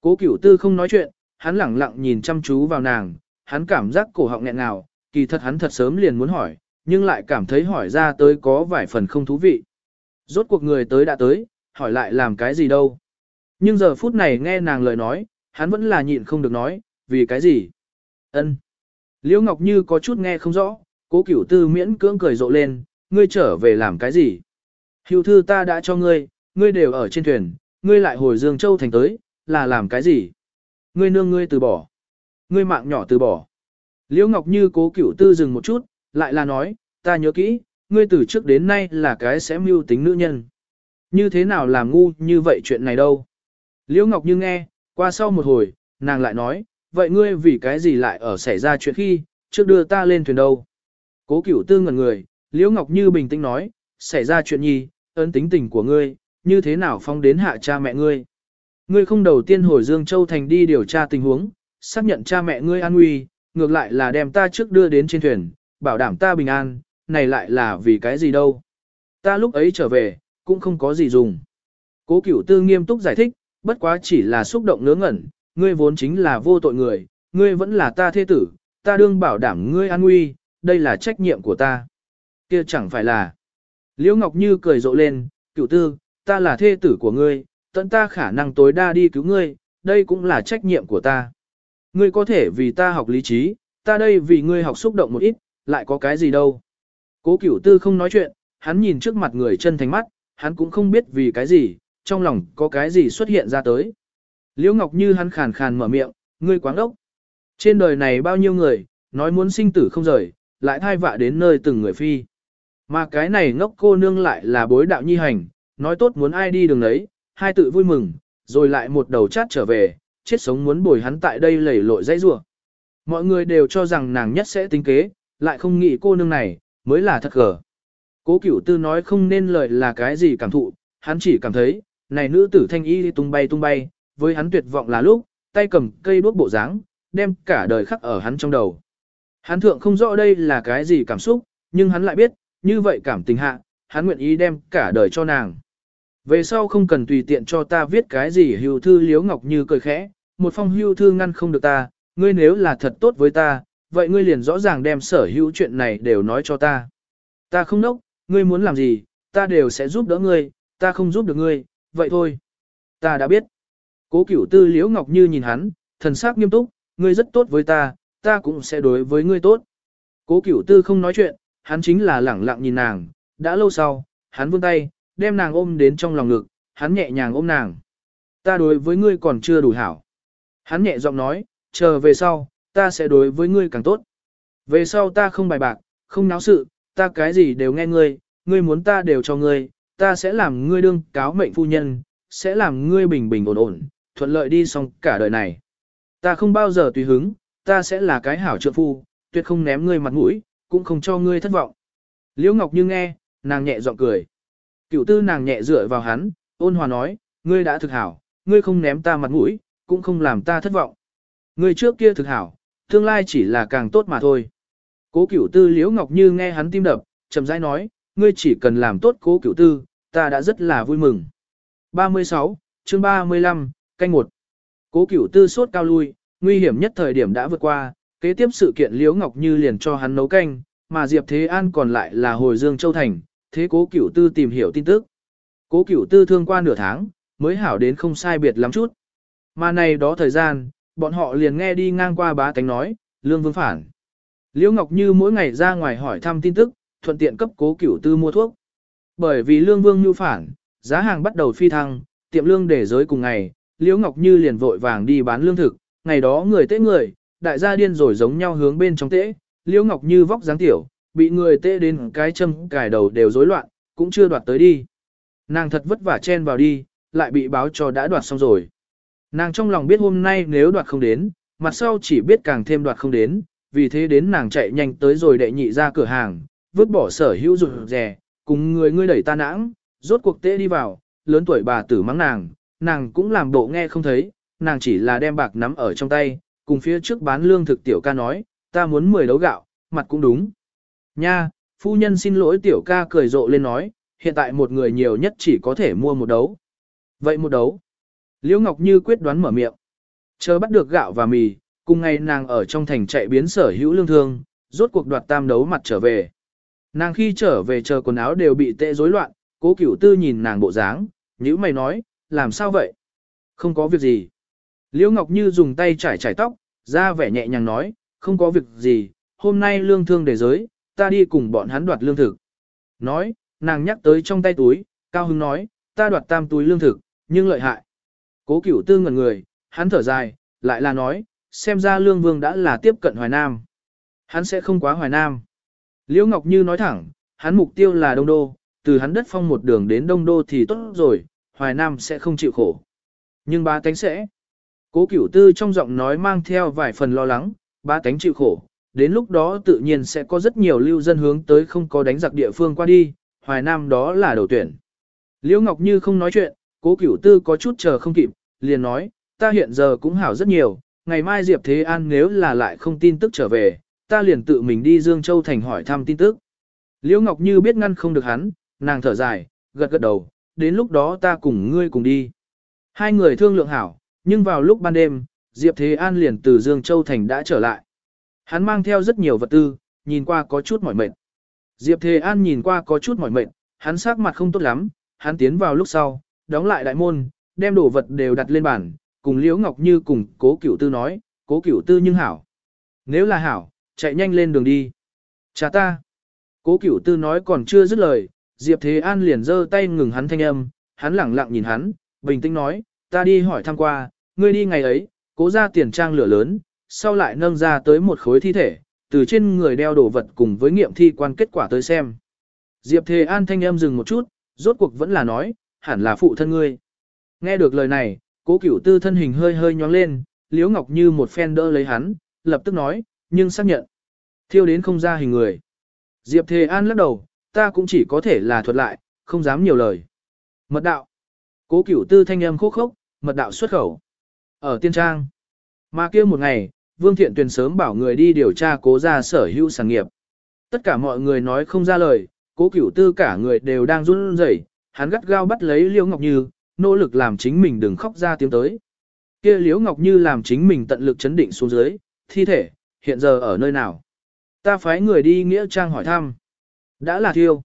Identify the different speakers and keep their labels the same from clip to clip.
Speaker 1: Cố cửu tư không nói chuyện, hắn lẳng lặng nhìn chăm chú vào nàng, hắn cảm giác cổ họng nghẹn nào, kỳ thật hắn thật sớm liền muốn hỏi, nhưng lại cảm thấy hỏi ra tới có vài phần không thú vị. Rốt cuộc người tới đã tới, hỏi lại làm cái gì đâu. Nhưng giờ phút này nghe nàng lời nói, hắn vẫn là nhịn không được nói, vì cái gì? Ân. Liễu Ngọc Như có chút nghe không rõ, cố cửu tư miễn cưỡng cười rộ lên, ngươi trở về làm cái gì? Hiệu thư ta đã cho ngươi, ngươi đều ở trên thuyền, ngươi lại hồi Dương Châu thành tới, là làm cái gì? Ngươi nương ngươi từ bỏ. Ngươi mạng nhỏ từ bỏ. Liễu Ngọc Như cố cửu tư dừng một chút, lại là nói, ta nhớ kỹ, ngươi từ trước đến nay là cái sẽ mưu tính nữ nhân. Như thế nào làm ngu như vậy chuyện này đâu? Liễu Ngọc Như nghe, qua sau một hồi, nàng lại nói, vậy ngươi vì cái gì lại ở xảy ra chuyện khi, trước đưa ta lên thuyền đâu? Cố cửu tư ngẩn người, Liễu Ngọc Như bình tĩnh nói, xảy ra chuyện gì? ấn tính tình của ngươi, như thế nào phong đến hạ cha mẹ ngươi? Ngươi không đầu tiên hồi Dương Châu Thành đi điều tra tình huống, xác nhận cha mẹ ngươi an nguy, ngược lại là đem ta trước đưa đến trên thuyền, bảo đảm ta bình an, này lại là vì cái gì đâu. Ta lúc ấy trở về, cũng không có gì dùng. Cố cửu tư nghiêm túc giải thích, bất quá chỉ là xúc động ngớ ngẩn, ngươi vốn chính là vô tội người, ngươi vẫn là ta thế tử, ta đương bảo đảm ngươi an nguy, đây là trách nhiệm của ta. Kia chẳng phải là. Liễu Ngọc Như cười rộ lên, cửu tư, ta là thê tử của ngươi, tận ta khả năng tối đa đi cứu ngươi, đây cũng là trách nhiệm của ta. Ngươi có thể vì ta học lý trí, ta đây vì ngươi học xúc động một ít, lại có cái gì đâu. Cố cửu tư không nói chuyện, hắn nhìn trước mặt người chân thành mắt, hắn cũng không biết vì cái gì, trong lòng có cái gì xuất hiện ra tới. Liễu Ngọc Như hắn khàn khàn mở miệng, ngươi quáng đốc. Trên đời này bao nhiêu người, nói muốn sinh tử không rời, lại thai vạ đến nơi từng người phi. Mà cái này ngốc cô nương lại là bối đạo nhi hành, nói tốt muốn ai đi đường đấy, hai tự vui mừng, rồi lại một đầu chát trở về, chết sống muốn bồi hắn tại đây lầy lội dãy rủa. Mọi người đều cho rằng nàng nhất sẽ tính kế, lại không nghĩ cô nương này, mới là thật gở. Cố cửu tư nói không nên lời là cái gì cảm thụ, hắn chỉ cảm thấy, này nữ tử thanh y tung bay tung bay, với hắn tuyệt vọng là lúc, tay cầm cây đuốc bộ dáng, đem cả đời khắc ở hắn trong đầu. Hắn thượng không rõ đây là cái gì cảm xúc, nhưng hắn lại biết, như vậy cảm tình hạ, hắn nguyện ý đem cả đời cho nàng. Về sau không cần tùy tiện cho ta viết cái gì hưu thư liếu ngọc như cười khẽ, một phong hưu thư ngăn không được ta, ngươi nếu là thật tốt với ta, vậy ngươi liền rõ ràng đem sở hữu chuyện này đều nói cho ta. Ta không nốc, ngươi muốn làm gì, ta đều sẽ giúp đỡ ngươi, ta không giúp được ngươi, vậy thôi. Ta đã biết. Cố cửu tư liễu ngọc như nhìn hắn, thần sắc nghiêm túc, ngươi rất tốt với ta, ta cũng sẽ đối với ngươi tốt. Cố cửu tư không nói chuyện, hắn chính là lẳng lặng nhìn nàng, đã lâu sau, hắn vươn tay, đem nàng ôm đến trong lòng ngực, hắn nhẹ nhàng ôm nàng. Ta đối với ngươi còn chưa đủ hảo. Hắn nhẹ giọng nói, chờ về sau, ta sẽ đối với ngươi càng tốt. Về sau ta không bài bạc, không náo sự, ta cái gì đều nghe ngươi, ngươi muốn ta đều cho ngươi, ta sẽ làm ngươi đương cáo mệnh phu nhân, sẽ làm ngươi bình bình ổn ổn, thuận lợi đi xong cả đời này. Ta không bao giờ tùy hứng, ta sẽ là cái hảo trượng phu, tuyệt không ném ngươi mặt mũi, cũng không cho ngươi thất vọng. Liễu Ngọc Như nghe, nàng nhẹ giọng cười. Cựu tư nàng nhẹ dựa vào hắn, ôn hòa nói, ngươi đã thực hảo, ngươi không ném ta mặt mũi, cũng không làm ta thất vọng. Ngươi trước kia thực hảo, tương lai chỉ là càng tốt mà thôi. Cố cửu tư liễu ngọc như nghe hắn tim đập, chậm rãi nói, ngươi chỉ cần làm tốt cố cửu tư, ta đã rất là vui mừng. 36, chương 35, canh 1. Cố cửu tư sốt cao lui, nguy hiểm nhất thời điểm đã vượt qua, kế tiếp sự kiện liễu ngọc như liền cho hắn nấu canh, mà Diệp Thế An còn lại là hồi Dương Châu Thành, thế cố cửu tư tìm hiểu tin tức. Cố cửu tư thương qua nửa tháng, mới hảo đến không sai biệt lắm chút. Mà này đó thời gian, bọn họ liền nghe đi ngang qua bá tánh nói, lương vương phản. Liễu Ngọc Như mỗi ngày ra ngoài hỏi thăm tin tức, thuận tiện cấp cố cửu tư mua thuốc. Bởi vì lương vương như phản, giá hàng bắt đầu phi thăng, tiệm lương để giới cùng ngày, Liễu Ngọc Như liền vội vàng đi bán lương thực, ngày đó người tế người, đại gia điên rồi giống nhau hướng bên trong tế, Liễu Ngọc Như vóc dáng tiểu, bị người tê đến cái châm cài đầu đều rối loạn, cũng chưa đoạt tới đi. Nàng thật vất vả chen vào đi, lại bị báo cho đã đoạt xong rồi. Nàng trong lòng biết hôm nay nếu đoạt không đến, mặt sau chỉ biết càng thêm đoạt không đến, vì thế đến nàng chạy nhanh tới rồi đệ nhị ra cửa hàng, vứt bỏ sở hữu rụt rè, cùng người ngươi đẩy ta nãng, rốt cuộc tê đi vào, lớn tuổi bà tử mắng nàng, nàng cũng làm bộ nghe không thấy, nàng chỉ là đem bạc nắm ở trong tay, cùng phía trước bán lương thực tiểu ca nói, ta muốn 10 đấu gạo, mặt cũng đúng. Nha, phu nhân xin lỗi tiểu ca cười rộ lên nói, hiện tại một người nhiều nhất chỉ có thể mua một đấu. Vậy một đấu. Liễu Ngọc Như quyết đoán mở miệng. Chờ bắt được gạo và mì, cùng ngày nàng ở trong thành chạy biến sở hữu lương thương, rốt cuộc đoạt tam đấu mặt trở về. Nàng khi trở về chờ quần áo đều bị tệ rối loạn, cố cửu tư nhìn nàng bộ dáng, nhữ mày nói, làm sao vậy? Không có việc gì. Liễu Ngọc Như dùng tay trải trải tóc, ra vẻ nhẹ nhàng nói, không có việc gì, hôm nay lương thương để giới, ta đi cùng bọn hắn đoạt lương thực. Nói, nàng nhắc tới trong tay túi, Cao Hưng nói, ta đoạt tam túi lương thực, nhưng lợi hại. Cố cửu tư ngẩn người, hắn thở dài, lại là nói, xem ra lương vương đã là tiếp cận Hoài Nam. Hắn sẽ không quá Hoài Nam. Liễu Ngọc Như nói thẳng, hắn mục tiêu là Đông Đô, từ hắn đất phong một đường đến Đông Đô thì tốt rồi, Hoài Nam sẽ không chịu khổ. Nhưng ba tánh sẽ. Cố cửu tư trong giọng nói mang theo vài phần lo lắng, ba tánh chịu khổ, đến lúc đó tự nhiên sẽ có rất nhiều lưu dân hướng tới không có đánh giặc địa phương qua đi, Hoài Nam đó là đầu tuyển. Liễu Ngọc Như không nói chuyện, cố cửu tư có chút chờ không kịp, liền nói, ta hiện giờ cũng hảo rất nhiều, ngày mai Diệp Thế An nếu là lại không tin tức trở về, ta liền tự mình đi Dương Châu Thành hỏi thăm tin tức. Liễu Ngọc Như biết ngăn không được hắn, nàng thở dài, gật gật đầu, đến lúc đó ta cùng ngươi cùng đi. Hai người thương lượng hảo, nhưng vào lúc ban đêm, Diệp Thế An liền từ Dương Châu Thành đã trở lại. Hắn mang theo rất nhiều vật tư, nhìn qua có chút mỏi mệt. Diệp Thế An nhìn qua có chút mỏi mệt, hắn sắc mặt không tốt lắm, hắn tiến vào lúc sau, đóng lại đại môn, đem đồ vật đều đặt lên bàn, cùng Liễu Ngọc Như cùng Cố Cửu Tư nói, Cố Cửu Tư nhưng hảo. Nếu là hảo, chạy nhanh lên đường đi. Cha ta. Cố Cửu Tư nói còn chưa dứt lời, Diệp Thế An liền giơ tay ngừng hắn thanh âm, hắn lẳng lặng nhìn hắn, bình tĩnh nói, ta đi hỏi thăm qua, ngươi đi ngày ấy, cố ra tiền trang lửa lớn, sau lại nâng ra tới một khối thi thể, từ trên người đeo đồ vật cùng với nghiệm thi quan kết quả tới xem. Diệp thề An thanh âm dừng một chút, rốt cuộc vẫn là nói, hẳn là phụ thân ngươi. Nghe được lời này, cố cửu tư thân hình hơi hơi nhóng lên, Liễu Ngọc như một phen đỡ lấy hắn, lập tức nói, nhưng xác nhận. Thiêu đến không ra hình người. Diệp thề An lắc đầu, ta cũng chỉ có thể là thuật lại, không dám nhiều lời. Mật đạo. Cố cửu tư thanh âm khô khốc, mật đạo xuất khẩu. Ở tiên trang. Mà kia một ngày, Vương Thiện Tuyền sớm bảo người đi điều tra cố ra sở hữu sản nghiệp. Tất cả mọi người nói không ra lời, cố cửu tư cả người đều đang run rẩy, hắn gắt gao bắt lấy Liễu Ngọc Như, nỗ lực làm chính mình đừng khóc ra tiếng tới. Kia Liễu Ngọc Như làm chính mình tận lực chấn định xuống dưới, thi thể, hiện giờ ở nơi nào? Ta phái người đi nghĩa trang hỏi thăm. Đã là thiêu.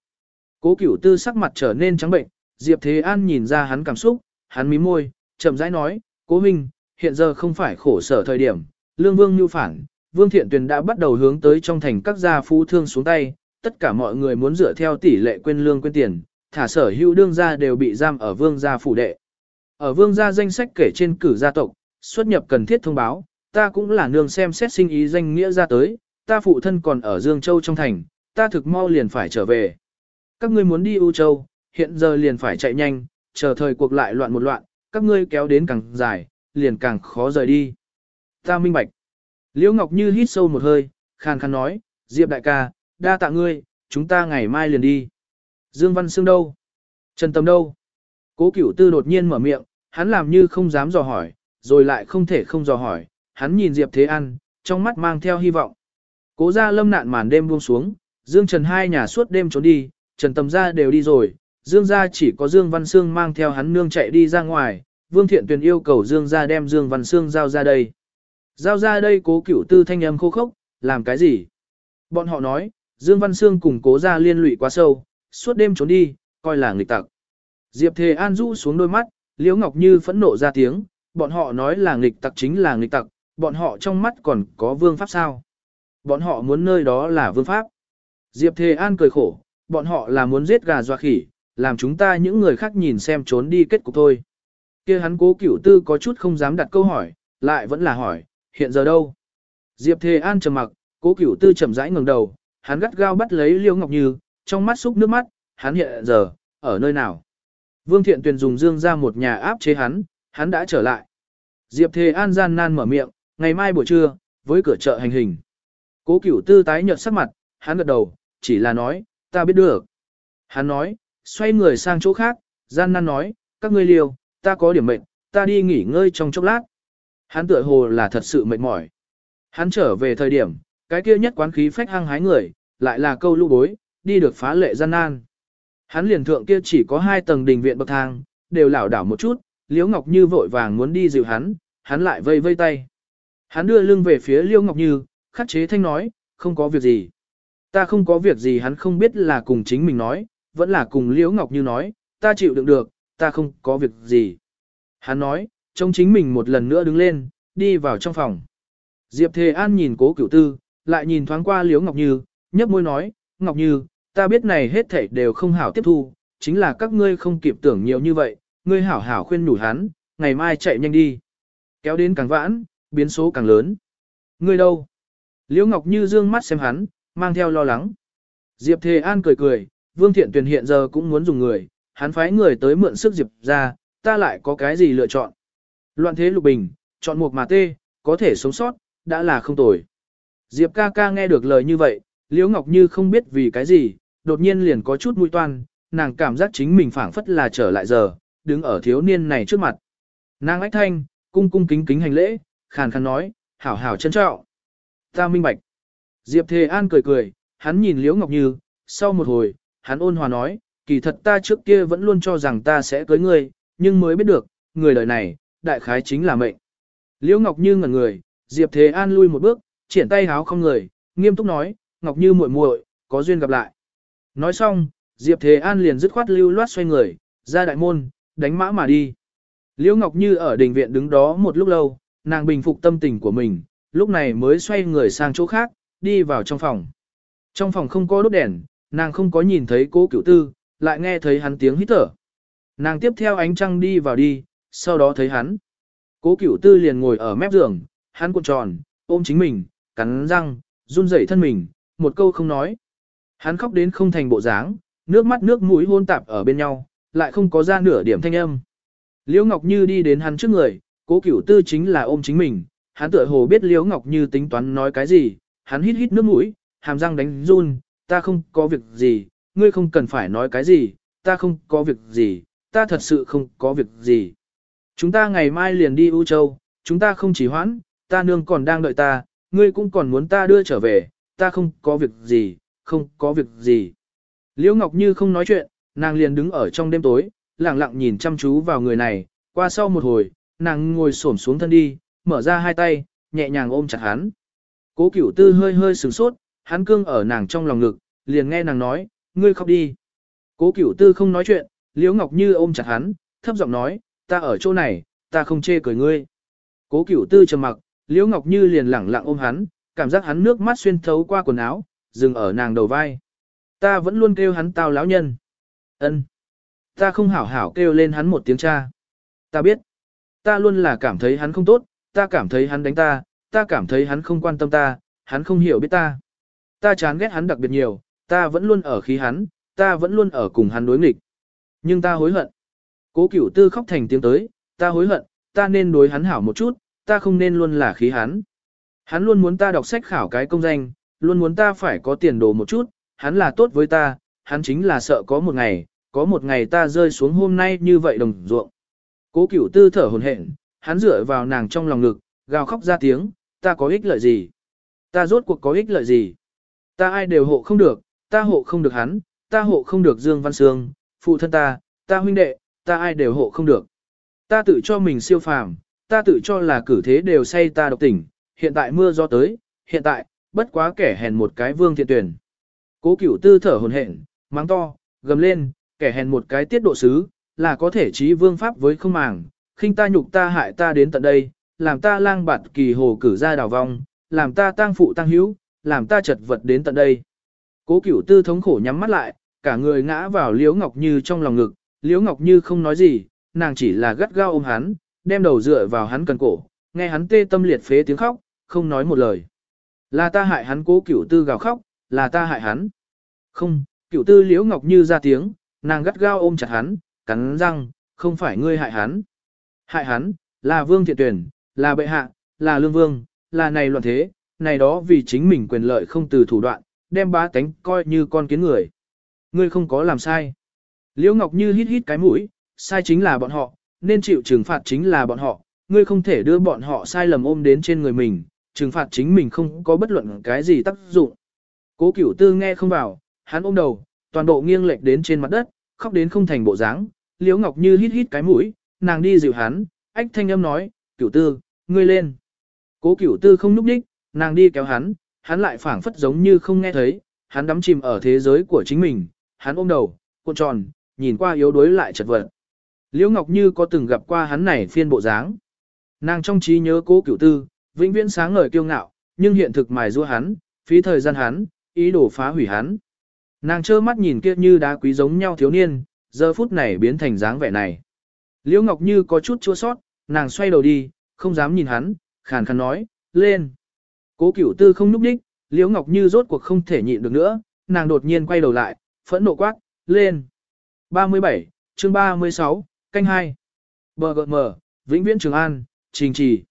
Speaker 1: Cố cửu tư sắc mặt trở nên trắng bệnh, Diệp Thế An nhìn ra hắn cảm xúc, hắn mím môi, chậm rãi nói, cố minh, hiện giờ không phải khổ sở thời điểm, lương vương nhu phản, vương thiện tuyền đã bắt đầu hướng tới trong thành các gia phú thương xuống tay, tất cả mọi người muốn dựa theo tỷ lệ quên lương quên tiền, thả sở hữu đương gia đều bị giam ở vương gia phủ đệ. Ở vương gia danh sách kể trên cử gia tộc, xuất nhập cần thiết thông báo, ta cũng là nương xem xét sinh ý danh nghĩa ra tới, ta phụ thân còn ở Dương Châu trong thành, ta thực mau liền phải trở về. Các ngươi muốn đi U Châu, hiện giờ liền phải chạy nhanh, chờ thời cuộc lại loạn một loạn, các ngươi kéo đến càng dài, liền càng khó rời đi. Ta minh bạch. Liễu Ngọc Như hít sâu một hơi, khàn khàn nói, Diệp đại ca, đa tạ ngươi, chúng ta ngày mai liền đi. Dương Văn Sương đâu? Trần Tâm đâu? Cố Cửu Tư đột nhiên mở miệng, hắn làm như không dám dò hỏi, rồi lại không thể không dò hỏi, hắn nhìn Diệp Thế An, trong mắt mang theo hy vọng. Cố gia lâm nạn màn đêm buông xuống, Dương Trần hai nhà suốt đêm trốn đi, Trần Tâm gia đều đi rồi, Dương gia chỉ có Dương Văn Sương mang theo hắn nương chạy đi ra ngoài, Vương Thiện Tuyền yêu cầu Dương gia đem Dương Văn Sương giao ra đây. Giao ra đây cố cửu tư thanh âm khô khốc, làm cái gì? Bọn họ nói, Dương Văn Sương cùng cố gia liên lụy quá sâu, suốt đêm trốn đi, coi là nghịch tặc. Diệp Thề An rũ xuống đôi mắt, Liễu Ngọc Như phẫn nộ ra tiếng, bọn họ nói là nghịch tặc chính là nghịch tặc, bọn họ trong mắt còn có vương pháp sao? Bọn họ muốn nơi đó là vương pháp. Diệp Thề An cười khổ, bọn họ là muốn giết gà doa khỉ, làm chúng ta những người khác nhìn xem trốn đi kết cục thôi. kia hắn cố cửu tư có chút không dám đặt câu hỏi, lại vẫn là hỏi, hiện giờ đâu? Diệp Thề An trầm mặc, cố cửu tư chậm rãi ngẩng đầu, hắn gắt gao bắt lấy Liêu Ngọc Như, trong mắt xúc nước mắt, hắn hiện giờ, ở nơi nào? Vương Thiện Tuyền dùng dương ra một nhà áp chế hắn, hắn đã trở lại. Diệp Thề An gian nan mở miệng, ngày mai buổi trưa, với cửa chợ hành hình. Cố cửu tư tái nhợt sắc mặt, hắn gật đầu, chỉ là nói, ta biết được. Hắn nói, xoay người sang chỗ khác, gian nan nói, các ngươi liều, ta có điểm mệnh, ta đi nghỉ ngơi trong chốc lát. Hắn tựa hồ là thật sự mệt mỏi. Hắn trở về thời điểm, cái kia nhất quán khí phách hăng hái người, lại là câu lưu bối, đi được phá lệ gian nan. Hắn liền thượng kia chỉ có hai tầng đình viện bậc thang, đều lảo đảo một chút, Liễu Ngọc Như vội vàng muốn đi dịu hắn, hắn lại vây vây tay. Hắn đưa lưng về phía Liễu Ngọc Như, khắc chế thanh nói, không có việc gì. Ta không có việc gì hắn không biết là cùng chính mình nói, vẫn là cùng Liễu Ngọc Như nói, ta chịu đựng được, ta không có việc gì. Hắn nói, trông chính mình một lần nữa đứng lên, đi vào trong phòng. Diệp Thề An nhìn cố cửu tư, lại nhìn thoáng qua Liễu Ngọc Như, nhấp môi nói, Ngọc Như, ta biết này hết thảy đều không hảo tiếp thu, chính là các ngươi không kịp tưởng nhiều như vậy, ngươi hảo hảo khuyên nhủ hắn, ngày mai chạy nhanh đi. Kéo đến càng vãn, biến số càng lớn. Ngươi đâu? Liễu Ngọc Như dương mắt xem hắn, mang theo lo lắng. Diệp Thề An cười cười, Vương Thiện Tuyền hiện giờ cũng muốn dùng người, hắn phái người tới mượn sức Diệp ra, ta lại có cái gì lựa chọn. Loạn thế lục bình, chọn một mà tê, có thể sống sót, đã là không tồi. Diệp ca ca nghe được lời như vậy, Liễu Ngọc Như không biết vì cái gì, đột nhiên liền có chút mũi toan, nàng cảm giác chính mình phảng phất là trở lại giờ, đứng ở thiếu niên này trước mặt. Nàng ách thanh, cung cung kính kính hành lễ, khàn khàn nói, hảo hảo trân trọng. Ta minh bạch. Diệp Thề An cười cười, hắn nhìn Liễu Ngọc Như, sau một hồi, hắn ôn hòa nói, kỳ thật ta trước kia vẫn luôn cho rằng ta sẽ cưới ngươi, nhưng mới biết được, người đời này, đại khái chính là mệnh. Liễu Ngọc Như ngẩn người, Diệp Thế An lui một bước, triển tay háo không người, nghiêm túc nói, Ngọc Như muội muội, có duyên gặp lại. Nói xong, Diệp Thế An liền dứt khoát lưu loát xoay người, ra đại môn, đánh mã mà đi. Liễu Ngọc Như ở đình viện đứng đó một lúc lâu, nàng bình phục tâm tình của mình, lúc này mới xoay người sang chỗ khác, đi vào trong phòng. Trong phòng không có đốt đèn, nàng không có nhìn thấy cố cửu tư, lại nghe thấy hắn tiếng hít thở. Nàng tiếp theo ánh trăng đi vào đi, sau đó thấy hắn. Cố cửu tư liền ngồi ở mép giường, hắn cuộn tròn, ôm chính mình, cắn răng, run rẩy thân mình, một câu không nói. Hắn khóc đến không thành bộ dáng, nước mắt nước mũi hôn tạp ở bên nhau, lại không có ra nửa điểm thanh âm. Liễu Ngọc Như đi đến hắn trước người, cố cửu tư chính là ôm chính mình, hắn tựa hồ biết Liễu Ngọc Như tính toán nói cái gì, hắn hít hít nước mũi, hàm răng đánh run, ta không có việc gì, ngươi không cần phải nói cái gì, ta không có việc gì, ta thật sự không có việc gì. Chúng ta ngày mai liền đi U Châu, chúng ta không chỉ hoãn, ta nương còn đang đợi ta, ngươi cũng còn muốn ta đưa trở về, ta không có việc gì, không có việc gì. Liễu Ngọc Như không nói chuyện, nàng liền đứng ở trong đêm tối, lặng lặng nhìn chăm chú vào người này, qua sau một hồi, nàng ngồi xổm xuống thân đi, mở ra hai tay, nhẹ nhàng ôm chặt hắn. Cố Cửu Tư hơi hơi sửng sốt, hắn cương ở nàng trong lòng ngực, liền nghe nàng nói, ngươi khóc đi. Cố Cửu Tư không nói chuyện, Liễu Ngọc Như ôm chặt hắn, thấp giọng nói, ta ở chỗ này, ta không chê cười ngươi. Cố Cửu Tư trầm mặc, Liễu Ngọc Như liền lẳng lặng ôm hắn, cảm giác hắn nước mắt xuyên thấu qua quần áo, dừng ở nàng đầu vai. Ta vẫn luôn kêu hắn tao lão nhân. Ân. Ta không hảo hảo kêu lên hắn một tiếng cha. Ta biết. Ta luôn là cảm thấy hắn không tốt, ta cảm thấy hắn đánh ta, ta cảm thấy hắn không quan tâm ta, hắn không hiểu biết ta. Ta chán ghét hắn đặc biệt nhiều, ta vẫn luôn ở khí hắn, ta vẫn luôn ở cùng hắn đối nghịch. Nhưng ta hối hận. Cố cửu tư khóc thành tiếng tới, ta hối hận, ta nên đối hắn hảo một chút, ta không nên luôn là khí hắn. Hắn luôn muốn ta đọc sách khảo cái công danh, luôn muốn ta phải có tiền đồ một chút, hắn là tốt với ta, hắn chính là sợ có một ngày, có một ngày ta rơi xuống hôm nay như vậy đồng ruộng. Cố cửu tư thở hồn hển, hắn dựa vào nàng trong lòng ngực, gào khóc ra tiếng, ta có ích lợi gì? Ta rốt cuộc có ích lợi gì? Ta ai đều hộ không được, ta hộ không được hắn, ta hộ không được Dương Văn Sương, phụ thân ta, ta huynh đệ, ta ai đều hộ không được. Ta tự cho mình siêu phàm, ta tự cho là cử thế đều say ta độc tỉnh, hiện tại mưa gió tới, hiện tại, bất quá kẻ hèn một cái vương thiện tuyển. Cố cửu tư thở hồn hển, mắng to, gầm lên, kẻ hèn một cái tiết độ sứ, là có thể trí vương pháp với không màng, khinh ta nhục ta hại ta đến tận đây, làm ta lang bạt kỳ hồ cử ra đào vong, làm ta tang phụ tang hữu, làm ta chật vật đến tận đây. Cố cửu tư thống khổ nhắm mắt lại, cả người ngã vào Liễu Ngọc Như trong lòng ngực, Liễu Ngọc Như không nói gì, nàng chỉ là gắt gao ôm hắn, đem đầu dựa vào hắn cần cổ, nghe hắn tê tâm liệt phế tiếng khóc, không nói một lời. Là ta hại hắn cố cửu tư gào khóc, là ta hại hắn. Không, cửu tư Liễu Ngọc Như ra tiếng, nàng gắt gao ôm chặt hắn, cắn răng, không phải ngươi hại hắn. Hại hắn, là vương thiện tuyển, là bệ hạ, là lương vương, là này loạn thế, này đó vì chính mình quyền lợi không từ thủ đoạn, đem bá tánh coi như con kiến người. Ngươi không có làm sai. Liễu Ngọc Như hít hít cái mũi, sai chính là bọn họ, nên chịu trừng phạt chính là bọn họ, ngươi không thể đưa bọn họ sai lầm ôm đến trên người mình, trừng phạt chính mình không có bất luận cái gì tác dụng. Cố Cửu Tư nghe không vào, hắn ôm đầu, toàn bộ nghiêng lệch đến trên mặt đất, khóc đến không thành bộ dáng. Liễu Ngọc Như hít hít cái mũi, nàng đi dịu hắn, ách thanh âm nói, "Cửu Tư, ngươi lên. Cố cửu tư không núp đích, nàng đi kéo hắn, hắn lại phảng phất giống như không nghe thấy, hắn đắm chìm ở thế giới của chính mình, hắn ôm đầu, cuộn tròn, nhìn qua yếu đuối lại chật vật. Liễu Ngọc Như có từng gặp qua hắn này phiên bộ dáng. Nàng trong trí nhớ cố cửu tư, vĩnh viễn sáng ngời kiêu ngạo, nhưng hiện thực mài giũa hắn, phí thời gian hắn, ý đồ phá hủy hắn. Nàng trơ mắt nhìn kia như đá quý giống nhau thiếu niên, giờ phút này biến thành dáng vẻ này. Liễu Ngọc Như có chút chua sót, nàng xoay đầu đi, không dám nhìn hắn, khàn khàn nói, lên. Cố cửu tư không núp đích, Liễu Ngọc Như rốt cuộc không thể nhịn được nữa, nàng đột nhiên quay đầu lại, phẫn nộ quát, lên. 37, chương 36, canh 2. Bờ gợt mở, vĩnh viễn Trường An, trình trì.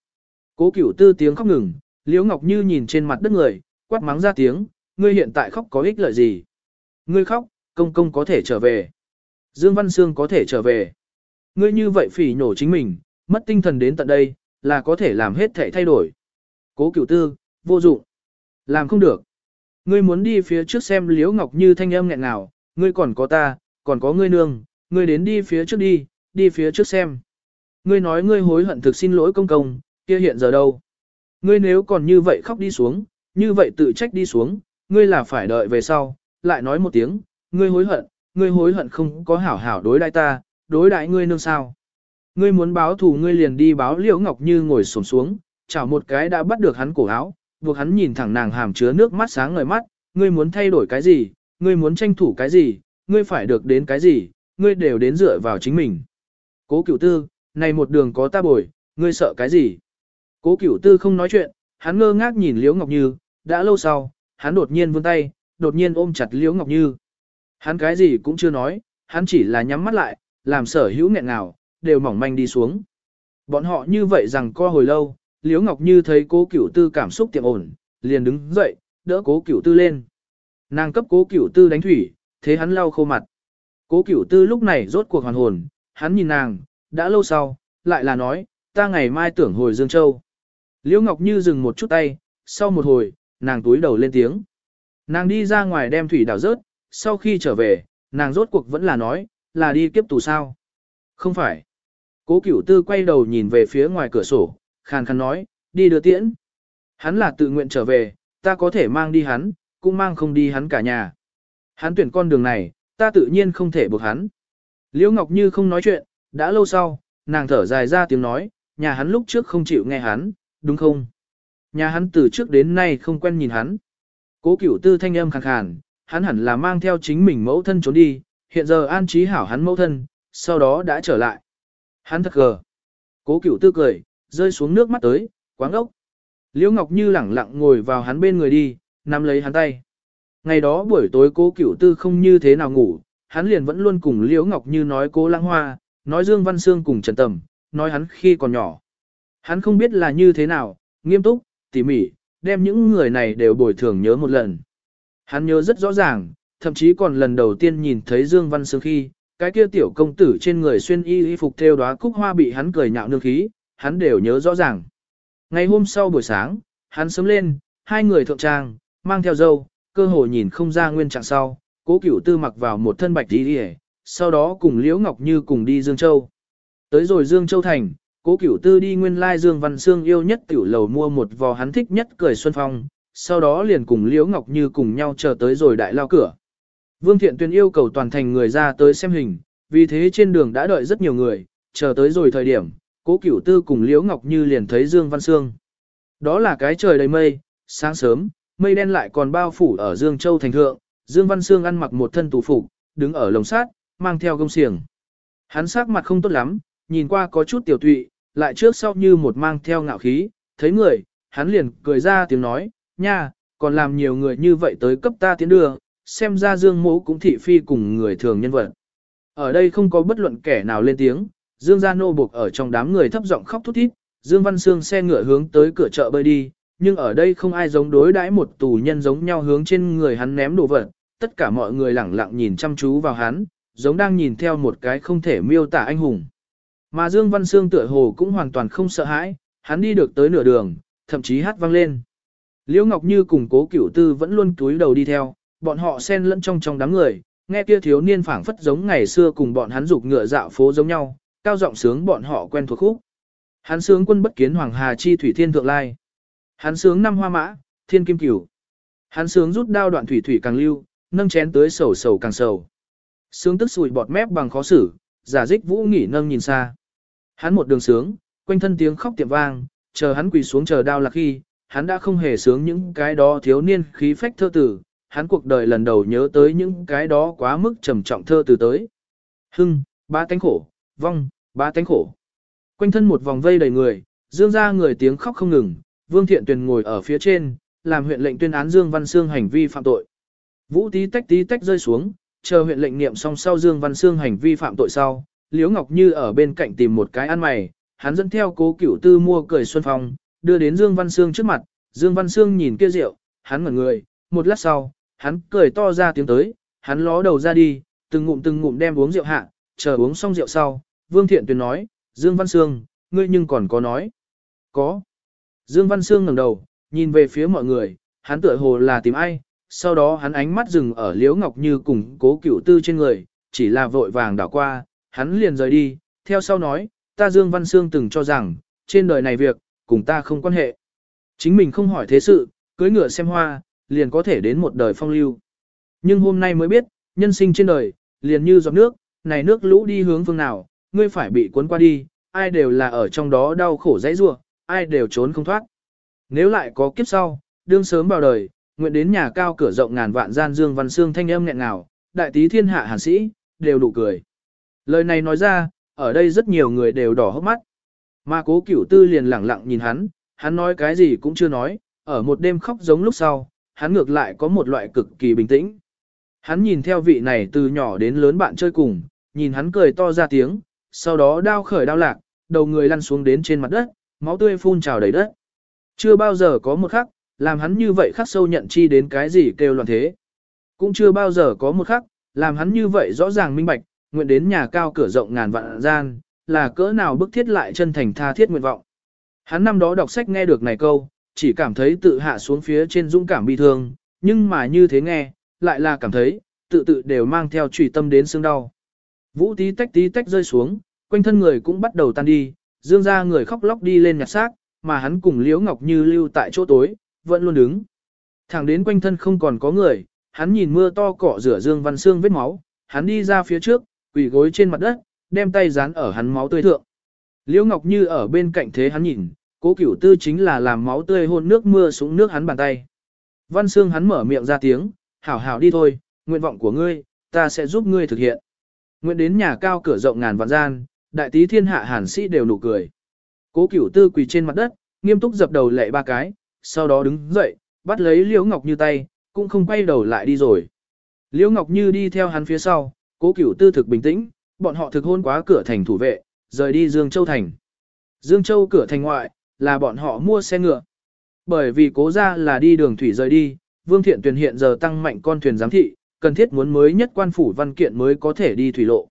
Speaker 1: Cố cửu tư tiếng khóc ngừng, Liễu Ngọc Như nhìn trên mặt đất người, quát mắng ra tiếng, ngươi hiện tại khóc có ích lợi gì? Ngươi khóc, công công có thể trở về. Dương Văn Sương có thể trở về. Ngươi như vậy phỉ nhổ chính mình, mất tinh thần đến tận đây, là có thể làm hết thể thay đổi. Cố cửu tư, vô dụng. Làm không được. Ngươi muốn đi phía trước xem Liễu Ngọc Như thanh âm nghẹn nào, ngươi còn có ta, còn có ngươi nương, ngươi đến đi phía trước đi, đi phía trước xem. Ngươi nói ngươi hối hận thực xin lỗi công công, kia hiện giờ đâu? Ngươi nếu còn như vậy khóc đi xuống, như vậy tự trách đi xuống, ngươi là phải đợi về sau, lại nói một tiếng, ngươi hối hận, ngươi hối hận không có hảo hảo đối đãi ta, đối đãi ngươi nương sao. Ngươi muốn báo thù ngươi liền đi báo Liễu Ngọc Như ngồi xổm xuống, chảo một cái đã bắt được hắn cổ áo, buộc hắn nhìn thẳng nàng hàm chứa nước mắt sáng ngời mắt, ngươi muốn thay đổi cái gì, ngươi muốn tranh thủ cái gì, ngươi phải được đến cái gì, ngươi đều đến dựa vào chính mình. Cố cửu tư, này một đường có ta bồi, ngươi sợ cái gì? Cố cửu tư không nói chuyện, hắn ngơ ngác nhìn Liễu Ngọc Như, đã lâu sau, hắn đột nhiên vươn tay, đột nhiên ôm chặt Liễu Ngọc Như. Hắn cái gì cũng chưa nói, hắn chỉ là nhắm mắt lại, làm sở hữu nghẹn ngào, đều mỏng manh đi xuống. Bọn họ như vậy rằng co hồi lâu, Liễu Ngọc Như thấy cố cửu tư cảm xúc tiệm ổn, liền đứng dậy, đỡ cố cửu tư lên. Nàng cấp cố cửu tư đánh thủy, thế hắn lau khô mặt. Cố cửu tư lúc này rốt cuộc hoàn hồn, hắn nhìn nàng, đã lâu sau, lại là nói, ta ngày mai tưởng hồi Dương Châu. Liễu Ngọc Như dừng một chút tay, sau một hồi, nàng túi đầu lên tiếng. Nàng đi ra ngoài đem thủy đảo rớt, sau khi trở về, nàng rốt cuộc vẫn là nói, là đi kiếp tù sao. Không phải. Cố cửu tư quay đầu nhìn về phía ngoài cửa sổ, khàn khàn nói, đi đưa tiễn. Hắn là tự nguyện trở về, ta có thể mang đi hắn, cũng mang không đi hắn cả nhà. Hắn tuyển con đường này, ta tự nhiên không thể buộc hắn. Liễu Ngọc Như không nói chuyện, đã lâu sau, nàng thở dài ra tiếng nói, nhà hắn lúc trước không chịu nghe hắn, đúng không? Nhà hắn từ trước đến nay không quen nhìn hắn. Cố cửu tư thanh âm khàn khàn, hắn hẳn là mang theo chính mình mẫu thân trốn đi, hiện giờ an trí hảo hắn mẫu thân, sau đó đã trở lại. Hắn thật gờ. Cố cửu tư cười, rơi xuống nước mắt tới, quáng ốc. Liễu Ngọc Như lẳng lặng ngồi vào hắn bên người đi, nắm lấy hắn tay. Ngày đó buổi tối cố cửu tư không như thế nào ngủ, hắn liền vẫn luôn cùng Liễu Ngọc Như nói cố lãng hoa, nói Dương Văn Sương cùng Trần Tầm, nói hắn khi còn nhỏ. Hắn không biết là như thế nào, nghiêm túc, tỉ mỉ, đem những người này đều bồi thường nhớ một lần. Hắn nhớ rất rõ ràng, thậm chí còn lần đầu tiên nhìn thấy Dương Văn Sương khi, cái kia tiểu công tử trên người xuyên y y phục theo đóa cúc hoa bị hắn cười nhạo nương khí, hắn đều nhớ rõ ràng. Ngày hôm sau buổi sáng, hắn sớm lên, hai người thượng trang, mang theo dâu, cơ hồ nhìn không ra nguyên trạng sau, cố cửu tư mặc vào một thân bạch đi đi sau đó cùng Liễu Ngọc Như cùng đi Dương Châu. Tới rồi Dương Châu Thành, cố cửu tư đi nguyên lai Dương Văn Sương yêu nhất tiểu lầu mua một vò hắn thích nhất cười xuân phong, sau đó liền cùng Liễu Ngọc Như cùng nhau chờ tới rồi đại lao cửa. Vương Thiện Tuyên yêu cầu toàn thành người ra tới xem hình, vì thế trên đường đã đợi rất nhiều người, chờ tới rồi thời điểm, cố cửu tư cùng Liễu Ngọc Như liền thấy Dương Văn Sương. Đó là cái trời đầy mây, sáng sớm, mây đen lại còn bao phủ ở Dương Châu thành thượng, Dương Văn Sương ăn mặc một thân tù phục, đứng ở lồng sát, mang theo gông xiềng. Hắn sắc mặt không tốt lắm, nhìn qua có chút tiểu tụy, lại trước sau như một mang theo ngạo khí, thấy người, hắn liền cười ra tiếng nói, nha, còn làm nhiều người như vậy tới cấp ta tiến đưa, xem ra Dương Mỗ cũng thị phi cùng người thường nhân vật. Ở đây không có bất luận kẻ nào lên tiếng, Dương Gia Nô buộc ở trong đám người thấp giọng khóc thút thít, Dương Văn Sương xe ngựa hướng tới cửa chợ bơi đi, nhưng ở đây không ai giống đối đãi một tù nhân giống nhau hướng trên người hắn ném đồ vật, tất cả mọi người lẳng lặng nhìn chăm chú vào hắn, giống đang nhìn theo một cái không thể miêu tả anh hùng. Mà Dương Văn Sương tựa hồ cũng hoàn toàn không sợ hãi, hắn đi được tới nửa đường, thậm chí hát vang lên. Liễu Ngọc Như cùng cố cửu tư vẫn luôn túi đầu đi theo, bọn họ xen lẫn trong trong đám người, nghe kia thiếu niên phảng phất giống ngày xưa cùng bọn hắn dục ngựa dạo phố giống nhau, cao giọng sướng bọn họ quen thuộc khúc. Hắn sướng quân bất kiến hoàng hà chi thủy thiên thượng lai. Hắn sướng năm hoa mã, thiên kim cửu. Hắn sướng rút đao đoạn thủy thủy càng lưu, nâng chén tới sầu sầu càng sầu. Sướng tức sùi bọt mép bằng khó xử, giả dích vũ nghỉ nâng nhìn xa. Hắn một đường sướng, quanh thân tiếng khóc tiệm vang, chờ hắn quỳ xuống chờ đao là khi, hắn đã không hề sướng những cái đó thiếu niên khí phách thơ tử, hắn cuộc đời lần đầu nhớ tới những cái đó quá mức trầm trọng thơ từ tới. Hưng, ba tánh khổ, vong, ba tánh khổ. Quanh thân một vòng vây đầy người, dương ra người tiếng khóc không ngừng, Vương Thiện Tuyền ngồi ở phía trên, làm huyện lệnh tuyên án Dương Văn Sương hành vi phạm tội. Vũ tí tách tí tách rơi xuống, chờ huyện lệnh niệm xong sau Dương Văn Sương hành vi phạm tội sau, Liễu Ngọc Như ở bên cạnh tìm một cái ăn mày, hắn dẫn theo cố cửu tư mua cười xuân phong, đưa đến Dương Văn Sương trước mặt, Dương Văn Sương nhìn kia rượu, hắn ngẩn người, một lát sau, hắn cười to ra tiếng tới, hắn ló đầu ra đi, từng ngụm từng ngụm đem uống rượu hạ, chờ uống xong rượu sau, Vương Thiện Tuyền nói, Dương Văn Sương, ngươi nhưng còn có nói. Có. Dương Văn Sương ngẩng đầu, nhìn về phía mọi người, hắn tựa hồ là tìm ai, sau đó hắn ánh mắt dừng ở Liễu Ngọc Như cùng cố cửu tư trên người, chỉ là vội vàng đảo qua, hắn liền rời đi, theo sau nói, ta Dương Văn Sương từng cho rằng, trên đời này việc, cùng ta không quan hệ. Chính mình không hỏi thế sự, cưới ngựa xem hoa, liền có thể đến một đời phong lưu. Nhưng hôm nay mới biết, nhân sinh trên đời, liền như giọt nước, này nước lũ đi hướng phương nào, ngươi phải bị cuốn qua đi, ai đều là ở trong đó đau khổ dãy rua, ai đều trốn không thoát. Nếu lại có kiếp sau, đương sớm vào đời, nguyện đến nhà cao cửa rộng ngàn vạn gian dương văn xương thanh âm nghẹn ngào, đại tí thiên hạ hàn sĩ, đều đủ cười. Lời này nói ra, ở đây rất nhiều người đều đỏ hốc mắt. Mà cố cửu tư liền lẳng lặng nhìn hắn, hắn nói cái gì cũng chưa nói, ở một đêm khóc giống lúc sau, hắn ngược lại có một loại cực kỳ bình tĩnh. Hắn nhìn theo vị này từ nhỏ đến lớn bạn chơi cùng, nhìn hắn cười to ra tiếng, sau đó đao khởi đao lạc, đầu người lăn xuống đến trên mặt đất, máu tươi phun trào đầy đất. Chưa bao giờ có một khắc, làm hắn như vậy khắc sâu nhận chi đến cái gì kêu loạn thế. Cũng chưa bao giờ có một khắc, làm hắn như vậy rõ ràng minh bạch, nguyện đến nhà cao cửa rộng ngàn vạn gian, là cỡ nào bức thiết lại chân thành tha thiết nguyện vọng. Hắn năm đó đọc sách nghe được này câu, chỉ cảm thấy tự hạ xuống phía trên dũng cảm bi thương, nhưng mà như thế nghe, lại là cảm thấy, tự tự đều mang theo trùy tâm đến xương đau. Vũ tí tách tí tách rơi xuống, quanh thân người cũng bắt đầu tan đi, dương ra người khóc lóc đi lên nhặt xác, mà hắn cùng Liễu Ngọc Như lưu tại chỗ tối, vẫn luôn đứng. Thẳng đến quanh thân không còn có người, hắn nhìn mưa to cọ rửa Dương Văn Sương vết máu, hắn đi ra phía trước, quỳ gối trên mặt đất, đem tay dán ở hắn máu tươi thượng. Liễu Ngọc Như ở bên cạnh thế hắn nhìn, cố cửu tư chính là làm máu tươi hôn nước mưa xuống nước hắn bàn tay. Văn Sương hắn mở miệng ra tiếng, hảo hảo đi thôi, nguyện vọng của ngươi, ta sẽ giúp ngươi thực hiện. Nguyện đến nhà cao cửa rộng ngàn vạn gian, đại tí thiên hạ hàn sĩ đều nụ cười. Cố cửu tư quỳ trên mặt đất, nghiêm túc dập đầu lệ ba cái, sau đó đứng dậy, bắt lấy Liễu Ngọc Như tay, cũng không quay đầu lại đi rồi. Liễu Ngọc Như đi theo hắn phía sau, cố cửu tư thực bình tĩnh, bọn họ thực hôn quá cửa thành thủ vệ, rời đi Dương Châu Thành. Dương Châu cửa thành ngoại, là bọn họ mua xe ngựa. Bởi vì cố ra là đi đường thủy rời đi, Vương Thiện Tuyền hiện giờ tăng mạnh con thuyền giám thị, cần thiết muốn mới nhất quan phủ văn kiện mới có thể đi thủy lộ.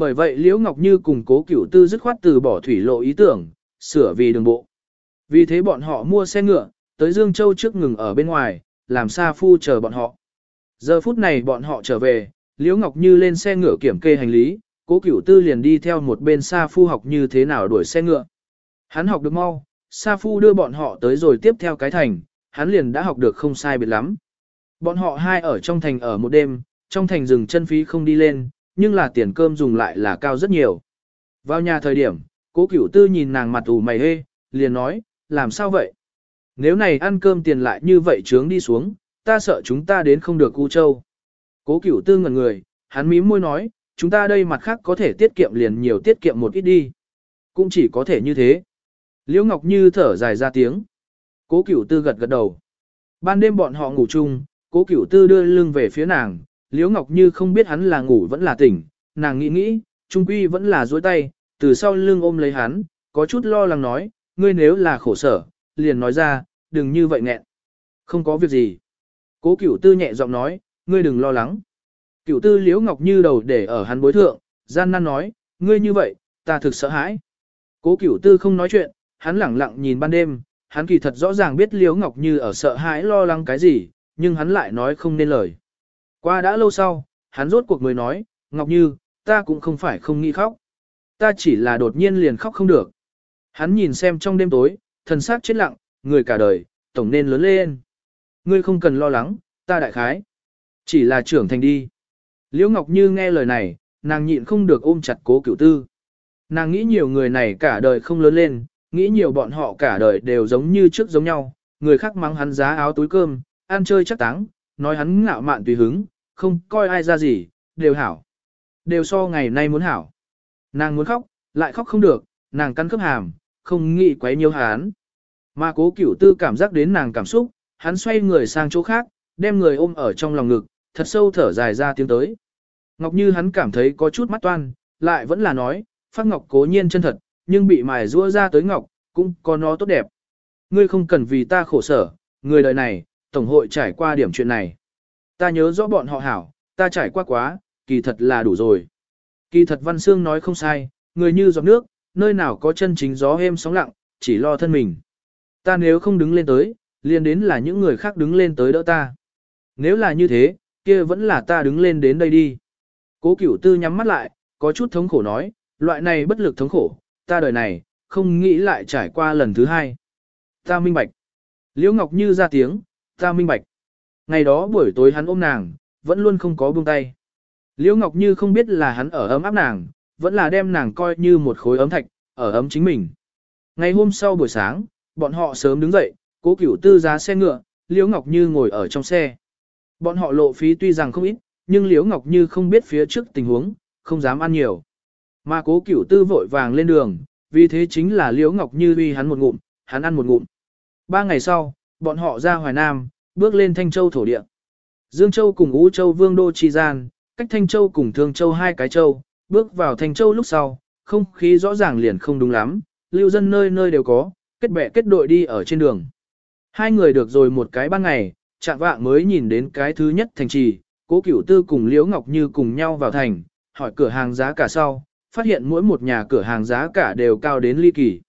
Speaker 1: Bởi vậy Liễu Ngọc Như cùng cố cửu tư dứt khoát từ bỏ thủy lộ ý tưởng, sửa vì đường bộ. Vì thế bọn họ mua xe ngựa, tới Dương Châu trước ngừng ở bên ngoài, làm xa phu chờ bọn họ. Giờ phút này bọn họ trở về, Liễu Ngọc Như lên xe ngựa kiểm kê hành lý, cố cửu tư liền đi theo một bên xa phu học như thế nào đuổi xe ngựa. Hắn học được mau, Sa Phu đưa bọn họ tới rồi tiếp theo cái thành, hắn liền đã học được không sai biệt lắm. Bọn họ hai ở trong thành ở một đêm, trong thành rừng chân phí không đi lên, nhưng là tiền cơm dùng lại là cao rất nhiều. Vào nhà thời điểm, cố cửu tư nhìn nàng mặt ủ mày hê, liền nói, làm sao vậy? Nếu này ăn cơm tiền lại như vậy trướng đi xuống, ta sợ chúng ta đến không được cu châu. Cố cửu tư ngẩn người, hắn mím môi nói, chúng ta đây mặt khác có thể tiết kiệm liền nhiều tiết kiệm một ít đi. Cũng chỉ có thể như thế. Liễu Ngọc Như thở dài ra tiếng. Cố Cửu Tư gật gật đầu. Ban đêm bọn họ ngủ chung, Cố Cửu Tư đưa lưng về phía nàng, Liễu Ngọc Như không biết hắn là ngủ vẫn là tỉnh, nàng nghĩ nghĩ, trung quy vẫn là duỗi tay, từ sau lưng ôm lấy hắn, có chút lo lắng nói, ngươi nếu là khổ sở, liền nói ra, đừng như vậy nghẹn. Không có việc gì. Cố Cửu Tư nhẹ giọng nói, ngươi đừng lo lắng. Cửu Tư Liễu Ngọc Như đầu để ở hắn bối thượng, gian nan nói, ngươi như vậy, ta thực sợ hãi. Cố Cửu Tư không nói chuyện, hắn lẳng lặng nhìn ban đêm, hắn kỳ thật rõ ràng biết Liễu Ngọc Như ở sợ hãi lo lắng cái gì, nhưng hắn lại nói không nên lời. Qua đã lâu sau, hắn rốt cuộc mới nói, Ngọc Như, ta cũng không phải không nghĩ khóc. Ta chỉ là đột nhiên liền khóc không được. Hắn nhìn xem trong đêm tối, thần xác chết lặng, người cả đời, tổng nên lớn lên. Ngươi không cần lo lắng, ta đại khái. Chỉ là trưởng thành đi. Liễu Ngọc Như nghe lời này, nàng nhịn không được ôm chặt cố cửu tư. Nàng nghĩ nhiều người này cả đời không lớn lên, nghĩ nhiều bọn họ cả đời đều giống như trước giống nhau, người khác mắng hắn giá áo túi cơm, ăn chơi chắc táng, nói hắn ngạo mạn tùy hứng, không coi ai ra gì, đều hảo. Đều so ngày nay muốn hảo. Nàng muốn khóc, lại khóc không được, nàng cắn khớp hàm, không nghĩ quấy nhiều hắn. Mà cố cửu tư cảm giác đến nàng cảm xúc, hắn xoay người sang chỗ khác, đem người ôm ở trong lòng ngực, thật sâu thở dài ra tiếng tới. Ngọc Như hắn cảm thấy có chút mắt toan, lại vẫn là nói, phát ngọc cố nhiên chân thật, nhưng bị mài rua ra tới ngọc, cũng có nó tốt đẹp. Ngươi không cần vì ta khổ sở, người đời này, tổng hội trải qua điểm chuyện này. Ta nhớ rõ bọn họ hảo, ta trải qua quá, kỳ thật là đủ rồi. Kỳ thật Văn Sương nói không sai, người như giọt nước, nơi nào có chân chính gió êm sóng lặng, chỉ lo thân mình. Ta nếu không đứng lên tới, liền đến là những người khác đứng lên tới đỡ ta. Nếu là như thế, kia vẫn là ta đứng lên đến đây đi. Cố cửu tư nhắm mắt lại, có chút thống khổ nói, loại này bất lực thống khổ, ta đời này, không nghĩ lại trải qua lần thứ hai. Ta minh bạch. Liễu Ngọc Như ra tiếng, ta minh bạch. Ngày đó buổi tối hắn ôm nàng, vẫn luôn không có buông tay. Liễu Ngọc Như không biết là hắn ở ấm áp nàng, vẫn là đem nàng coi như một khối ấm thạch, ở ấm chính mình. Ngày hôm sau buổi sáng, bọn họ sớm đứng dậy, cố cửu tư giá xe ngựa, Liễu Ngọc Như ngồi ở trong xe. Bọn họ lộ phí tuy rằng không ít, nhưng Liễu Ngọc Như không biết phía trước tình huống, không dám ăn nhiều. Mà cố cửu tư vội vàng lên đường, vì thế chính là Liễu Ngọc Như uy hắn một ngụm, hắn ăn một ngụm. Ba ngày sau, bọn họ ra Hoài Nam, bước lên Thanh Châu thổ địa. Dương Châu cùng Ú Châu Vương Đô Chi Gian, cách Thanh Châu cùng Thương Châu hai cái châu, bước vào Thanh Châu lúc sau, không khí rõ ràng liền không đúng lắm, lưu dân nơi nơi đều có, kết bè kết đội đi ở trên đường. Hai người được rồi một cái ban ngày, chạm vạng mới nhìn đến cái thứ nhất thành trì, cố cửu tư cùng Liễu Ngọc Như cùng nhau vào thành, hỏi cửa hàng giá cả sau, phát hiện mỗi một nhà cửa hàng giá cả đều cao đến ly kỳ.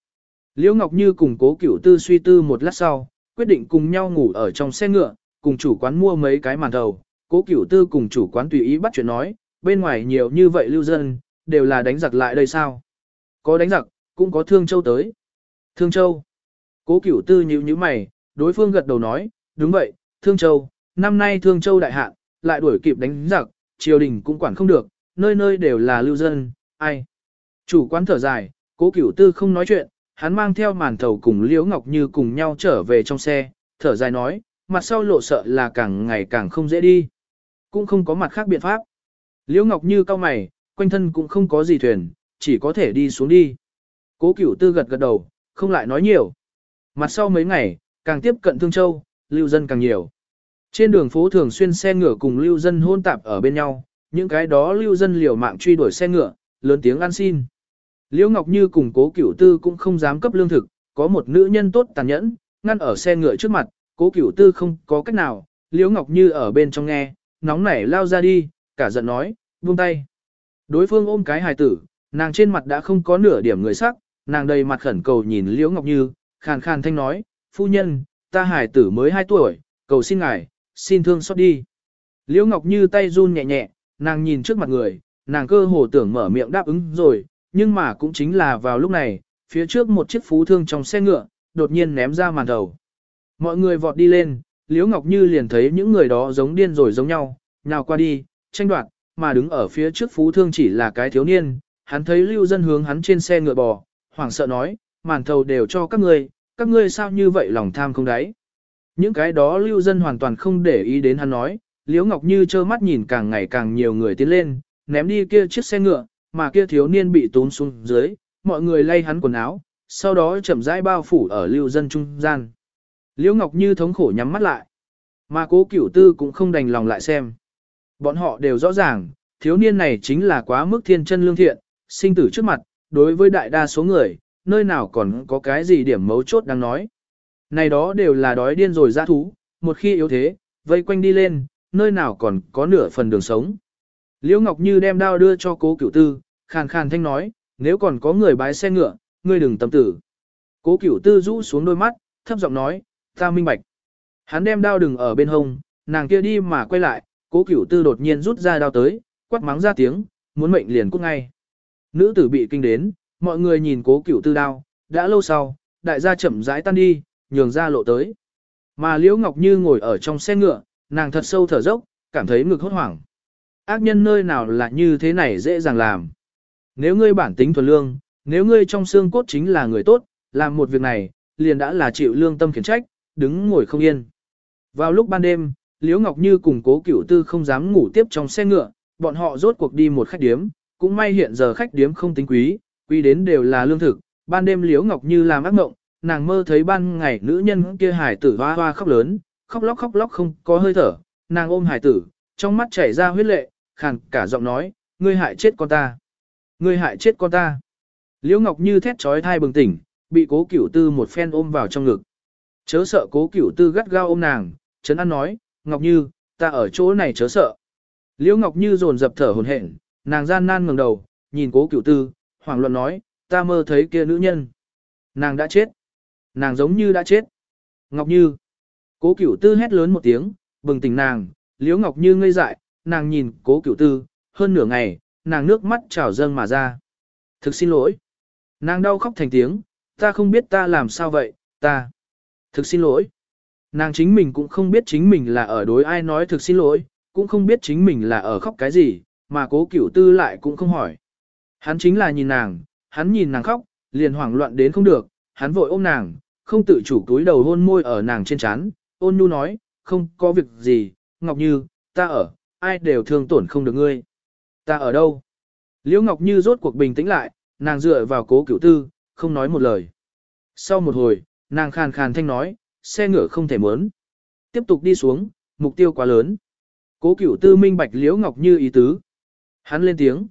Speaker 1: Liễu Ngọc Như cùng cố cửu tư suy tư một lát sau, quyết định cùng nhau ngủ ở trong xe ngựa, cùng chủ quán mua mấy cái màn đầu. Cố cửu tư cùng chủ quán tùy ý bắt chuyện nói, bên ngoài nhiều như vậy lưu dân, đều là đánh giặc lại đây sao? Có đánh giặc, cũng có thương châu tới. Thương châu. Cố cửu tư nhíu nhíu mày, đối phương gật đầu nói, đúng vậy, thương châu, năm nay thương châu đại hạn, lại đuổi kịp đánh giặc, triều đình cũng quản không được, nơi nơi đều là lưu dân, ai. Chủ quán thở dài, cố cửu tư không nói chuyện, hắn mang theo màn thầu cùng Liễu Ngọc Như cùng nhau trở về trong xe, thở dài nói, mặt sau lộ sợ là càng ngày càng không dễ đi. Cũng không có mặt khác biện pháp. Liễu Ngọc Như cao mày, quanh thân cũng không có gì thuyền, chỉ có thể đi xuống đi. Cố cửu tư gật gật đầu, không lại nói nhiều. Mặt sau mấy ngày, càng tiếp cận Thương Châu, lưu dân càng nhiều. Trên đường phố thường xuyên xe ngựa cùng lưu dân hôn tạp ở bên nhau, những cái đó lưu dân liều mạng truy đuổi xe ngựa, lớn tiếng ăn xin. Liễu Ngọc Như cùng cố cửu tư cũng không dám cấp lương thực, có một nữ nhân tốt tàn nhẫn, ngăn ở xe ngựa trước mặt, cố cửu tư không có cách nào, Liễu Ngọc Như ở bên trong nghe, nóng nảy lao ra đi, cả giận nói, buông tay. Đối phương ôm cái hài tử, nàng trên mặt đã không có nửa điểm người sắc, nàng đầy mặt khẩn cầu nhìn Liễu Ngọc Như, khàn khàn thanh nói, phu nhân, ta hài tử mới 2 tuổi, cầu xin ngài, xin thương xót đi. Liễu Ngọc Như tay run nhẹ nhẹ, nàng nhìn trước mặt người, nàng cơ hồ tưởng mở miệng đáp ứng rồi, nhưng mà cũng chính là vào lúc này, phía trước một chiếc phú thương trong xe ngựa, đột nhiên ném ra màn đầu. Mọi người vọt đi lên, Liễu Ngọc Như liền thấy những người đó giống điên rồi giống nhau, nào qua đi, tranh đoạt, mà đứng ở phía trước phú thương chỉ là cái thiếu niên, hắn thấy lưu dân hướng hắn trên xe ngựa bò, hoảng sợ nói, màn thầu đều cho các ngươi, các ngươi sao như vậy lòng tham không đáy. Những cái đó lưu dân hoàn toàn không để ý đến hắn nói, Liễu Ngọc Như trơ mắt nhìn càng ngày càng nhiều người tiến lên, ném đi kia chiếc xe ngựa, mà kia thiếu niên bị tốn xuống dưới, mọi người lay hắn quần áo, sau đó chậm rãi bao phủ ở lưu dân trung gian. Liễu Ngọc Như thống khổ nhắm mắt lại, mà cố cửu tư cũng không đành lòng lại xem. Bọn họ đều rõ ràng, thiếu niên này chính là quá mức thiên chân lương thiện, sinh tử trước mặt, đối với đại đa số người, nơi nào còn có cái gì điểm mấu chốt đang nói. Này đó đều là đói điên rồi ra thú, một khi yếu thế, vây quanh đi lên, nơi nào còn có nửa phần đường sống. Liễu Ngọc Như đem đao đưa cho cố cửu tư, khàn khàn thanh nói, nếu còn có người bái xe ngựa, ngươi đừng tâm tử. Cố cửu tư rũ xuống đôi mắt, thấp giọng nói, ta minh bạch. Hắn đem đao đừng ở bên hông, nàng kia đi mà quay lại, cố cửu tư đột nhiên rút ra đao tới, quát mắng ra tiếng, muốn mệnh liền cút ngay. Nữ tử bị kinh đến, mọi người nhìn cố cửu tư đao, đã lâu sau, đại gia chậm rãi tan đi, nhường ra lộ tới. Mà Liễu Ngọc Như ngồi ở trong xe ngựa, nàng thật sâu thở dốc, cảm thấy ngực hốt hoảng. Ác nhân nơi nào là như thế này dễ dàng làm. Nếu ngươi bản tính thuần lương, nếu ngươi trong xương cốt chính là người tốt, làm một việc này, liền đã là chịu lương tâm khiển trách, đứng ngồi không yên. Vào lúc ban đêm, Liễu Ngọc Như cùng cố cửu tư không dám ngủ tiếp trong xe ngựa, bọn họ rốt cuộc đi một khách điếm, cũng may hiện giờ khách điếm không tính quý, quý đến đều là lương thực, ban đêm Liễu Ngọc Như làm ác mộng, nàng mơ thấy ban ngày nữ nhân kia hải tử hoa hoa khóc lớn, khóc lóc khóc lóc không có hơi thở, nàng ôm hải tử, trong mắt chảy ra huyết lệ, khàn cả giọng nói, ngươi hại chết con ta. Ngươi hại chết con ta. Liễu Ngọc Như thét trói thai bừng tỉnh, bị cố cửu tư một phen ôm vào trong ngực. Chớ sợ cố cửu tư gắt gao ôm nàng, chấn an nói, Ngọc Như, ta ở chỗ này chớ sợ. Liễu Ngọc Như dồn dập thở hồn hển, nàng gian nan ngẩng đầu, nhìn cố cửu tư, hoảng loạn nói, ta mơ thấy kia nữ nhân. Nàng đã chết. Nàng giống như đã chết. Ngọc Như. Cố cửu tư hét lớn một tiếng, bừng tỉnh nàng, Liễu Ngọc Như ngây dại, nàng nhìn cố cửu tư, hơn nửa ngày, nàng nước mắt trào dâng mà ra. Thực xin lỗi. Nàng đau khóc thành tiếng, ta không biết ta làm sao vậy, ta. Thực xin lỗi. Nàng chính mình cũng không biết chính mình là ở đối ai nói thực xin lỗi, cũng không biết chính mình là ở khóc cái gì, mà cố cửu tư lại cũng không hỏi. Hắn chính là nhìn nàng, hắn nhìn nàng khóc, liền hoảng loạn đến không được, hắn vội ôm nàng, không tự chủ túi đầu hôn môi ở nàng trên trán, ôn nhu nói, không có việc gì, Ngọc Như, ta ở, ai đều thương tổn không được ngươi. Ta ở đâu? Liễu Ngọc Như rốt cuộc bình tĩnh lại, nàng dựa vào cố cửu tư, không nói một lời. Sau một hồi, nàng khàn khàn thanh nói, xe ngựa không thể mớn. Tiếp tục đi xuống, mục tiêu quá lớn. Cố cửu tư minh bạch Liễu Ngọc Như ý tứ. Hắn lên tiếng.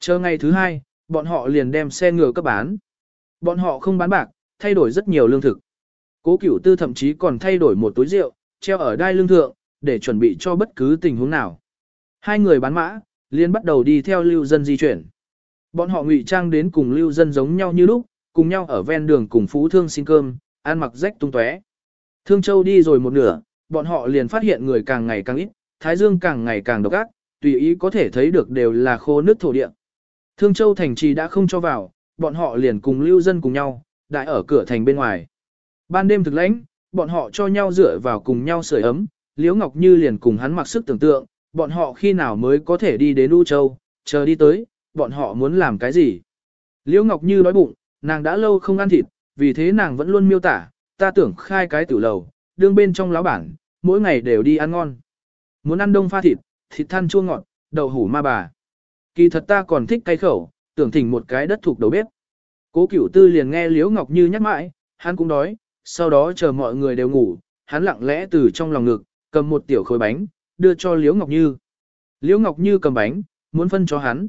Speaker 1: Chờ ngày thứ hai, bọn họ liền đem xe ngựa cấp bán. Bọn họ không bán bạc, thay đổi rất nhiều lương thực. Cố cửu tư thậm chí còn thay đổi một túi rượu, treo ở đai lương thượng, để chuẩn bị cho bất cứ tình huống nào. Hai người bán mã, liền bắt đầu đi theo lưu dân di chuyển. Bọn họ ngụy trang đến cùng lưu dân giống nhau như lúc, cùng nhau ở ven đường cùng phú thương xin cơm, ăn mặc rách tung tóe. Thương Châu đi rồi một nửa, bọn họ liền phát hiện người càng ngày càng ít, thái dương càng ngày càng độc ác, tùy ý có thể thấy được đều là khô nước thổ địa. Thương Châu thành trì đã không cho vào, bọn họ liền cùng lưu dân cùng nhau, đại ở cửa thành bên ngoài. Ban đêm thực lãnh, bọn họ cho nhau dựa vào cùng nhau sưởi ấm, Liễu Ngọc Như liền cùng hắn mặc sức tưởng tượng, bọn họ khi nào mới có thể đi đến U Châu, chờ đi tới, bọn họ muốn làm cái gì. Liễu Ngọc Như đói bụng, nàng đã lâu không ăn thịt, vì thế nàng vẫn luôn miêu tả, ta tưởng khai cái tử lầu, đương bên trong láo bản, mỗi ngày đều đi ăn ngon. Muốn ăn đông pha thịt, thịt than chua ngọt, đậu hủ ma bà. Kỳ thật ta còn thích cay khẩu, tưởng thỉnh một cái đất thuộc đầu bếp. Cố cửu tư liền nghe Liễu Ngọc Như nhắc mãi, hắn cũng đói, sau đó chờ mọi người đều ngủ, hắn lặng lẽ từ trong lòng ngực, cầm một tiểu khối bánh, đưa cho Liễu Ngọc Như. Liễu Ngọc Như cầm bánh, muốn phân cho hắn.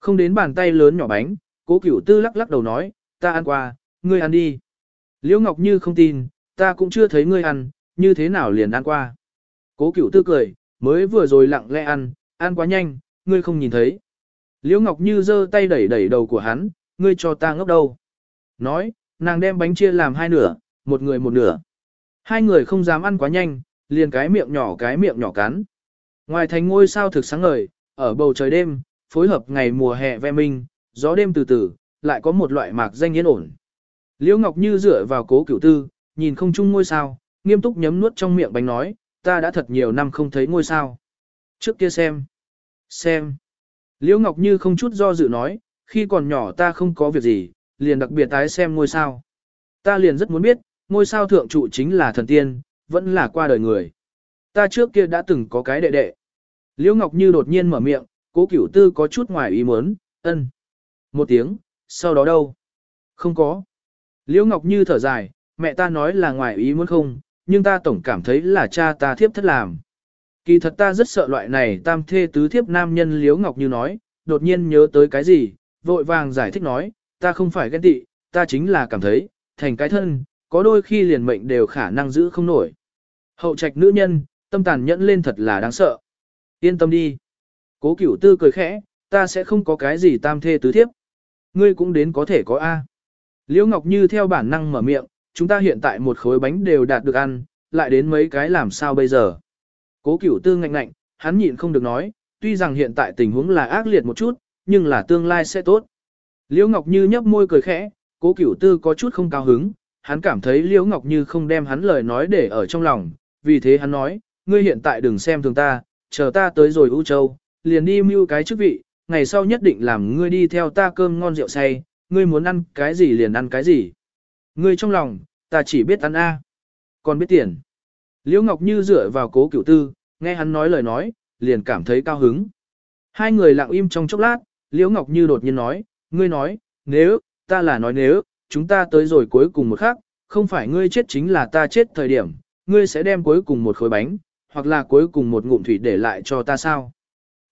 Speaker 1: Không đến bàn tay lớn nhỏ bánh, cố cửu tư lắc lắc đầu nói, ta ăn qua, ngươi ăn đi. Liễu Ngọc Như không tin, ta cũng chưa thấy ngươi ăn, như thế nào liền ăn qua. Cố cửu tư cười, mới vừa rồi lặng lẽ ăn, ăn quá nhanh, ngươi không nhìn thấy. Liễu Ngọc Như giơ tay đẩy đẩy đầu của hắn, ngươi cho ta ngốc đâu. Nói, nàng đem bánh chia làm hai nửa, một người một nửa. Hai người không dám ăn quá nhanh, liền cái miệng nhỏ cái miệng nhỏ cắn. Ngoài thành ngôi sao thực sáng ngời, ở bầu trời đêm, phối hợp ngày mùa hè ve minh, gió đêm từ từ, lại có một loại mạc danh yên ổn. Liễu Ngọc Như dựa vào cố cửu tư, nhìn không chung ngôi sao, nghiêm túc nhấm nuốt trong miệng bánh nói, ta đã thật nhiều năm không thấy ngôi sao. Trước kia xem, xem. Liễu Ngọc Như không chút do dự nói, khi còn nhỏ ta không có việc gì, liền đặc biệt tái xem ngôi sao. Ta liền rất muốn biết, ngôi sao thượng trụ chính là thần tiên, vẫn là qua đời người. Ta trước kia đã từng có cái đệ đệ. Liễu Ngọc Như đột nhiên mở miệng, cố cửu tư có chút ngoài ý muốn, ân. Một tiếng, sau đó đâu? Không có. Liễu Ngọc Như thở dài, mẹ ta nói là ngoài ý muốn không, nhưng ta tổng cảm thấy là cha ta thiếp thất làm. Kỳ thật ta rất sợ loại này tam thê tứ thiếp nam nhân Liễu Ngọc Như nói, đột nhiên nhớ tới cái gì, vội vàng giải thích nói, ta không phải ghen tị, ta chính là cảm thấy, thành cái thân, có đôi khi liền mệnh đều khả năng giữ không nổi. Hậu trạch nữ nhân, tâm tàn nhẫn lên thật là đáng sợ. Yên tâm đi. Cố cửu tư cười khẽ, ta sẽ không có cái gì tam thê tứ thiếp. Ngươi cũng đến có thể có A. Liễu Ngọc Như theo bản năng mở miệng, chúng ta hiện tại một khối bánh đều đạt được ăn, lại đến mấy cái làm sao bây giờ. Cố cửu tư ngạnh ngạnh, hắn nhịn không được nói, tuy rằng hiện tại tình huống là ác liệt một chút, nhưng là tương lai sẽ tốt. Liễu Ngọc Như nhấp môi cười khẽ, cố cửu tư có chút không cao hứng, hắn cảm thấy Liễu Ngọc Như không đem hắn lời nói để ở trong lòng, vì thế hắn nói, ngươi hiện tại đừng xem thường ta, chờ ta tới rồi U Châu, liền đi mưu cái chức vị, ngày sau nhất định làm ngươi đi theo ta cơm ngon rượu say, ngươi muốn ăn cái gì liền ăn cái gì. Ngươi trong lòng, ta chỉ biết ăn A, còn biết tiền. Liễu Ngọc Như dựa vào cố cửu tư, nghe hắn nói lời nói, liền cảm thấy cao hứng. Hai người lặng im trong chốc lát, Liễu Ngọc Như đột nhiên nói, ngươi nói, nếu, ta là nói nếu, chúng ta tới rồi cuối cùng một khắc, không phải ngươi chết chính là ta chết thời điểm, ngươi sẽ đem cuối cùng một khối bánh, hoặc là cuối cùng một ngụm thủy để lại cho ta sao?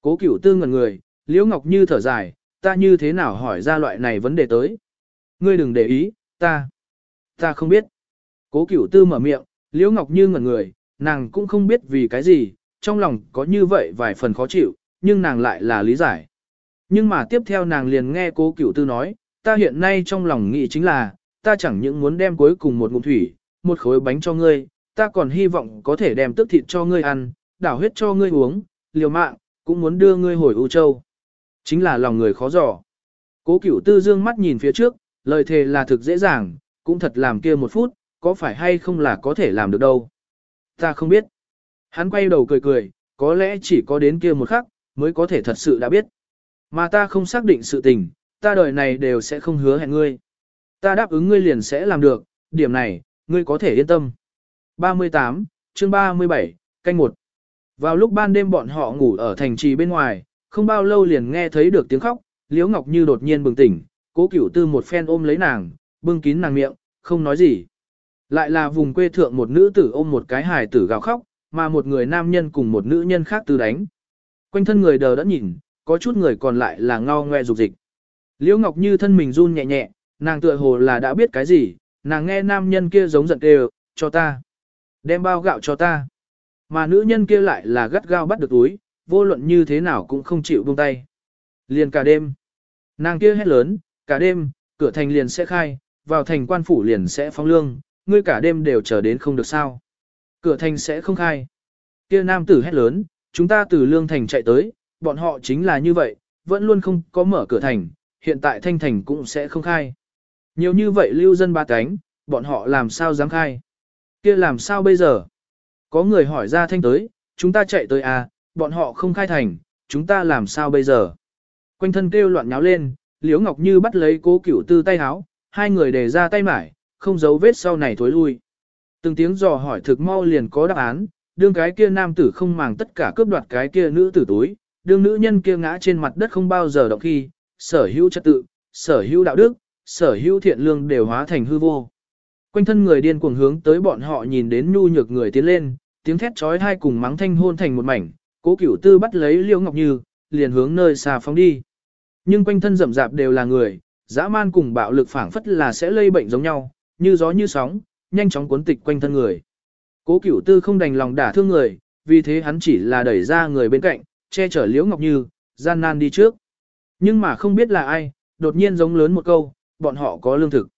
Speaker 1: Cố cửu tư ngẩn người, Liễu Ngọc Như thở dài, ta như thế nào hỏi ra loại này vấn đề tới? Ngươi đừng để ý, ta, ta không biết. Cố cửu tư mở miệng, Liễu Ngọc Như ngẩn người, nàng cũng không biết vì cái gì, trong lòng có như vậy vài phần khó chịu, nhưng nàng lại là lý giải. Nhưng mà tiếp theo nàng liền nghe cố cửu tư nói, ta hiện nay trong lòng nghĩ chính là, ta chẳng những muốn đem cuối cùng một ngụm thủy, một khối bánh cho ngươi, ta còn hy vọng có thể đem tức thịt cho ngươi ăn, đảo huyết cho ngươi uống, liều mạng, cũng muốn đưa ngươi hồi U Châu. Chính là lòng người khó dò. Cố cửu tư dương mắt nhìn phía trước, lời thề là thực dễ dàng, cũng thật làm kia một phút, có phải hay không là có thể làm được đâu. Ta không biết. Hắn quay đầu cười cười, có lẽ chỉ có đến kia một khắc, mới có thể thật sự đã biết. Mà ta không xác định sự tình, ta đời này đều sẽ không hứa hẹn ngươi. Ta đáp ứng ngươi liền sẽ làm được, điểm này, ngươi có thể yên tâm. 38, chương 37, canh 1. Vào lúc ban đêm bọn họ ngủ ở thành trì bên ngoài, không bao lâu liền nghe thấy được tiếng khóc, Liễu Ngọc Như đột nhiên bừng tỉnh, cố cửu tư một phen ôm lấy nàng, bưng kín nàng miệng, không nói gì. Lại là vùng quê thượng một nữ tử ôm một cái hài tử gào khóc, mà một người nam nhân cùng một nữ nhân khác tư đánh. Quanh thân người đờ đã nhìn, có chút người còn lại là ngao ngoe dục dịch. Liễu Ngọc Như thân mình run nhẹ nhẹ, nàng tựa hồ là đã biết cái gì, nàng nghe nam nhân kia giống giận kêu, cho ta. Đem bao gạo cho ta. Mà nữ nhân kia lại là gắt gao bắt được túi, vô luận như thế nào cũng không chịu buông tay. Liền cả đêm. Nàng kia hét lớn, cả đêm, cửa thành liền sẽ khai, vào thành quan phủ liền sẽ phóng lương, ngươi cả đêm đều chờ đến không được sao. Cửa thành sẽ không khai. Kia nam tử hét lớn, chúng ta từ lương thành chạy tới, bọn họ chính là như vậy, vẫn luôn không có mở cửa thành, hiện tại thanh thành cũng sẽ không khai. Nhiều như vậy lưu dân ba cánh, bọn họ làm sao dám khai? Kia làm sao bây giờ? Có người hỏi ra thanh tới, chúng ta chạy tới à, bọn họ không khai thành, chúng ta làm sao bây giờ? Quanh thân kêu loạn nháo lên, Liễu Ngọc Như bắt lấy cố cửu tư tay háo, hai người để ra tay mải, không giấu vết sau này thối lui. Từng tiếng dò hỏi thực mau liền có đáp án, đương cái kia nam tử không màng tất cả cướp đoạt cái kia nữ tử túi, đương nữ nhân kia ngã trên mặt đất không bao giờ động khi, sở hữu trật tự, sở hữu đạo đức, sở hữu thiện lương đều hóa thành hư vô. Quanh thân người điên cuồng hướng tới bọn họ nhìn đến nhu nhược người tiến lên, tiếng thét chói hai cùng mắng thanh hôn thành một mảnh, cố cửu tư bắt lấy liễu ngọc như, liền hướng nơi xà phóng đi. Nhưng quanh thân rậm rạp đều là người, dã man cùng bạo lực phảng phất là sẽ lây bệnh giống nhau, như gió như sóng, nhanh chóng cuốn tịch quanh thân người. Cố cửu tư không đành lòng đả thương người, vì thế hắn chỉ là đẩy ra người bên cạnh, che chở liễu ngọc như, gian nan đi trước. Nhưng mà không biết là ai, đột nhiên giống lớn một câu, bọn họ có lương thực.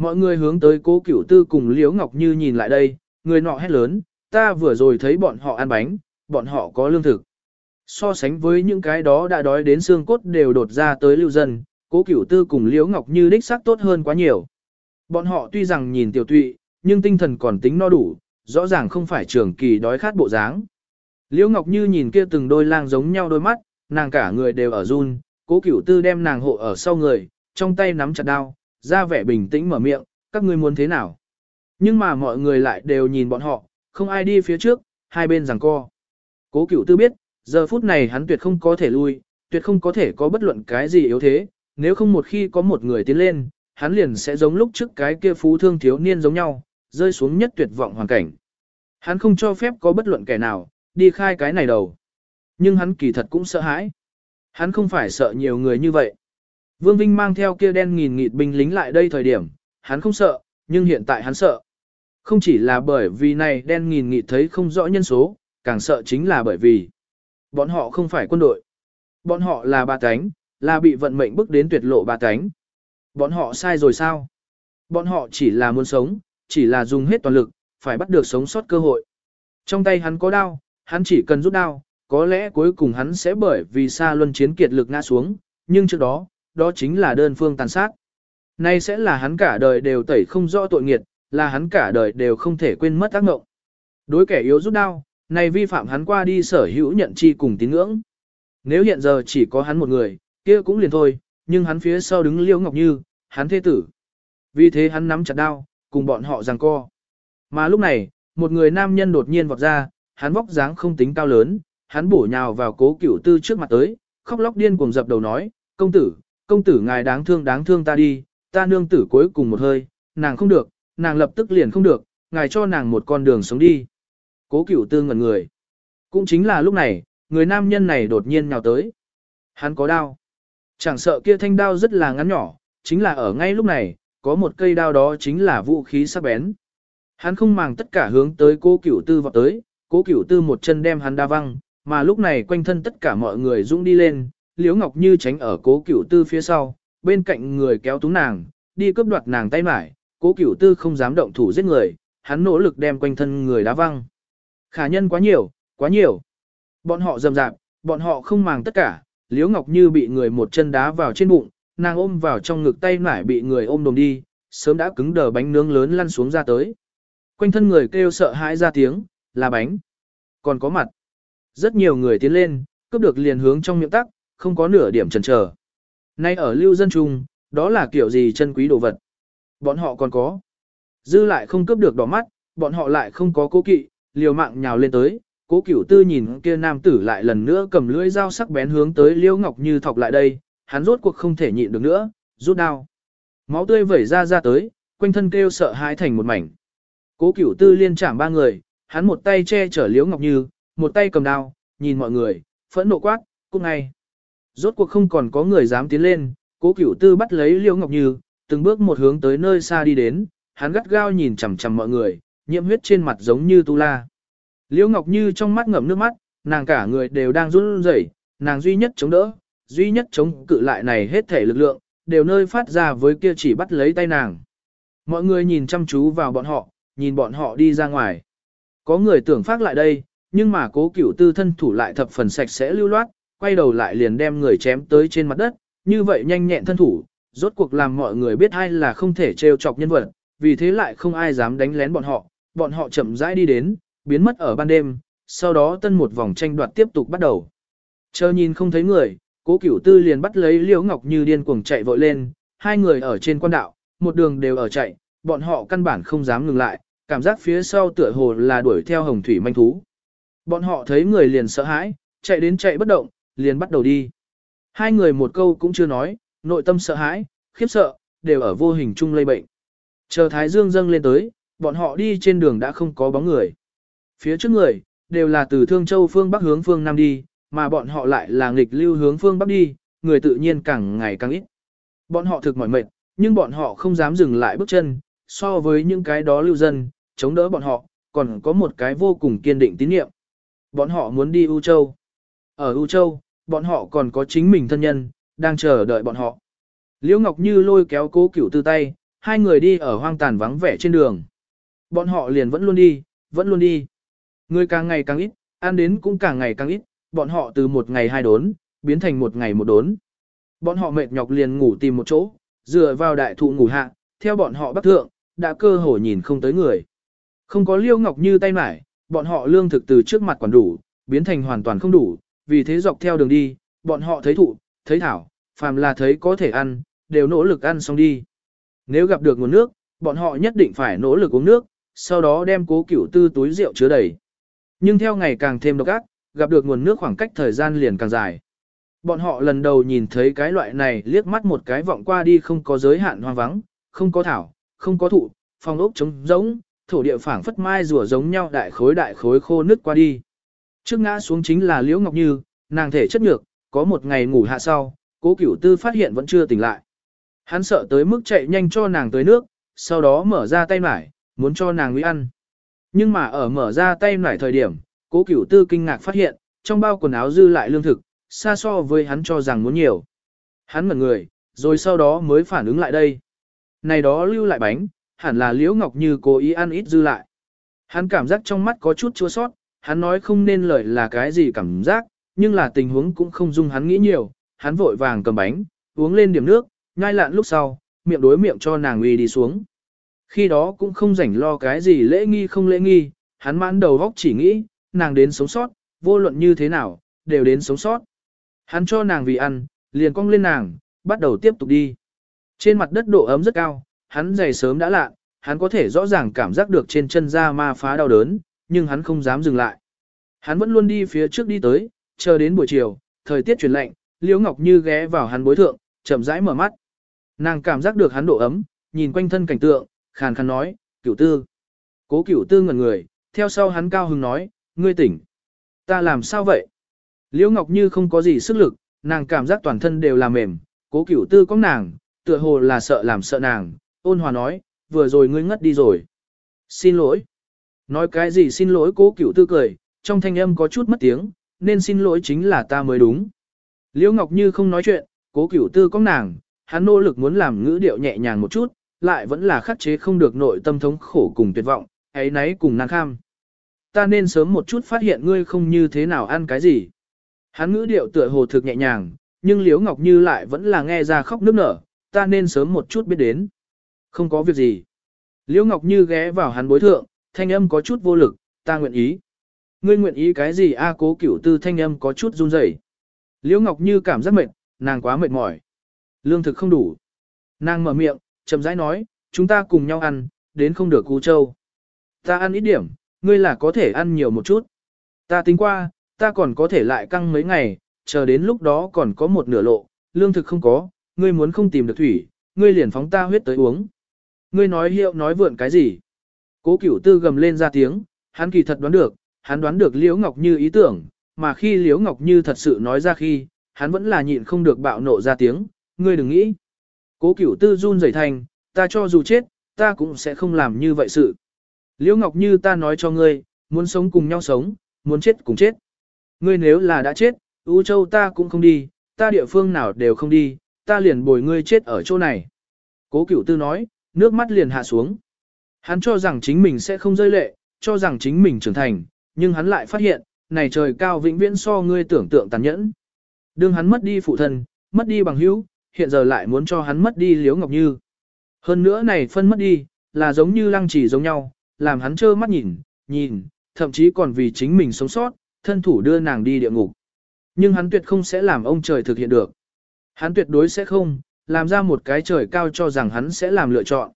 Speaker 1: Mọi người hướng tới cố cửu tư cùng liễu ngọc như nhìn lại đây, người nọ hét lớn, ta vừa rồi thấy bọn họ ăn bánh, bọn họ có lương thực. So sánh với những cái đó đã đói đến xương cốt đều đột ra tới lưu dân, cố cửu tư cùng liễu ngọc như đích xác tốt hơn quá nhiều. Bọn họ tuy rằng nhìn tiểu tụy, nhưng tinh thần còn tính no đủ, rõ ràng không phải trường kỳ đói khát bộ dáng. Liễu Ngọc Như nhìn kia từng đôi lang giống nhau đôi mắt, nàng cả người đều ở run, cố cửu tư đem nàng hộ ở sau người, trong tay nắm chặt đao, ra vẻ bình tĩnh mở miệng, các ngươi muốn thế nào. Nhưng mà mọi người lại đều nhìn bọn họ, không ai đi phía trước, hai bên giằng co. Cố cửu tư biết, giờ phút này hắn tuyệt không có thể lui, tuyệt không có thể có bất luận cái gì yếu thế, nếu không một khi có một người tiến lên, hắn liền sẽ giống lúc trước cái kia phú thương thiếu niên giống nhau, rơi xuống nhất tuyệt vọng hoàn cảnh. Hắn không cho phép có bất luận kẻ nào, đi khai cái này đầu. Nhưng hắn kỳ thật cũng sợ hãi. Hắn không phải sợ nhiều người như vậy. Vương Vinh mang theo kia đen nghìn nghịt binh lính lại đây thời điểm, hắn không sợ, nhưng hiện tại hắn sợ. Không chỉ là bởi vì này đen nghìn nghịt thấy không rõ nhân số, càng sợ chính là bởi vì bọn họ không phải quân đội. Bọn họ là ba cánh, là bị vận mệnh bức đến tuyệt lộ ba cánh. Bọn họ sai rồi sao? Bọn họ chỉ là muốn sống, chỉ là dùng hết toàn lực, phải bắt được sống sót cơ hội. Trong tay hắn có đao, hắn chỉ cần rút đao, có lẽ cuối cùng hắn sẽ bởi vì xa luân chiến kiệt lực ngã xuống, nhưng trước đó, đó chính là đơn phương tàn sát. Nay sẽ là hắn cả đời đều tẩy không rõ tội nghiệt, là hắn cả đời đều không thể quên mất tác ngộng. Đối kẻ yếu rút đau, này vi phạm hắn qua đi sở hữu nhận chi cùng tín ngưỡng. Nếu hiện giờ chỉ có hắn một người, kia cũng liền thôi, nhưng hắn phía sau đứng Liễu Ngọc Như, hắn thế tử. Vì thế hắn nắm chặt đao, cùng bọn họ giằng co. Mà lúc này, một người nam nhân đột nhiên vọt ra, hắn vóc dáng không tính cao lớn, hắn bổ nhào vào cố cửu tư trước mặt tới, khóc lóc điên cuồng dập đầu nói, công tử, công tử ngài đáng thương đáng thương ta đi, ta nương tử cuối cùng một hơi, nàng không được, nàng lập tức liền không được, ngài cho nàng một con đường sống đi. Cố cửu tư ngẩn người. Cũng chính là lúc này, người nam nhân này đột nhiên nhào tới. Hắn có đao. Chẳng sợ kia thanh đao rất là ngắn nhỏ, chính là ở ngay lúc này, có một cây đao đó chính là vũ khí sắc bén. Hắn không màng tất cả hướng tới cố cửu tư vọt tới, cố cửu tư một chân đem hắn đa văng, mà lúc này quanh thân tất cả mọi người dũng đi lên, liễu ngọc như tránh ở cố cửu tư phía sau, bên cạnh người kéo túng nàng, đi cướp đoạt nàng tay mải, cố cửu tư không dám động thủ giết người, hắn nỗ lực đem quanh thân người đá văng. Khả nhân quá nhiều, quá nhiều. Bọn họ dầm dạp, bọn họ không màng tất cả, liễu ngọc như bị người một chân đá vào trên bụng, nàng ôm vào trong ngực tay mải bị người ôm đồm đi, sớm đã cứng đờ bánh nướng lớn lăn xuống ra tới. Quanh thân người kêu sợ hãi ra tiếng, là bánh. Còn có mặt. Rất nhiều người tiến lên, cướp được liền hướng trong miệng tắc, không có nửa điểm chần chờ. Nay ở lưu dân trung, đó là kiểu gì chân quý đồ vật. Bọn họ còn có. Dư lại không cướp được đỏ mắt, bọn họ lại không có cố kỵ, liều mạng nhào lên tới. Cố cửu tư nhìn kia nam tử lại lần nữa cầm lưỡi dao sắc bén hướng tới liêu ngọc như thọc lại đây, hắn rốt cuộc không thể nhịn được nữa, rút đao. Máu tươi vẩy ra ra tới, quanh thân kêu sợ hãi thành một mảnh. Cố cửu tư liên chạm ba người, hắn một tay che chở liễu ngọc như, một tay cầm đao, nhìn mọi người, phẫn nộ quát, cút ngay. Rốt cuộc không còn có người dám tiến lên, cố cửu tư bắt lấy liễu ngọc như, từng bước một hướng tới nơi xa đi đến, hắn gắt gao nhìn chằm chằm mọi người, nhiễm huyết trên mặt giống như tu la. Liễu ngọc như trong mắt ngậm nước mắt, nàng cả người đều đang run rẩy, nàng duy nhất chống đỡ, duy nhất chống cự lại này hết thể lực lượng, đều nơi phát ra với kia chỉ bắt lấy tay nàng. Mọi người nhìn chăm chú vào bọn họ, nhìn bọn họ đi ra ngoài. Có người tưởng phát lại đây, nhưng mà cố cửu tư thân thủ lại thập phần sạch sẽ lưu loát, quay đầu lại liền đem người chém tới trên mặt đất, như vậy nhanh nhẹn thân thủ, rốt cuộc làm mọi người biết ai là không thể trêu chọc nhân vật, vì thế lại không ai dám đánh lén bọn họ, bọn họ chậm rãi đi đến, biến mất ở ban đêm, sau đó tân một vòng tranh đoạt tiếp tục bắt đầu. Chờ nhìn không thấy người, cố cửu tư liền bắt lấy Liễu Ngọc Như điên cuồng chạy vội lên, hai người ở trên quan đạo, một đường đều ở chạy, bọn họ căn bản không dám ngừng lại, cảm giác phía sau tựa hồ là đuổi theo hồng thủy manh thú. Bọn họ thấy người liền sợ hãi, chạy đến chạy bất động, liền bắt đầu đi. Hai người một câu cũng chưa nói, nội tâm sợ hãi, khiếp sợ, đều ở vô hình chung lây bệnh. Chờ Thái Dương dâng lên tới, bọn họ đi trên đường đã không có bóng người. Phía trước người, đều là từ Thương Châu phương Bắc hướng phương Nam đi, mà bọn họ lại là nghịch lưu hướng phương Bắc đi, người tự nhiên càng ngày càng ít. Bọn họ thực mỏi mệt, nhưng bọn họ không dám dừng lại bước chân, so với những cái đó lưu dân, chống đỡ bọn họ, còn có một cái vô cùng kiên định tín nhiệm. Bọn họ muốn đi U Châu. Ở U Châu, bọn họ còn có chính mình thân nhân, đang chờ đợi bọn họ. Liễu Ngọc Như lôi kéo cố cửu tư tay, hai người đi ở hoang tàn vắng vẻ trên đường. Bọn họ liền vẫn luôn đi, vẫn luôn đi. Người càng ngày càng ít, ăn đến cũng càng ngày càng ít, bọn họ từ một ngày hai đốn, biến thành một ngày một đốn. Bọn họ mệt nhọc liền ngủ tìm một chỗ, dựa vào đại thụ ngủ hạ, theo bọn họ bắt thượng, đã cơ hội nhìn không tới người. Không có liêu ngọc như tay mải, bọn họ lương thực từ trước mặt còn đủ, biến thành hoàn toàn không đủ, vì thế dọc theo đường đi, bọn họ thấy thụ, thấy thảo, phàm là thấy có thể ăn, đều nỗ lực ăn xong đi. Nếu gặp được nguồn nước, bọn họ nhất định phải nỗ lực uống nước, sau đó đem cố cửu tư túi rượu chứa đầy. Nhưng theo ngày càng thêm độc ác, gặp được nguồn nước khoảng cách thời gian liền càng dài. Bọn họ lần đầu nhìn thấy cái loại này liếc mắt một cái vọng qua đi không có giới hạn hoang vắng, không có thảo, không có thụ, phong ốc trống rỗng, thổ địa phảng phất mai rùa giống nhau đại khối đại khối khô nứt qua đi. Trước ngã xuống chính là Liễu Ngọc Như, nàng thể chất nhược, có một ngày ngủ hạ sau, cố cửu tư phát hiện vẫn chưa tỉnh lại. Hắn sợ tới mức chạy nhanh cho nàng tới nước, sau đó mở ra tay mải, muốn cho nàng nguy ăn. Nhưng mà ở mở ra tay mải thời điểm, cố cửu tư kinh ngạc phát hiện, trong bao quần áo dư lại lương thực, xa so với hắn cho rằng muốn nhiều. Hắn ngẩn người, rồi sau đó mới phản ứng lại đây. Này đó lưu lại bánh, hẳn là Liễu Ngọc Như cố ý ăn ít dư lại. Hắn cảm giác trong mắt có chút chua sót, hắn nói không nên lời là cái gì cảm giác, nhưng là tình huống cũng không dung hắn nghĩ nhiều, hắn vội vàng cầm bánh, uống lên điểm nước, nhai lạn lúc sau, miệng đối miệng cho nàng uy đi xuống. Khi đó cũng không rảnh lo cái gì lễ nghi không lễ nghi, hắn mãn đầu góc chỉ nghĩ, nàng đến sống sót, vô luận như thế nào, đều đến sống sót. Hắn cho nàng vì ăn, liền cong lên nàng, bắt đầu tiếp tục đi. Trên mặt đất độ ấm rất cao, hắn giày sớm đã lạ, hắn có thể rõ ràng cảm giác được trên chân da ma phá đau đớn, nhưng hắn không dám dừng lại. Hắn vẫn luôn đi phía trước đi tới, chờ đến buổi chiều, thời tiết chuyển lạnh, Liễu Ngọc Như ghé vào hắn bối thượng, chậm rãi mở mắt. Nàng cảm giác được hắn độ ấm, nhìn quanh thân cảnh tượng, khàn khàn nói, cửu tư. Cố cửu tư ngẩn người, theo sau hắn cao hứng nói, ngươi tỉnh. Ta làm sao vậy? Liễu Ngọc Như không có gì sức lực, nàng cảm giác toàn thân đều là mềm, cố cửu tư có nàng, tựa hồ là sợ làm sợ nàng, ôn hòa nói, vừa rồi ngươi ngất đi rồi. Xin lỗi. Nói cái gì xin lỗi cố cửu tư cười, trong thanh âm có chút mất tiếng, nên xin lỗi chính là ta mới đúng. Liễu Ngọc Như không nói chuyện, cố cửu tư có nàng, hắn nỗ lực muốn làm ngữ điệu nhẹ nhàng một chút, lại vẫn là khắc chế không được nội tâm thống khổ cùng tuyệt vọng, ấy nấy cùng nàng kham. Ta nên sớm một chút phát hiện ngươi không như thế nào ăn cái gì. Hắn ngữ điệu tựa hồ thực nhẹ nhàng, nhưng Liễu Ngọc Như lại vẫn là nghe ra khóc nức nở, ta nên sớm một chút biết đến. Không có việc gì. Liễu Ngọc Như ghé vào hắn bối thượng, thanh âm có chút vô lực, ta nguyện ý. Ngươi nguyện ý cái gì a cố cửu tư thanh âm có chút run rẩy. Liễu Ngọc Như cảm giác mệt, nàng quá mệt mỏi. Lương thực không đủ. Nàng mở miệng, chậm rãi nói, chúng ta cùng nhau ăn, đến không được cú châu. Ta ăn ít điểm, ngươi là có thể ăn nhiều một chút. Ta tính qua, ta còn có thể lại căng mấy ngày, chờ đến lúc đó còn có một nửa lộ, lương thực không có, ngươi muốn không tìm được thủy, ngươi liền phóng ta huyết tới uống. Ngươi nói hiệu nói vượn cái gì? Cố cửu tư gầm lên ra tiếng, hắn kỳ thật đoán được, hắn đoán được Liễu Ngọc Như ý tưởng, mà khi Liễu Ngọc Như thật sự nói ra khi, hắn vẫn là nhịn không được bạo nộ ra tiếng, ngươi đừng nghĩ. Cố cửu tư run rẩy thành, ta cho dù chết, ta cũng sẽ không làm như vậy sự. Liễu Ngọc Như ta nói cho ngươi, muốn sống cùng nhau sống, muốn chết cùng chết. Ngươi nếu là đã chết, U Châu ta cũng không đi, ta địa phương nào đều không đi, ta liền bồi ngươi chết ở chỗ này. Cố cửu tư nói, nước mắt liền hạ xuống. Hắn cho rằng chính mình sẽ không rơi lệ, cho rằng chính mình trưởng thành, nhưng hắn lại phát hiện, này trời cao vĩnh viễn so ngươi tưởng tượng tàn nhẫn. Đương hắn mất đi phụ thân, mất đi bằng hữu, hiện giờ lại muốn cho hắn mất đi Liễu Ngọc Như. Hơn nữa này phân mất đi, là giống như lăng chỉ giống nhau, làm hắn trơ mắt nhìn, nhìn, thậm chí còn vì chính mình sống sót, thân thủ đưa nàng đi địa ngục. Nhưng hắn tuyệt không sẽ làm ông trời thực hiện được. Hắn tuyệt đối sẽ không, làm ra một cái trời cao cho rằng hắn sẽ làm lựa chọn.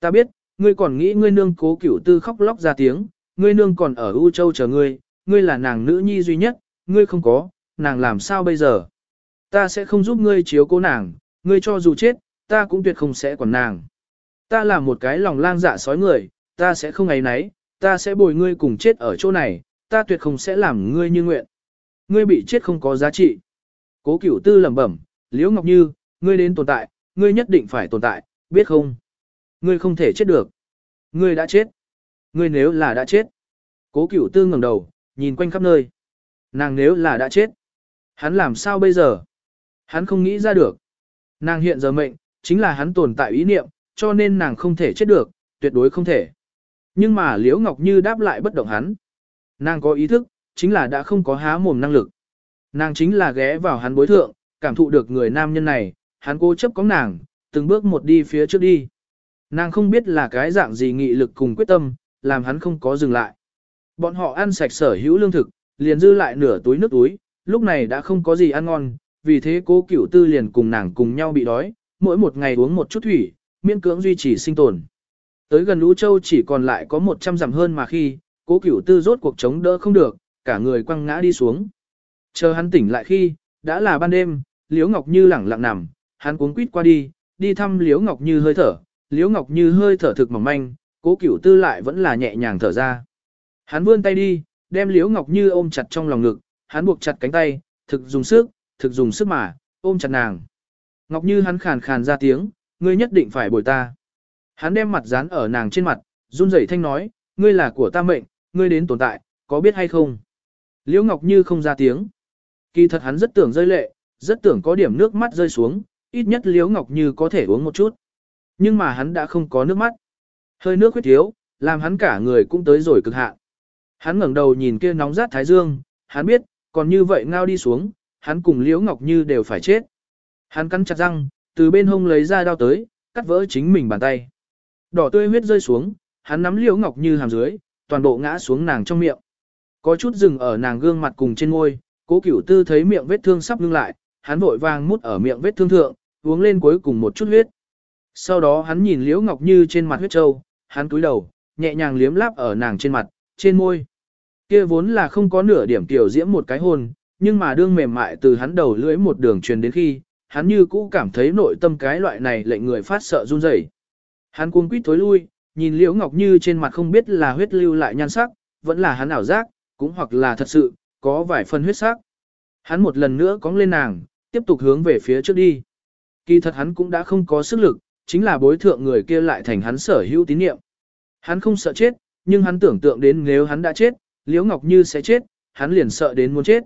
Speaker 1: Ta biết, ngươi còn nghĩ ngươi nương cố cửu tư khóc lóc ra tiếng, ngươi nương còn ở U Châu chờ ngươi, ngươi là nàng nữ nhi duy nhất, ngươi không có, nàng làm sao bây giờ? Ta sẽ không giúp ngươi chiếu cố nàng, ngươi cho dù chết, ta cũng tuyệt không sẽ quản nàng. Ta là một cái lòng lang dạ sói người, ta sẽ không ấy nấy, ta sẽ bồi ngươi cùng chết ở chỗ này, ta tuyệt không sẽ làm ngươi như nguyện. Ngươi bị chết không có giá trị. Cố cửu tư lẩm bẩm, Liễu Ngọc Như, ngươi đến tồn tại, ngươi nhất định phải tồn tại, biết không? Ngươi không thể chết được. Ngươi đã chết. Ngươi nếu là đã chết. Cố cửu tư ngẩng đầu, nhìn quanh khắp nơi. Nàng nếu là đã chết. Hắn làm sao bây giờ? Hắn không nghĩ ra được. Nàng hiện giờ mệnh, chính là hắn tồn tại ý niệm, cho nên nàng không thể chết được, tuyệt đối không thể. Nhưng mà Liễu Ngọc Như đáp lại bất động hắn. Nàng có ý thức, chính là đã không có há mồm năng lực. Nàng chính là ghé vào hắn bối thượng, cảm thụ được người nam nhân này, hắn cố chấp có nàng, từng bước một đi phía trước đi. Nàng không biết là cái dạng gì nghị lực cùng quyết tâm, làm hắn không có dừng lại. Bọn họ ăn sạch sở hữu lương thực, liền dư lại nửa túi nước túi, lúc này đã không có gì ăn ngon, vì thế cố cửu tư liền cùng nàng cùng nhau bị đói, mỗi một ngày uống một chút thủy, miễn cưỡng duy trì sinh tồn. Tới gần Lũ Châu chỉ còn lại có 100 dặm hơn mà khi, cố cửu tư rốt cuộc chống đỡ không được, cả người quăng ngã đi xuống. Chờ hắn tỉnh lại khi, đã là ban đêm, Liễu Ngọc Như lẳng lặng nằm, hắn cuống quýt qua đi, đi thăm Liễu Ngọc Như hơi thở, Liễu Ngọc Như hơi thở thực mỏng manh, cố cửu tư lại vẫn là nhẹ nhàng thở ra. Hắn vươn tay đi, đem Liễu Ngọc Như ôm chặt trong lòng ngực, hắn buộc chặt cánh tay, thực dùng sức, thực dùng sức mà, ôm chặt nàng. Ngọc Như hắn khàn khàn ra tiếng, ngươi nhất định phải bồi ta. Hắn đem mặt dán ở nàng trên mặt, run rẩy thanh nói, ngươi là của ta mệnh, ngươi đến tồn tại, có biết hay không? Liễu Ngọc Như không ra tiếng. Kỳ thật hắn rất tưởng rơi lệ, rất tưởng có điểm nước mắt rơi xuống, ít nhất Liễu Ngọc Như có thể uống một chút. Nhưng mà hắn đã không có nước mắt. Hơi nước huyết thiếu, làm hắn cả người cũng tới rồi cực hạn. Hắn ngẩng đầu nhìn kia nóng rát thái dương, hắn biết, còn như vậy ngao đi xuống, hắn cùng Liễu Ngọc Như đều phải chết. Hắn cắn chặt răng, từ bên hông lấy ra đao tới, cắt vỡ chính mình bàn tay. Đỏ tươi huyết rơi xuống, hắn nắm Liễu Ngọc Như hàm dưới, toàn bộ ngã xuống nàng trong miệng. Có chút dừng ở nàng gương mặt cùng trên môi, cố cửu tư thấy miệng vết thương sắp ngưng lại, hắn vội vàng mút ở miệng vết thương thượng, uống lên cuối cùng một chút huyết. Sau đó hắn nhìn Liễu Ngọc Như trên mặt huyết trâu, hắn cúi đầu, nhẹ nhàng liếm láp ở nàng trên mặt, trên môi. Kia vốn là không có nửa điểm tiểu diễm một cái hôn, nhưng mà đương mềm mại từ hắn đầu lưỡi một đường truyền đến khi, hắn như cũ cảm thấy nội tâm cái loại này lệnh người phát sợ run rẩy. Hắn cuống quýt thối lui, nhìn Liễu Ngọc Như trên mặt không biết là huyết lưu lại nhan sắc, vẫn là hắn ảo giác, cũng hoặc là thật sự, có vài phần huyết sắc. Hắn một lần nữa cong lên nàng, tiếp tục hướng về phía trước đi. Kỳ thật hắn cũng đã không có sức lực, chính là bối thượng người kia lại thành hắn sở hữu tín niệm. Hắn không sợ chết, nhưng hắn tưởng tượng đến nếu hắn đã chết, Liễu Ngọc Như sẽ chết, hắn liền sợ đến muốn chết.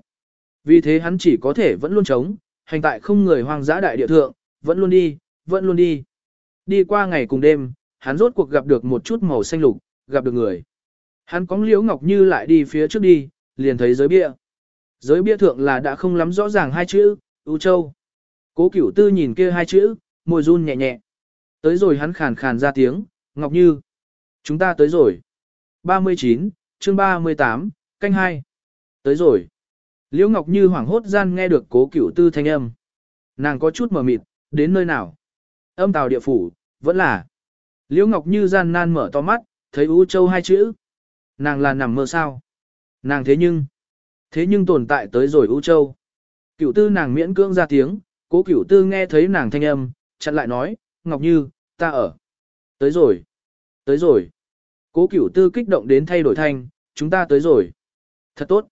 Speaker 1: Vì thế hắn chỉ có thể vẫn luôn chống, hành tại không người hoang dã đại địa thượng, vẫn luôn đi, vẫn luôn đi. Đi qua ngày cùng đêm, hắn rốt cuộc gặp được một chút màu xanh lục, gặp được người. Hắn cóng Liễu Ngọc Như lại đi phía trước đi, liền thấy giới bia. Giới bia thượng là đã không lắm rõ ràng hai chữ, u châu. Cố cửu tư nhìn kia hai chữ, môi run nhẹ nhẹ. Tới rồi hắn khàn khàn ra tiếng, Ngọc Như. Chúng ta tới rồi. 39, chương 38, canh 2. Tới rồi. Liễu Ngọc Như hoảng hốt gian nghe được cố cửu tư thanh âm. Nàng có chút mờ mịt, đến nơi nào? Âm tàu địa phủ, vẫn là. Liễu Ngọc Như gian nan mở to mắt, thấy U Châu hai chữ. Nàng là nằm mơ sao? Nàng thế nhưng, thế nhưng tồn tại tới rồi U Châu. Cửu tư nàng miễn cưỡng ra tiếng, cố cửu tư nghe thấy nàng thanh âm, chặn lại nói, Ngọc Như, ta ở. Tới rồi, tới rồi. Cố cửu tư kích động đến thay đổi thanh, chúng ta tới rồi. Thật tốt.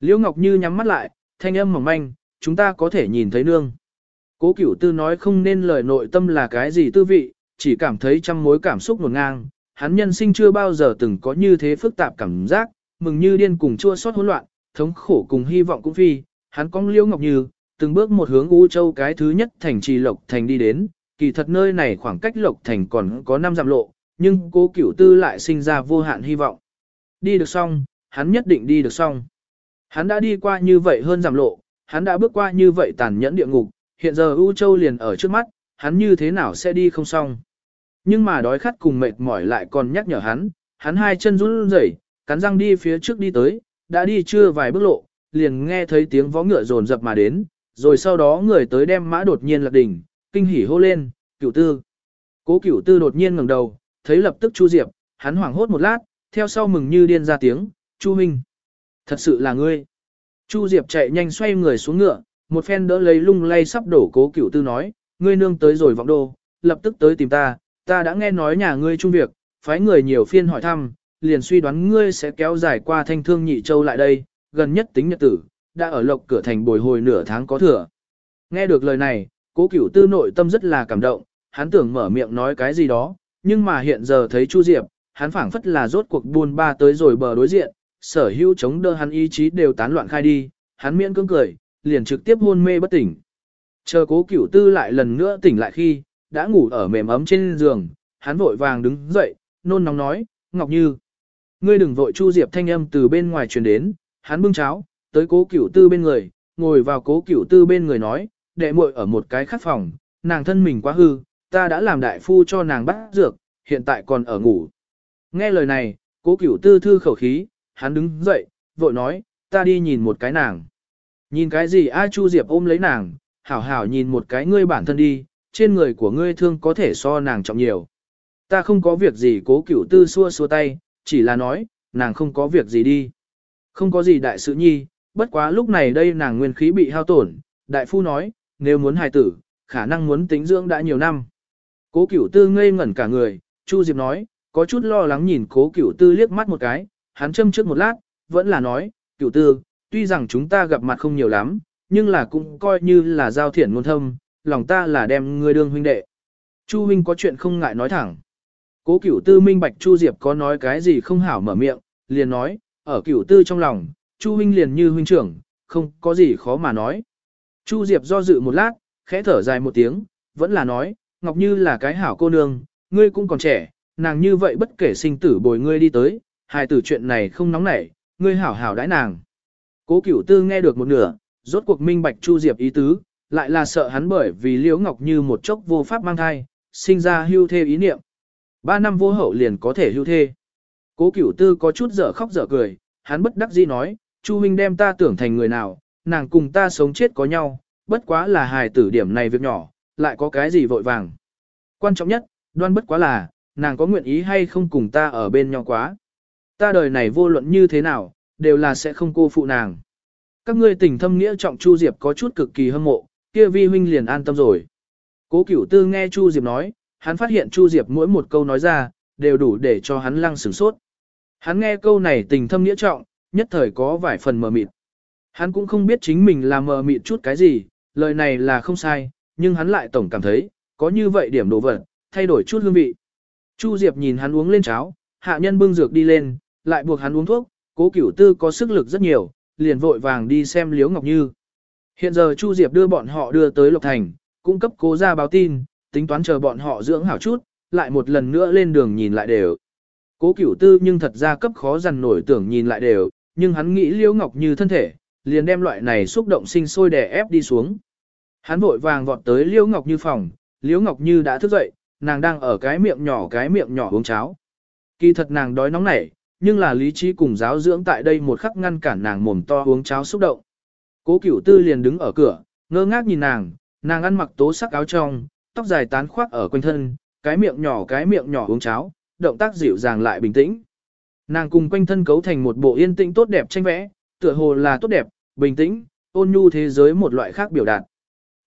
Speaker 1: Liễu Ngọc Như nhắm mắt lại, thanh âm mỏng manh, chúng ta có thể nhìn thấy nương. Cố cửu tư nói không nên lời nội tâm là cái gì tư vị, chỉ cảm thấy trăm mối cảm xúc nguồn ngang. Hắn nhân sinh chưa bao giờ từng có như thế phức tạp cảm giác, mừng như điên cùng chua xót hỗn loạn, thống khổ cùng hy vọng cũng phi. Hắn cong Liễu Ngọc Như, từng bước một hướng U Châu cái thứ nhất thành trì Lộc Thành đi đến, kỳ thật nơi này khoảng cách Lộc Thành còn có 5 dặm lộ, nhưng cố cửu tư lại sinh ra vô hạn hy vọng. Đi được xong, hắn nhất định đi được xong. Hắn đã đi qua như vậy hơn giảm lộ, hắn đã bước qua như vậy tàn nhẫn địa ngục, hiện giờ U Châu liền ở trước mắt, hắn như thế nào sẽ đi không xong. Nhưng mà đói khát cùng mệt mỏi lại còn nhắc nhở hắn, hắn hai chân run rẩy, cắn răng đi phía trước đi tới, đã đi chưa vài bước lộ, liền nghe thấy tiếng vó ngựa rồn rập mà đến, rồi sau đó người tới đem mã đột nhiên lạc đỉnh, kinh hỉ hô lên, cửu tư. Cố cửu tư đột nhiên ngẩng đầu, thấy lập tức Chu Diệp, hắn hoảng hốt một lát, theo sau mừng như điên ra tiếng, Chu Minh. Thật sự là ngươi. Chu Diệp chạy nhanh xoay người xuống ngựa, một phen đỡ lấy lung lay sắp đổ cố cửu tư nói, ngươi nương tới rồi vọng đô, lập tức tới tìm ta, ta đã nghe nói nhà ngươi chung việc, phái người nhiều phiên hỏi thăm, liền suy đoán ngươi sẽ kéo dài qua thanh thương nhị châu lại đây, gần nhất tính nhật tử, đã ở lộc cửa thành bồi hồi nửa tháng có thừa. Nghe được lời này, cố cửu tư nội tâm rất là cảm động, hắn tưởng mở miệng nói cái gì đó, nhưng mà hiện giờ thấy Chu Diệp, hắn phảng phất là rốt cuộc buôn ba tới rồi bờ đối diện, sở hữu chống đỡ hắn ý chí đều tán loạn khai đi, hắn miễn cưỡng cười, liền trực tiếp hôn mê bất tỉnh. Chờ cố cửu tư lại lần nữa tỉnh lại khi, đã ngủ ở mềm ấm trên giường, hắn vội vàng đứng dậy, nôn nóng nói, Ngọc Như. Ngươi đừng vội Chu Diệp thanh âm từ bên ngoài truyền đến, hắn bưng cháo, tới cố cửu tư bên người, ngồi vào cố cửu tư bên người nói, đệ muội ở một cái khắc phòng, nàng thân mình quá hư, ta đã làm đại phu cho nàng bắt dược, hiện tại còn ở ngủ. Nghe lời này, cố cửu tư thư khẩu khí, hắn đứng dậy, vội nói, ta đi nhìn một cái nàng. Nhìn cái gì A Chu Diệp ôm lấy nàng, hảo hảo nhìn một cái ngươi bản thân đi, trên người của ngươi thương có thể so nàng trọng nhiều. Ta không có việc gì cố cửu tư xua xua tay, chỉ là nói, nàng không có việc gì đi. Không có gì đại sự nhi, bất quá lúc này đây nàng nguyên khí bị hao tổn, đại phu nói, nếu muốn hài tử, khả năng muốn tính dưỡng đã nhiều năm. Cố cửu tư ngây ngẩn cả người, Chu Diệp nói, có chút lo lắng nhìn cố cửu tư liếc mắt một cái, hắn châm trước một lát, vẫn là nói, cửu tư, tuy rằng chúng ta gặp mặt không nhiều lắm, nhưng là cũng coi như là giao thiển ngôn thâm, lòng ta là đem ngươi đương huynh đệ. Chu huynh có chuyện không ngại nói thẳng. Cố cửu tư minh bạch Chu Diệp có nói cái gì không hảo mở miệng, liền nói, ở cửu tư trong lòng, Chu huynh liền như huynh trưởng, không có gì khó mà nói. Chu Diệp do dự một lát, khẽ thở dài một tiếng, vẫn là nói, Ngọc Như là cái hảo cô nương, ngươi cũng còn trẻ, nàng như vậy bất kể sinh tử bồi ngươi đi tới, hài tử chuyện này không nóng nảy, ngươi hảo hảo đãi nàng. Cố cửu tư nghe được một nửa, rốt cuộc minh bạch Chu Diệp ý tứ, lại là sợ hắn bởi vì Liễu Ngọc Như một chốc vô pháp mang thai, sinh ra hưu thê ý niệm. Ba năm vô hậu liền có thể hưu thê. Cố cửu tư có chút dở khóc dở cười, hắn bất đắc dĩ nói, Chu huynh đem ta tưởng thành người nào, nàng cùng ta sống chết có nhau, bất quá là hài tử điểm này việc nhỏ, lại có cái gì vội vàng. Quan trọng nhất, đoan bất quá là, nàng có nguyện ý hay không cùng ta ở bên nhau quá. Ta đời này vô luận như thế nào, đều là sẽ không cô phụ nàng. Các ngươi tình thâm nghĩa trọng Chu Diệp có chút cực kỳ hâm mộ, kia vi huynh liền an tâm rồi. Cố cửu tư nghe Chu Diệp nói, hắn phát hiện Chu Diệp mỗi một câu nói ra, đều đủ để cho hắn lăng sửng sốt. Hắn nghe câu này tình thâm nghĩa trọng, nhất thời có vài phần mờ mịt. Hắn cũng không biết chính mình là mờ mịt chút cái gì, lời này là không sai, nhưng hắn lại tổng cảm thấy, có như vậy điểm đồ vật, thay đổi chút hương vị. Chu Diệp nhìn hắn uống lên cháo, hạ nhân bưng dược đi lên, lại buộc hắn uống thuốc, cố cửu tư có sức lực rất nhiều, liền vội vàng đi xem Liễu Ngọc Như. Hiện giờ Chu Diệp đưa bọn họ đưa tới Lộc Thành, cung cấp cố ra báo tin, tính toán chờ bọn họ dưỡng hảo chút, lại một lần nữa lên đường nhìn lại đều. Cố cửu tư nhưng thật ra cấp khó dằn nổi tưởng nhìn lại đều, nhưng hắn nghĩ Liễu Ngọc Như thân thể, liền đem loại này xúc động sinh sôi đè ép đi xuống. Hắn vội vàng vọt tới Liễu Ngọc Như phòng, Liễu Ngọc Như đã thức dậy, nàng đang ở cái miệng nhỏ cái miệng nhỏ uống cháo. Kỳ thật nàng đói nóng nảy, nhưng là lý trí cùng giáo dưỡng tại đây một khắc ngăn cản nàng mồm to uống cháo xúc động. Cố Cửu Tư liền đứng ở cửa, ngơ ngác nhìn nàng, nàng ăn mặc tố sắc áo trong, tóc dài tán khoác ở quanh thân, cái miệng nhỏ cái miệng nhỏ uống cháo, động tác dịu dàng lại bình tĩnh. Nàng cùng quanh thân cấu thành một bộ yên tĩnh tốt đẹp tranh vẽ, tựa hồ là tốt đẹp, bình tĩnh, ôn nhu thế giới một loại khác biểu đạt.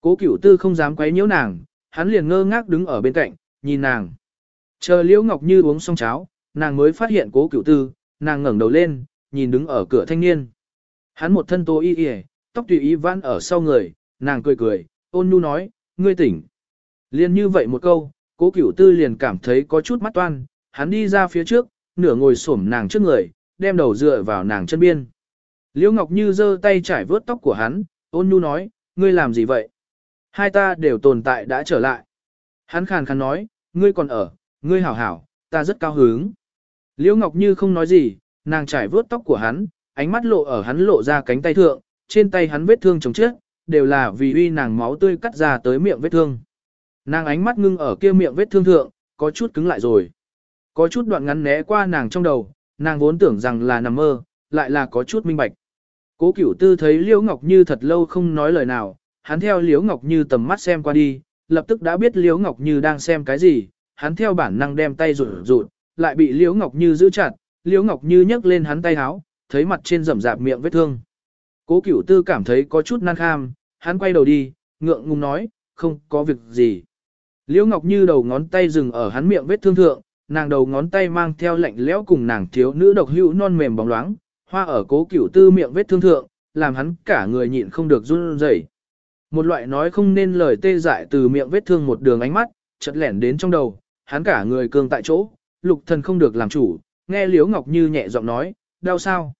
Speaker 1: Cố Cửu Tư không dám quấy nhiễu nàng, hắn liền ngơ ngác đứng ở bên cạnh, nhìn nàng. Chờ Liễu Ngọc Như uống xong cháo, nàng mới phát hiện Cố Cửu Tư, nàng ngẩng đầu lên, nhìn đứng ở cửa thanh niên. Hắn một thân tô y y, tóc tùy ý vãn ở sau người, nàng cười cười, ôn nhu nói, ngươi tỉnh. Liên như vậy một câu, Cố Cửu Tư liền cảm thấy có chút mắt toan, hắn đi ra phía trước, nửa ngồi xổm nàng trước người, đem đầu dựa vào nàng chân biên. Liễu Ngọc Như giơ tay trải vớt tóc của hắn, ôn nhu nói, ngươi làm gì vậy? Hai ta đều tồn tại đã trở lại. Hắn khàn khàn nói, ngươi còn ở, ngươi hảo hảo, ta rất cao hứng. Liễu Ngọc Như không nói gì, nàng trải vớt tóc của hắn, ánh mắt lộ ở hắn lộ ra cánh tay thượng, trên tay hắn vết thương chống chết, đều là vì uy nàng máu tươi cắt ra tới miệng vết thương. Nàng ánh mắt ngưng ở kia miệng vết thương thượng, có chút cứng lại rồi. Có chút đoạn ngắn né qua nàng trong đầu, nàng vốn tưởng rằng là nằm mơ, lại là có chút minh bạch. Cố Cửu Tư thấy Liễu Ngọc Như thật lâu không nói lời nào, hắn theo Liễu Ngọc Như tầm mắt xem qua đi, lập tức đã biết Liễu Ngọc Như đang xem cái gì, hắn theo bản năng đem tay rụt rụt, lại bị Liễu Ngọc Như giữ chặt, Liễu Ngọc Như nhấc lên hắn tay háo, thấy mặt trên rầm rạp miệng vết thương. Cố Cửu Tư cảm thấy có chút nan kham, hắn quay đầu đi, ngượng ngùng nói, không có việc gì. Liễu Ngọc Như đầu ngón tay dừng ở hắn miệng vết thương thượng, nàng đầu ngón tay mang theo lạnh lẽo cùng nàng thiếu nữ độc hữu non mềm bóng loáng, hoa ở cố cửu tư miệng vết thương thượng, làm hắn cả người nhịn không được run rẩy. Một loại nói không nên lời tê dại từ miệng vết thương một đường ánh mắt, chợt lẻn đến trong đầu, hắn cả người cương tại chỗ, lục thần không được làm chủ, nghe Liễu Ngọc Như nhẹ giọng nói, đau sao?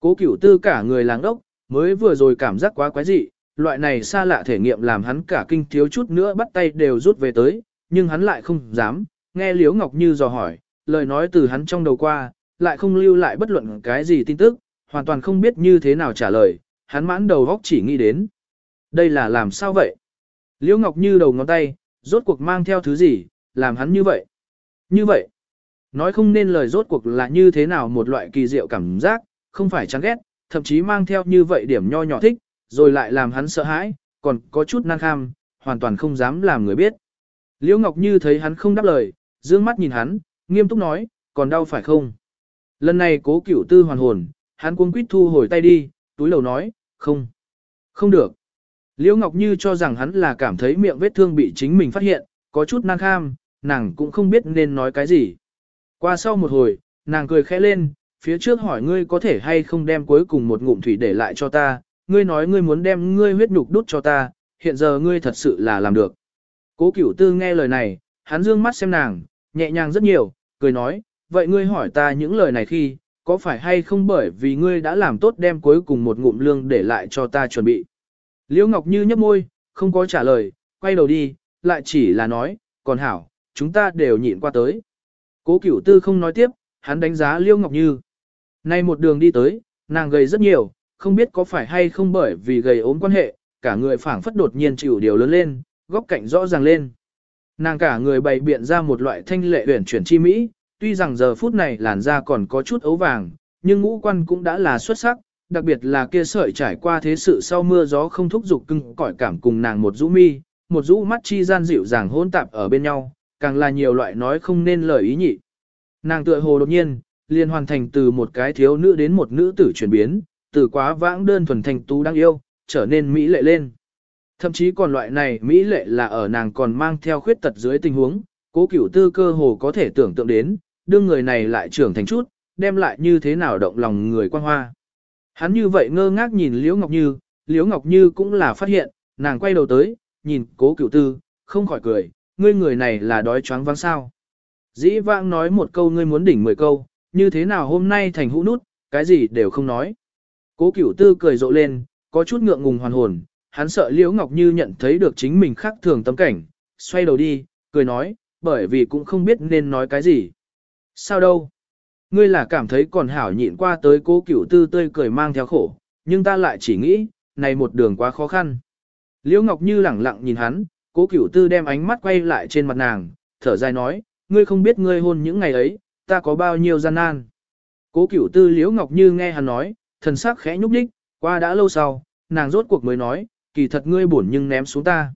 Speaker 1: Cố cửu tư cả người làng ốc, mới vừa rồi cảm giác quá quái dị, loại này xa lạ thể nghiệm làm hắn cả kinh thiếu chút nữa bắt tay đều rút về tới, nhưng hắn lại không dám, nghe Liễu Ngọc Như dò hỏi, lời nói từ hắn trong đầu qua, lại không lưu lại bất luận cái gì tin tức, hoàn toàn không biết như thế nào trả lời, hắn mãn đầu góc chỉ nghĩ đến. Đây là làm sao vậy? Liễu Ngọc Như đầu ngón tay, rốt cuộc mang theo thứ gì, làm hắn như vậy? Như vậy? Nói không nên lời rốt cuộc là như thế nào một loại kỳ diệu cảm giác, không phải chán ghét, thậm chí mang theo như vậy điểm nho nhỏ thích, rồi lại làm hắn sợ hãi, còn có chút năng kham, hoàn toàn không dám làm người biết. Liễu Ngọc Như thấy hắn không đáp lời, dương mắt nhìn hắn, nghiêm túc nói, còn đau phải không? Lần này cố cửu tư hoàn hồn, hắn cuống quýt thu hồi tay đi, túi lầu nói, không, không được. Liễu Ngọc Như cho rằng hắn là cảm thấy miệng vết thương bị chính mình phát hiện, có chút nan kham, nàng cũng không biết nên nói cái gì. Qua sau một hồi, nàng cười khẽ lên, phía trước hỏi ngươi có thể hay không đem cuối cùng một ngụm thủy để lại cho ta, ngươi nói ngươi muốn đem ngươi huyết nhục đút cho ta, hiện giờ ngươi thật sự là làm được. Cố cửu tư nghe lời này, hắn dương mắt xem nàng, nhẹ nhàng rất nhiều, cười nói, vậy ngươi hỏi ta những lời này khi, có phải hay không bởi vì ngươi đã làm tốt đem cuối cùng một ngụm lương để lại cho ta chuẩn bị. Liễu Ngọc Như nhấp môi, không có trả lời, quay đầu đi, lại chỉ là nói, còn hảo, chúng ta đều nhịn qua tới. Cố cửu tư không nói tiếp, hắn đánh giá Liễu Ngọc Như. Nay một đường đi tới, nàng gầy rất nhiều, không biết có phải hay không bởi vì gầy ốm quan hệ, cả người phảng phất đột nhiên chịu điều lớn lên, góc cạnh rõ ràng lên. Nàng cả người bày biện ra một loại thanh lệ uyển chuyển chi mỹ, tuy rằng giờ phút này làn da còn có chút ấu vàng, nhưng ngũ quan cũng đã là xuất sắc, đặc biệt là kia sợi trải qua thế sự sau mưa gió không thúc dục cưng cõi cảm cùng nàng một rũ mi, một rũ mắt chi gian dịu dàng hôn tạp ở bên nhau, càng là nhiều loại nói không nên lời ý nhị. Nàng tựa hồ đột nhiên, liền hoàn thành từ một cái thiếu nữ đến một nữ tử chuyển biến, từ quá vãng đơn thuần thành tú đang yêu, trở nên mỹ lệ lên. Thậm chí còn loại này mỹ lệ là ở nàng còn mang theo khuyết tật dưới tình huống, cố cửu tư cơ hồ có thể tưởng tượng đến, đương người này lại trưởng thành chút, đem lại như thế nào động lòng người quan hoa. Hắn như vậy ngơ ngác nhìn Liễu Ngọc Như, Liễu Ngọc Như cũng là phát hiện, nàng quay đầu tới, nhìn cố cửu tư, không khỏi cười, ngươi người này là đói choáng váng sao. Dĩ vãng nói một câu ngươi muốn đỉnh mười câu, như thế nào hôm nay thành hũ nút, cái gì đều không nói. Cố cửu tư cười rộ lên, có chút ngượng ngùng hoàn hồn, hắn sợ Liễu Ngọc Như nhận thấy được chính mình khác thường tâm cảnh, xoay đầu đi, cười nói, bởi vì cũng không biết nên nói cái gì. Sao đâu? Ngươi là cảm thấy còn hảo nhịn qua tới cố cửu tư tươi cười mang theo khổ, nhưng ta lại chỉ nghĩ, này một đường quá khó khăn. Liễu Ngọc Như lẳng lặng nhìn hắn, cố cửu tư đem ánh mắt quay lại trên mặt nàng, thở dài nói, ngươi không biết ngươi hôn những ngày ấy, ta có bao nhiêu gian nan. Cố cửu tư Liễu Ngọc Như nghe hắn nói, thần sắc khẽ nhúc nhích, qua đã lâu sau, nàng rốt cuộc mới nói, kỳ thật ngươi buồn nhưng ném xuống ta.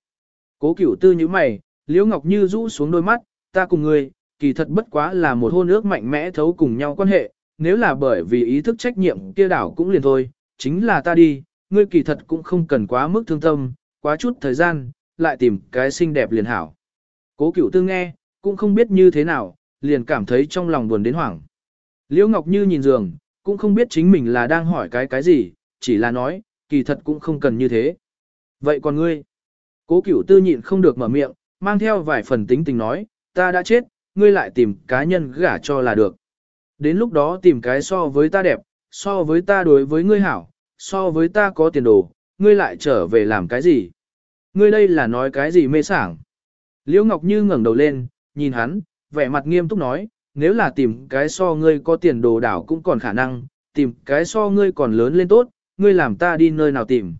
Speaker 1: Cố cửu tư như mày, Liễu Ngọc Như rũ xuống đôi mắt, ta cùng ngươi, kỳ thật bất quá là một hôn ước mạnh mẽ thấu cùng nhau quan hệ, nếu là bởi vì ý thức trách nhiệm kia đảo cũng liền thôi, chính là ta đi, ngươi kỳ thật cũng không cần quá mức thương tâm, quá chút thời gian, lại tìm cái xinh đẹp liền hảo. Cố cửu tư nghe, cũng không biết như thế nào, liền cảm thấy trong lòng buồn đến hoảng. Liễu Ngọc Như nhìn giường, cũng không biết chính mình là đang hỏi cái cái gì, chỉ là nói, kỳ thật cũng không cần như thế. Vậy còn ngươi? Cố cửu tư nhịn không được mở miệng, mang theo vài phần tính tình nói, ta đã chết, ngươi lại tìm cá nhân gả cho là được. Đến lúc đó tìm cái so với ta đẹp, so với ta đối với ngươi hảo, so với ta có tiền đồ, ngươi lại trở về làm cái gì? Ngươi đây là nói cái gì mê sảng? Liễu Ngọc Như ngẩng đầu lên, nhìn hắn, vẻ mặt nghiêm túc nói, nếu là tìm cái so ngươi có tiền đồ đảo cũng còn khả năng, tìm cái so ngươi còn lớn lên tốt, ngươi làm ta đi nơi nào tìm.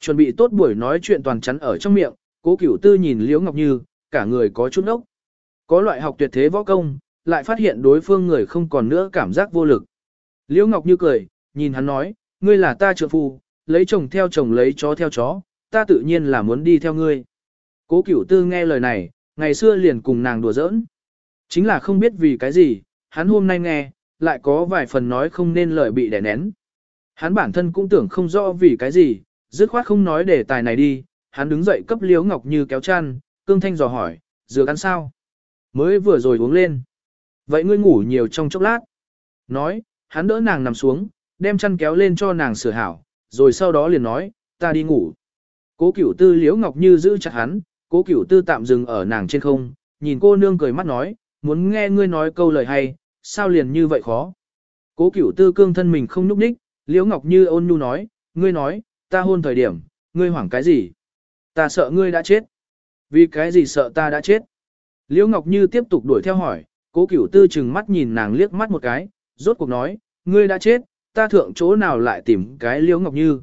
Speaker 1: Chuẩn bị tốt buổi nói chuyện toàn chắn ở trong miệng, cố cửu tư nhìn Liễu Ngọc Như, cả người có chút ốc. Có loại học tuyệt thế võ công, lại phát hiện đối phương người không còn nữa cảm giác vô lực. Liễu Ngọc Như cười, nhìn hắn nói, ngươi là ta trượng phu, lấy chồng theo chồng lấy chó theo chó, ta tự nhiên là muốn đi theo ngươi. Cố cửu tư nghe lời này, ngày xưa liền cùng nàng đùa giỡn. Chính là không biết vì cái gì, hắn hôm nay nghe, lại có vài phần nói không nên lời bị đè nén. Hắn bản thân cũng tưởng không rõ vì cái gì, dứt khoát không nói đề tài này đi, hắn đứng dậy cấp Liễu Ngọc Như kéo chăn, cương thanh dò hỏi, dừa ăn sao? Mới vừa rồi uống lên. Vậy ngươi ngủ nhiều trong chốc lát. Nói, hắn đỡ nàng nằm xuống, đem chăn kéo lên cho nàng sửa hảo, rồi sau đó liền nói, ta đi ngủ. Cố cửu tư liễu ngọc như giữ chặt hắn, cố cửu tư tạm dừng ở nàng trên không, nhìn cô nương cười mắt nói, muốn nghe ngươi nói câu lời hay, sao liền như vậy khó. Cố cửu tư cương thân mình không nhúc nhích, liễu ngọc như ôn nhu nói, ngươi nói, ta hôn thời điểm, ngươi hoảng cái gì? Ta sợ ngươi đã chết. Vì cái gì sợ ta đã chết? Liễu Ngọc Như tiếp tục đuổi theo hỏi, cố cửu tư chừng mắt nhìn nàng liếc mắt một cái, rốt cuộc nói, ngươi đã chết, ta thượng chỗ nào lại tìm cái Liễu Ngọc Như.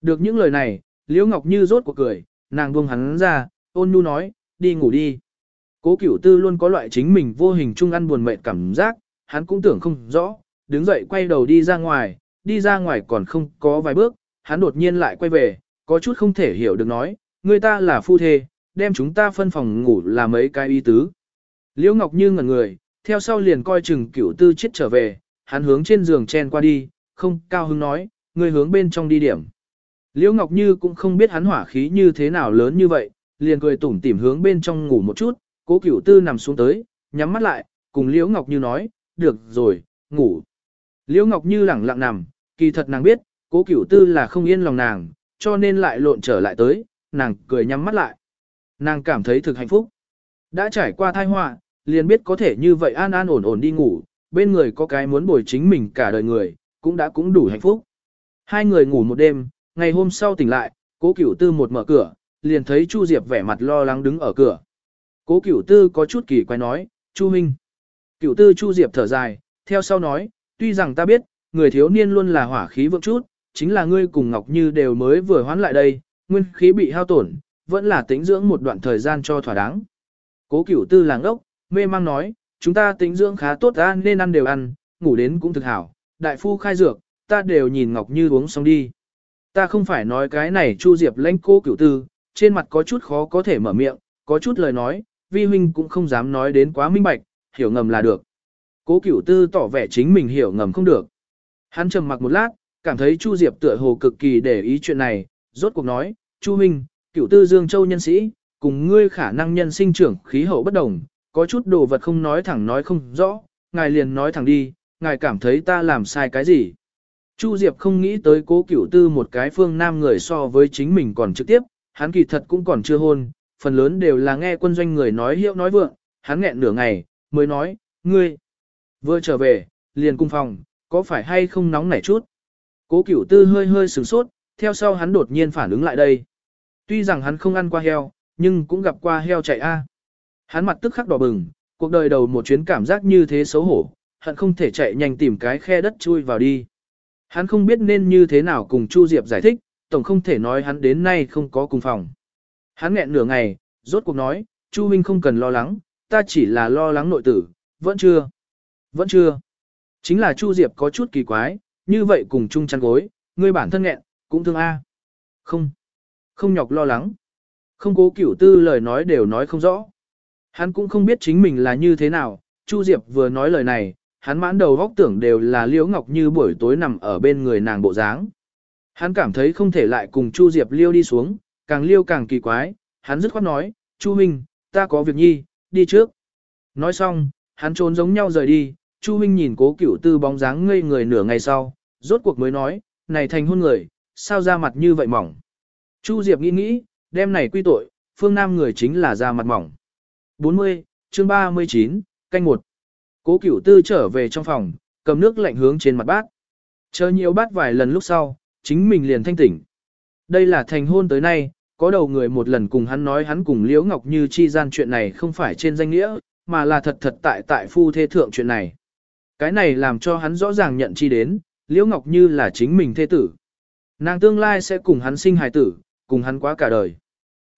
Speaker 1: Được những lời này, Liễu Ngọc Như rốt cuộc cười, nàng buông hắn ra, ôn nhu nói, đi ngủ đi. Cố cửu tư luôn có loại chính mình vô hình chung ăn buồn mệt cảm giác, hắn cũng tưởng không rõ, đứng dậy quay đầu đi ra ngoài, đi ra ngoài còn không có vài bước, hắn đột nhiên lại quay về, có chút không thể hiểu được nói, người ta là phu thê, đem chúng ta phân phòng ngủ là mấy cái y tứ. Liễu Ngọc Như ngẩn người, theo sau liền coi chừng cửu tư chết trở về, hắn hướng trên giường chen qua đi, không cao hứng nói, người hướng bên trong đi điểm. Liễu Ngọc Như cũng không biết hắn hỏa khí như thế nào lớn như vậy, liền cười tủm tỉm hướng bên trong ngủ một chút, cố cửu tư nằm xuống tới, nhắm mắt lại, cùng Liễu Ngọc Như nói, được rồi, ngủ. Liễu Ngọc Như lẳng lặng nằm, kỳ thật nàng biết, cố cửu tư là không yên lòng nàng, cho nên lại lộn trở lại tới, nàng cười nhắm mắt lại. Nàng cảm thấy thực hạnh phúc. Đã trải qua thai họa, liền biết có thể như vậy an an ổn ổn đi ngủ, bên người có cái muốn bồi chính mình cả đời người, cũng đã cũng đủ hạnh phúc. Hai người ngủ một đêm, ngày hôm sau tỉnh lại, cố cửu tư một mở cửa, liền thấy Chu Diệp vẻ mặt lo lắng đứng ở cửa. Cố cửu tư có chút kỳ quái nói, Chu Minh. Cửu tư Chu Diệp thở dài, theo sau nói, tuy rằng ta biết, người thiếu niên luôn là hỏa khí vượng chút, chính là ngươi cùng Ngọc Như đều mới vừa hoán lại đây, nguyên khí bị hao tổn, vẫn là tính dưỡng một đoạn thời gian cho thỏa đáng. Cố cửu tư làng ốc, mê mang nói, chúng ta tính dưỡng khá tốt ra nên ăn đều ăn, ngủ đến cũng thực hảo, đại phu khai dược, ta đều nhìn Ngọc Như uống xong đi. Ta không phải nói cái này Chu Diệp lãnh cố cửu tư, trên mặt có chút khó có thể mở miệng, có chút lời nói, vi huynh cũng không dám nói đến quá minh bạch, hiểu ngầm là được. Cố cửu tư tỏ vẻ chính mình hiểu ngầm không được. Hắn trầm mặc một lát, cảm thấy Chu Diệp tựa hồ cực kỳ để ý chuyện này, rốt cuộc nói, Chu huynh, cửu tư Dương Châu nhân sĩ, cùng ngươi khả năng nhân sinh trưởng khí hậu bất đồng, có chút đồ vật không nói thẳng nói không rõ, ngài liền nói thẳng đi, ngài cảm thấy ta làm sai cái gì. Chu Diệp không nghĩ tới cố cửu tư một cái phương nam người so với chính mình còn trực tiếp, hắn kỳ thật cũng còn chưa hôn, phần lớn đều là nghe quân doanh người nói hiệu nói vượng, hắn nghẹn nửa ngày, mới nói, ngươi, vừa trở về, liền cung phòng, có phải hay không nóng nảy chút. Cố cửu tư hơi hơi sửng sốt, theo sau hắn đột nhiên phản ứng lại đây. Tuy rằng hắn không ăn qua heo, nhưng cũng gặp qua heo chạy a. Hắn mặt tức khắc đỏ bừng, cuộc đời đầu một chuyến cảm giác như thế xấu hổ, hận không thể chạy nhanh tìm cái khe đất chui vào đi. Hắn không biết nên như thế nào cùng Chu Diệp giải thích, tổng không thể nói hắn đến nay không có cùng phòng. Hắn nghẹn nửa ngày, rốt cuộc nói, Chu Minh không cần lo lắng, ta chỉ là lo lắng nội tử, vẫn chưa. Vẫn chưa. Chính là Chu Diệp có chút kỳ quái, như vậy cùng chung chăn gối, ngươi bản thân nghẹn, cũng thương A. Không. Không nhọc lo lắng. Không cố cửu tư lời nói đều nói không rõ. Hắn cũng không biết chính mình là như thế nào, Chu Diệp vừa nói lời này, hắn mãn đầu góc tưởng đều là Liễu Ngọc Như buổi tối nằm ở bên người nàng bộ dáng. Hắn cảm thấy không thể lại cùng Chu Diệp liêu đi xuống, càng liêu càng kỳ quái, hắn dứt khoát nói, Chu Minh, ta có việc nhi, đi trước. Nói xong, hắn trốn giống nhau rời đi, Chu Minh nhìn cố cửu tư bóng dáng ngây người nửa ngày sau, rốt cuộc mới nói, này thành hôn người, sao ra mặt như vậy mỏng. Chu Diệp nghĩ nghĩ, đem này quy tội, phương Nam người chính là ra mặt mỏng. 40, chương 39, canh một. Cố cửu tư trở về trong phòng, cầm nước lạnh hướng trên mặt bát. Chờ nhiều bát vài lần lúc sau, chính mình liền thanh tỉnh. Đây là thành hôn tới nay, có đầu người một lần cùng hắn nói hắn cùng Liễu Ngọc Như chi gian chuyện này không phải trên danh nghĩa, mà là thật thật tại tại phu thê thượng chuyện này. Cái này làm cho hắn rõ ràng nhận chi đến, Liễu Ngọc Như là chính mình thê tử. Nàng tương lai sẽ cùng hắn sinh hài tử, cùng hắn quá cả đời.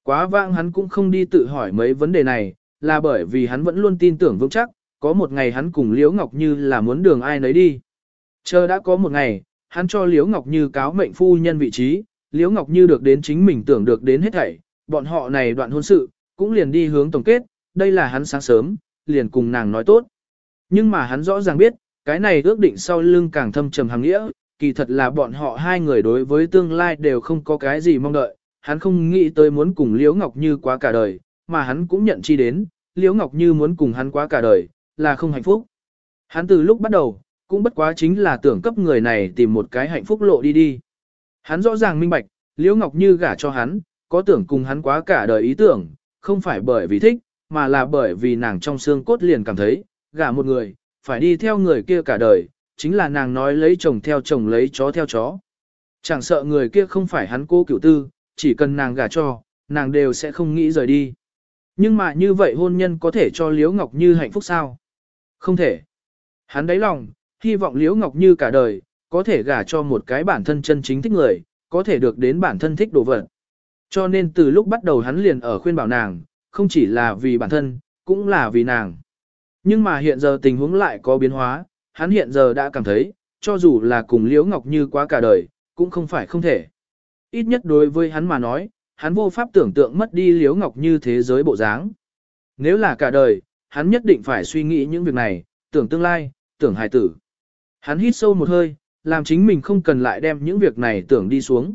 Speaker 1: Quá vãng hắn cũng không đi tự hỏi mấy vấn đề này, là bởi vì hắn vẫn luôn tin tưởng vững chắc, có một ngày hắn cùng Liễu Ngọc Như là muốn đường ai nấy đi. Chờ đã có một ngày, hắn cho Liễu Ngọc Như cáo mệnh phu nhân vị trí, Liễu Ngọc Như được đến chính mình tưởng được đến hết thảy, bọn họ này đoạn hôn sự, cũng liền đi hướng tổng kết, đây là hắn sáng sớm, liền cùng nàng nói tốt. Nhưng mà hắn rõ ràng biết, cái này ước định sau lưng càng thâm trầm hàng nghĩa, kỳ thật là bọn họ hai người đối với tương lai đều không có cái gì mong đợi, hắn không nghĩ tới muốn cùng Liễu Ngọc Như quá cả đời, mà hắn cũng nhận chi đến, Liễu Ngọc Như muốn cùng hắn quá cả đời, là không hạnh phúc. Hắn từ lúc bắt đầu, cũng bất quá chính là tưởng cấp người này tìm một cái hạnh phúc lộ đi đi. Hắn rõ ràng minh bạch, Liễu Ngọc Như gả cho hắn, có tưởng cùng hắn quá cả đời ý tưởng, không phải bởi vì thích, mà là bởi vì nàng trong xương cốt liền cảm thấy, gả một người, phải đi theo người kia cả đời, chính là nàng nói lấy chồng theo chồng lấy chó theo chó. Chẳng sợ người kia không phải hắn cô cựu tư, chỉ cần nàng gả cho, nàng đều sẽ không nghĩ rời đi. Nhưng mà như vậy hôn nhân có thể cho Liễu Ngọc Như hạnh phúc sao? Không thể. Hắn đáy lòng, hy vọng Liễu Ngọc Như cả đời, có thể gả cho một cái bản thân chân chính thích người, có thể được đến bản thân thích đồ vật. Cho nên từ lúc bắt đầu hắn liền ở khuyên bảo nàng, không chỉ là vì bản thân, cũng là vì nàng. Nhưng mà hiện giờ tình huống lại có biến hóa, hắn hiện giờ đã cảm thấy, cho dù là cùng Liễu Ngọc Như quá cả đời, cũng không phải không thể. Ít nhất đối với hắn mà nói, hắn vô pháp tưởng tượng mất đi Liễu Ngọc Như thế giới bộ dáng. Nếu là cả đời, hắn nhất định phải suy nghĩ những việc này, tưởng tương lai, tưởng hài tử. Hắn hít sâu một hơi, làm chính mình không cần lại đem những việc này tưởng đi xuống.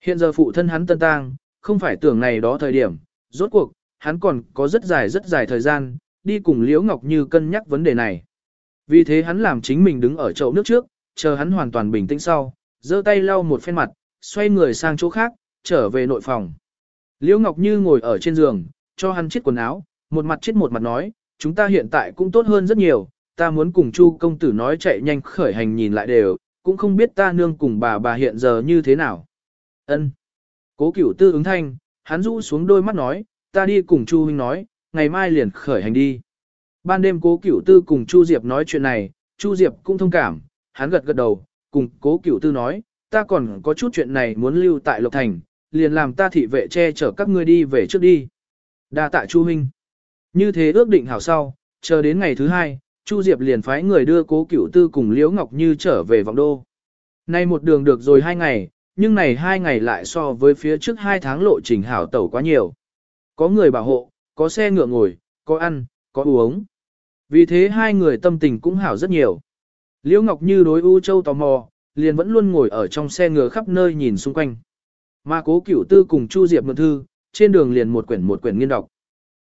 Speaker 1: Hiện giờ phụ thân hắn tân tang, không phải tưởng này đó thời điểm, rốt cuộc, hắn còn có rất dài rất dài thời gian, đi cùng Liễu Ngọc Như cân nhắc vấn đề này. Vì thế hắn làm chính mình đứng ở chậu nước trước, chờ hắn hoàn toàn bình tĩnh sau, giơ tay lau một phen mặt, xoay người sang chỗ khác, trở về nội phòng. Liễu Ngọc Như ngồi ở trên giường, cho hắn chiếc quần áo, một mặt chết một mặt nói, chúng ta hiện tại cũng tốt hơn rất nhiều, ta muốn cùng Chu công tử nói chạy nhanh khởi hành nhìn lại đều, cũng không biết ta nương cùng bà bà hiện giờ như thế nào. Ân. Cố Cửu Tư ứng thanh, hắn rũ xuống đôi mắt nói, ta đi cùng Chu huynh nói, ngày mai liền khởi hành đi. Ban đêm Cố Cửu Tư cùng Chu Diệp nói chuyện này, Chu Diệp cũng thông cảm, hắn gật gật đầu, cùng Cố Cửu Tư nói, ta còn có chút chuyện này muốn lưu tại Lộc Thành, liền làm ta thị vệ che chở các ngươi đi về trước đi. Đa tạ Chu huynh. Như thế ước định hảo sau, chờ đến ngày thứ hai, Chu Diệp liền phái người đưa cố cửu tư cùng Liễu Ngọc Như trở về vọng đô. Nay một đường được rồi hai ngày, nhưng này hai ngày lại so với phía trước hai tháng lộ trình hảo tẩu quá nhiều. Có người bảo hộ, có xe ngựa ngồi, có ăn, có uống. Vì thế hai người tâm tình cũng hảo rất nhiều. Liễu Ngọc Như đối U Châu tò mò, liền vẫn luôn ngồi ở trong xe ngựa khắp nơi nhìn xung quanh. Mà cố cửu tư cùng Chu Diệp mượn thư, trên đường liền một quyển một quyển nghiên đọc.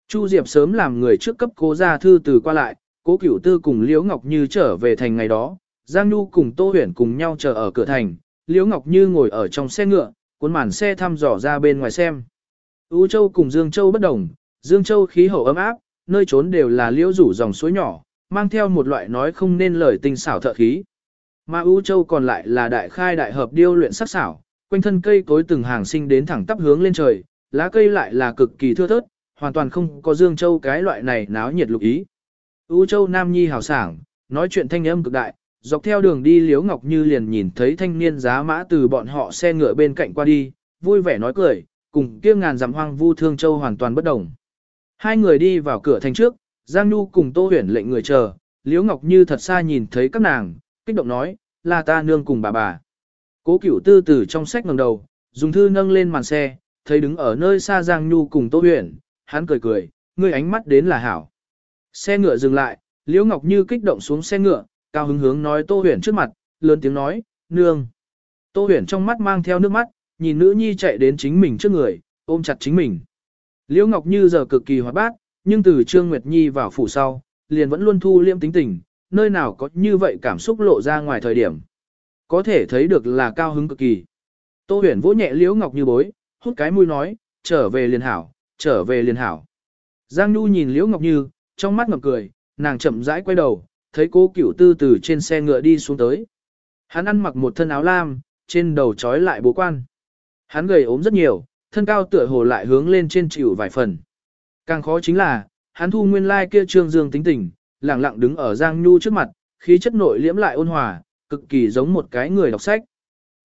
Speaker 1: Chu Diệp sớm làm người trước cấp cố ra thư từ qua lại, cố cửu tư cùng Liễu Ngọc Như trở về thành ngày đó, Giang Nhu cùng Tô Huyền cùng nhau chờ ở cửa thành, Liễu Ngọc Như ngồi ở trong xe ngựa, cuốn màn xe thăm dò ra bên ngoài xem. U Châu cùng Dương Châu bất đồng, Dương Châu khí hậu ấm áp, nơi trốn đều là liễu rủ dòng suối nhỏ, mang theo một loại nói không nên lời tinh xảo thợ khí. Mà U Châu còn lại là đại khai đại hợp điêu luyện sắc xảo, quanh thân cây cối từng hàng sinh đến thẳng tắp hướng lên trời, lá cây lại là cực kỳ thưa thớt, hoàn toàn không có Dương Châu cái loại này náo nhiệt lục ý. U Châu Nam Nhi hào sảng, nói chuyện thanh âm cực đại, dọc theo đường đi Liễu Ngọc Như liền nhìn thấy thanh niên giá mã từ bọn họ xe ngựa bên cạnh qua đi, vui vẻ nói cười, cùng kia ngàn dặm hoang vu thương châu hoàn toàn bất đồng. Hai người đi vào cửa thành trước, Giang Nhu cùng Tô Huyền lệnh người chờ, Liễu Ngọc Như thật xa nhìn thấy các nàng, kích động nói, là ta nương cùng bà bà. Cố cửu tư từ trong sách ngẩng đầu, dùng thư nâng lên màn xe, thấy đứng ở nơi xa Giang Nhu cùng Tô Huyền, hắn cười cười, ngươi ánh mắt đến là hảo. Xe ngựa dừng lại, Liễu Ngọc Như kích động xuống xe ngựa, cao hứng hướng nói Tô Huyền trước mặt, lớn tiếng nói, nương. Tô Huyền trong mắt mang theo nước mắt, nhìn nữ nhi chạy đến chính mình trước người, ôm chặt chính mình. Liễu Ngọc Như giờ cực kỳ hoạt bát, nhưng từ Trương Nguyệt Nhi vào phủ sau, liền vẫn luôn thu liêm tính tình, nơi nào có như vậy cảm xúc lộ ra ngoài thời điểm. Có thể thấy được là cao hứng cực kỳ. Tô huyền vỗ nhẹ Liễu Ngọc Như bối, hút cái mũi nói, trở về liền hảo, trở về liền hảo. Giang Nhu nhìn Liễu Ngọc Như, trong mắt ngập cười, nàng chậm rãi quay đầu, thấy cô cửu tư từ trên xe ngựa đi xuống tới. Hắn ăn mặc một thân áo lam, trên đầu trói lại bố quan. Hắn gầy ốm rất nhiều, thân cao tựa hồ lại hướng lên trên chịu vài phần. Càng khó chính là, hắn thu nguyên lai kia trương dương tính tình, lặng lặng đứng ở Giang Nhu trước mặt, khí chất nội liễm lại ôn hòa, cực kỳ giống một cái người đọc sách.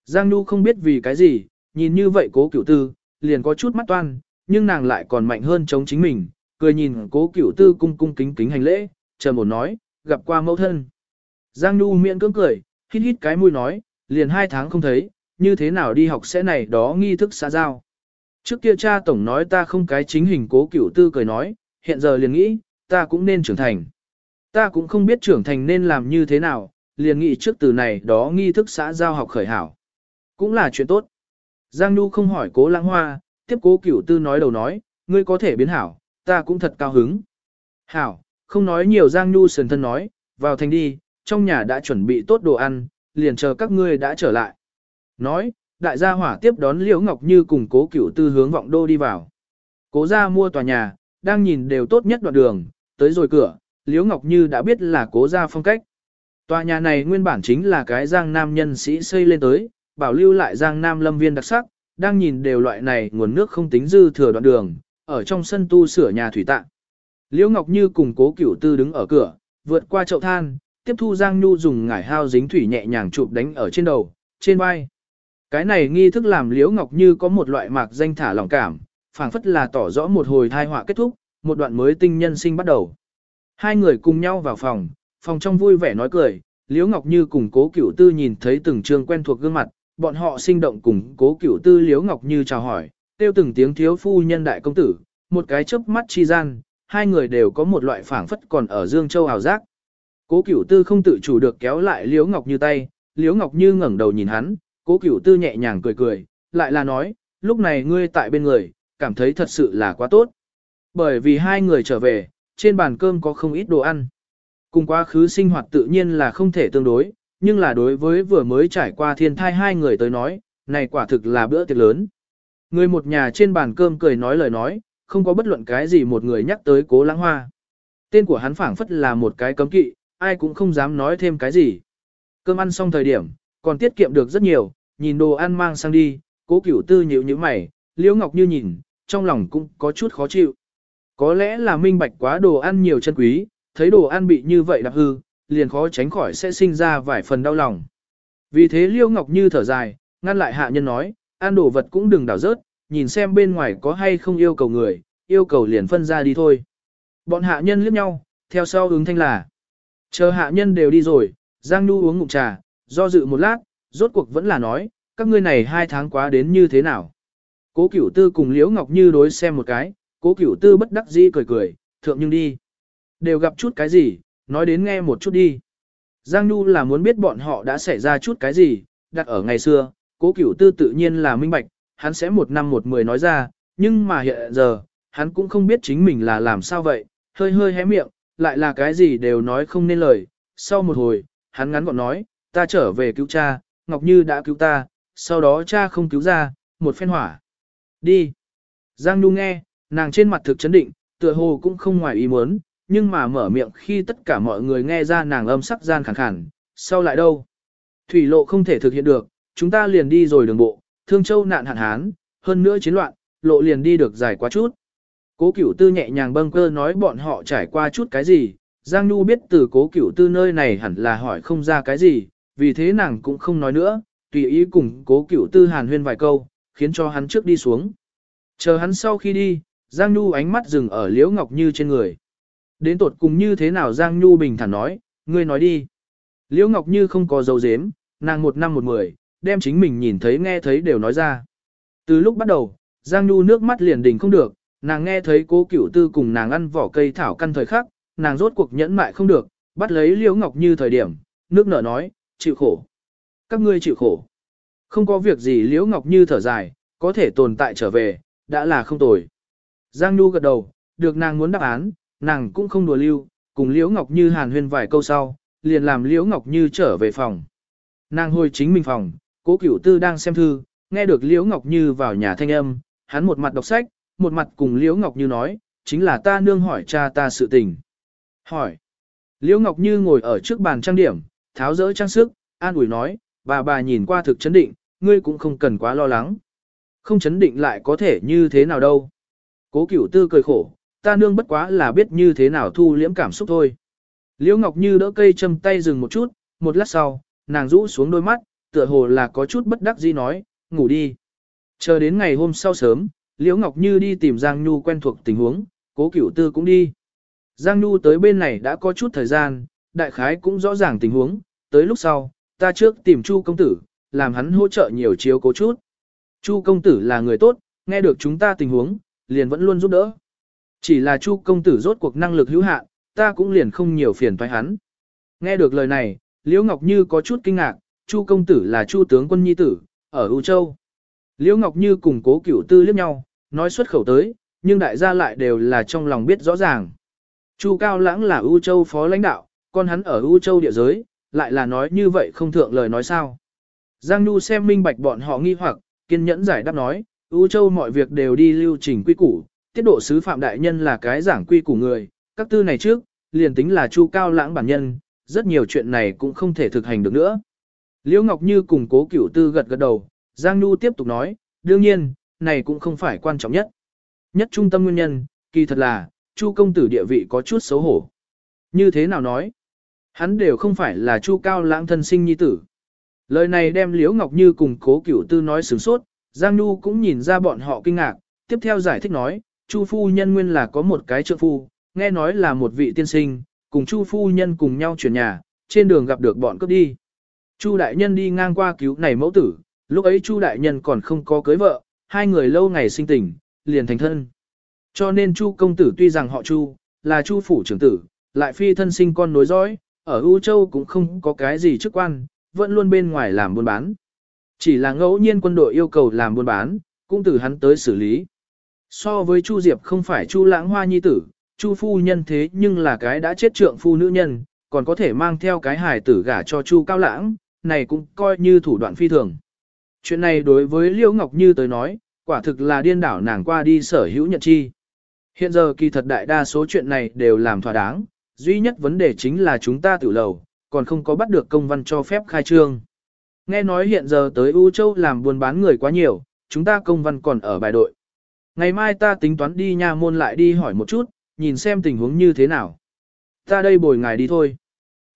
Speaker 1: Giang Nhu không biết vì cái gì, nhìn như vậy cố cửu tư, liền có chút mắt toan, nhưng nàng lại còn mạnh hơn chống chính mình, cười nhìn cố cửu tư cung cung kính kính hành lễ, chờ một nói, gặp qua mẫu thân. Giang Nhu miệng cưỡng cười, hít hít cái mũi nói, liền hai tháng không thấy, như thế nào đi học sẽ này đó nghi thức xã giao. Trước kia cha tổng nói ta không cái chính hình cố cửu tư cười nói, hiện giờ liền nghĩ, ta cũng nên trưởng thành. Ta cũng không biết trưởng thành nên làm như thế nào, liền nghĩ trước từ này đó nghi thức xã giao học khởi hảo. Cũng là chuyện tốt. Giang Nhu không hỏi cố lãng hoa, tiếp cố cửu tư nói đầu nói, ngươi có thể biến hảo, ta cũng thật cao hứng. Hảo, không nói nhiều Giang Nhu sườn thân nói, vào thành đi, trong nhà đã chuẩn bị tốt đồ ăn, liền chờ các ngươi đã trở lại. Nói, đại gia hỏa tiếp đón Liễu Ngọc Như cùng cố cửu tư hướng vọng đô đi vào. Cố gia mua tòa nhà, đang nhìn đều tốt nhất đoạn đường, tới rồi cửa, Liễu Ngọc Như đã biết là cố gia phong cách. Tòa nhà này nguyên bản chính là cái giang nam nhân sĩ xây lên tới, bảo lưu lại giang nam lâm viên đặc sắc, đang nhìn đều loại này nguồn nước không tính dư thừa đoạn đường, ở trong sân tu sửa nhà thủy tạng. Liễu Ngọc Như cùng cố cửu tư đứng ở cửa, vượt qua chậu than, tiếp thu Giang Nhu dùng ngải hao dính thủy nhẹ nhàng chụp đánh ở trên đầu, trên vai. Cái này nghi thức làm Liễu Ngọc Như có một loại mạc danh thả lòng cảm, phảng phất là tỏ rõ một hồi thai họa kết thúc, một đoạn mới tinh nhân sinh bắt đầu. Hai người cùng nhau vào phòng, phòng trong vui vẻ nói cười, Liễu Ngọc Như cùng Cố Cửu Tư nhìn thấy từng trường quen thuộc gương mặt, bọn họ sinh động cùng Cố Cửu Tư Liễu Ngọc Như chào hỏi, tiêu từng tiếng thiếu phu nhân đại công tử, một cái chớp mắt chi gian, hai người đều có một loại phảng phất còn ở Dương Châu ảo giác. Cố Cửu Tư không tự chủ được kéo lại Liễu Ngọc Như tay, Liễu Ngọc Như ngẩng đầu nhìn hắn, Cố Cửu Tư nhẹ nhàng cười cười, lại là nói, lúc này ngươi tại bên người, cảm thấy thật sự là quá tốt. Bởi vì hai người trở về, trên bàn cơm có không ít đồ ăn. Cùng quá khứ sinh hoạt tự nhiên là không thể tương đối, nhưng là đối với vừa mới trải qua thiên thai hai người tới nói, này quả thực là bữa tiệc lớn. Người một nhà trên bàn cơm cười nói lời nói, không có bất luận cái gì một người nhắc tới cố lãng hoa. Tên của hắn phảng phất là một cái cấm kỵ, ai cũng không dám nói thêm cái gì. Cơm ăn xong thời điểm, còn tiết kiệm được rất nhiều, nhìn đồ ăn mang sang đi, cố cửu tư nhíu như mày, liễu ngọc như nhìn, trong lòng cũng có chút khó chịu. Có lẽ là minh bạch quá đồ ăn nhiều chân quý, thấy đồ ăn bị như vậy đạp hư, liền khó tránh khỏi sẽ sinh ra vài phần đau lòng. Vì thế liễu ngọc như thở dài, ngăn lại hạ nhân nói, ăn đồ vật cũng đừng đảo rớt, nhìn xem bên ngoài có hay không yêu cầu người, yêu cầu liền phân ra đi thôi. Bọn hạ nhân liếc nhau, theo sau ứng thanh là. Chờ hạ nhân đều đi rồi, Giang Nhu uống ngụm trà, do dự một lát, rốt cuộc vẫn là nói, các ngươi này hai tháng quá đến như thế nào. Cố cửu tư cùng Liễu Ngọc Như đối xem một cái, cố cửu tư bất đắc dĩ cười cười, thượng nhưng đi. Đều gặp chút cái gì, nói đến nghe một chút đi. Giang Nhu là muốn biết bọn họ đã xảy ra chút cái gì, đặt ở ngày xưa, cố cửu tư tự nhiên là minh bạch, hắn sẽ một năm một mười nói ra, nhưng mà hiện giờ, hắn cũng không biết chính mình là làm sao vậy, hơi hơi hé miệng, lại là cái gì đều nói không nên lời. Sau một hồi, hắn ngắn gọn nói, ta trở về cứu cha, Ngọc Như đã cứu ta, sau đó cha không cứu ra, một phen hỏa. Đi. Giang Nhu nghe, nàng trên mặt thực chấn định, tựa hồ cũng không ngoài ý muốn, nhưng mà mở miệng khi tất cả mọi người nghe ra nàng âm sắc gian khẳng khẳng, sau lại đâu? Thủy lộ không thể thực hiện được, chúng ta liền đi rồi đường bộ, Thương Châu nạn hạn hán, hơn nữa chiến loạn, lộ liền đi được dài quá chút. Cố cửu tư nhẹ nhàng bâng cơ nói bọn họ trải qua chút cái gì, Giang Nhu biết từ cố cửu tư nơi này hẳn là hỏi không ra cái gì, vì thế nàng cũng không nói nữa, tùy ý cùng cố cửu tư hàn huyên vài câu, khiến cho hắn trước đi xuống. Chờ hắn sau khi đi, Giang Nhu ánh mắt dừng ở Liễu Ngọc Như trên người. Đến tột cùng như thế nào Giang Nhu bình thản nói, ngươi nói đi. Liễu Ngọc Như không có dấu dếm, nàng một năm một mười, đem chính mình nhìn thấy nghe thấy đều nói ra. Từ lúc bắt đầu, Giang Nhu nước mắt liền đình không được, nàng nghe thấy cố cửu tư cùng nàng ăn vỏ cây thảo căn thời khắc, nàng rốt cuộc nhẫn mại không được, bắt lấy Liễu Ngọc Như thời điểm, nước nở nói, chịu khổ. Các ngươi chịu khổ. Không có việc gì Liễu Ngọc Như thở dài, có thể tồn tại trở về, đã là không tồi. Giang Nhu gật đầu, được nàng muốn đáp án, nàng cũng không đùa lưu, cùng Liễu Ngọc Như hàn huyên vài câu sau, liền làm Liễu Ngọc Như trở về phòng. Nàng hồi chính mình phòng, cố cửu tư đang xem thư, nghe được Liễu Ngọc Như vào nhà thanh âm, hắn một mặt đọc sách, một mặt cùng Liễu Ngọc Như nói, chính là ta nương hỏi cha ta sự tình. Hỏi. Liễu Ngọc Như ngồi ở trước bàn trang điểm, tháo dỡ trang sức, an ủi nói, bà bà nhìn qua thực chấn định, ngươi cũng không cần quá lo lắng. Không chấn định lại có thể như thế nào đâu. Cố cửu tư cười khổ, ta nương bất quá là biết như thế nào thu liễm cảm xúc thôi. Liễu Ngọc Như đỡ cây châm tay dừng một chút, một lát sau, nàng rũ xuống đôi mắt, tựa hồ là có chút bất đắc dĩ nói, ngủ đi. Chờ đến ngày hôm sau sớm, Liễu Ngọc Như đi tìm Giang Nhu quen thuộc tình huống, cố cửu tư cũng đi. Giang Nhu tới bên này đã có chút thời gian, đại khái cũng rõ ràng tình huống, tới lúc sau, ta trước tìm Chu công tử, làm hắn hỗ trợ nhiều chiếu cố chút. Chu công tử là người tốt, nghe được chúng ta tình huống, liền vẫn luôn giúp đỡ. Chỉ là Chu công tử rốt cuộc năng lực hữu hạn, ta cũng liền không nhiều phiền toái hắn. Nghe được lời này, Liễu Ngọc Như có chút kinh ngạc, Chu công tử là Chu tướng quân nhi tử, ở U Châu. Liễu Ngọc Như cùng cố cửu tư liếc nhau, nói xuất khẩu tới, nhưng đại gia lại đều là trong lòng biết rõ ràng. Chu Cao Lãng là U Châu phó lãnh đạo, còn hắn ở U Châu địa giới, lại là nói như vậy không thượng lời nói sao. Giang Nhu xem minh bạch bọn họ nghi hoặc, kiên nhẫn giải đáp nói, U Châu mọi việc đều đi lưu trình quy củ, tiết độ sứ Phạm Đại Nhân là cái giảng quy củ người, các tư này trước, liền tính là Chu Cao Lãng bản nhân, rất nhiều chuyện này cũng không thể thực hành được nữa. Liễu Ngọc Như cùng cố cửu tư gật gật đầu, Giang Nhu tiếp tục nói, đương nhiên, này cũng không phải quan trọng nhất. Nhất trung tâm nguyên nhân, kỳ thật là, Chu công tử địa vị có chút xấu hổ. Như thế nào nói? Hắn đều không phải là Chu Cao Lãng thân sinh nhi tử. Lời này đem Liễu Ngọc Như cùng cố cửu tư nói sướng sốt, Giang Nhu cũng nhìn ra bọn họ kinh ngạc, tiếp theo giải thích nói, Chu phu nhân nguyên là có một cái trợ phu, nghe nói là một vị tiên sinh, cùng Chu phu nhân cùng nhau chuyển nhà, trên đường gặp được bọn cướp đi. Chu đại nhân đi ngang qua cứu này mẫu tử, lúc ấy Chu đại nhân còn không có cưới vợ, hai người lâu ngày sinh tình, liền thành thân. Cho nên Chu công tử tuy rằng họ Chu, là Chu phủ trưởng tử, lại phi thân sinh con nối dõi, ở U Châu cũng không có cái gì chức quan, vẫn luôn bên ngoài làm buôn bán. Chỉ là ngẫu nhiên quân đội yêu cầu làm buôn bán, cũng từ hắn tới xử lý. So với Chu Diệp không phải Chu Lãng Hoa nhi tử, Chu phu nhân thế nhưng là cái đã chết trượng phu nữ nhân, còn có thể mang theo cái hài tử gả cho Chu Cao Lãng, này cũng coi như thủ đoạn phi thường. Chuyện này đối với Liễu Ngọc Như tới nói, quả thực là điên đảo nàng qua đi sở hữu nhận chi. Hiện giờ kỳ thật đại đa số chuyện này đều làm thỏa đáng, duy nhất vấn đề chính là chúng ta tự lầu, còn không có bắt được công văn cho phép khai trương. Nghe nói hiện giờ tới U Châu làm buôn bán người quá nhiều, chúng ta công văn còn ở bài đội. Ngày mai ta tính toán đi nha môn lại đi hỏi một chút, nhìn xem tình huống như thế nào. Ta đây bồi ngài đi thôi.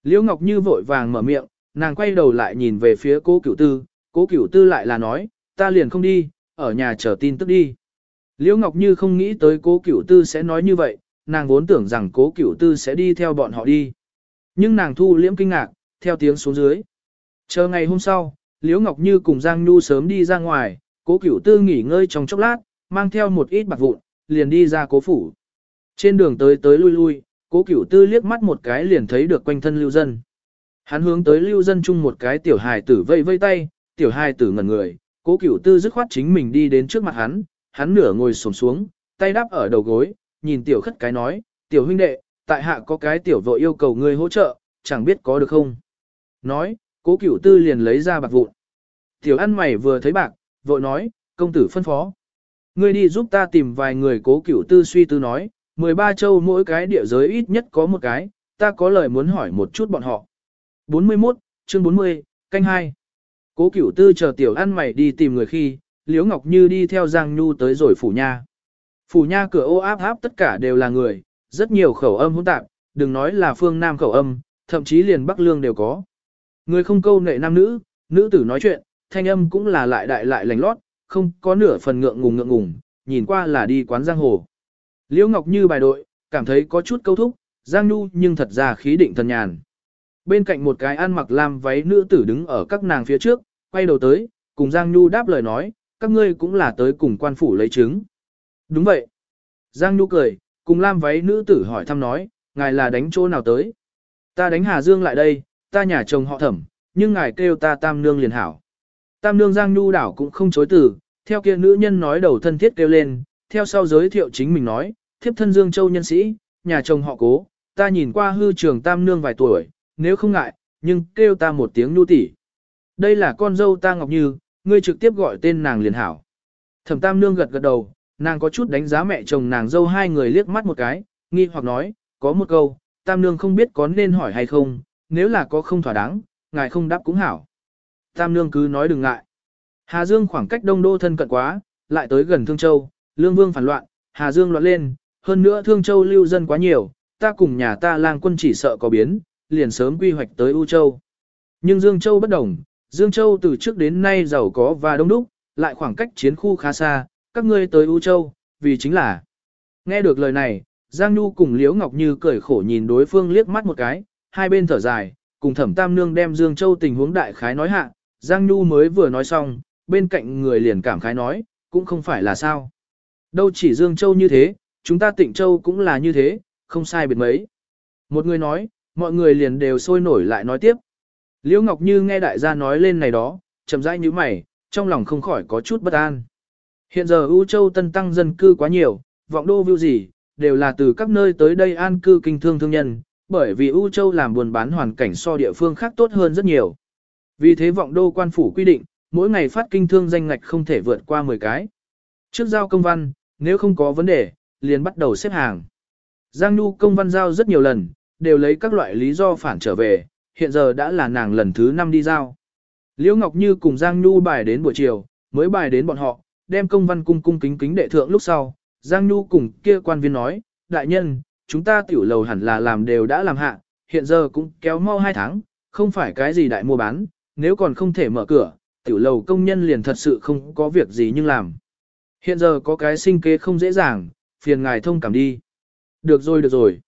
Speaker 1: Liễu Ngọc Như vội vàng mở miệng, nàng quay đầu lại nhìn về phía cố cửu tư, cố cửu tư lại là nói, ta liền không đi, ở nhà chờ tin tức đi. Liễu Ngọc Như không nghĩ tới cố cửu tư sẽ nói như vậy, nàng vốn tưởng rằng cố cửu tư sẽ đi theo bọn họ đi. Nhưng nàng thu liễm kinh ngạc, theo tiếng xuống dưới. Chờ ngày hôm sau, Liễu Ngọc Như cùng Giang Nhu sớm đi ra ngoài, cố cửu tư nghỉ ngơi trong chốc lát, mang theo một ít bạc vụn, liền đi ra cố phủ. Trên đường tới tới lui lui, cố cửu tư liếc mắt một cái liền thấy được quanh thân lưu dân. Hắn hướng tới lưu dân chung một cái tiểu hài tử vây vây tay, tiểu hài tử ngẩn người, cố cửu tư dứt khoát chính mình đi đến trước mặt hắn, hắn nửa ngồi xổm xuống, tay đáp ở đầu gối, nhìn tiểu khất cái nói, tiểu huynh đệ, tại hạ có cái tiểu vội yêu cầu ngươi hỗ trợ, chẳng biết có được không. Nói, cố cửu tư liền lấy ra bạc vụn. Tiểu ăn mày vừa thấy bạc, vội nói, công tử phân phó. Ngươi đi giúp ta tìm vài người cố cửu tư suy tư nói, 13 châu mỗi cái địa giới ít nhất có một cái, ta có lời muốn hỏi một chút bọn họ. 41, chương 40, canh 2. Cố cửu tư chờ tiểu ăn mày đi tìm người khi, Liễu Ngọc Như đi theo Giang Nhu tới rồi phủ nha. Phủ nha cửa ô áp áp tất cả đều là người, rất nhiều khẩu âm hỗn tạp, đừng nói là phương Nam khẩu âm, thậm chí liền Bắc Lương đều có. Người không câu nệ nam nữ, nữ tử nói chuyện, thanh âm cũng là lại đại lại lành lót, không có nửa phần ngượng ngùng ngượng ngùng, nhìn qua là đi quán giang hồ. Liễu Ngọc Như bài đội, cảm thấy có chút câu thúc, Giang Nhu nhưng thật ra khí định thần nhàn. Bên cạnh một cái ăn mặc lam váy nữ tử đứng ở các nàng phía trước, quay đầu tới, cùng Giang Nhu đáp lời nói, các ngươi cũng là tới cùng quan phủ lấy chứng. Đúng vậy. Giang Nhu cười, cùng lam váy nữ tử hỏi thăm nói, ngài là đánh chỗ nào tới? Ta đánh Hà Dương lại đây, ta nhà chồng họ thẩm, nhưng ngài kêu ta tam nương liền hảo. Tam nương Giang Nhu đảo cũng không chối từ, theo kia nữ nhân nói đầu thân thiết kêu lên, theo sau giới thiệu chính mình nói, thiếp thân Dương Châu nhân sĩ, nhà chồng họ cố, ta nhìn qua hư trường tam nương vài tuổi, nếu không ngại, nhưng kêu ta một tiếng nhu tỷ. Đây là con dâu ta Ngọc Như, ngươi trực tiếp gọi tên nàng liền hảo. Thẩm tam nương gật gật đầu, nàng có chút đánh giá mẹ chồng nàng dâu hai người liếc mắt một cái, nghi hoặc nói, có một câu, tam nương không biết có nên hỏi hay không, nếu là có không thỏa đáng, ngài không đáp cũng hảo. Tam nương cứ nói đừng ngại. Hà Dương khoảng cách đông đô thân cận quá, lại tới gần Thương Châu, Lương Vương phản loạn, Hà Dương loạn lên, hơn nữa Thương Châu lưu dân quá nhiều, ta cùng nhà ta lang quân chỉ sợ có biến, liền sớm quy hoạch tới U Châu. Nhưng Dương Châu bất đồng, Dương Châu từ trước đến nay giàu có và đông đúc, lại khoảng cách chiến khu khá xa, các ngươi tới U Châu, vì chính là. Nghe được lời này, Giang Nhu cùng Liễu Ngọc Như cười khổ nhìn đối phương liếc mắt một cái, hai bên thở dài, cùng Thẩm Tam Nương đem Dương Châu tình huống đại khái nói hạ, Giang Nhu mới vừa nói xong, bên cạnh người liền cảm khái nói, cũng không phải là sao. Đâu chỉ Dương Châu như thế, chúng ta Tịnh Châu cũng là như thế, không sai biệt mấy. Một người nói, mọi người liền đều sôi nổi lại nói tiếp. Liễu Ngọc Như nghe đại gia nói lên này đó, chậm rãi như mày, trong lòng không khỏi có chút bất an. Hiện giờ U Châu tân tăng dân cư quá nhiều, vọng đô view gì, đều là từ các nơi tới đây an cư kinh thương thương nhân, bởi vì U Châu làm buôn bán hoàn cảnh so địa phương khác tốt hơn rất nhiều. Vì thế vọng đô quan phủ quy định, mỗi ngày phát kinh thương danh ngạch không thể vượt qua 10 cái. Trước giao công văn, nếu không có vấn đề, liền bắt đầu xếp hàng. Giang Nhu công văn giao rất nhiều lần, đều lấy các loại lý do phản trở về, hiện giờ đã là nàng lần thứ 5 đi giao. Liễu Ngọc Như cùng Giang Nhu bài đến buổi chiều, mới bài đến bọn họ, đem công văn cung cung kính kính đệ thượng lúc sau. Giang Nhu cùng kia quan viên nói, đại nhân, chúng ta tiểu lầu hẳn là làm đều đã làm hạ, hiện giờ cũng kéo mau 2 tháng, không phải cái gì đại mua bán, nếu còn không thể mở cửa, tiểu lầu công nhân liền thật sự không có việc gì nhưng làm. Hiện giờ có cái sinh kế không dễ dàng, phiền ngài thông cảm đi. Được rồi được rồi.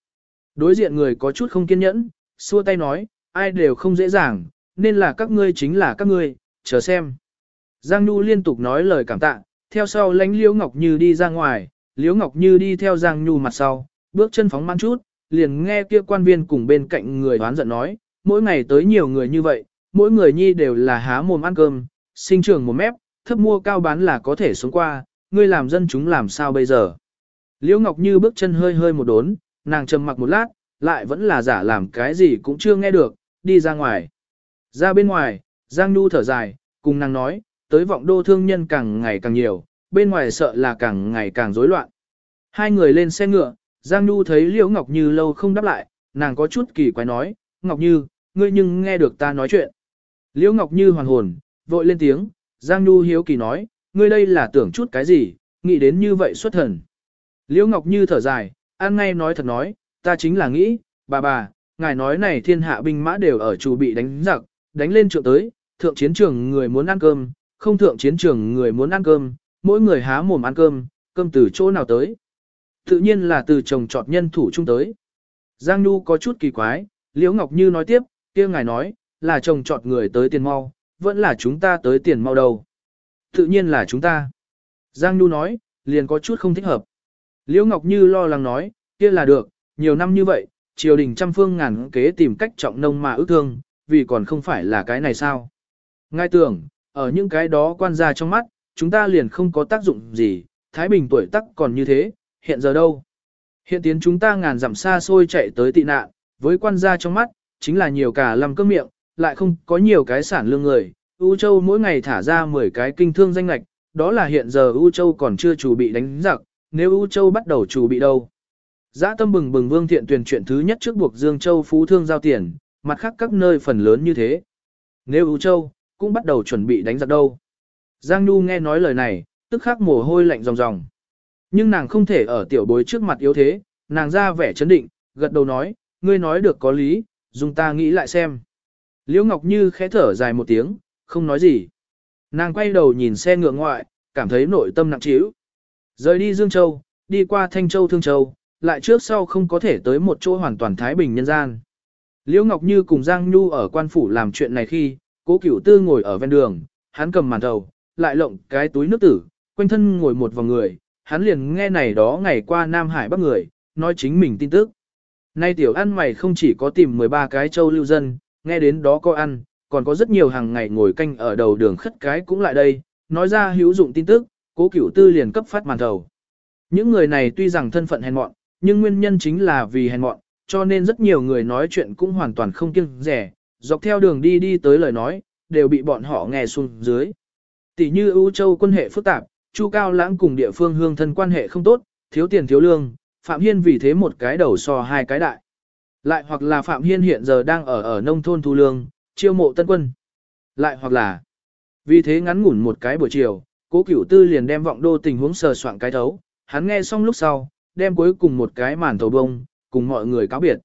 Speaker 1: Đối diện người có chút không kiên nhẫn, xua tay nói, ai đều không dễ dàng, nên là các ngươi chính là các ngươi, chờ xem. Giang Nhu liên tục nói lời cảm tạ, theo sau lánh Liễu Ngọc Như đi ra ngoài, Liễu Ngọc Như đi theo Giang Nhu mặt sau, bước chân phóng mang chút, liền nghe kia quan viên cùng bên cạnh người đoán giận nói, mỗi ngày tới nhiều người như vậy, mỗi người nhi đều là há mồm ăn cơm, sinh trưởng một mép, thấp mua cao bán là có thể sống qua, ngươi làm dân chúng làm sao bây giờ. Liễu Ngọc Như bước chân hơi hơi một đốn, nàng trầm mặc một lát, lại vẫn là giả làm cái gì cũng chưa nghe được, đi ra ngoài. Ra bên ngoài, Giang Nhu thở dài, cùng nàng nói, tới vọng đô thương nhân càng ngày càng nhiều, bên ngoài sợ là càng ngày càng rối loạn. Hai người lên xe ngựa, Giang Nhu thấy Liễu Ngọc Như lâu không đáp lại, nàng có chút kỳ quái nói, Ngọc Như, ngươi nhưng nghe được ta nói chuyện. Liễu Ngọc Như hoàn hồn, vội lên tiếng, Giang Nhu hiếu kỳ nói, ngươi đây là tưởng chút cái gì, nghĩ đến như vậy xuất thần. Liễu Ngọc Như thở dài, an ngay nói thật nói, ta chính là nghĩ, bà bà, ngài nói này thiên hạ binh mã đều ở chủ bị đánh giặc, đánh lên trượng tới, thượng chiến trường người muốn ăn cơm, không thượng chiến trường người muốn ăn cơm, mỗi người há mồm ăn cơm, cơm từ chỗ nào tới. Tự nhiên là từ chồng trọt nhân thủ chung tới. Giang Nhu có chút kỳ quái, Liễu Ngọc Như nói tiếp, kia ngài nói, là chồng trọt người tới tiền mau, vẫn là chúng ta tới tiền mau đâu. Tự nhiên là chúng ta. Giang Nhu nói, liền có chút không thích hợp. Liễu Ngọc Như lo lắng nói, kia là được, nhiều năm như vậy, triều đình trăm phương ngàn kế tìm cách trọng nông mà ước thương, vì còn không phải là cái này sao. Ngài tưởng, ở những cái đó quan gia trong mắt, chúng ta liền không có tác dụng gì, Thái Bình tuổi tắc còn như thế, hiện giờ đâu. Hiện tiến chúng ta ngàn dặm xa xôi chạy tới tị nạn, với quan gia trong mắt, chính là nhiều cả lầm cơ miệng, lại không có nhiều cái sản lương người. U Châu mỗi ngày thả ra 10 cái kinh thương danh lạch, đó là hiện giờ U Châu còn chưa chủ bị đánh giặc, nếu U Châu bắt đầu chủ bị đâu. Giã tâm bừng bừng vương thiện tuyển chuyện thứ nhất trước buộc Dương Châu phú thương giao tiền, mặt khác các nơi phần lớn như thế. Nếu U Châu, cũng bắt đầu chuẩn bị đánh giặc đâu. Giang Nhu nghe nói lời này, tức khắc mồ hôi lạnh ròng ròng. Nhưng nàng không thể ở tiểu bối trước mặt yếu thế, nàng ra vẻ chấn định, gật đầu nói, ngươi nói được có lý, dùng ta nghĩ lại xem. Liễu Ngọc Như khẽ thở dài một tiếng, không nói gì. Nàng quay đầu nhìn xe ngựa ngoại, cảm thấy nội tâm nặng trĩu. Rời đi Dương Châu, đi qua Thanh Châu Thương Châu, lại trước sau không có thể tới một chỗ hoàn toàn thái bình nhân gian. Liễu Ngọc Như cùng Giang Nhu ở quan phủ làm chuyện này khi, cố cửu tư ngồi ở ven đường, hắn cầm màn đầu, lại lộng cái túi nước tử, quanh thân ngồi một vòng người, hắn liền nghe này đó ngày qua Nam Hải bắt người, nói chính mình tin tức. Nay tiểu ăn mày không chỉ có tìm 13 cái châu lưu dân, nghe đến đó có ăn, còn có rất nhiều hàng ngày ngồi canh ở đầu đường khất cái cũng lại đây, nói ra hữu dụng tin tức, cố cửu tư liền cấp phát màn thầu. Những người này tuy rằng thân phận hèn mọn, nhưng nguyên nhân chính là vì hèn mọn, cho nên rất nhiều người nói chuyện cũng hoàn toàn không kiêng rẻ, dọc theo đường đi đi tới lời nói, đều bị bọn họ nghe xuống dưới. Tỷ như ưu châu quân hệ phức tạp, Chu Cao Lãng cùng địa phương hương thân quan hệ không tốt, thiếu tiền thiếu lương, Phạm Hiên vì thế một cái đầu so hai cái đại. Lại hoặc là Phạm Hiên hiện giờ đang ở ở nông thôn thu lương, chiêu mộ tân quân. Lại hoặc là, vì thế ngắn ngủn một cái buổi chiều, cố cửu tư liền đem vọng đô tình huống sờ soạn cái thấu, hắn nghe xong lúc sau, đem cuối cùng một cái màn thầu bông, cùng mọi người cáo biệt.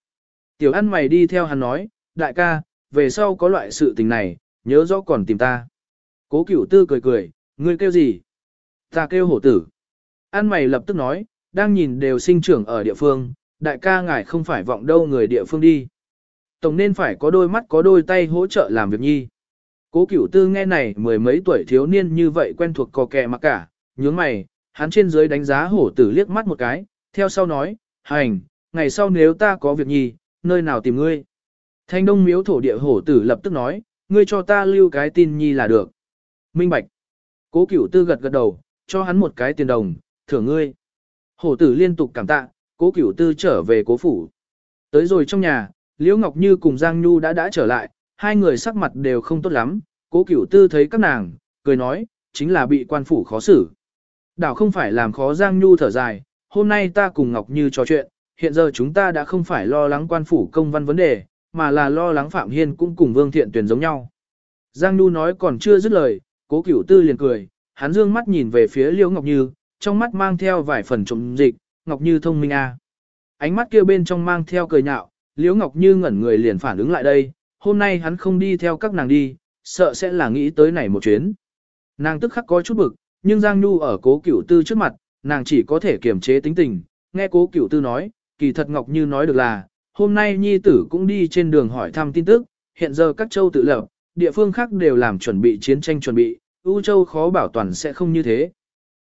Speaker 1: Tiểu ăn mày đi theo hắn nói, đại ca, về sau có loại sự tình này, nhớ rõ còn tìm ta. Cố cửu tư cười cười, ngươi kêu gì? Ta kêu hổ tử. an mày lập tức nói, đang nhìn đều sinh trưởng ở địa phương, đại ca ngài không phải vọng đâu người địa phương đi. Tổng nên phải có đôi mắt có đôi tay hỗ trợ làm việc nhi. Cố cửu tư nghe này mười mấy tuổi thiếu niên như vậy quen thuộc cò kẹ mà cả, nhướng mày, hắn trên dưới đánh giá hổ tử liếc mắt một cái, theo sau nói, hành, ngày sau nếu ta có việc nhi, nơi nào tìm ngươi. Thanh đông miếu thổ địa hổ tử lập tức nói, ngươi cho ta lưu cái tin nhi là được. Minh bạch. Cố cửu tư gật gật đầu, cho hắn một cái tiền đồng, thưởng ngươi. Hổ tử liên tục cảm tạ, cố cửu tư trở về cố phủ. Tới rồi trong nhà, Liễu Ngọc Như cùng Giang Nhu đã đã trở lại, hai người sắc mặt đều không tốt lắm, cố cửu tư thấy các nàng, cười nói, chính là bị quan phủ khó xử. Đảo không phải làm khó Giang Nhu thở dài, hôm nay ta cùng Ngọc Như trò chuyện, hiện giờ chúng ta đã không phải lo lắng quan phủ công văn vấn đề, mà là lo lắng Phạm Hiên cũng cùng Vương Thiện tuyền giống nhau. Giang Nhu nói còn chưa dứt lời, cố cửu tư liền cười, hắn dương mắt nhìn về phía Liễu Ngọc Như, trong mắt mang theo vài phần trộm dịch, Ngọc Như thông minh a. À. Ánh mắt kia bên trong mang theo cười nhạo, Liễu Ngọc Như ngẩn người liền phản ứng lại đây, hôm nay hắn không đi theo các nàng đi, sợ sẽ là nghĩ tới này một chuyến. Nàng tức khắc có chút bực, nhưng Giang Nhu ở cố cửu tư trước mặt, nàng chỉ có thể kiềm chế tính tình, nghe cố cửu tư nói, kỳ thật Ngọc Như nói được là, hôm nay Nhi tử cũng đi trên đường hỏi thăm tin tức, hiện giờ các châu tự lập, địa phương khác đều làm chuẩn bị chiến tranh chuẩn bị, U Châu khó bảo toàn sẽ không như thế.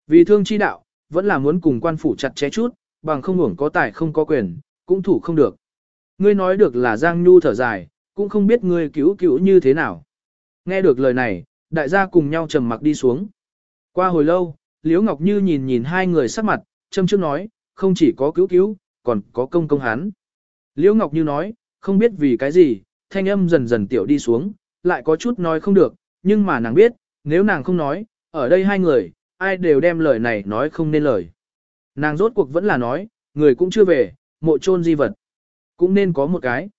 Speaker 1: Vì thương chi đạo, vẫn là muốn cùng quan phủ chặt chẽ chút, bằng không hưởng có tài không có quyền, cũng thủ không được. Ngươi nói được là Giang Nhu thở dài, cũng không biết ngươi cứu cứu như thế nào. Nghe được lời này, đại gia cùng nhau trầm mặc đi xuống. Qua hồi lâu, Liễu Ngọc Như nhìn nhìn hai người sắc mặt, châm trước nói, không chỉ có cứu cứu, còn có công công hắn. Liễu Ngọc Như nói, không biết vì cái gì, thanh âm dần dần tiểu đi xuống, lại có chút nói không được, nhưng mà nàng biết, nếu nàng không nói, ở đây hai người, ai đều đem lời này nói không nên lời. Nàng rốt cuộc vẫn là nói, người cũng chưa về, mộ chôn di vật. Cũng nên có một cái.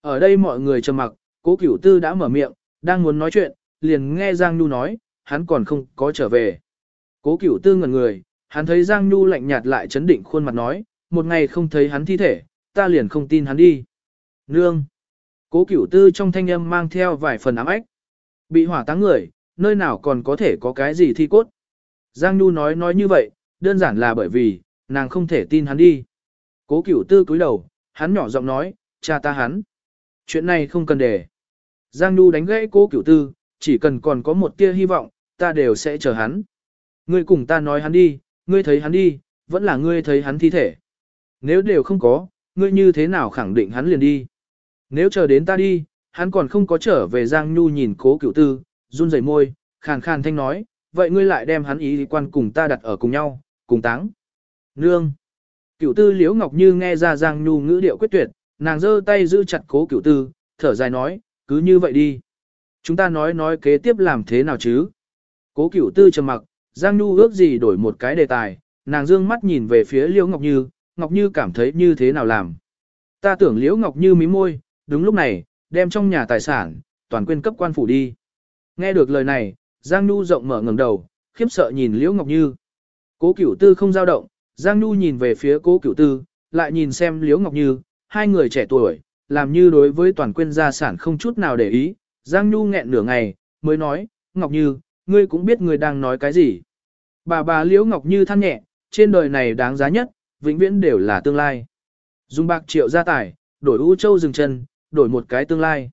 Speaker 1: Ở đây mọi người trầm mặc, cố cửu tư đã mở miệng, đang muốn nói chuyện, liền nghe Giang Nhu nói, hắn còn không có trở về. Cố cửu tư ngẩn người, hắn thấy Giang Nhu lạnh nhạt lại chấn định khuôn mặt nói, một ngày không thấy hắn thi thể, ta liền không tin hắn đi. Nương! Cố cửu tư trong thanh âm mang theo vài phần ám ách. Bị hỏa táng người, nơi nào còn có thể có cái gì thi cốt. Giang Nhu nói nói như vậy, đơn giản là bởi vì, nàng không thể tin hắn đi. Cố cửu tư cúi đầu, hắn nhỏ giọng nói, cha ta hắn. Chuyện này không cần để. Giang Nhu đánh gãy cố cửu tư, chỉ cần còn có một tia hy vọng, ta đều sẽ chờ hắn. Ngươi cùng ta nói hắn đi, ngươi thấy hắn đi, vẫn là ngươi thấy hắn thi thể. Nếu đều không có, ngươi như thế nào khẳng định hắn liền đi. Nếu chờ đến ta đi, hắn còn không có trở về Giang Nhu nhìn cố cửu tư, run rẩy môi, khàn khàn thanh nói, vậy ngươi lại đem hắn ý quan cùng ta đặt ở cùng nhau, cùng táng. Nương. Cửu tư liễu ngọc như nghe ra Giang Nhu ngữ điệu quyết tuyệt, nàng giơ tay giữ chặt cố cửu tư, thở dài nói, cứ như vậy đi. Chúng ta nói nói kế tiếp làm thế nào chứ? Cố cửu tư trầm mặc, Giang Nhu ước gì đổi một cái đề tài, nàng dương mắt nhìn về phía Liễu Ngọc Như, Ngọc Như cảm thấy như thế nào làm. Ta tưởng Liễu Ngọc Như mí môi, đúng lúc này, đem trong nhà tài sản, toàn quyên cấp quan phủ đi. Nghe được lời này, Giang Nhu rộng mở ngẩng đầu, khiếp sợ nhìn Liễu Ngọc Như. Cố Cửu Tư không dao động, Giang Nhu nhìn về phía Cố Cửu Tư, lại nhìn xem Liễu Ngọc Như, hai người trẻ tuổi, làm như đối với toàn quyên gia sản không chút nào để ý. Giang Nhu nghẹn nửa ngày, mới nói, Ngọc Như, ngươi cũng biết ngươi đang nói cái gì. Bà bà Liễu Ngọc Như than nhẹ, trên đời này đáng giá nhất, vĩnh viễn đều là tương lai. Dùng bạc triệu gia tài, đổi U Châu dừng chân, đổi một cái tương lai.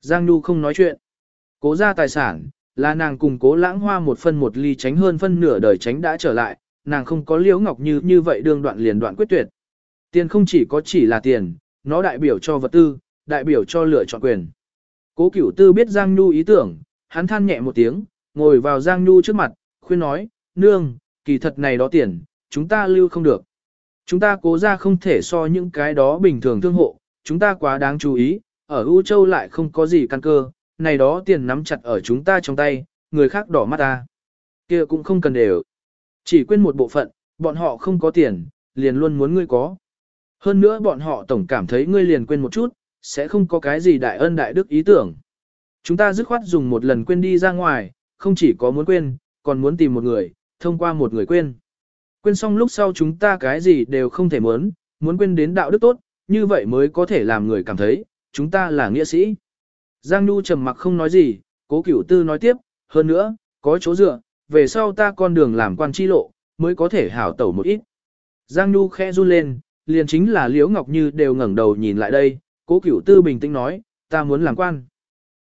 Speaker 1: Giang Nhu không nói chuyện. Cố ra tài sản, là nàng cùng cố lãng hoa một phân một ly tránh hơn phân nửa đời tránh đã trở lại, nàng không có liễu ngọc như như vậy đương đoạn liền đoạn quyết tuyệt. Tiền không chỉ có chỉ là tiền, nó đại biểu cho vật tư, đại biểu cho lựa chọn quyền. Cố cửu tư biết Giang Nhu ý tưởng, hắn than nhẹ một tiếng, ngồi vào Giang Nhu trước mặt, khuyên nói, nương, kỳ thật này đó tiền, chúng ta lưu không được. Chúng ta cố ra không thể so những cái đó bình thường thương hộ, chúng ta quá đáng chú ý, ở U Châu lại không có gì căn cơ, này đó tiền nắm chặt ở chúng ta trong tay, người khác đỏ mắt ta. kia cũng không cần đều. Chỉ quên một bộ phận, bọn họ không có tiền, liền luôn muốn ngươi có. Hơn nữa bọn họ tổng cảm thấy ngươi liền quên một chút, sẽ không có cái gì đại ân đại đức ý tưởng. Chúng ta dứt khoát dùng một lần quên đi ra ngoài, không chỉ có muốn quên, còn muốn tìm một người, thông qua một người quên. Quên xong lúc sau chúng ta cái gì đều không thể muốn, muốn quên đến đạo đức tốt, như vậy mới có thể làm người cảm thấy, chúng ta là nghĩa sĩ. Giang Nhu trầm mặc không nói gì, cố cửu tư nói tiếp, hơn nữa, có chỗ dựa, về sau ta con đường làm quan chi lộ, mới có thể hảo tẩu một ít. Giang Nhu khẽ run lên, liền chính là Liễu Ngọc Như đều ngẩng đầu nhìn lại đây, cố cửu tư bình tĩnh nói, ta muốn làm quan.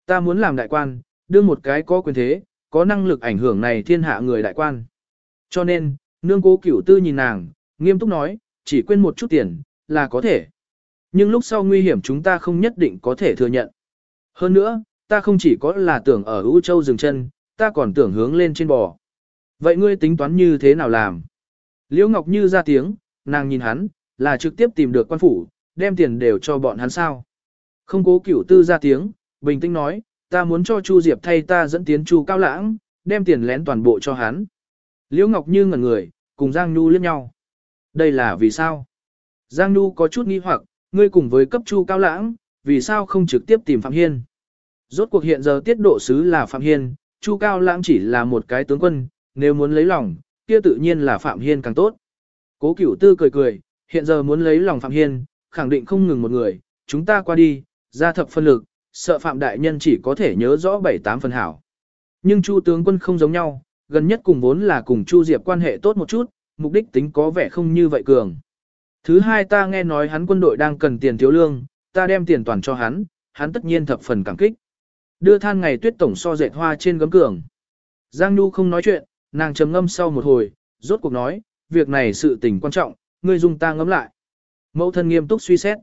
Speaker 1: Ta muốn làm đại quan, đưa một cái có quyền thế, có năng lực ảnh hưởng này thiên hạ người đại quan. Cho nên, nương cố cửu tư nhìn nàng, nghiêm túc nói, chỉ quên một chút tiền, là có thể. Nhưng lúc sau nguy hiểm chúng ta không nhất định có thể thừa nhận. Hơn nữa, ta không chỉ có là tưởng ở U Châu dừng chân, ta còn tưởng hướng lên trên bò. Vậy ngươi tính toán như thế nào làm? Liễu Ngọc Như ra tiếng, nàng nhìn hắn, là trực tiếp tìm được quan phủ, đem tiền đều cho bọn hắn sao. Không cố cửu tư ra tiếng, bình tĩnh nói, ta muốn cho Chu Diệp thay ta dẫn tiến Chu Cao Lãng, đem tiền lén toàn bộ cho hắn. Liễu Ngọc Như ngẩn người, cùng Giang Nhu liếc nhau. Đây là vì sao? Giang Nhu có chút nghi hoặc, ngươi cùng với cấp Chu Cao Lãng, vì sao không trực tiếp tìm Phạm Hiên? Rốt cuộc hiện giờ tiết độ sứ là Phạm Hiên, Chu Cao Lãng chỉ là một cái tướng quân, nếu muốn lấy lòng, kia tự nhiên là Phạm Hiên càng tốt. Cố Cửu Tư cười cười, hiện giờ muốn lấy lòng Phạm Hiên, khẳng định không ngừng một người, chúng ta qua đi, ra thập phân lực, sợ Phạm Đại Nhân chỉ có thể nhớ rõ bảy tám phần hảo. Nhưng Chu tướng quân không giống nhau, gần nhất cùng vốn là cùng Chu Diệp quan hệ tốt một chút, mục đích tính có vẻ không như vậy cường. Thứ hai ta nghe nói hắn quân đội đang cần tiền thiếu lương, ta đem tiền toàn cho hắn, hắn tất nhiên thập phần cảm kích. Đưa than ngày tuyết tổng so dệt hoa trên gấm cường. Giang Nhu không nói chuyện, nàng trầm ngâm sau một hồi, rốt cuộc nói, việc này sự tình quan trọng, ngươi dùng ta ngẫm lại. Mẫu thân nghiêm túc suy xét.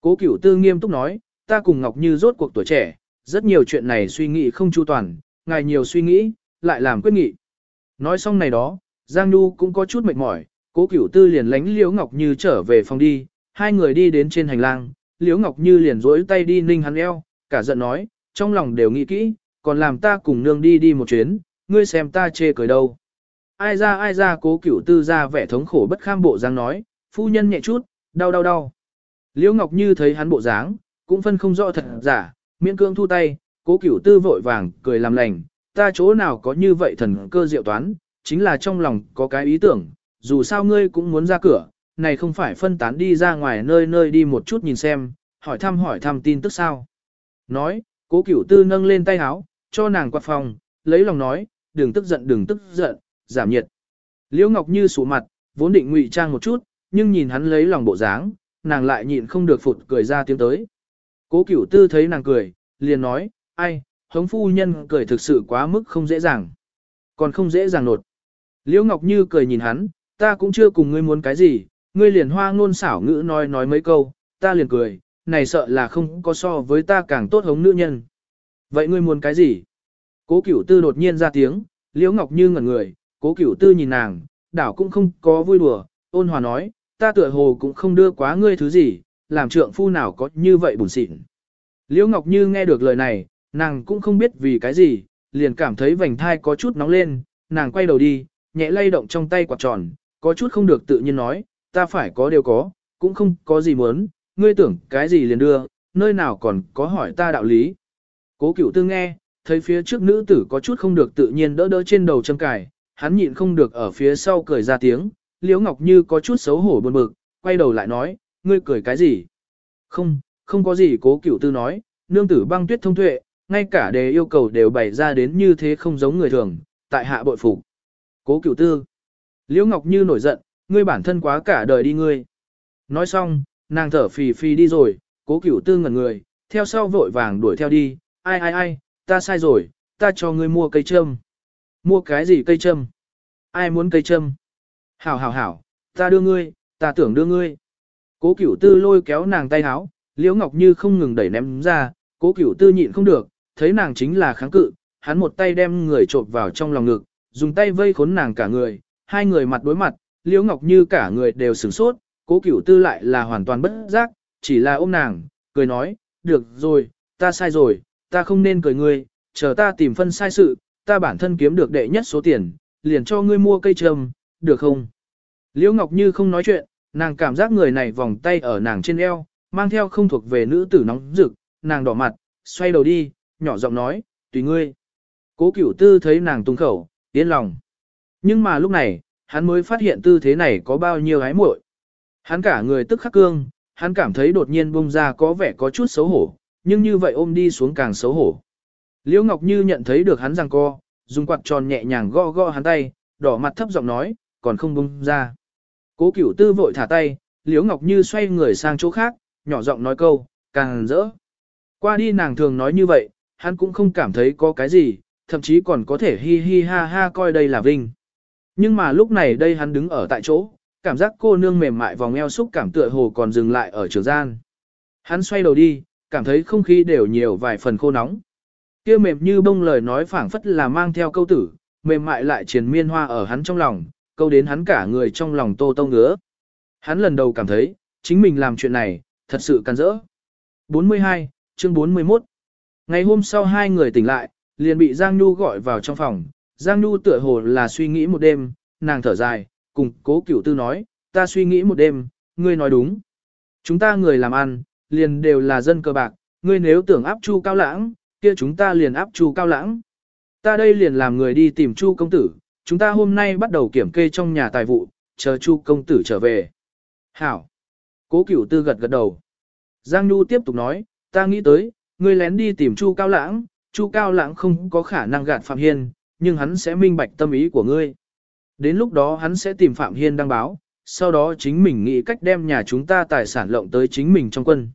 Speaker 1: Cố cửu tư nghiêm túc nói, ta cùng Ngọc Như rốt cuộc tuổi trẻ, rất nhiều chuyện này suy nghĩ không chu toàn, ngài nhiều suy nghĩ, lại làm quyết nghị. Nói xong này đó, Giang Nhu cũng có chút mệt mỏi, cố cửu tư liền lánh Liễu Ngọc Như trở về phòng đi, hai người đi đến trên hành lang, Liễu Ngọc Như liền rỗi tay đi ninh hắn eo, cả giận nói, trong lòng đều nghĩ kỹ, còn làm ta cùng nương đi đi một chuyến, ngươi xem ta chê cười đâu. Ai ra ai ra cố cửu tư ra vẻ thống khổ bất kham bộ dáng nói, phu nhân nhẹ chút, đau đau đau. Liễu Ngọc Như thấy hắn bộ dáng, cũng phân không rõ thật giả, miễn cương thu tay, cố cửu tư vội vàng, cười làm lành, ta chỗ nào có như vậy thần cơ diệu toán, chính là trong lòng có cái ý tưởng, dù sao ngươi cũng muốn ra cửa, này không phải phân tán đi ra ngoài nơi nơi đi một chút nhìn xem, hỏi thăm hỏi thăm tin tức sao. Nói, cố cửu tư nâng lên tay áo, cho nàng quạt phòng, lấy lòng nói, đừng tức giận đừng tức giận, giảm nhiệt. Liễu Ngọc Như sụ mặt, vốn định ngụy trang một chút, nhưng nhìn hắn lấy lòng bộ dáng, nàng lại nhịn không được phụt cười ra tiếng tới. Cố cửu tư thấy nàng cười, liền nói, ai, hống phu nhân cười thực sự quá mức không dễ dàng. Còn không dễ dàng nột. Liễu Ngọc Như cười nhìn hắn, ta cũng chưa cùng ngươi muốn cái gì, ngươi liền hoa ngôn xảo ngữ nói nói mấy câu, ta liền cười, này sợ là không có so với ta càng tốt hống nữ nhân. Vậy ngươi muốn cái gì? Cố cửu tư đột nhiên ra tiếng, Liễu Ngọc Như ngẩn người, cố cửu tư nhìn nàng, đảo cũng không có vui đùa, ôn hòa nói, ta tựa hồ cũng không đưa quá ngươi thứ gì, làm trượng phu nào có như vậy bùn xịn. Liễu Ngọc Như nghe được lời này, nàng cũng không biết vì cái gì, liền cảm thấy vành thai có chút nóng lên, nàng quay đầu đi, nhẹ lay động trong tay quạt tròn, có chút không được tự nhiên nói, ta phải có điều có, cũng không có gì muốn, ngươi tưởng cái gì liền đưa, nơi nào còn có hỏi ta đạo lý. Cố cửu tư nghe, thấy phía trước nữ tử có chút không được tự nhiên đỡ đỡ trên đầu châm cài, hắn nhịn không được ở phía sau cười ra tiếng, Liễu Ngọc Như có chút xấu hổ buồn bực, quay đầu lại nói, ngươi cười cái gì? Không, không có gì cố cửu tư nói, nương tử băng tuyết thông tuệ, ngay cả đề yêu cầu đều bày ra đến như thế không giống người thường, tại hạ bội phục. Cố cửu tư. Liễu Ngọc Như nổi giận, ngươi bản thân quá cả đời đi ngươi. Nói xong, nàng thở phì phì đi rồi, cố cửu tư ngẩn người, theo sau vội vàng đuổi theo đi, ai ai ai, ta sai rồi, ta cho ngươi mua cây châm. Mua cái gì cây châm? Ai muốn cây châm? Hảo hảo hảo, ta đưa ngươi, ta tưởng đưa ngươi. Cố cửu tư lôi kéo nàng tay háo, liễu ngọc như không ngừng đẩy ném ra, cố cửu tư nhịn không được, thấy nàng chính là kháng cự, hắn một tay đem người trộm vào trong lòng ngực, dùng tay vây khốn nàng cả người, hai người mặt đối mặt, liễu ngọc như cả người đều sửng sốt, cố cửu tư lại là hoàn toàn bất giác, chỉ là ôm nàng, cười nói, được rồi, ta sai rồi, ta không nên cười ngươi, chờ ta tìm phân sai sự, ta bản thân kiếm được đệ nhất số tiền, liền cho ngươi mua cây trầm, được không? Liễu Ngọc Như không nói chuyện, nàng cảm giác người này vòng tay ở nàng trên eo, mang theo không thuộc về nữ tử nóng rực, nàng đỏ mặt, xoay đầu đi, nhỏ giọng nói, tùy ngươi. Cố cửu tư thấy nàng tung khẩu, yên lòng. Nhưng mà lúc này, hắn mới phát hiện tư thế này có bao nhiêu hái muội. Hắn cả người tức khắc cương, hắn cảm thấy đột nhiên bông ra có vẻ có chút xấu hổ, nhưng như vậy ôm đi xuống càng xấu hổ. Liễu Ngọc Như nhận thấy được hắn rằng co, dùng quạt tròn nhẹ nhàng gõ gõ hắn tay, đỏ mặt thấp giọng nói, còn không bông ra. Cố cửu tư vội thả tay, Liễu Ngọc Như xoay người sang chỗ khác, nhỏ giọng nói câu, càng rỡ. Qua đi nàng thường nói như vậy, hắn cũng không cảm thấy có cái gì, thậm chí còn có thể hi hi ha ha coi đây là vinh. Nhưng mà lúc này đây hắn đứng ở tại chỗ, cảm giác cô nương mềm mại vòng eo xúc cảm tựa hồ còn dừng lại ở trường gian. Hắn xoay đầu đi, cảm thấy không khí đều nhiều vài phần khô nóng. Kia mềm như bông lời nói phảng phất là mang theo câu tử, mềm mại lại triền miên hoa ở hắn trong lòng, câu đến hắn cả người trong lòng tô tông ngứa. Hắn lần đầu cảm thấy, chính mình làm chuyện này, thật sự can rỡ. 42, chương 41 Ngày hôm sau hai người tỉnh lại, liền bị Giang Nhu gọi vào trong phòng. Giang Nhu tựa hồ là suy nghĩ một đêm, nàng thở dài, cùng cố cửu tư nói, ta suy nghĩ một đêm, ngươi nói đúng. Chúng ta người làm ăn, liền đều là dân cơ bạc, ngươi nếu tưởng áp chu cao lãng, kia chúng ta liền áp chu cao lãng. Ta đây liền làm người đi tìm chu công tử, chúng ta hôm nay bắt đầu kiểm kê trong nhà tài vụ, chờ chu công tử trở về. Hảo. Cố cửu tư gật gật đầu. Giang Nhu tiếp tục nói, ta nghĩ tới, ngươi lén đi tìm chu cao lãng, chu cao lãng không có khả năng gạt Phạm Hiên, nhưng hắn sẽ minh bạch tâm ý của ngươi. Đến lúc đó hắn sẽ tìm Phạm Hiên đăng báo, sau đó chính mình nghĩ cách đem nhà chúng ta tài sản lộng tới chính mình trong quân.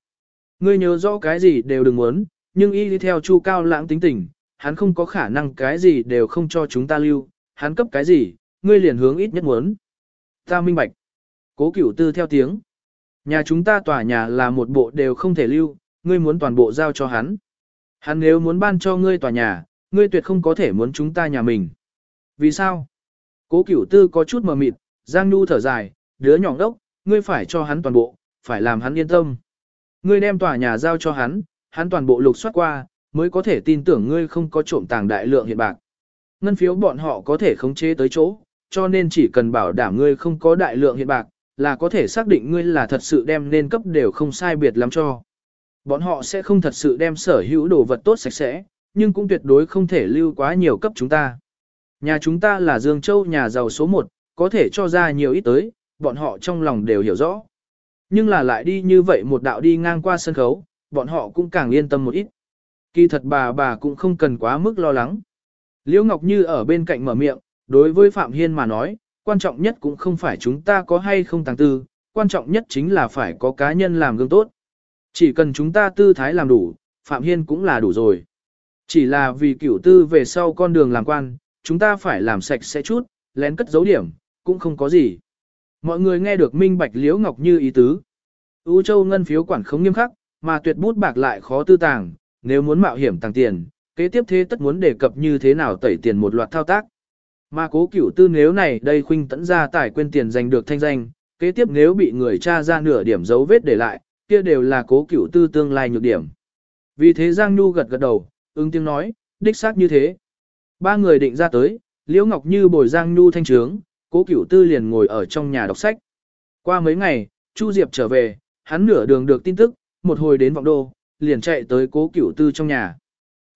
Speaker 1: Ngươi nhớ rõ cái gì đều đừng muốn, nhưng y đi theo Chu Cao Lãng tính tình, hắn không có khả năng cái gì đều không cho chúng ta lưu, hắn cấp cái gì, ngươi liền hướng ít nhất muốn. Ta minh bạch. Cố cửu tư theo tiếng. Nhà chúng ta tòa nhà là một bộ đều không thể lưu, ngươi muốn toàn bộ giao cho hắn. Hắn nếu muốn ban cho ngươi tòa nhà, ngươi tuyệt không có thể muốn chúng ta nhà mình. Vì sao? Cố cửu tư có chút mờ mịt, Giang Nhu thở dài, đứa nhỏ đốc, ngươi phải cho hắn toàn bộ, phải làm hắn yên tâm. Ngươi đem tòa nhà giao cho hắn, hắn toàn bộ lục soát qua, mới có thể tin tưởng ngươi không có trộm tàng đại lượng hiện bạc. Ngân phiếu bọn họ có thể khống chế tới chỗ, cho nên chỉ cần bảo đảm ngươi không có đại lượng hiện bạc, là có thể xác định ngươi là thật sự đem nên cấp đều không sai biệt lắm cho. Bọn họ sẽ không thật sự đem sở hữu đồ vật tốt sạch sẽ, nhưng cũng tuyệt đối không thể lưu quá nhiều cấp chúng ta. Nhà chúng ta là Dương Châu nhà giàu số 1, có thể cho ra nhiều ít tới, bọn họ trong lòng đều hiểu rõ. Nhưng là lại đi như vậy một đạo đi ngang qua sân khấu, bọn họ cũng càng yên tâm một ít. Kỳ thật bà bà cũng không cần quá mức lo lắng. Liễu Ngọc Như ở bên cạnh mở miệng, đối với Phạm Hiên mà nói, quan trọng nhất cũng không phải chúng ta có hay không tàng tư, quan trọng nhất chính là phải có cá nhân làm gương tốt. Chỉ cần chúng ta tư thái làm đủ, Phạm Hiên cũng là đủ rồi. Chỉ là vì cửu tư về sau con đường làm quan, chúng ta phải làm sạch sẽ chút, lén cất dấu điểm, cũng không có gì. Mọi người nghe được minh bạch liễu ngọc như ý tứ. U châu ngân phiếu quản không nghiêm khắc, mà tuyệt bút bạc lại khó tư tàng, nếu muốn mạo hiểm tàng tiền, kế tiếp thế tất muốn đề cập như thế nào tẩy tiền một loạt thao tác. Mà cố cửu tư nếu này đây khuynh tẫn ra tài quên tiền giành được thanh danh, kế tiếp nếu bị người tra ra nửa điểm dấu vết để lại, kia đều là cố cửu tư tương lai nhược điểm. Vì thế Giang Nhu gật gật đầu, ứng tiếng nói, đích xác như thế. Ba người định ra tới, Liễu Ngọc Như bồi Giang Nhu thanh trướng, cố cửu tư liền ngồi ở trong nhà đọc sách. Qua mấy ngày, Chu Diệp trở về, hắn nửa đường được tin tức, một hồi đến vọng đô, liền chạy tới cố cửu tư trong nhà.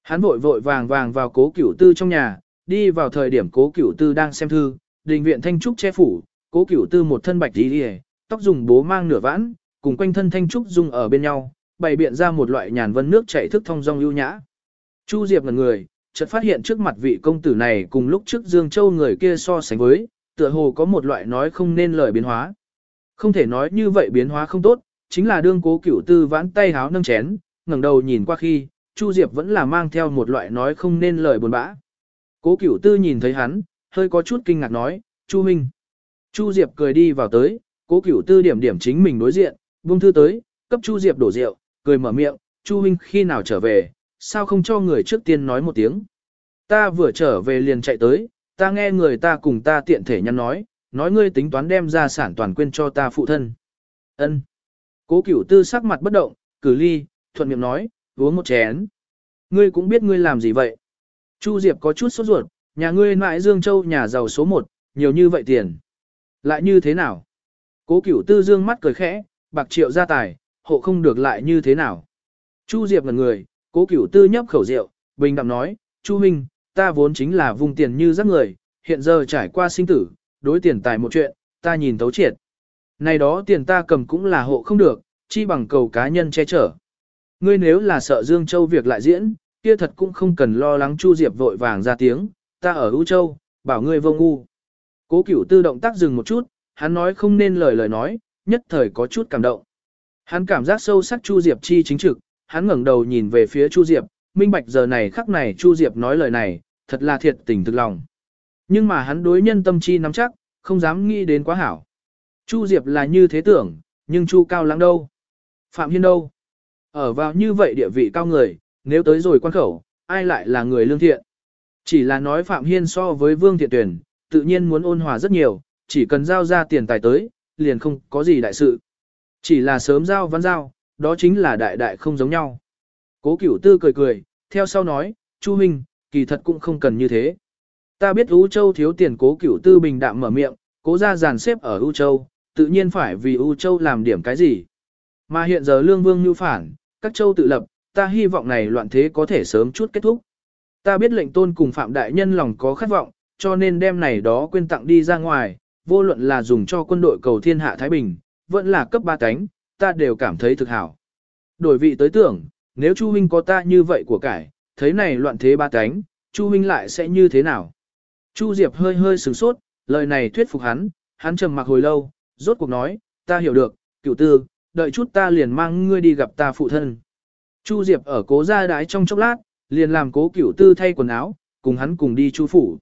Speaker 1: Hắn vội vội vàng vàng vào cố cửu tư trong nhà, đi vào thời điểm cố cửu tư đang xem thư, đình viện thanh trúc che phủ, cố cửu tư một thân bạch đi đi tóc dùng bố mang nửa vãn, cùng quanh thân thanh trúc dung ở bên nhau, bày biện ra một loại nhàn vân nước chảy thức thông dong ưu nhã. Chu Diệp ngần người, chợt phát hiện trước mặt vị công tử này cùng lúc trước Dương Châu người kia so sánh với, tựa hồ có một loại nói không nên lời biến hóa. Không thể nói như vậy biến hóa không tốt, chính là đương cố cửu tư vãn tay háo nâng chén, ngẩng đầu nhìn qua khi, Chu Diệp vẫn là mang theo một loại nói không nên lời buồn bã. Cố cửu tư nhìn thấy hắn, hơi có chút kinh ngạc nói, Chu Minh. Chu Diệp cười đi vào tới, cố cửu tư điểm điểm chính mình đối diện, buông thư tới, cấp Chu Diệp đổ rượu, cười mở miệng, Chu Minh khi nào trở về, sao không cho người trước tiên nói một tiếng. Ta vừa trở về liền chạy tới, ta nghe người ta cùng ta tiện thể nhắn nói, nói ngươi tính toán đem ra sản toàn quên cho ta phụ thân. Ân. Cố cửu tư sắc mặt bất động, cử ly, thuận miệng nói, uống một chén. Ngươi cũng biết ngươi làm gì vậy. Chu Diệp có chút sốt ruột, nhà ngươi mãi Dương Châu nhà giàu số một, nhiều như vậy tiền. Lại như thế nào? Cố cửu tư dương mắt cười khẽ, bạc triệu gia tài, hộ không được lại như thế nào? Chu Diệp ngần người, cố cửu tư nhấp khẩu rượu, bình đạm nói, Chu Minh, ta vốn chính là vùng tiền như rác người, hiện giờ trải qua sinh tử, đối tiền tài một chuyện, ta nhìn tấu triệt. Này đó tiền ta cầm cũng là hộ không được, chi bằng cầu cá nhân che chở. Ngươi nếu là sợ Dương Châu việc lại diễn, kia thật cũng không cần lo lắng Chu Diệp vội vàng ra tiếng, ta ở U Châu, bảo ngươi vô ngu. Cố cửu tư động tác dừng một chút, hắn nói không nên lời lời nói, nhất thời có chút cảm động. Hắn cảm giác sâu sắc Chu Diệp chi chính trực, hắn ngẩng đầu nhìn về phía Chu Diệp, minh bạch giờ này khắc này Chu Diệp nói lời này, thật là thiệt tình thực lòng. Nhưng mà hắn đối nhân tâm chi nắm chắc, không dám nghĩ đến quá hảo. Chu Diệp là như thế tưởng, nhưng Chu Cao Lãng đâu? Phạm Hiên đâu? Ở vào như vậy địa vị cao người, nếu tới rồi quan khẩu, ai lại là người lương thiện? Chỉ là nói Phạm Hiên so với Vương Thiện Tuyển, tự nhiên muốn ôn hòa rất nhiều, chỉ cần giao ra tiền tài tới, liền không có gì đại sự. Chỉ là sớm giao văn giao, đó chính là đại đại không giống nhau. Cố cửu tư cười cười, theo sau nói, Chu Minh, kỳ thật cũng không cần như thế. Ta biết U Châu thiếu tiền cố cửu tư bình đạm mở miệng, cố ra dàn xếp ở U Châu, tự nhiên phải vì U Châu làm điểm cái gì. Mà hiện giờ lương vương như phản, các châu tự lập, ta hy vọng này loạn thế có thể sớm chút kết thúc. Ta biết lệnh tôn cùng phạm đại nhân lòng có khát vọng, cho nên đem này đó quên tặng đi ra ngoài, vô luận là dùng cho quân đội cầu thiên hạ Thái Bình, vẫn là cấp ba cánh, ta đều cảm thấy thực hảo. Đổi vị tới tưởng, nếu Chu Huynh có ta như vậy của cải, thấy này loạn thế ba cánh, Chu Huynh lại sẽ như thế nào? Chu Diệp hơi hơi sửng sốt, lời này thuyết phục hắn, hắn trầm mặc hồi lâu, rốt cuộc nói, ta hiểu được, cựu tư, đợi chút ta liền mang ngươi đi gặp ta phụ thân. Chu Diệp ở cố gia đái trong chốc lát, liền làm cố cửu tư thay quần áo, cùng hắn cùng đi chu phủ.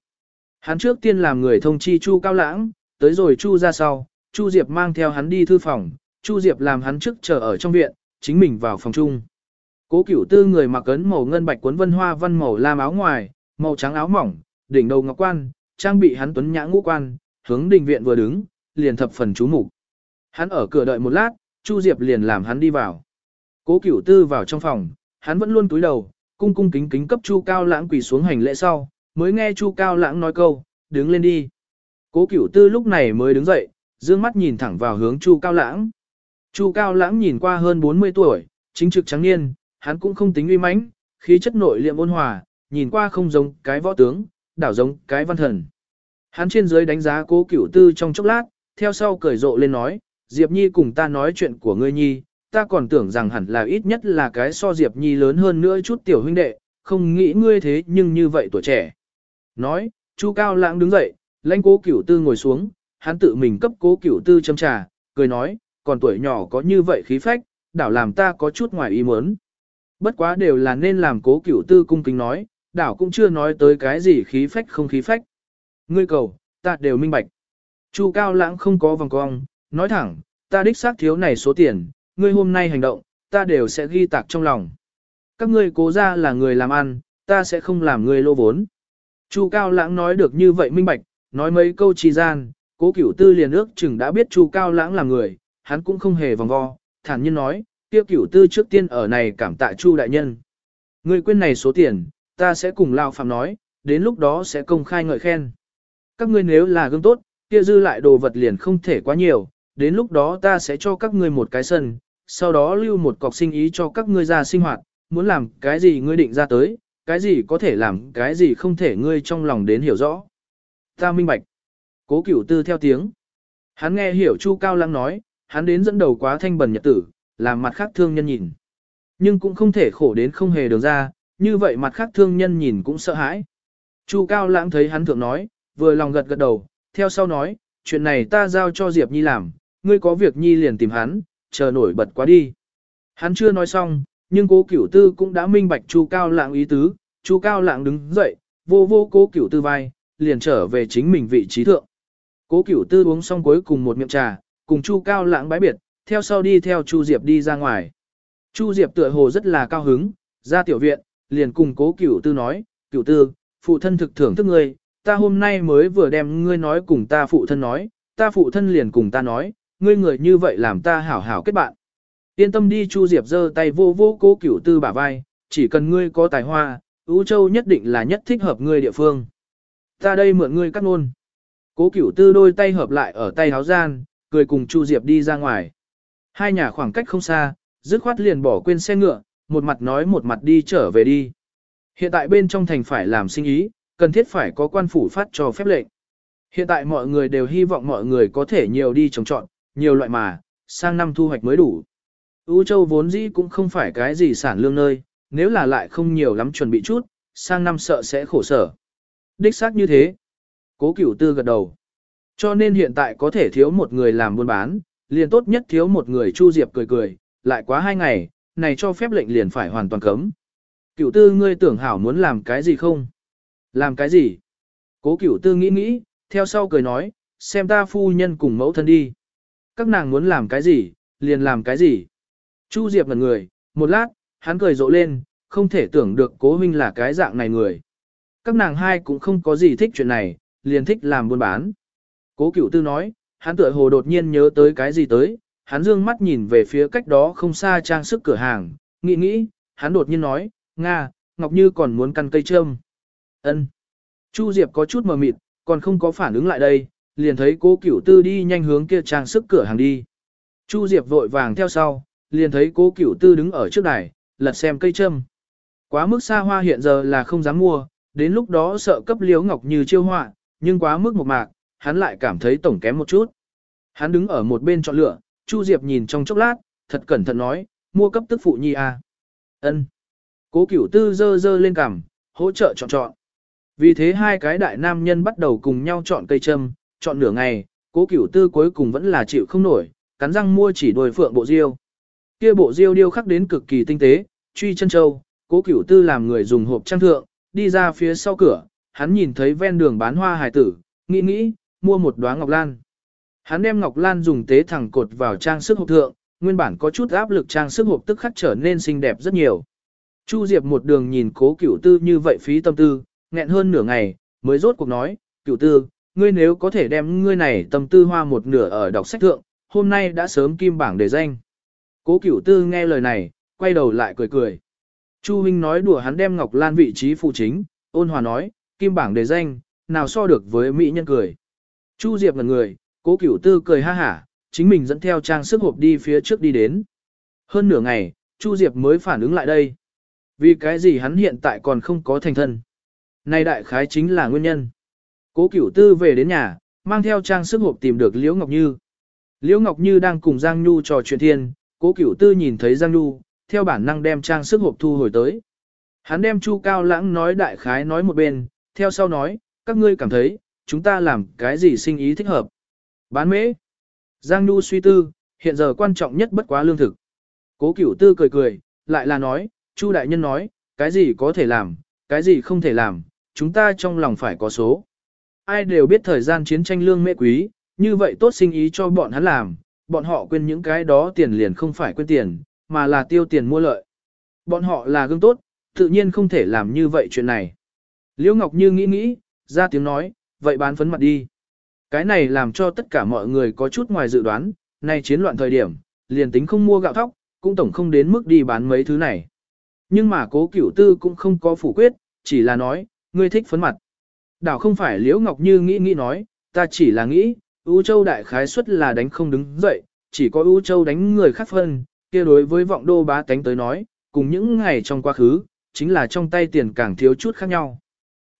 Speaker 1: Hắn trước tiên làm người thông chi chu cao lãng, tới rồi chu ra sau, chu Diệp mang theo hắn đi thư phòng, chu Diệp làm hắn trước chờ ở trong viện, chính mình vào phòng chung. Cố cửu tư người mặc ấn màu ngân bạch cuốn vân hoa văn màu lam áo ngoài, màu trắng áo mỏng, đỉnh đầu ngọc quan, trang bị hắn tuấn nhã ngũ quan, hướng đình viện vừa đứng, liền thập phần chú mục. Hắn ở cửa đợi một lát, Chu Diệp liền làm hắn đi vào. Cố Cửu Tư vào trong phòng, hắn vẫn luôn cúi đầu, cung cung kính kính cấp Chu Cao Lãng quỳ xuống hành lễ sau, mới nghe Chu Cao Lãng nói câu, đứng lên đi. Cố Cửu Tư lúc này mới đứng dậy, dương mắt nhìn thẳng vào hướng Chu Cao Lãng. Chu Cao Lãng nhìn qua hơn 40 tuổi, chính trực trắng niên, hắn cũng không tính uy mãnh, khí chất nội liệm ôn hòa, nhìn qua không giống cái võ tướng, đảo giống cái văn thần. Hắn trên dưới đánh giá Cố Cửu Tư trong chốc lát, theo sau cười rộ lên nói, Diệp Nhi cùng ta nói chuyện của ngươi Nhi, ta còn tưởng rằng hẳn là ít nhất là cái so Diệp Nhi lớn hơn nữa chút tiểu huynh đệ, không nghĩ ngươi thế nhưng như vậy tuổi trẻ. Nói, Chu Cao Lãng đứng dậy, Lãnh cố cửu tư ngồi xuống, hắn tự mình cấp cố cửu tư châm trà, cười nói, còn tuổi nhỏ có như vậy khí phách, đảo làm ta có chút ngoài ý muốn. Bất quá đều là nên làm cố cửu tư cung kính nói, đảo cũng chưa nói tới cái gì khí phách không khí phách. Ngươi cầu, ta đều minh bạch. Chu cao lãng không có vòng cong, nói thẳng, ta đích xác thiếu này số tiền, ngươi hôm nay hành động, ta đều sẽ ghi tạc trong lòng. Các ngươi cố ra là người làm ăn, ta sẽ không làm ngươi lô vốn. Chu cao lãng nói được như vậy minh bạch, nói mấy câu trì gian, cố cửu tư liền ước chừng đã biết chu cao lãng là người, hắn cũng không hề vòng vo, thản nhiên nói, tiêu cửu tư trước tiên ở này cảm tạ chu đại nhân. người quên này số tiền, ta sẽ cùng lao phạm nói, đến lúc đó sẽ công khai ngợi khen. Các ngươi nếu là gương tốt, kia dư lại đồ vật liền không thể quá nhiều, đến lúc đó ta sẽ cho các ngươi một cái sân, sau đó lưu một cọc sinh ý cho các ngươi ra sinh hoạt, muốn làm cái gì ngươi định ra tới, cái gì có thể làm, cái gì không thể ngươi trong lòng đến hiểu rõ. Ta minh bạch. Cố cửu tư theo tiếng. Hắn nghe hiểu Chu Cao Lăng nói, hắn đến dẫn đầu quá thanh bẩn nhật tử, làm mặt khác thương nhân nhìn. Nhưng cũng không thể khổ đến không hề đường ra, như vậy mặt khác thương nhân nhìn cũng sợ hãi. Chu Cao Lãng thấy hắn thượng nói, vừa lòng gật gật đầu, theo sau nói, chuyện này ta giao cho Diệp Nhi làm, ngươi có việc Nhi liền tìm hắn, chờ nổi bật quá đi. Hắn chưa nói xong, nhưng cố cửu tư cũng đã minh bạch Chu Cao Lãng ý tứ, Chu Cao Lãng đứng dậy, vô vô cố cửu tư vai, liền trở về chính mình vị trí thượng. Cố cửu tư uống xong cuối cùng một miệng trà, cùng Chu Cao Lãng bái biệt, theo sau đi theo Chu Diệp đi ra ngoài. Chu Diệp tựa hồ rất là cao hứng, ra tiểu viện, liền cùng cố cửu tư nói, cửu tư, phụ thân thực thưởng thức ngươi, ta hôm nay mới vừa đem ngươi nói cùng ta phụ thân nói, ta phụ thân liền cùng ta nói, ngươi người như vậy làm ta hảo hảo kết bạn. Yên tâm đi Chu Diệp giơ tay vô vô cố cửu tư bả vai, chỉ cần ngươi có tài hoa, Ú Châu nhất định là nhất thích hợp ngươi địa phương. Ta đây mượn ngươi cắt ngôn. Cố cửu tư đôi tay hợp lại ở tay háo gian, cười cùng Chu Diệp đi ra ngoài. Hai nhà khoảng cách không xa, dứt khoát liền bỏ quên xe ngựa, một mặt nói một mặt đi trở về đi. Hiện tại bên trong thành phải làm sinh ý, cần thiết phải có quan phủ phát cho phép lệnh. Hiện tại mọi người đều hy vọng mọi người có thể nhiều đi trồng trọn, nhiều loại mà, sang năm thu hoạch mới đủ. Ú Châu vốn dĩ cũng không phải cái gì sản lương nơi, nếu là lại không nhiều lắm chuẩn bị chút, sang năm sợ sẽ khổ sở. Đích xác như thế. Cố cửu tư gật đầu. Cho nên hiện tại có thể thiếu một người làm buôn bán, liền tốt nhất thiếu một người Chu Diệp cười cười, lại quá hai ngày, này cho phép lệnh liền phải hoàn toàn cấm. Cửu tư ngươi tưởng hảo muốn làm cái gì không? Làm cái gì? Cố cửu tư nghĩ nghĩ, theo sau cười nói, xem ta phu nhân cùng mẫu thân đi. Các nàng muốn làm cái gì, liền làm cái gì. Chu Diệp ngần người, một lát, hắn cười rộ lên, không thể tưởng được cố huynh là cái dạng này người. Các nàng hai cũng không có gì thích chuyện này, liền thích làm buôn bán. Cố cửu tư nói, hắn tựa hồ đột nhiên nhớ tới cái gì tới, hắn dương mắt nhìn về phía cách đó không xa trang sức cửa hàng, nghĩ nghĩ, hắn đột nhiên nói, Nga, Ngọc Như còn muốn căn cây trâm. ân Chu Diệp có chút mờ mịt, còn không có phản ứng lại đây, liền thấy cố cửu tư đi nhanh hướng kia trang sức cửa hàng đi. Chu Diệp vội vàng theo sau, liền thấy cố cửu tư đứng ở trước đài, lật xem cây trâm. Quá mức xa hoa hiện giờ là không dám mua, đến lúc đó sợ cấp liếu ngọc như chiêu họa, nhưng quá mức một mạc, hắn lại cảm thấy tổng kém một chút. Hắn đứng ở một bên chọn lựa, Chu Diệp nhìn trong chốc lát, thật cẩn thận nói, mua cấp tức phụ nhi à. Ân. Cố cửu tư dơ dơ lên cằm, hỗ trợ chọn chọn. Vì thế hai cái đại nam nhân bắt đầu cùng nhau chọn cây châm, chọn nửa ngày, cố cửu tư cuối cùng vẫn là chịu không nổi, cắn răng mua chỉ đồi phượng bộ diêu. Kia bộ diêu điêu khắc đến cực kỳ tinh tế, truy chân châu, cố cửu tư làm người dùng hộp trang thượng, đi ra phía sau cửa, hắn nhìn thấy ven đường bán hoa hải tử, nghĩ nghĩ, mua một đóa ngọc lan. Hắn đem ngọc lan dùng tế thẳng cột vào trang sức hộp thượng, nguyên bản có chút áp lực trang sức hộp tức khắc trở nên xinh đẹp rất nhiều. Chu Diệp một đường nhìn cố cửu tư như vậy phí tâm tư, nghẹn hơn nửa ngày, mới rốt cuộc nói, cửu tư, ngươi nếu có thể đem ngươi này tâm tư hoa một nửa ở đọc sách thượng, hôm nay đã sớm kim bảng để danh. Cố cửu tư nghe lời này, quay đầu lại cười cười. Chu Minh nói đùa hắn đem Ngọc Lan vị trí phụ chính, ôn hòa nói, kim bảng đề danh, nào so được với mỹ nhân cười. Chu Diệp ngần người, cố cửu tư cười ha hả, chính mình dẫn theo trang sức hộp đi phía trước đi đến. Hơn nửa ngày, Chu Diệp mới phản ứng lại đây. Vì cái gì hắn hiện tại còn không có thành thân. Này đại khái chính là nguyên nhân. Cố cửu tư về đến nhà, mang theo trang sức hộp tìm được Liễu Ngọc Như. Liễu Ngọc Như đang cùng Giang Nhu trò chuyện thiên, cố cửu tư nhìn thấy Giang Nhu, theo bản năng đem trang sức hộp thu hồi tới. Hắn đem Chu Cao Lãng nói đại khái nói một bên, theo sau nói, các ngươi cảm thấy, chúng ta làm cái gì sinh ý thích hợp. Bán mễ. Giang Nhu suy tư, hiện giờ quan trọng nhất bất quá lương thực. Cố cửu tư cười cười, lại là nói, Chu đại nhân nói, cái gì có thể làm, cái gì không thể làm, chúng ta trong lòng phải có số. Ai đều biết thời gian chiến tranh lương mễ quý, như vậy tốt sinh ý cho bọn hắn làm, bọn họ quên những cái đó tiền liền không phải quên tiền, mà là tiêu tiền mua lợi. Bọn họ là gương tốt, tự nhiên không thể làm như vậy chuyện này. Liễu Ngọc Như nghĩ nghĩ, ra tiếng nói, vậy bán phấn mặt đi. Cái này làm cho tất cả mọi người có chút ngoài dự đoán, nay chiến loạn thời điểm, liền tính không mua gạo thóc, cũng tổng không đến mức đi bán mấy thứ này. Nhưng mà cố cửu tư cũng không có phủ quyết, chỉ là nói, ngươi thích phấn mặt. Đảo không phải Liễu Ngọc Như nghĩ nghĩ nói, ta chỉ là nghĩ, U Châu đại khái suất là đánh không đứng dậy, chỉ có U Châu đánh người khác phân, kia đối với vọng đô bá tánh tới nói, cùng những ngày trong quá khứ, chính là trong tay tiền càng thiếu chút khác nhau.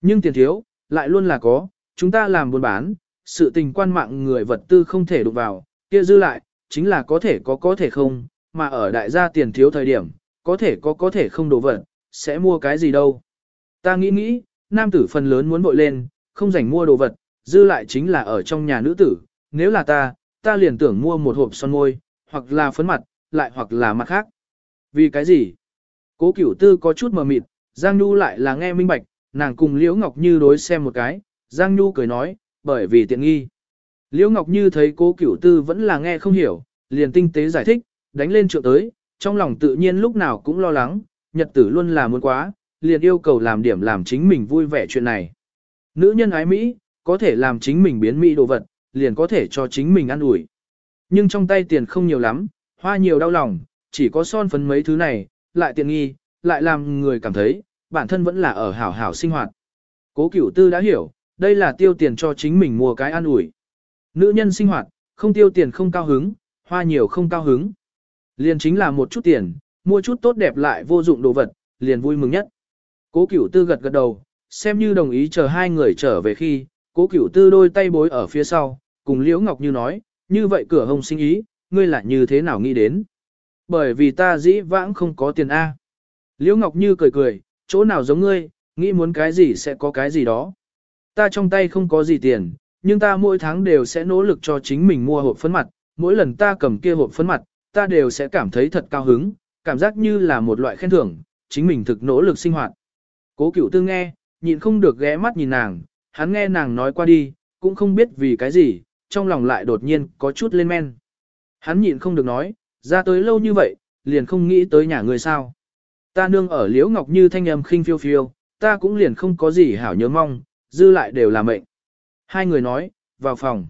Speaker 1: Nhưng tiền thiếu, lại luôn là có, chúng ta làm buôn bán, sự tình quan mạng người vật tư không thể đụng vào, kia dư lại, chính là có thể có có thể không, mà ở đại gia tiền thiếu thời điểm, có thể có có thể không đồ vật, sẽ mua cái gì đâu. Ta nghĩ nghĩ, nam tử phần lớn muốn bội lên, không rảnh mua đồ vật, dư lại chính là ở trong nhà nữ tử, nếu là ta, ta liền tưởng mua một hộp son môi, hoặc là phấn mặt, lại hoặc là mặt khác. Vì cái gì? Cố cửu tư có chút mờ mịt, Giang Nhu lại là nghe minh bạch, nàng cùng Liễu Ngọc Như đối xem một cái, Giang Nhu cười nói, bởi vì tiện nghi. Liễu Ngọc Như thấy cố cửu tư vẫn là nghe không hiểu, liền tinh tế giải thích, đánh lên trượng tới, trong lòng tự nhiên lúc nào cũng lo lắng, nhật tử luôn là muốn quá, liền yêu cầu làm điểm làm chính mình vui vẻ chuyện này. Nữ nhân ái Mỹ, có thể làm chính mình biến Mỹ đồ vật, liền có thể cho chính mình ăn ủi. Nhưng trong tay tiền không nhiều lắm, hoa nhiều đau lòng, chỉ có son phấn mấy thứ này, lại tiện nghi, lại làm người cảm thấy, bản thân vẫn là ở hảo hảo sinh hoạt. Cố cửu tư đã hiểu, đây là tiêu tiền cho chính mình mua cái ăn ủi. Nữ nhân sinh hoạt, không tiêu tiền không cao hứng, hoa nhiều không cao hứng. Liền chính là một chút tiền, mua chút tốt đẹp lại vô dụng đồ vật, liền vui mừng nhất. Cố cửu tư gật gật đầu, xem như đồng ý chờ hai người trở về khi, cố cửu tư đôi tay bối ở phía sau, cùng Liễu Ngọc Như nói, như vậy cửa hồng sinh ý, ngươi lại như thế nào nghĩ đến? Bởi vì ta dĩ vãng không có tiền A. Liễu Ngọc Như cười cười, chỗ nào giống ngươi, nghĩ muốn cái gì sẽ có cái gì đó. Ta trong tay không có gì tiền, nhưng ta mỗi tháng đều sẽ nỗ lực cho chính mình mua hộp phấn mặt, mỗi lần ta cầm kia hộp phấn mặt, ta đều sẽ cảm thấy thật cao hứng, cảm giác như là một loại khen thưởng, chính mình thực nỗ lực sinh hoạt. Cố cửu tư nghe, nhịn không được ghé mắt nhìn nàng, hắn nghe nàng nói qua đi, cũng không biết vì cái gì, trong lòng lại đột nhiên có chút lên men. Hắn nhịn không được nói, ra tới lâu như vậy, liền không nghĩ tới nhà người sao. Ta nương ở liễu ngọc như thanh âm khinh phiêu phiêu, ta cũng liền không có gì hảo nhớ mong, dư lại đều là mệnh. Hai người nói, vào phòng.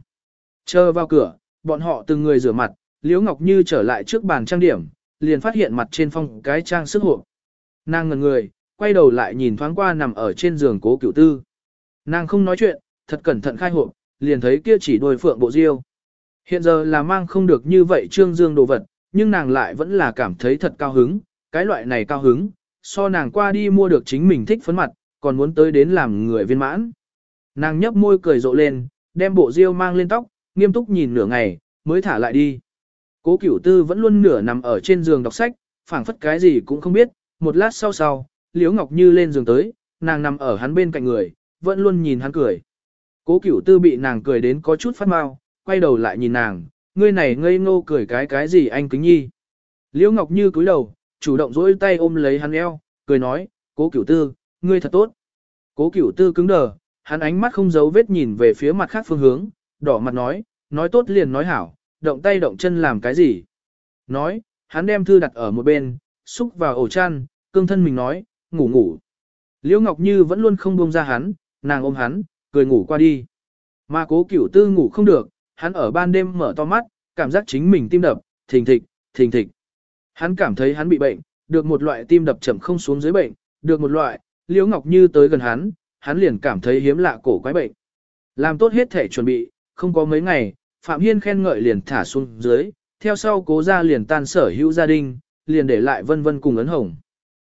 Speaker 1: Chờ vào cửa, bọn họ từng người rửa mặt, liễu ngọc như trở lại trước bàn trang điểm, liền phát hiện mặt trên phong cái trang sức hộp. Nàng ngần người, quay đầu lại nhìn thoáng qua nằm ở trên giường cố cửu tư. Nàng không nói chuyện, thật cẩn thận khai hộp, liền thấy kia chỉ đôi phượng bộ diêu. Hiện giờ là mang không được như vậy trương dương đồ vật, nhưng nàng lại vẫn là cảm thấy thật cao hứng, cái loại này cao hứng, so nàng qua đi mua được chính mình thích phấn mặt, còn muốn tới đến làm người viên mãn. Nàng nhấp môi cười rộ lên, đem bộ diêu mang lên tóc, nghiêm túc nhìn nửa ngày, mới thả lại đi. Cố cửu tư vẫn luôn nửa nằm ở trên giường đọc sách, phảng phất cái gì cũng không biết, một lát sau sau, Liễu Ngọc Như lên giường tới, nàng nằm ở hắn bên cạnh người, vẫn luôn nhìn hắn cười. Cố cửu tư bị nàng cười đến có chút phát mau, quay đầu lại nhìn nàng, ngươi này ngây ngô cười cái cái gì anh kính nhi. Liễu Ngọc Như cúi đầu, chủ động dỗi tay ôm lấy hắn eo, cười nói, cố cửu tư, ngươi thật tốt. Cố cửu tư cứng đờ, hắn ánh mắt không giấu vết nhìn về phía mặt khác phương hướng, đỏ mặt nói, nói tốt liền nói hảo, động tay động chân làm cái gì. Nói, hắn đem thư đặt ở một bên, xúc vào ổ chăn, cương thân mình nói, ngủ ngủ. Liễu Ngọc Như vẫn luôn không buông ra hắn, nàng ôm hắn, cười ngủ qua đi. Mà cố cửu tư ngủ không được, hắn ở ban đêm mở to mắt, cảm giác chính mình tim đập, thình thịch, thình thịch. Hắn cảm thấy hắn bị bệnh, được một loại tim đập chậm không xuống dưới bệnh, được một loại, Liễu Ngọc Như tới gần hắn, hắn liền cảm thấy hiếm lạ cổ quái bệnh. Làm tốt hết thể chuẩn bị, không có mấy ngày, Phạm Hiên khen ngợi liền thả xuống dưới, theo sau cố ra liền tan sở hữu gia đình, liền để lại vân vân cùng ấn hồng.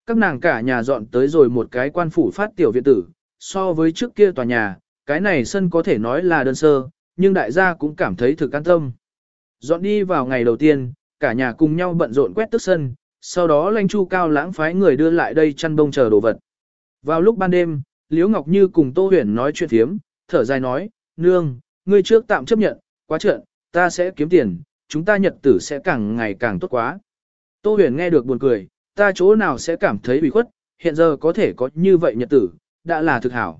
Speaker 1: Các nàng cả nhà dọn tới rồi một cái quan phủ phát tiểu viện tử, so với trước kia tòa nhà, cái này sân có thể nói là đơn sơ, nhưng đại gia cũng cảm thấy thực an tâm. Dọn đi vào ngày đầu tiên, cả nhà cùng nhau bận rộn quét tức sân, sau đó lanh chu cao lãng phái người đưa lại đây chăn bông chờ đồ vật. Vào lúc ban đêm, Liễu Ngọc Như cùng Tô Huyền nói chuyện thiếm, thở dài nói, nương, ngươi trước tạm chấp nhận, quá trận, ta sẽ kiếm tiền, chúng ta nhật tử sẽ càng ngày càng tốt quá. Tô huyền nghe được buồn cười, ta chỗ nào sẽ cảm thấy bị khuất, hiện giờ có thể có như vậy nhật tử, đã là thực hảo.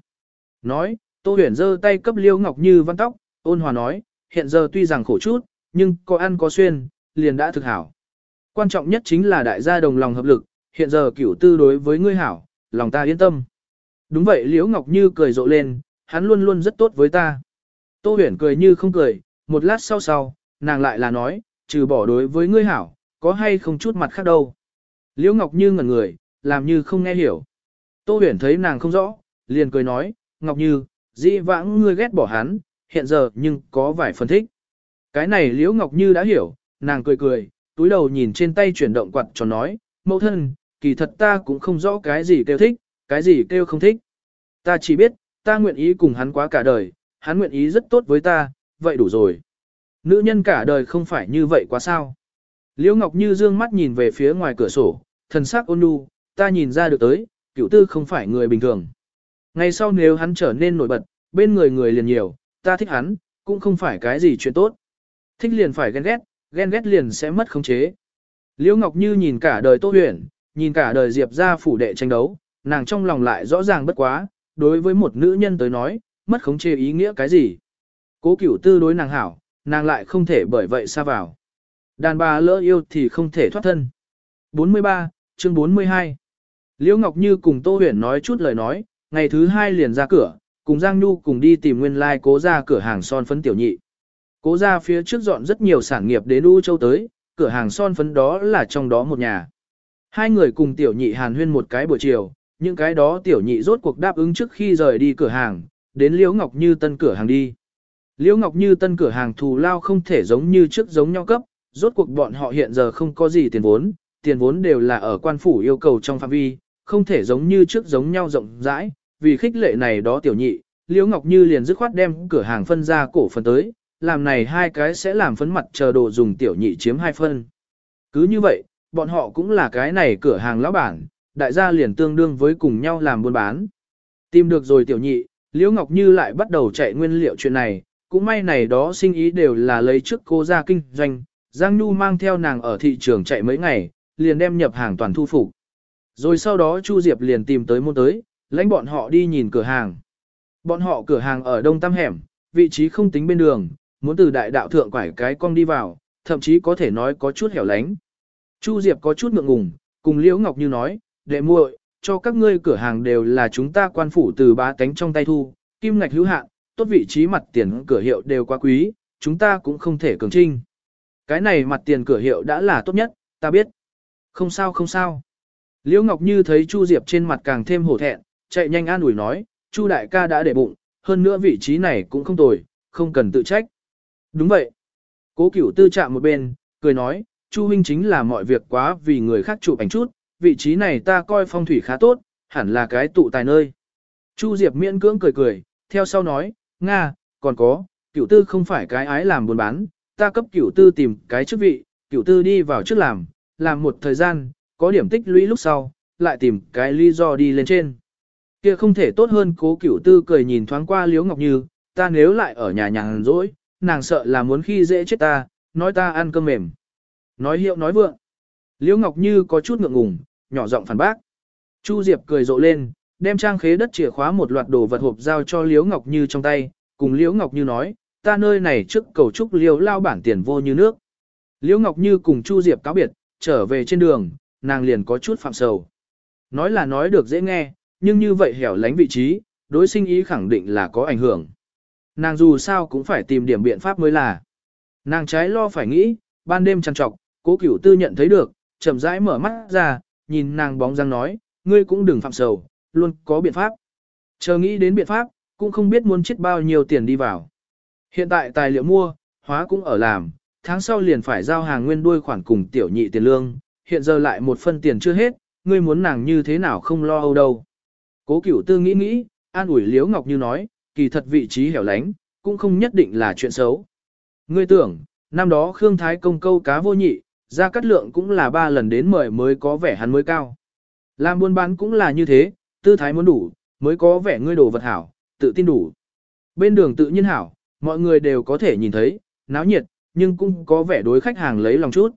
Speaker 1: Nói, Tô huyền giơ tay cấp liêu ngọc như văn tóc, ôn hòa nói, hiện giờ tuy rằng khổ chút, nhưng có ăn có xuyên, liền đã thực hảo. Quan trọng nhất chính là đại gia đồng lòng hợp lực, hiện giờ cửu tư đối với ngươi hảo, lòng ta yên tâm. Đúng vậy Liễu Ngọc Như cười rộ lên, hắn luôn luôn rất tốt với ta. Tô huyền cười như không cười, một lát sau sau, nàng lại là nói, trừ bỏ đối với ngươi hảo, có hay không chút mặt khác đâu. Liễu Ngọc Như ngẩn người, làm như không nghe hiểu. Tô huyền thấy nàng không rõ, liền cười nói, Ngọc Như, dĩ vãng ngươi ghét bỏ hắn, hiện giờ nhưng có vài phần thích. Cái này Liễu Ngọc Như đã hiểu, nàng cười cười, túi đầu nhìn trên tay chuyển động quạt cho nói, mẫu thân, kỳ thật ta cũng không rõ cái gì kêu thích, cái gì kêu không thích. Ta chỉ biết, ta nguyện ý cùng hắn quá cả đời, hắn nguyện ý rất tốt với ta, vậy đủ rồi. Nữ nhân cả đời không phải như vậy quá sao. Liễu Ngọc Như dương mắt nhìn về phía ngoài cửa sổ, thần sắc ôn nhu, ta nhìn ra được tới, cựu tư không phải người bình thường. Ngày sau nếu hắn trở nên nổi bật, bên người người liền nhiều, ta thích hắn, cũng không phải cái gì chuyện tốt. Thích liền phải ghen ghét, ghen ghét liền sẽ mất khống chế. Liễu Ngọc Như nhìn cả đời Tô Huyền, nhìn cả đời Diệp ra phủ đệ tranh đấu, nàng trong lòng lại rõ ràng bất quá, đối với một nữ nhân tới nói, mất khống chế ý nghĩa cái gì. Cố cửu tư đối nàng hảo, nàng lại không thể bởi vậy xa vào. Đàn bà lỡ yêu thì không thể thoát thân. 43, chương 42 Liễu Ngọc Như cùng Tô Huyền nói chút lời nói, ngày thứ hai liền ra cửa, cùng Giang Nhu cùng đi tìm nguyên lai like cố ra cửa hàng son phấn tiểu nhị. Cố ra phía trước dọn rất nhiều sản nghiệp đến U Châu tới, cửa hàng son phấn đó là trong đó một nhà. Hai người cùng tiểu nhị hàn huyên một cái buổi chiều, những cái đó tiểu nhị rốt cuộc đáp ứng trước khi rời đi cửa hàng, đến Liễu Ngọc Như tân cửa hàng đi. Liễu Ngọc Như tân cửa hàng thù lao không thể giống như trước giống nhau cấp, rốt cuộc bọn họ hiện giờ không có gì tiền vốn, tiền vốn đều là ở quan phủ yêu cầu trong phạm vi, không thể giống như trước giống nhau rộng rãi, vì khích lệ này đó tiểu nhị, Liễu Ngọc Như liền dứt khoát đem cửa hàng phân ra cổ phần tới, làm này hai cái sẽ làm phấn mặt chờ đồ dùng tiểu nhị chiếm hai phân. Cứ như vậy, bọn họ cũng là cái này cửa hàng lão bản, đại gia liền tương đương với cùng nhau làm buôn bán. Tìm được rồi tiểu nhị, Liễu Ngọc Như lại bắt đầu chạy nguyên liệu chuyện này, cũng may này đó sinh ý đều là lấy trước cô ra kinh doanh, Giang Nhu mang theo nàng ở thị trường chạy mấy ngày, liền đem nhập hàng toàn thu phục. Rồi sau đó Chu Diệp liền tìm tới môn tới, lãnh bọn họ đi nhìn cửa hàng. Bọn họ cửa hàng ở đông tam hẻm, vị trí không tính bên đường, muốn từ đại đạo thượng quải cái cong đi vào, thậm chí có thể nói có chút hẻo lánh. Chu Diệp có chút ngượng ngùng, cùng Liễu Ngọc Như nói, đệ muội, cho các ngươi cửa hàng đều là chúng ta quan phủ từ bá tánh trong tay thu, kim ngạch hữu hạn, tốt vị trí mặt tiền cửa hiệu đều quá quý, chúng ta cũng không thể cường trinh. Cái này mặt tiền cửa hiệu đã là tốt nhất, ta biết. Không sao không sao. Liễu Ngọc Như thấy Chu Diệp trên mặt càng thêm hổ thẹn, chạy nhanh an ủi nói, Chu đại ca đã để bụng, hơn nữa vị trí này cũng không tồi, không cần tự trách. Đúng vậy. Cố cửu tư chạm một bên, cười nói, Chu huynh chính là mọi việc quá vì người khác chụp ảnh chút, vị trí này ta coi phong thủy khá tốt, hẳn là cái tụ tài nơi. Chu Diệp miễn cưỡng cười cười, theo sau nói, Nga, còn có, cửu tư không phải cái ái làm buôn bán, ta cấp cửu tư tìm cái chức vị, cửu tư đi vào trước làm, làm một thời gian, có điểm tích lũy lúc sau, lại tìm cái lý do đi lên trên. Kia không thể tốt hơn cố cửu tư cười nhìn thoáng qua Liễu Ngọc Như, ta nếu lại ở nhà nhàn rỗi, nàng sợ là muốn khi dễ chết ta, nói ta ăn cơm mềm. Nói hiệu nói vượng. Liễu Ngọc Như có chút ngượng ngùng, nhỏ giọng phản bác. Chu Diệp cười rộ lên, đem trang khế đất chìa khóa một loạt đồ vật hộp giao cho Liễu Ngọc Như trong tay, cùng Liễu Ngọc Như nói, ta nơi này trước cầu chúc Liễu lao bản tiền vô như nước. Liễu Ngọc Như cùng Chu Diệp cáo biệt, trở về trên đường, nàng liền có chút phạm sầu. Nói là nói được dễ nghe, nhưng như vậy hẻo lánh vị trí, đối sinh ý khẳng định là có ảnh hưởng. Nàng dù sao cũng phải tìm điểm biện pháp mới là. Nàng trái lo phải nghĩ, ban đêm trằn trọc, cố cửu tư nhận thấy được, chậm rãi mở mắt ra, nhìn nàng bóng dáng nói, ngươi cũng đừng phạm sầu, luôn có biện pháp. Chờ nghĩ đến biện pháp, cũng không biết muốn chết bao nhiêu tiền đi vào. Hiện tại tài liệu mua, hóa cũng ở làm, tháng sau liền phải giao hàng nguyên đuôi khoản cùng tiểu nhị tiền lương, hiện giờ lại một phân tiền chưa hết, ngươi muốn nàng như thế nào không lo âu đâu. Cố cửu tư nghĩ nghĩ, an ủi Liễu Ngọc Như nói, kỳ thật vị trí hẻo lánh, cũng không nhất định là chuyện xấu. Ngươi tưởng, năm đó Khương Thái công câu cá vô nhị, ra cắt lượng cũng là ba lần đến mời mới có vẻ hắn mới cao. Làm buôn bán cũng là như thế, tư thái muốn đủ, mới có vẻ ngươi đồ vật hảo, tự tin đủ. Bên đường tự nhiên hảo, mọi người đều có thể nhìn thấy, náo nhiệt, nhưng cũng có vẻ đối khách hàng lấy lòng chút.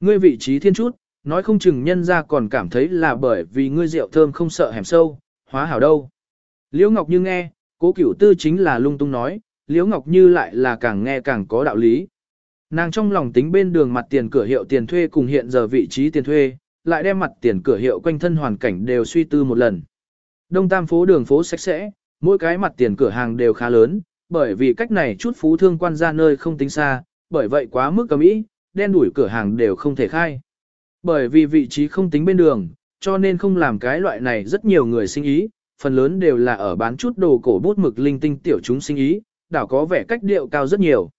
Speaker 1: Ngươi vị trí thiên chút, nói không chừng nhân ra còn cảm thấy là bởi vì ngươi rượu thơm không sợ hẻm sâu, hóa hảo đâu. Liễu Ngọc Như nghe, cố cửu tư chính là lung tung nói, Liễu Ngọc Như lại là càng nghe càng có đạo lý. Nàng trong lòng tính bên đường mặt tiền cửa hiệu tiền thuê cùng hiện giờ vị trí tiền thuê, lại đem mặt tiền cửa hiệu quanh thân hoàn cảnh đều suy tư một lần. Đông Tam phố đường phố sạch sẽ, mỗi cái mặt tiền cửa hàng đều khá lớn, bởi vì cách này chút phú thương quan ra nơi không tính xa, bởi vậy quá mức cầm ý, đen đuổi cửa hàng đều không thể khai. Bởi vì vị trí không tính bên đường, cho nên không làm cái loại này rất nhiều người sinh ý, phần lớn đều là ở bán chút đồ cổ bút mực linh tinh tiểu chúng sinh ý, đảo có vẻ cách điệu cao rất nhiều.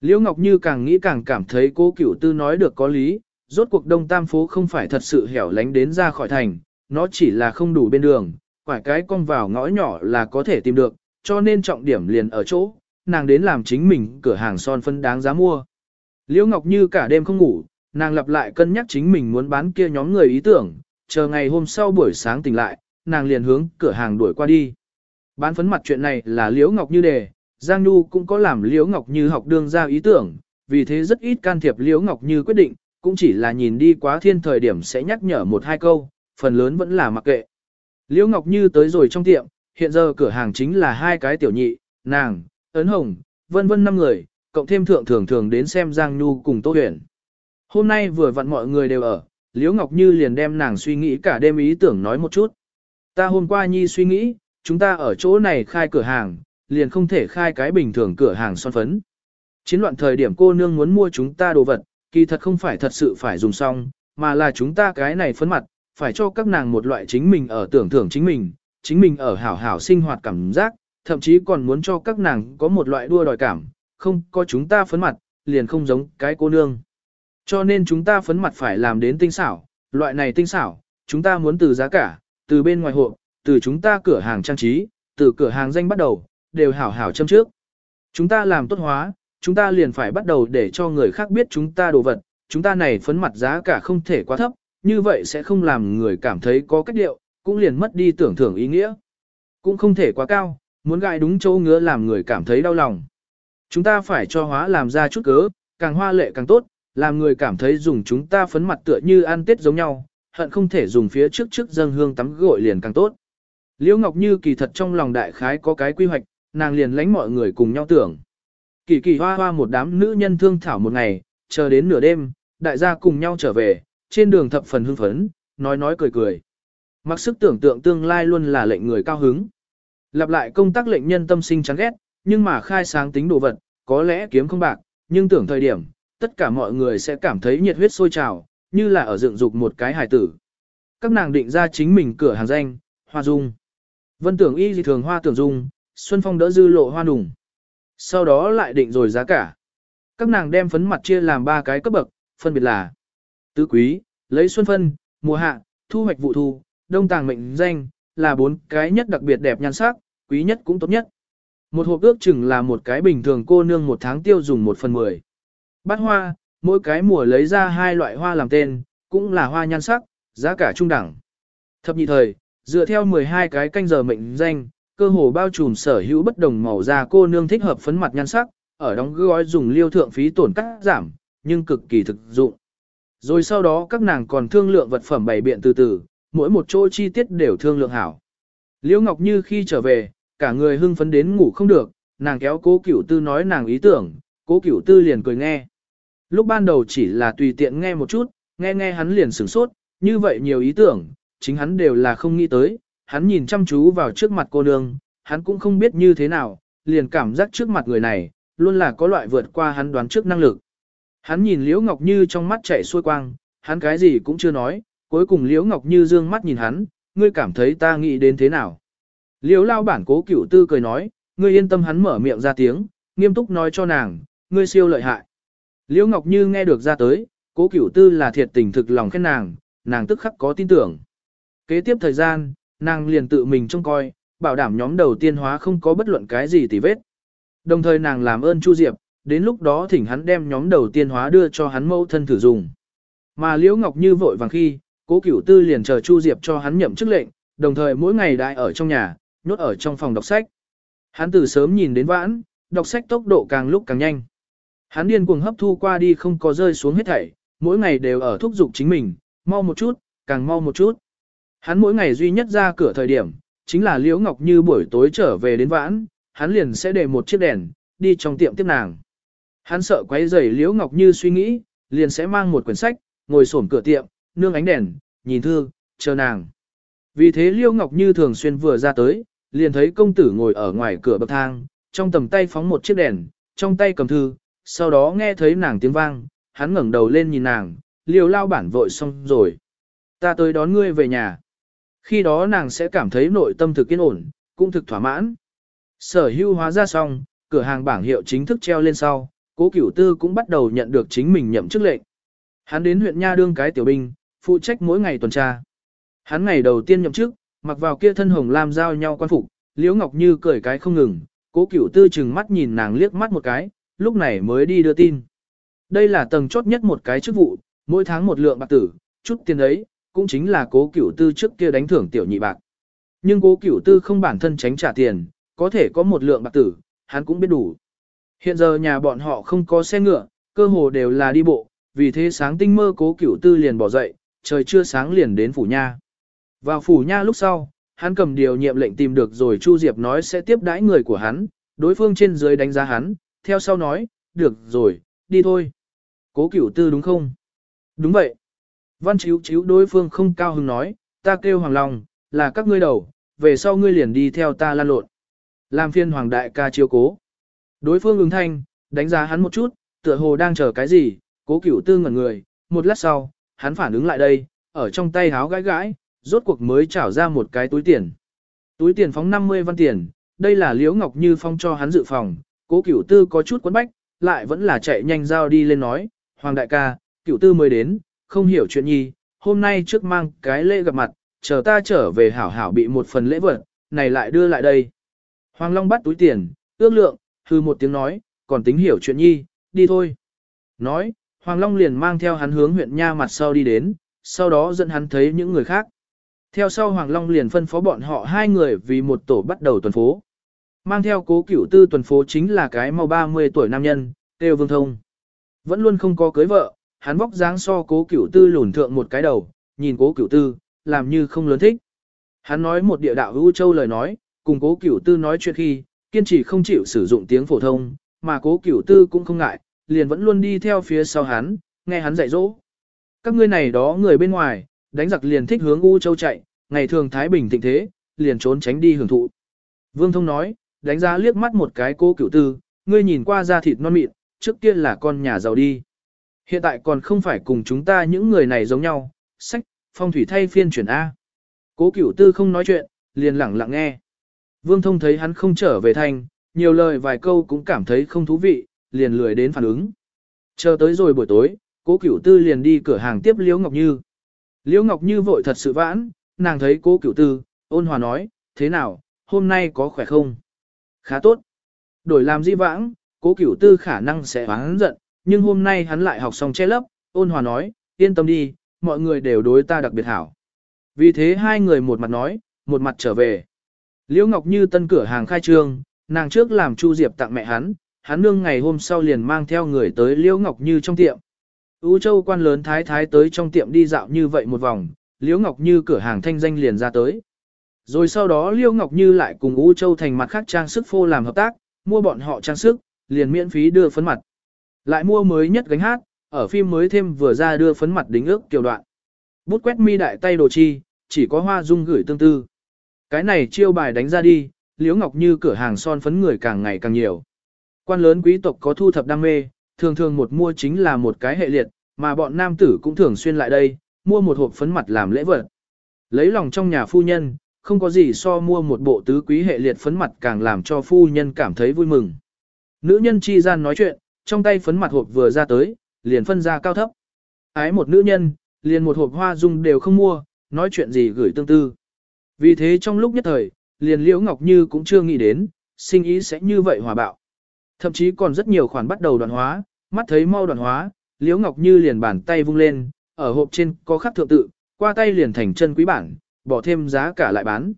Speaker 1: Liễu Ngọc Như càng nghĩ càng cảm thấy cô cửu tư nói được có lý, rốt cuộc đông tam phố không phải thật sự hẻo lánh đến ra khỏi thành, nó chỉ là không đủ bên đường, quải cái con vào ngõ nhỏ là có thể tìm được, cho nên trọng điểm liền ở chỗ, nàng đến làm chính mình cửa hàng son phân đáng giá mua. Liễu Ngọc Như cả đêm không ngủ, nàng lặp lại cân nhắc chính mình muốn bán kia nhóm người ý tưởng, chờ ngày hôm sau buổi sáng tỉnh lại, nàng liền hướng cửa hàng đuổi qua đi. Bán phấn mặt chuyện này là Liễu Ngọc Như đề, Giang Nhu cũng có làm Liễu Ngọc Như học đương ra ý tưởng, vì thế rất ít can thiệp Liễu Ngọc Như quyết định, cũng chỉ là nhìn đi quá thiên thời điểm sẽ nhắc nhở một hai câu, phần lớn vẫn là mặc kệ. Liễu Ngọc Như tới rồi trong tiệm, hiện giờ cửa hàng chính là hai cái tiểu nhị, nàng, ấn hồng, vân vân năm người, cộng thêm thượng thường thường đến xem Giang Nhu cùng Tô Huyền. Hôm nay vừa vặn mọi người đều ở, Liễu Ngọc Như liền đem nàng suy nghĩ cả đêm ý tưởng nói một chút. Ta hôm qua Nhi suy nghĩ, chúng ta ở chỗ này khai cửa hàng, liền không thể khai cái bình thường cửa hàng son phấn. Chiến loạn thời điểm cô nương muốn mua chúng ta đồ vật, kỳ thật không phải thật sự phải dùng xong, mà là chúng ta cái này phấn mặt, phải cho các nàng một loại chính mình ở tưởng thưởng chính mình, chính mình ở hảo hảo sinh hoạt cảm giác, thậm chí còn muốn cho các nàng có một loại đua đòi cảm, không có chúng ta phấn mặt, liền không giống cái cô nương. Cho nên chúng ta phấn mặt phải làm đến tinh xảo, loại này tinh xảo, chúng ta muốn từ giá cả, từ bên ngoài hộ, từ chúng ta cửa hàng trang trí, từ cửa hàng danh bắt đầu, đều hảo hảo châm trước. Chúng ta làm tốt hóa, chúng ta liền phải bắt đầu để cho người khác biết chúng ta đồ vật, chúng ta này phấn mặt giá cả không thể quá thấp, như vậy sẽ không làm người cảm thấy có cách điệu, cũng liền mất đi tưởng thưởng ý nghĩa. Cũng không thể quá cao, muốn gai đúng chỗ ngứa làm người cảm thấy đau lòng. Chúng ta phải cho hóa làm ra chút cớ, càng hoa lệ càng tốt, làm người cảm thấy dùng chúng ta phấn mặt tựa như ăn tết giống nhau, hận không thể dùng phía trước trước dâng hương tắm gội liền càng tốt. Liễu Ngọc Như kỳ thật trong lòng đại khái có cái quy hoạch, nàng liền lánh mọi người cùng nhau tưởng. Kỳ kỳ hoa hoa một đám nữ nhân thương thảo một ngày, chờ đến nửa đêm, đại gia cùng nhau trở về, trên đường thập phần hưng phấn, nói nói cười cười. Mặc sức tưởng tượng tương lai luôn là lệnh người cao hứng. Lặp lại công tác lệnh nhân tâm sinh chán ghét, nhưng mà khai sáng tính đồ vật, có lẽ kiếm không bạc, nhưng tưởng thời điểm, tất cả mọi người sẽ cảm thấy nhiệt huyết sôi trào, như là ở dựng dục một cái hài tử. Các nàng định ra chính mình cửa hàng danh, Hoa Dung. Vân tưởng y gì thường Hoa tưởng Dung, Xuân Phong đỡ dư lộ hoa nùng. Sau đó lại định rồi giá cả. Các nàng đem phấn mặt chia làm ba cái cấp bậc, phân biệt là tứ quý, lấy xuân phân, mùa hạ, thu hoạch vụ thu, đông tàng mệnh danh, là bốn cái nhất đặc biệt đẹp nhan sắc, quý nhất cũng tốt nhất. Một hộp ước chừng là một cái bình thường cô nương một tháng tiêu dùng một phần mười. Bát hoa, mỗi cái mùa lấy ra hai loại hoa làm tên, cũng là hoa nhan sắc, giá cả trung đẳng. Thập nhị thời, dựa theo 12 cái canh giờ mệnh danh, cơ hồ bao trùm sở hữu bất đồng màu da cô nương thích hợp phấn mặt nhan sắc, ở đóng gói dùng liêu thượng phí tổn cắt giảm, nhưng cực kỳ thực dụng. Rồi sau đó các nàng còn thương lượng vật phẩm bày biện từ từ, mỗi một chỗ chi tiết đều thương lượng hảo. Liễu Ngọc Như khi trở về, cả người hưng phấn đến ngủ không được, nàng kéo cố cửu tư nói nàng ý tưởng, cố cửu tư liền cười nghe. Lúc ban đầu chỉ là tùy tiện nghe một chút, nghe nghe hắn liền sửng sốt, như vậy nhiều ý tưởng, chính hắn đều là không nghĩ tới, hắn nhìn chăm chú vào trước mặt cô nương, hắn cũng không biết như thế nào, liền cảm giác trước mặt người này, luôn là có loại vượt qua hắn đoán trước năng lực. Hắn nhìn Liễu Ngọc Như trong mắt chảy xuôi quang, hắn cái gì cũng chưa nói, cuối cùng Liễu Ngọc Như dương mắt nhìn hắn, ngươi cảm thấy ta nghĩ đến thế nào. Liễu lao bản cố cửu tư cười nói, ngươi yên tâm hắn mở miệng ra tiếng, nghiêm túc nói cho nàng, ngươi siêu lợi hại. Liễu Ngọc Như nghe được ra tới, cố cửu tư là thiệt tình thực lòng khen nàng, nàng tức khắc có tin tưởng. Kế tiếp thời gian, nàng liền tự mình trông coi, bảo đảm nhóm đầu tiên hóa không có bất luận cái gì tỉ vết. Đồng thời nàng làm ơn Chu Diệp, đến lúc đó thỉnh hắn đem nhóm đầu tiên hóa đưa cho hắn mẫu thân thử dùng. Mà Liễu Ngọc Như vội vàng khi, cố cửu tư liền chờ Chu Diệp cho hắn nhậm chức lệnh, đồng thời mỗi ngày đại ở trong nhà, nhốt ở trong phòng đọc sách. Hắn từ sớm nhìn đến vãn, đọc sách tốc độ càng lúc càng nhanh. Hắn điên cuồng hấp thu qua đi không có rơi xuống hết thảy, mỗi ngày đều ở thúc giục chính mình, mau một chút, càng mau một chút. Hắn mỗi ngày duy nhất ra cửa thời điểm, chính là Liễu Ngọc Như buổi tối trở về đến vãn, hắn liền sẽ để một chiếc đèn, đi trong tiệm tiếp nàng. Hắn sợ quấy rầy Liễu Ngọc Như suy nghĩ, liền sẽ mang một quyển sách, ngồi xổm cửa tiệm, nương ánh đèn, nhìn thư, chờ nàng. Vì thế Liễu Ngọc Như thường xuyên vừa ra tới, liền thấy công tử ngồi ở ngoài cửa bậc thang, trong tầm tay phóng một chiếc đèn, trong tay cầm thư, sau đó nghe thấy nàng tiếng vang, hắn ngẩng đầu lên nhìn nàng, liều lao bản vội xong rồi. Ta tới đón ngươi về nhà. Khi đó nàng sẽ cảm thấy nội tâm thực yên ổn, cũng thực thỏa mãn. Sở hưu hóa ra xong, cửa hàng bảng hiệu chính thức treo lên sau, cố cửu tư cũng bắt đầu nhận được chính mình nhậm chức lệnh. Hắn đến huyện Nha đương cái tiểu binh, phụ trách mỗi ngày tuần tra. Hắn ngày đầu tiên nhậm chức, mặc vào kia thân hồng lam giao nhau quan phục, Liễu Ngọc Như cười cái không ngừng, cố cửu tư chừng mắt nhìn nàng liếc mắt một cái, lúc này mới đi đưa tin. Đây là tầng chốt nhất một cái chức vụ, mỗi tháng một lượng bạc tử, chút tiền ấy, cũng chính là cố cửu tư trước kia đánh thưởng tiểu nhị bạc. Nhưng cố cửu tư không bản thân tránh trả tiền, có thể có một lượng bạc tử, hắn cũng biết đủ. Hiện giờ nhà bọn họ không có xe ngựa, cơ hồ đều là đi bộ, vì thế sáng tinh mơ cố cửu tư liền bỏ dậy, trời chưa sáng liền đến phủ nha. Vào phủ nha lúc sau, hắn cầm điều nhiệm lệnh tìm được rồi Chu Diệp nói sẽ tiếp đãi người của hắn, đối phương trên dưới đánh giá hắn, theo sau nói, được rồi, đi thôi. Cố cửu tư đúng không? Đúng vậy. Văn chiếu chiếu đối phương không cao hứng nói, ta kêu hoàng long, là các ngươi đầu, về sau ngươi liền đi theo ta lan lộn. Làm phiên hoàng đại ca chiếu cố. Đối phương ứng thanh, đánh giá hắn một chút, tựa hồ đang chờ cái gì, cố cửu tư ngẩn người, một lát sau, hắn phản ứng lại đây, ở trong tay háo gãi gãi, rốt cuộc mới trảo ra một cái túi tiền. Túi tiền phóng 50 văn tiền, đây là Liễu Ngọc Như phong cho hắn dự phòng, cố cửu tư có chút quấn bách, lại vẫn là chạy nhanh giao đi lên nói, Hoàng đại ca, cửu tư mới đến, không hiểu chuyện nhi, hôm nay trước mang cái lễ gặp mặt, chờ ta trở về hảo hảo bị một phần lễ vật, này lại đưa lại đây. Hoàng Long bắt túi tiền, ước lượng, hư một tiếng nói, còn tính hiểu chuyện nhi, đi thôi. Nói, Hoàng Long liền mang theo hắn hướng huyện Nha mặt sau đi đến, sau đó dẫn hắn thấy những người khác. Theo sau Hoàng Long liền phân phó bọn họ hai người vì một tổ bắt đầu tuần phố. Mang theo cố cửu tư tuần phố chính là cái mau 30 tuổi nam nhân, Têu Vương Thông. Vẫn luôn không có cưới vợ, hắn vóc dáng so cố cửu tư lùn thượng một cái đầu, nhìn cố cửu tư, làm như không lớn thích. Hắn nói một địa đạo hữu châu lời nói, cùng cố cửu tư nói chuyện khi, kiên trì không chịu sử dụng tiếng phổ thông, mà cố cửu tư cũng không ngại, liền vẫn luôn đi theo phía sau hắn, nghe hắn dạy dỗ. Các ngươi này đó người bên ngoài, đánh giặc liền thích hướng U Châu chạy, ngày thường Thái Bình thịnh thế, liền trốn tránh đi hưởng thụ. Vương Thông nói, đánh giá liếc mắt một cái cố cửu tư, ngươi nhìn qua da thịt non mịn, trước kia là con nhà giàu đi. Hiện tại còn không phải cùng chúng ta những người này giống nhau, sách, phong thủy thay phiên chuyển A. Cố cửu tư không nói chuyện, liền lặng lặng nghe. Vương thông thấy hắn không trở về thành, nhiều lời vài câu cũng cảm thấy không thú vị, liền lười đến phản ứng. Chờ tới rồi buổi tối, cố cửu tư liền đi cửa hàng tiếp Liễu Ngọc Như. Liễu Ngọc Như vội thật sự vãn, nàng thấy cố cửu tư, ôn hòa nói, thế nào, hôm nay có khỏe không? Khá tốt. Đổi làm di vãng, cố cửu tư khả năng sẽ hoáng giận, nhưng hôm nay hắn lại học xong che lấp, ôn hòa nói, yên tâm đi, mọi người đều đối ta đặc biệt hảo. Vì thế hai người một mặt nói, một mặt trở về. Liễu Ngọc Như tân cửa hàng khai trương, nàng trước làm Chu Diệp tặng mẹ hắn, hắn nương ngày hôm sau liền mang theo người tới Liễu Ngọc Như trong tiệm. Ú Châu quan lớn thái thái tới trong tiệm đi dạo như vậy một vòng, Liễu Ngọc Như cửa hàng thanh danh liền ra tới. Rồi sau đó Liễu Ngọc Như lại cùng Ú Châu thành mặt khác trang sức phô làm hợp tác, mua bọn họ trang sức, liền miễn phí đưa phấn mặt. Lại mua mới nhất gánh hát, ở phim mới thêm vừa ra đưa phấn mặt đính ước kiều đoạn. Bút quét mi đại tay đồ chi, chỉ có hoa dung gửi tương tư. Cái này chiêu bài đánh ra đi, Liễu Ngọc Như cửa hàng son phấn người càng ngày càng nhiều. Quan lớn quý tộc có thu thập đam mê, thường thường một mua chính là một cái hệ liệt, mà bọn nam tử cũng thường xuyên lại đây, mua một hộp phấn mặt làm lễ vật. Lấy lòng trong nhà phu nhân, không có gì so mua một bộ tứ quý hệ liệt phấn mặt càng làm cho phu nhân cảm thấy vui mừng. Nữ nhân chi gian nói chuyện, trong tay phấn mặt hộp vừa ra tới, liền phân ra cao thấp. Ái một nữ nhân, liền một hộp hoa dung đều không mua, nói chuyện gì gửi tương tư. Vì thế trong lúc nhất thời, liền Liễu Ngọc Như cũng chưa nghĩ đến, sinh ý sẽ như vậy hòa bạo. Thậm chí còn rất nhiều khoản bắt đầu đoạn hóa, mắt thấy mau đoạn hóa, Liễu Ngọc Như liền bàn tay vung lên, ở hộp trên có khắc thượng tự, qua tay liền thành chân quý bản, bỏ thêm giá cả lại bán.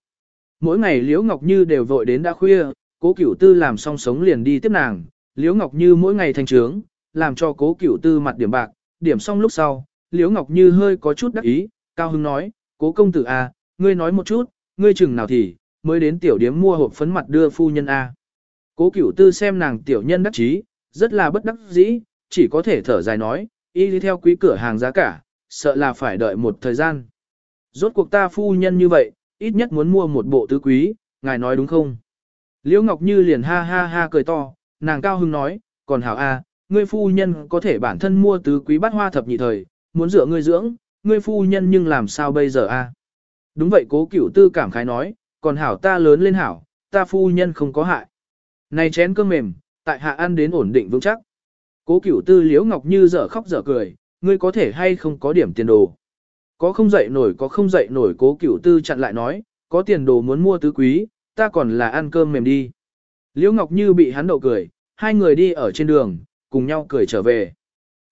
Speaker 1: Mỗi ngày Liễu Ngọc Như đều vội đến đã khuya, cố cửu tư làm xong sống liền đi tiếp nàng, Liễu Ngọc Như mỗi ngày thành trướng, làm cho cố cửu tư mặt điểm bạc, điểm xong lúc sau, Liễu Ngọc Như hơi có chút đắc ý, cao hưng nói, cố công tử A, ngươi nói một chút, ngươi chừng nào thì, mới đến tiểu điếm mua hộp phấn mặt đưa phu nhân A. Cố cửu tư xem nàng tiểu nhân đắc chí, rất là bất đắc dĩ, chỉ có thể thở dài nói, y đi theo quý cửa hàng giá cả, sợ là phải đợi một thời gian. Rốt cuộc ta phu nhân như vậy, ít nhất muốn mua một bộ tứ quý, ngài nói đúng không? Liễu Ngọc Như liền ha ha ha cười to, nàng cao hưng nói, còn hảo a, ngươi phu nhân có thể bản thân mua tứ quý bát hoa thập nhị thời, muốn dựa ngươi dưỡng, ngươi phu nhân nhưng làm sao bây giờ a? Đúng vậy cố cửu tư cảm khái nói, còn hảo ta lớn lên hảo, ta phu nhân không có hại. Này chén cơm mềm, tại hạ ăn đến ổn định vững chắc. Cố cửu tư liễu ngọc như dở khóc dở cười, ngươi có thể hay không có điểm tiền đồ. Có không dậy nổi có không dậy nổi cố cửu tư chặn lại nói, có tiền đồ muốn mua tứ quý, ta còn là ăn cơm mềm đi. Liễu Ngọc Như bị hắn đậu cười, hai người đi ở trên đường, cùng nhau cười trở về.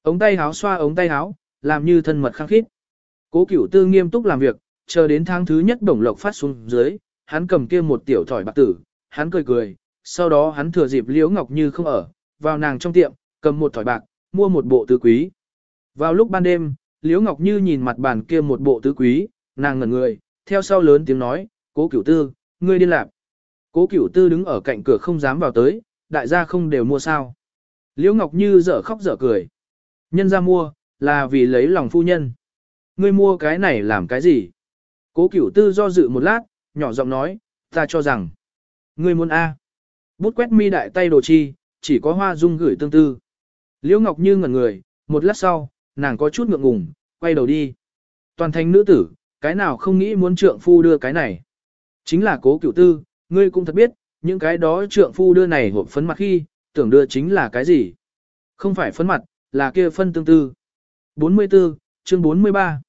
Speaker 1: Ống tay háo xoa ống tay háo, làm như thân mật khăng khít. Cố cửu tư nghiêm túc làm việc, chờ đến tháng thứ nhất đồng lộc phát xuống dưới, hắn cầm kia một tiểu thỏi bạc tử, hắn cười cười, sau đó hắn thừa dịp Liễu Ngọc Như không ở, vào nàng trong tiệm, cầm một thỏi bạc, mua một bộ tứ quý. Vào lúc ban đêm, Liễu Ngọc Như nhìn mặt bàn kia một bộ tứ quý, nàng ngẩn người, theo sau lớn tiếng nói, cố cửu tư, ngươi điên lạc. Cố cửu tư đứng ở cạnh cửa không dám vào tới, đại gia không đều mua sao. Liễu Ngọc Như dở khóc dở cười. Nhân ra mua, là vì lấy lòng phu nhân. Ngươi mua cái này làm cái gì? Cố cửu tư do dự một lát, nhỏ giọng nói, ta cho rằng. Ngươi muốn A. Bút quét mi đại tay đồ chi, chỉ có hoa dung gửi tương tư. Liễu Ngọc Như ngẩn người, một lát sau, nàng có chút ngượng ngùng, quay đầu đi. Toàn thành nữ tử, cái nào không nghĩ muốn trượng phu đưa cái này. Chính là cố cửu tư, ngươi cũng thật biết, những cái đó trượng phu đưa này hộp phấn mặt khi, tưởng đưa chính là cái gì. Không phải phấn mặt, là kia phân tương tư. 44, chương 43.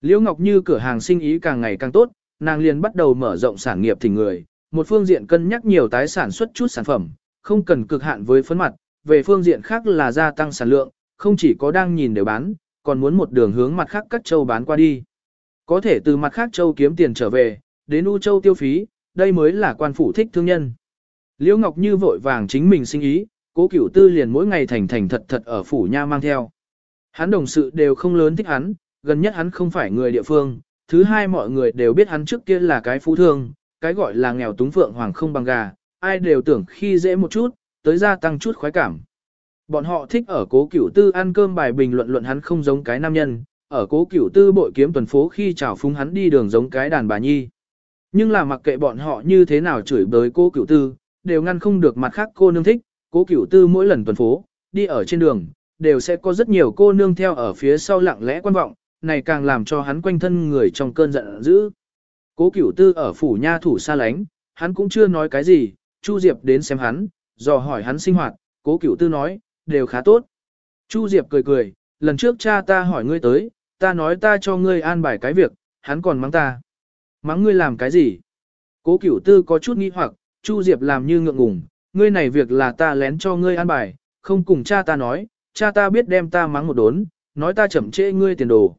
Speaker 1: Liễu Ngọc Như cửa hàng sinh ý càng ngày càng tốt, nàng liền bắt đầu mở rộng sản nghiệp thỉnh người, một phương diện cân nhắc nhiều tái sản xuất chút sản phẩm, không cần cực hạn với phấn mặt, về phương diện khác là gia tăng sản lượng, không chỉ có đang nhìn để bán, còn muốn một đường hướng mặt khác các châu bán qua đi. Có thể từ mặt khác châu kiếm tiền trở về, đến U châu tiêu phí, đây mới là quan phủ thích thương nhân. Liễu Ngọc Như vội vàng chính mình sinh ý, cố cửu tư liền mỗi ngày thành thành thật thật ở phủ nha mang theo. Hắn đồng sự đều không lớn thích hắn, gần nhất hắn không phải người địa phương, thứ hai mọi người đều biết hắn trước kia là cái phú thương, cái gọi là nghèo túng phượng hoàng không bằng gà, ai đều tưởng khi dễ một chút, tới gia tăng chút khoái cảm. Bọn họ thích ở cố cửu tư ăn cơm bài bình luận luận hắn không giống cái nam nhân, ở cố cửu tư bội kiếm tuần phố khi chào phúng hắn đi đường giống cái đàn bà nhi. Nhưng là mặc kệ bọn họ như thế nào chửi bới cô cửu tư, đều ngăn không được mặt khác cô nương thích, cô cửu tư mỗi lần tuần phố, đi ở trên đường, đều sẽ có rất nhiều cô nương theo ở phía sau lặng lẽ quan vọng, này càng làm cho hắn quanh thân người trong cơn giận dữ. Cố cửu tư ở phủ nha thủ xa lánh, hắn cũng chưa nói cái gì, Chu Diệp đến xem hắn, dò hỏi hắn sinh hoạt, cố cửu tư nói, đều khá tốt. Chu Diệp cười cười, lần trước cha ta hỏi ngươi tới, ta nói ta cho ngươi an bài cái việc, hắn còn mắng ta. Mắng ngươi làm cái gì? Cố cửu tư có chút nghi hoặc, Chu Diệp làm như ngượng ngùng, ngươi này việc là ta lén cho ngươi an bài, không cùng cha ta nói, cha ta biết đem ta mắng một đốn, nói ta chậm trễ ngươi tiền đồ.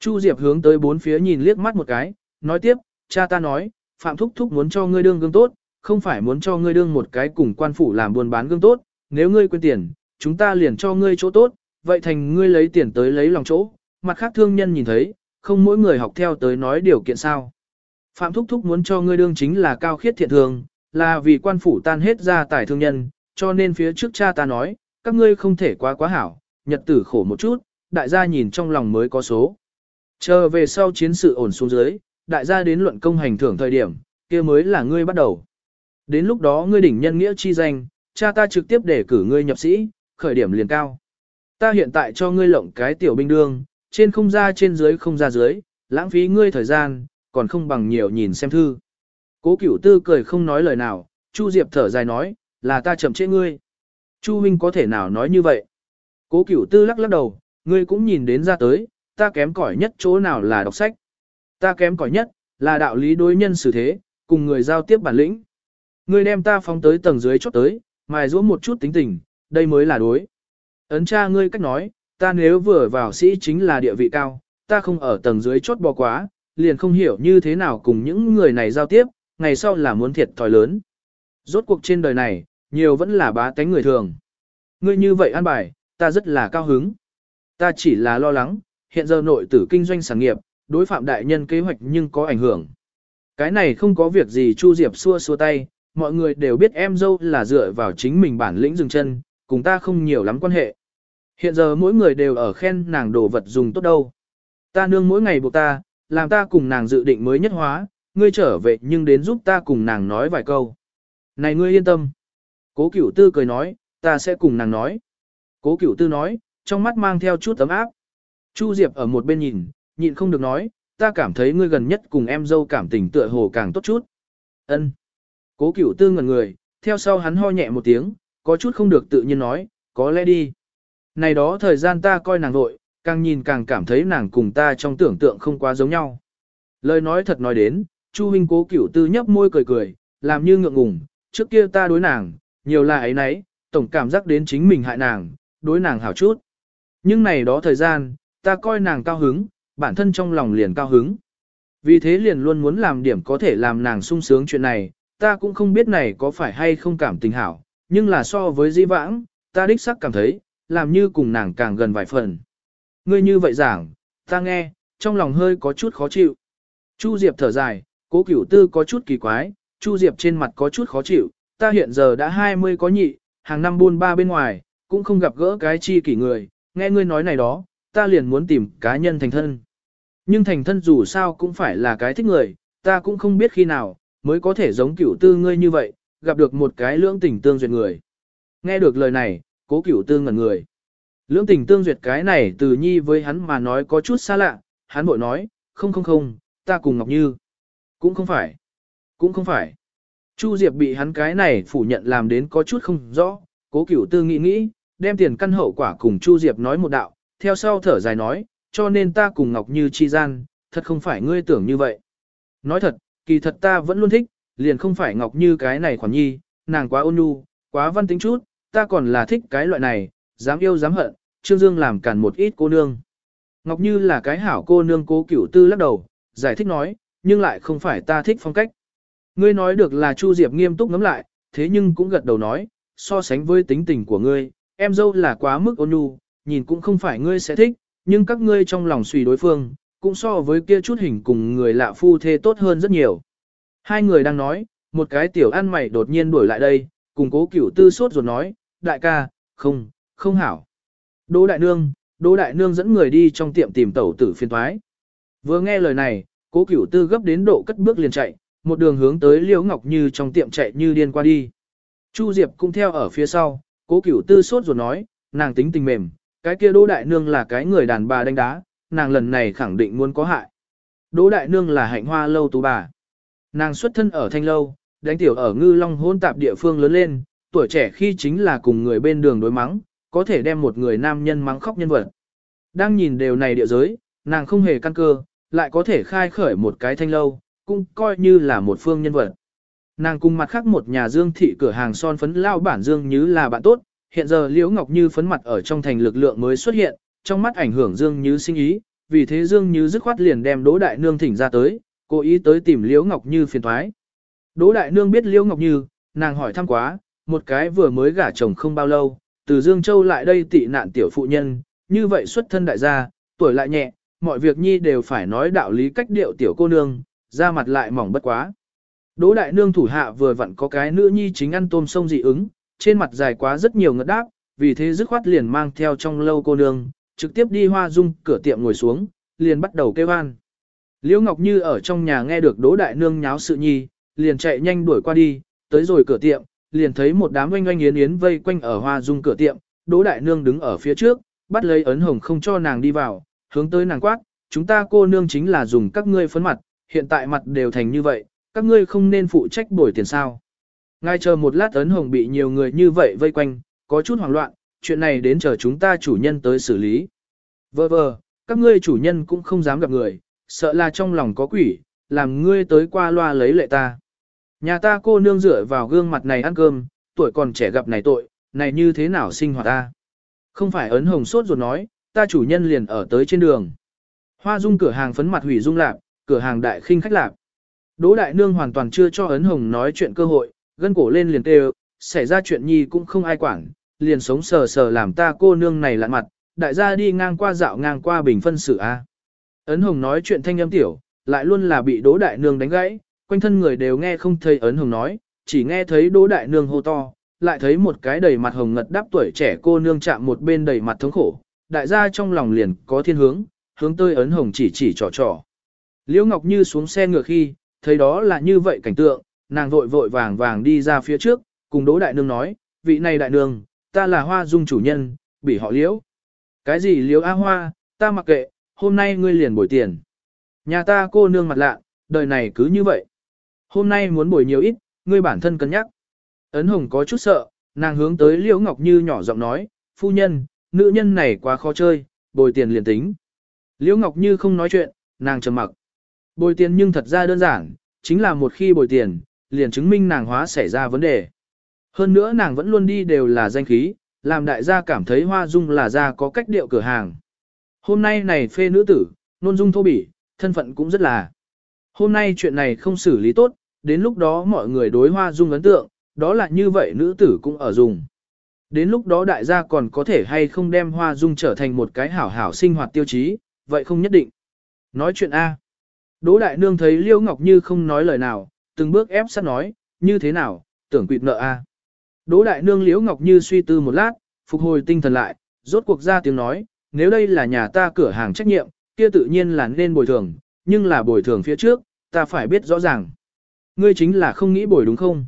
Speaker 1: Chu Diệp hướng tới bốn phía nhìn liếc mắt một cái, nói tiếp, cha ta nói, Phạm Thúc Thúc muốn cho ngươi đương gương tốt, không phải muốn cho ngươi đương một cái cùng quan phủ làm buôn bán gương tốt, nếu ngươi quên tiền, chúng ta liền cho ngươi chỗ tốt, vậy thành ngươi lấy tiền tới lấy lòng chỗ, mặt khác thương nhân nhìn thấy, không mỗi người học theo tới nói điều kiện sao. Phạm Thúc Thúc muốn cho ngươi đương chính là cao khiết thiện thường, là vì quan phủ tan hết ra tài thương nhân, cho nên phía trước cha ta nói, các ngươi không thể quá quá hảo, nhật tử khổ một chút, đại gia nhìn trong lòng mới có số. Chờ về sau chiến sự ổn xuống dưới, đại gia đến luận công hành thưởng thời điểm, kia mới là ngươi bắt đầu. Đến lúc đó ngươi đỉnh nhân nghĩa chi danh, cha ta trực tiếp để cử ngươi nhập sĩ, khởi điểm liền cao. Ta hiện tại cho ngươi lộng cái tiểu binh đương, trên không ra trên dưới không ra dưới, lãng phí ngươi thời gian, còn không bằng nhiều nhìn xem thư. Cố cửu tư cười không nói lời nào, Chu Diệp thở dài nói, là ta chậm trễ ngươi. Chu Minh có thể nào nói như vậy? Cố cửu tư lắc lắc đầu, ngươi cũng nhìn đến ra tới, ta kém cỏi nhất chỗ nào là đọc sách. Ta kém cỏi nhất, là đạo lý đối nhân xử thế, cùng người giao tiếp bản lĩnh. Ngươi đem ta phóng tới tầng dưới chốt tới, mài giũa một chút tính tình, đây mới là đối. Ấn cha ngươi cách nói, ta nếu vừa vào sĩ chính là địa vị cao, ta không ở tầng dưới chốt bò quá, liền không hiểu như thế nào cùng những người này giao tiếp, ngày sau là muốn thiệt thòi lớn. Rốt cuộc trên đời này, nhiều vẫn là bá tánh người thường. Ngươi như vậy an bài, ta rất là cao hứng. Ta chỉ là lo lắng, hiện giờ nội tử kinh doanh sản nghiệp, đối phạm đại nhân kế hoạch nhưng có ảnh hưởng. Cái này không có việc gì Chu Diệp xua xua tay, mọi người đều biết em dâu là dựa vào chính mình bản lĩnh dừng chân, cùng ta không nhiều lắm quan hệ. Hiện giờ mỗi người đều ở khen nàng đồ vật dùng tốt đâu. Ta nương mỗi ngày buộc ta, làm ta cùng nàng dự định mới nhất hóa, ngươi trở về nhưng đến giúp ta cùng nàng nói vài câu. Này ngươi yên tâm. Cố cửu tư cười nói, ta sẽ cùng nàng nói. Cố cửu tư nói, trong mắt mang theo chút ấm áp. Chu Diệp ở một bên nhìn, nhịn không được nói, ta cảm thấy ngươi gần nhất cùng em dâu cảm tình tựa hồ càng tốt chút. Ân. Cố cửu tư ngẩn người, theo sau hắn ho nhẹ một tiếng, có chút không được tự nhiên nói, có lẽ đi. Này đó thời gian ta coi nàng vội, càng nhìn càng cảm thấy nàng cùng ta trong tưởng tượng không quá giống nhau. Lời nói thật nói đến, Chu huynh cố cửu tư nhấp môi cười cười, làm như ngượng ngùng, trước kia ta đối nàng, nhiều là ấy nấy, tổng cảm giác đến chính mình hại nàng, đối nàng hảo chút. Nhưng này đó thời gian, ta coi nàng cao hứng, bản thân trong lòng liền cao hứng. Vì thế liền luôn muốn làm điểm có thể làm nàng sung sướng chuyện này, ta cũng không biết này có phải hay không cảm tình hảo, nhưng là so với di vãng, ta đích sắc cảm thấy, làm như cùng nàng càng gần vài phần. Ngươi như vậy giảng, ta nghe, trong lòng hơi có chút khó chịu. Chu Diệp thở dài, cố cửu tư có chút kỳ quái, Chu Diệp trên mặt có chút khó chịu, ta hiện giờ đã 20 có nhị, hàng năm buôn ba bên ngoài, cũng không gặp gỡ cái chi kỷ người, nghe ngươi nói này đó, ta liền muốn tìm cá nhân thành thân. Nhưng thành thân dù sao cũng phải là cái thích người, ta cũng không biết khi nào, mới có thể giống cửu tư ngươi như vậy, gặp được một cái lưỡng tình tương duyệt người. Nghe được lời này, cố cửu tư ngẩn người. Lưỡng tình tương duyệt cái này từ nhi với hắn mà nói có chút xa lạ, hắn bội nói, không không không, ta cùng Ngọc Như. Cũng không phải. Cũng không phải. Chu Diệp bị hắn cái này phủ nhận làm đến có chút không rõ, cố cửu tư nghĩ nghĩ, đem tiền căn hậu quả cùng Chu Diệp nói một đạo, theo sau thở dài nói, cho nên ta cùng Ngọc Như chi gian, thật không phải ngươi tưởng như vậy. Nói thật, kỳ thật ta vẫn luôn thích, liền không phải Ngọc Như cái này khoản nhi, nàng quá ôn nhu, quá văn tính chút, ta còn là thích cái loại này, dám yêu dám hận, Trương Dương làm cản một ít cô nương. Ngọc Như là cái hảo cô nương cố cửu tư lắc đầu, giải thích nói, nhưng lại không phải ta thích phong cách. Ngươi nói được là Chu Diệp nghiêm túc ngắm lại, thế nhưng cũng gật đầu nói, so sánh với tính tình của ngươi, em dâu là quá mức ôn nhu, nhìn cũng không phải ngươi sẽ thích, nhưng các ngươi trong lòng suy đối phương, cũng so với kia chút hình cùng người lạ phu thê tốt hơn rất nhiều. Hai người đang nói, một cái tiểu ăn mày đột nhiên đuổi lại đây, cùng cố cửu tư sốt ruột nói, đại ca, không, không hảo. Đỗ đại nương, Đỗ đại nương dẫn người đi trong tiệm tìm tẩu tử phiên thoái. Vừa nghe lời này, cố cửu tư gấp đến độ cất bước liền chạy, một đường hướng tới Liễu Ngọc Như trong tiệm chạy như điên qua đi. Chu Diệp cũng theo ở phía sau, cố cửu tư sốt rồi nói, nàng tính tình mềm, cái kia Đỗ đại nương là cái người đàn bà đánh đá, nàng lần này khẳng định muốn có hại. Đỗ đại nương là hạnh hoa lâu tú bà. Nàng xuất thân ở thanh lâu, đánh tiểu ở ngư long hôn tạp địa phương lớn lên, tuổi trẻ khi chính là cùng người bên đường đối mắng, có thể đem một người nam nhân mắng khóc nhân vật. Đang nhìn đều này địa giới, nàng không hề căn cơ, lại có thể khai khởi một cái thanh lâu, cũng coi như là một phương nhân vật. Nàng cùng mặt khác một nhà dương thị cửa hàng son phấn lao bản dương như là bạn tốt, hiện giờ Liễu Ngọc Như phấn mặt ở trong thành lực lượng mới xuất hiện, trong mắt ảnh hưởng dương như sinh ý, vì thế dương như dứt khoát liền đem Đỗ Đại Nương thỉnh ra tới, cố ý tới tìm Liễu Ngọc Như phiền thoái. Đỗ Đại Nương biết Liễu Ngọc Như, nàng hỏi thăm quá, một cái vừa mới gả chồng không bao lâu, từ Dương Châu lại đây tị nạn tiểu phụ nhân, như vậy xuất thân đại gia, tuổi lại nhẹ, mọi việc nhi đều phải nói đạo lý cách điệu tiểu cô nương, ra mặt lại mỏng bất quá. Đỗ đại nương thủ hạ vừa vặn có cái nữ nhi chính ăn tôm sông dị ứng, trên mặt dài quá rất nhiều ngất đáp, vì thế dứt khoát liền mang theo trong lâu cô nương, trực tiếp đi hoa dung cửa tiệm ngồi xuống, liền bắt đầu kêu an. Liễu Ngọc Như ở trong nhà nghe được Đỗ đại nương nháo sự nhi, liền chạy nhanh đuổi qua đi, tới rồi cửa tiệm, liền thấy một đám oanh oanh yến yến vây quanh ở hoa dung cửa tiệm, Đỗ đại nương đứng ở phía trước, bắt lấy ấn hồng không cho nàng đi vào, hướng tới nàng quát, chúng ta cô nương chính là dùng các ngươi phấn mặt, hiện tại mặt đều thành như vậy, các ngươi không nên phụ trách bồi tiền sao. Ngay chờ một lát ấn hồng bị nhiều người như vậy vây quanh, có chút hoảng loạn, chuyện này đến chờ chúng ta chủ nhân tới xử lý. Vơ vơ, các ngươi chủ nhân cũng không dám gặp người, sợ là trong lòng có quỷ, làm ngươi tới qua loa lấy lệ ta. Nhà ta cô nương dựa vào gương mặt này ăn cơm, tuổi còn trẻ gặp này tội, này như thế nào sinh hoạt ta. Không phải ấn hồng sốt ruột nói, ta chủ nhân liền ở tới trên đường. Hoa dung cửa hàng phấn mặt hủy dung lạp, cửa hàng đại khinh khách lạp. Đỗ đại nương hoàn toàn chưa cho ấn hồng nói chuyện cơ hội, gân cổ lên liền kêu, xảy ra chuyện nhi cũng không ai quản, liền sống sờ sờ làm ta cô nương này lạ mặt, đại gia đi ngang qua dạo ngang qua bình phân xử A. Ấn Hồng nói chuyện thanh âm tiểu, lại luôn là bị Đỗ Đại Nương đánh gãy, quanh thân người đều nghe không thấy Ấn Hồng nói, chỉ nghe thấy Đỗ Đại Nương hô to, lại thấy một cái đầy mặt hồng ngật đáp tuổi trẻ cô nương chạm một bên đầy mặt thống khổ, đại gia trong lòng liền có thiên hướng, hướng tới Ấn Hồng chỉ chỉ trò trò. Liễu Ngọc Như xuống xe ngựa khi, thấy đó là như vậy cảnh tượng, nàng vội vội vàng vàng đi ra phía trước, cùng Đỗ Đại Nương nói, vị này Đại Nương, ta là Hoa Dung chủ nhân, bị họ Liễu. Cái gì Liễu A Hoa, ta mặc kệ, hôm nay ngươi liền bồi tiền. Nhà ta cô nương mặt lạ, đời này cứ như vậy. Hôm nay muốn bồi nhiều ít, ngươi bản thân cân nhắc. Ấn Hồng có chút sợ, nàng hướng tới Liễu Ngọc Như nhỏ giọng nói, phu nhân, nữ nhân này quá khó chơi, bồi tiền liền tính. Liễu Ngọc Như không nói chuyện, nàng trầm mặc. Bồi tiền nhưng thật ra đơn giản, chính là một khi bồi tiền, liền chứng minh nàng hóa xảy ra vấn đề. Hơn nữa nàng vẫn luôn đi đều là danh khí, làm đại gia cảm thấy hoa dung là gia có cách điệu cửa hàng. Hôm nay này phê nữ tử, nôn dung thô bỉ, thân phận cũng rất là. Hôm nay chuyện này không xử lý tốt, đến lúc đó mọi người đối hoa dung ấn tượng, đó là như vậy nữ tử cũng ở dùng. Đến lúc đó đại gia còn có thể hay không đem hoa dung trở thành một cái hảo hảo sinh hoạt tiêu chí, vậy không nhất định. Nói chuyện A. Đỗ đại nương thấy Liêu Ngọc Như không nói lời nào, từng bước ép sát nói, như thế nào, tưởng quỵt nợ A. Đỗ đại nương Liễu Ngọc Như suy tư một lát, phục hồi tinh thần lại, rốt cuộc ra tiếng nói, nếu đây là nhà ta cửa hàng trách nhiệm, kia tự nhiên là nên bồi thường, nhưng là bồi thường phía trước, ta phải biết rõ ràng. Ngươi chính là không nghĩ bồi đúng không?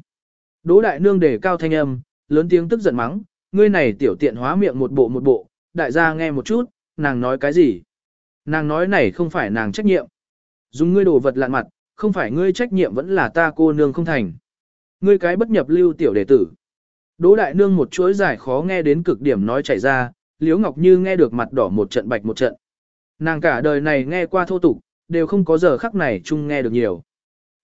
Speaker 1: Đỗ đại nương đề cao thanh âm, lớn tiếng tức giận mắng, ngươi này tiểu tiện hóa miệng một bộ một bộ, đại gia nghe một chút, nàng nói cái gì? Nàng nói này không phải nàng trách nhiệm. Dùng ngươi đồ vật lạn mặt, không phải ngươi trách nhiệm vẫn là ta cô nương không thành. Ngươi cái bất nhập lưu tiểu đệ tử. Đỗ đại nương một chuỗi dài khó nghe đến cực điểm nói chảy ra, Liễu Ngọc Như nghe được mặt đỏ một trận bạch một trận. Nàng cả đời này nghe qua thô tục, đều không có giờ khắc này chung nghe được nhiều.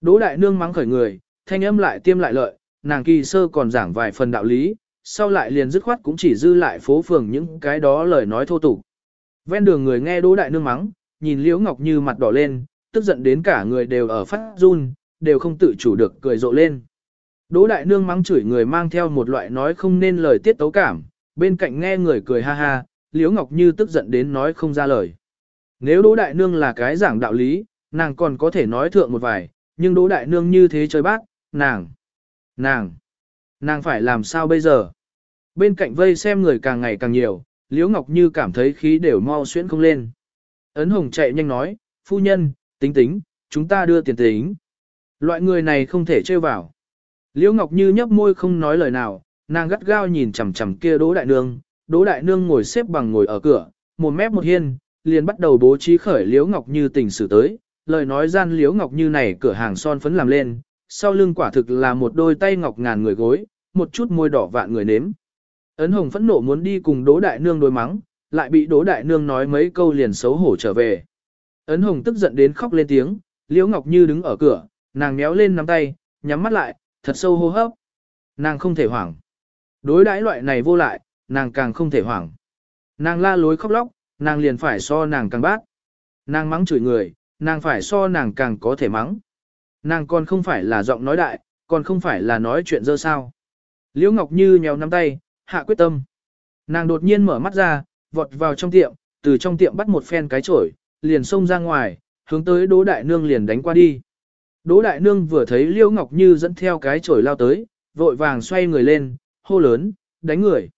Speaker 1: Đỗ đại nương mắng khởi người, thanh âm lại tiêm lại lợi, nàng kỳ sơ còn giảng vài phần đạo lý, sau lại liền dứt khoát cũng chỉ dư lại phố phường những cái đó lời nói thô tục. Ven đường người nghe Đỗ đại nương mắng, nhìn Liễu Ngọc Như mặt đỏ lên, tức giận đến cả người đều ở phát run, đều không tự chủ được cười rộ lên. Đỗ đại nương mắng chửi người mang theo một loại nói không nên lời tiết tấu cảm, bên cạnh nghe người cười ha ha, Liễu Ngọc Như tức giận đến nói không ra lời. Nếu Đỗ đại nương là cái giảng đạo lý, nàng còn có thể nói thượng một vài, nhưng Đỗ đại nương như thế chơi bác, nàng, nàng, nàng phải làm sao bây giờ? Bên cạnh vây xem người càng ngày càng nhiều, Liễu Ngọc Như cảm thấy khí đều mau xuyễn không lên. Ấn Hồng chạy nhanh nói, phu nhân, tính tính, chúng ta đưa tiền tính. Loại người này không thể chơi vào. Liễu Ngọc Như nhấp môi không nói lời nào, nàng gắt gao nhìn chằm chằm kia Đỗ Đại Nương, Đỗ Đại Nương ngồi xếp bằng ngồi ở cửa, một mép một hiên, liền bắt đầu bố trí khởi Liễu Ngọc Như tình sử tới, lời nói gian Liễu Ngọc Như này cửa hàng son phấn làm lên, sau lưng quả thực là một đôi tay ngọc ngàn người gối, một chút môi đỏ vạn người nếm. Ấn Hồng phẫn nộ muốn đi cùng Đỗ Đại Nương đối mắng, lại bị Đỗ Đại Nương nói mấy câu liền xấu hổ trở về. Ấn Hồng tức giận đến khóc lên tiếng, Liễu Ngọc Như đứng ở cửa, nàng méo lên nắm tay, nhắm mắt lại, thật sâu hô hấp. Nàng không thể hoảng. Đối đãi loại này vô lại, nàng càng không thể hoảng. Nàng la lối khóc lóc, nàng liền phải so nàng càng bát. Nàng mắng chửi người, nàng phải so nàng càng có thể mắng. Nàng còn không phải là giọng nói đại, còn không phải là nói chuyện dơ sao. Liễu Ngọc Như nhéo nắm tay, hạ quyết tâm. Nàng đột nhiên mở mắt ra, vọt vào trong tiệm, từ trong tiệm bắt một phen cái chổi, liền xông ra ngoài, hướng tới Đỗ Đại Nương liền đánh qua đi. Đỗ Đại Nương vừa thấy Liễu Ngọc Như dẫn theo cái chổi lao tới, vội vàng xoay người lên, hô lớn, đánh người,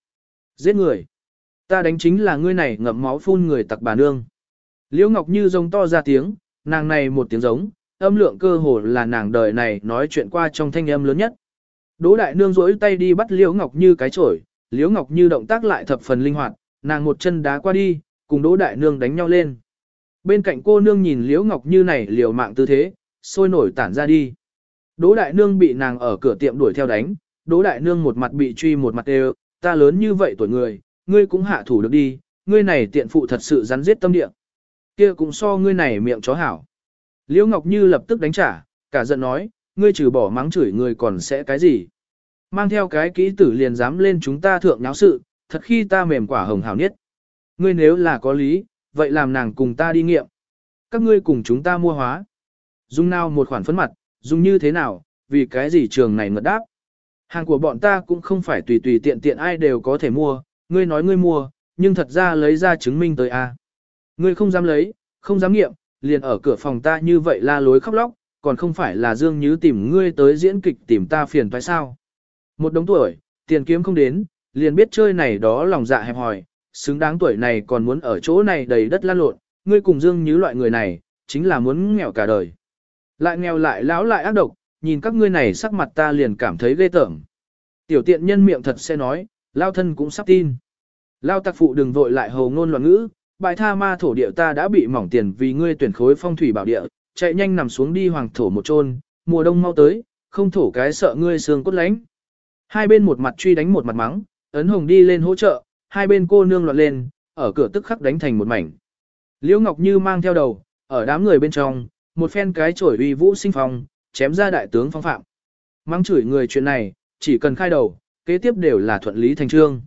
Speaker 1: giết người. Ta đánh chính là ngươi này ngậm máu phun người tặc bà nương. Liễu Ngọc Như giống to ra tiếng, nàng này một tiếng giống, âm lượng cơ hồ là nàng đời này nói chuyện qua trong thanh âm lớn nhất. Đỗ Đại Nương rỗi tay đi bắt Liễu Ngọc Như cái chổi, Liễu Ngọc Như động tác lại thập phần linh hoạt, nàng một chân đá qua đi, cùng Đỗ Đại Nương đánh nhau lên. Bên cạnh cô nương nhìn Liễu Ngọc Như này liều mạng tư thế, sôi nổi tản ra đi. Đỗ Đại Nương bị nàng ở cửa tiệm đuổi theo đánh, Đỗ Đại Nương một mặt bị truy một mặt đều, ta lớn như vậy tuổi người, ngươi cũng hạ thủ được đi, ngươi này tiện phụ thật sự rắn giết tâm địa. Kia cũng so ngươi này miệng chó hảo. Liễu Ngọc Như lập tức đánh trả, cả giận nói, ngươi trừ bỏ mắng chửi người còn sẽ cái gì? Mang theo cái kỹ tử liền dám lên chúng ta thượng nháo sự, thật khi ta mềm quả hồng hảo nhất. Ngươi nếu là có lý, vậy làm nàng cùng ta đi nghiệm. Các ngươi cùng chúng ta mua hóa. Dùng nào một khoản phấn mặt, dùng như thế nào, vì cái gì trường này ngật đáp. Hàng của bọn ta cũng không phải tùy tùy tiện tiện ai đều có thể mua, ngươi nói ngươi mua, nhưng thật ra lấy ra chứng minh tới a. Ngươi không dám lấy, không dám nghiệm, liền ở cửa phòng ta như vậy la lối khóc lóc, còn không phải là Dương Nhứ tìm ngươi tới diễn kịch tìm ta phiền phải sao. Một đống tuổi, tiền kiếm không đến, liền biết chơi này đó lòng dạ hẹp hòi, xứng đáng tuổi này còn muốn ở chỗ này đầy đất lan lộn, ngươi cùng Dương Nhứ loại người này, chính là muốn nghèo cả đời. Lại nghèo lại lão lại ác độc, nhìn các ngươi này sắc mặt ta liền cảm thấy ghê tởm. Tiểu tiện nhân miệng thật sẽ nói, lao thân cũng sắp tin. Lao tặc phụ đừng vội lại hồ ngôn loạn ngữ, bài tha ma thổ địa ta đã bị mỏng tiền vì ngươi tuyển khối phong thủy bảo địa, chạy nhanh nằm xuống đi hoàng thổ một chôn, mùa đông mau tới, không thổ cái sợ ngươi xương cốt lánh. Hai bên một mặt truy đánh một mặt mắng, ấn hồng đi lên hỗ trợ, hai bên cô nương loạn lên, ở cửa tức khắc đánh thành một mảnh. Liễu Ngọc Như mang theo đầu, ở đám người bên trong, một phen cái chổi uy vũ sinh phong, chém ra đại tướng phong phạm. Mang chửi người chuyện này, chỉ cần khai đầu, kế tiếp đều là thuận lý thành trương.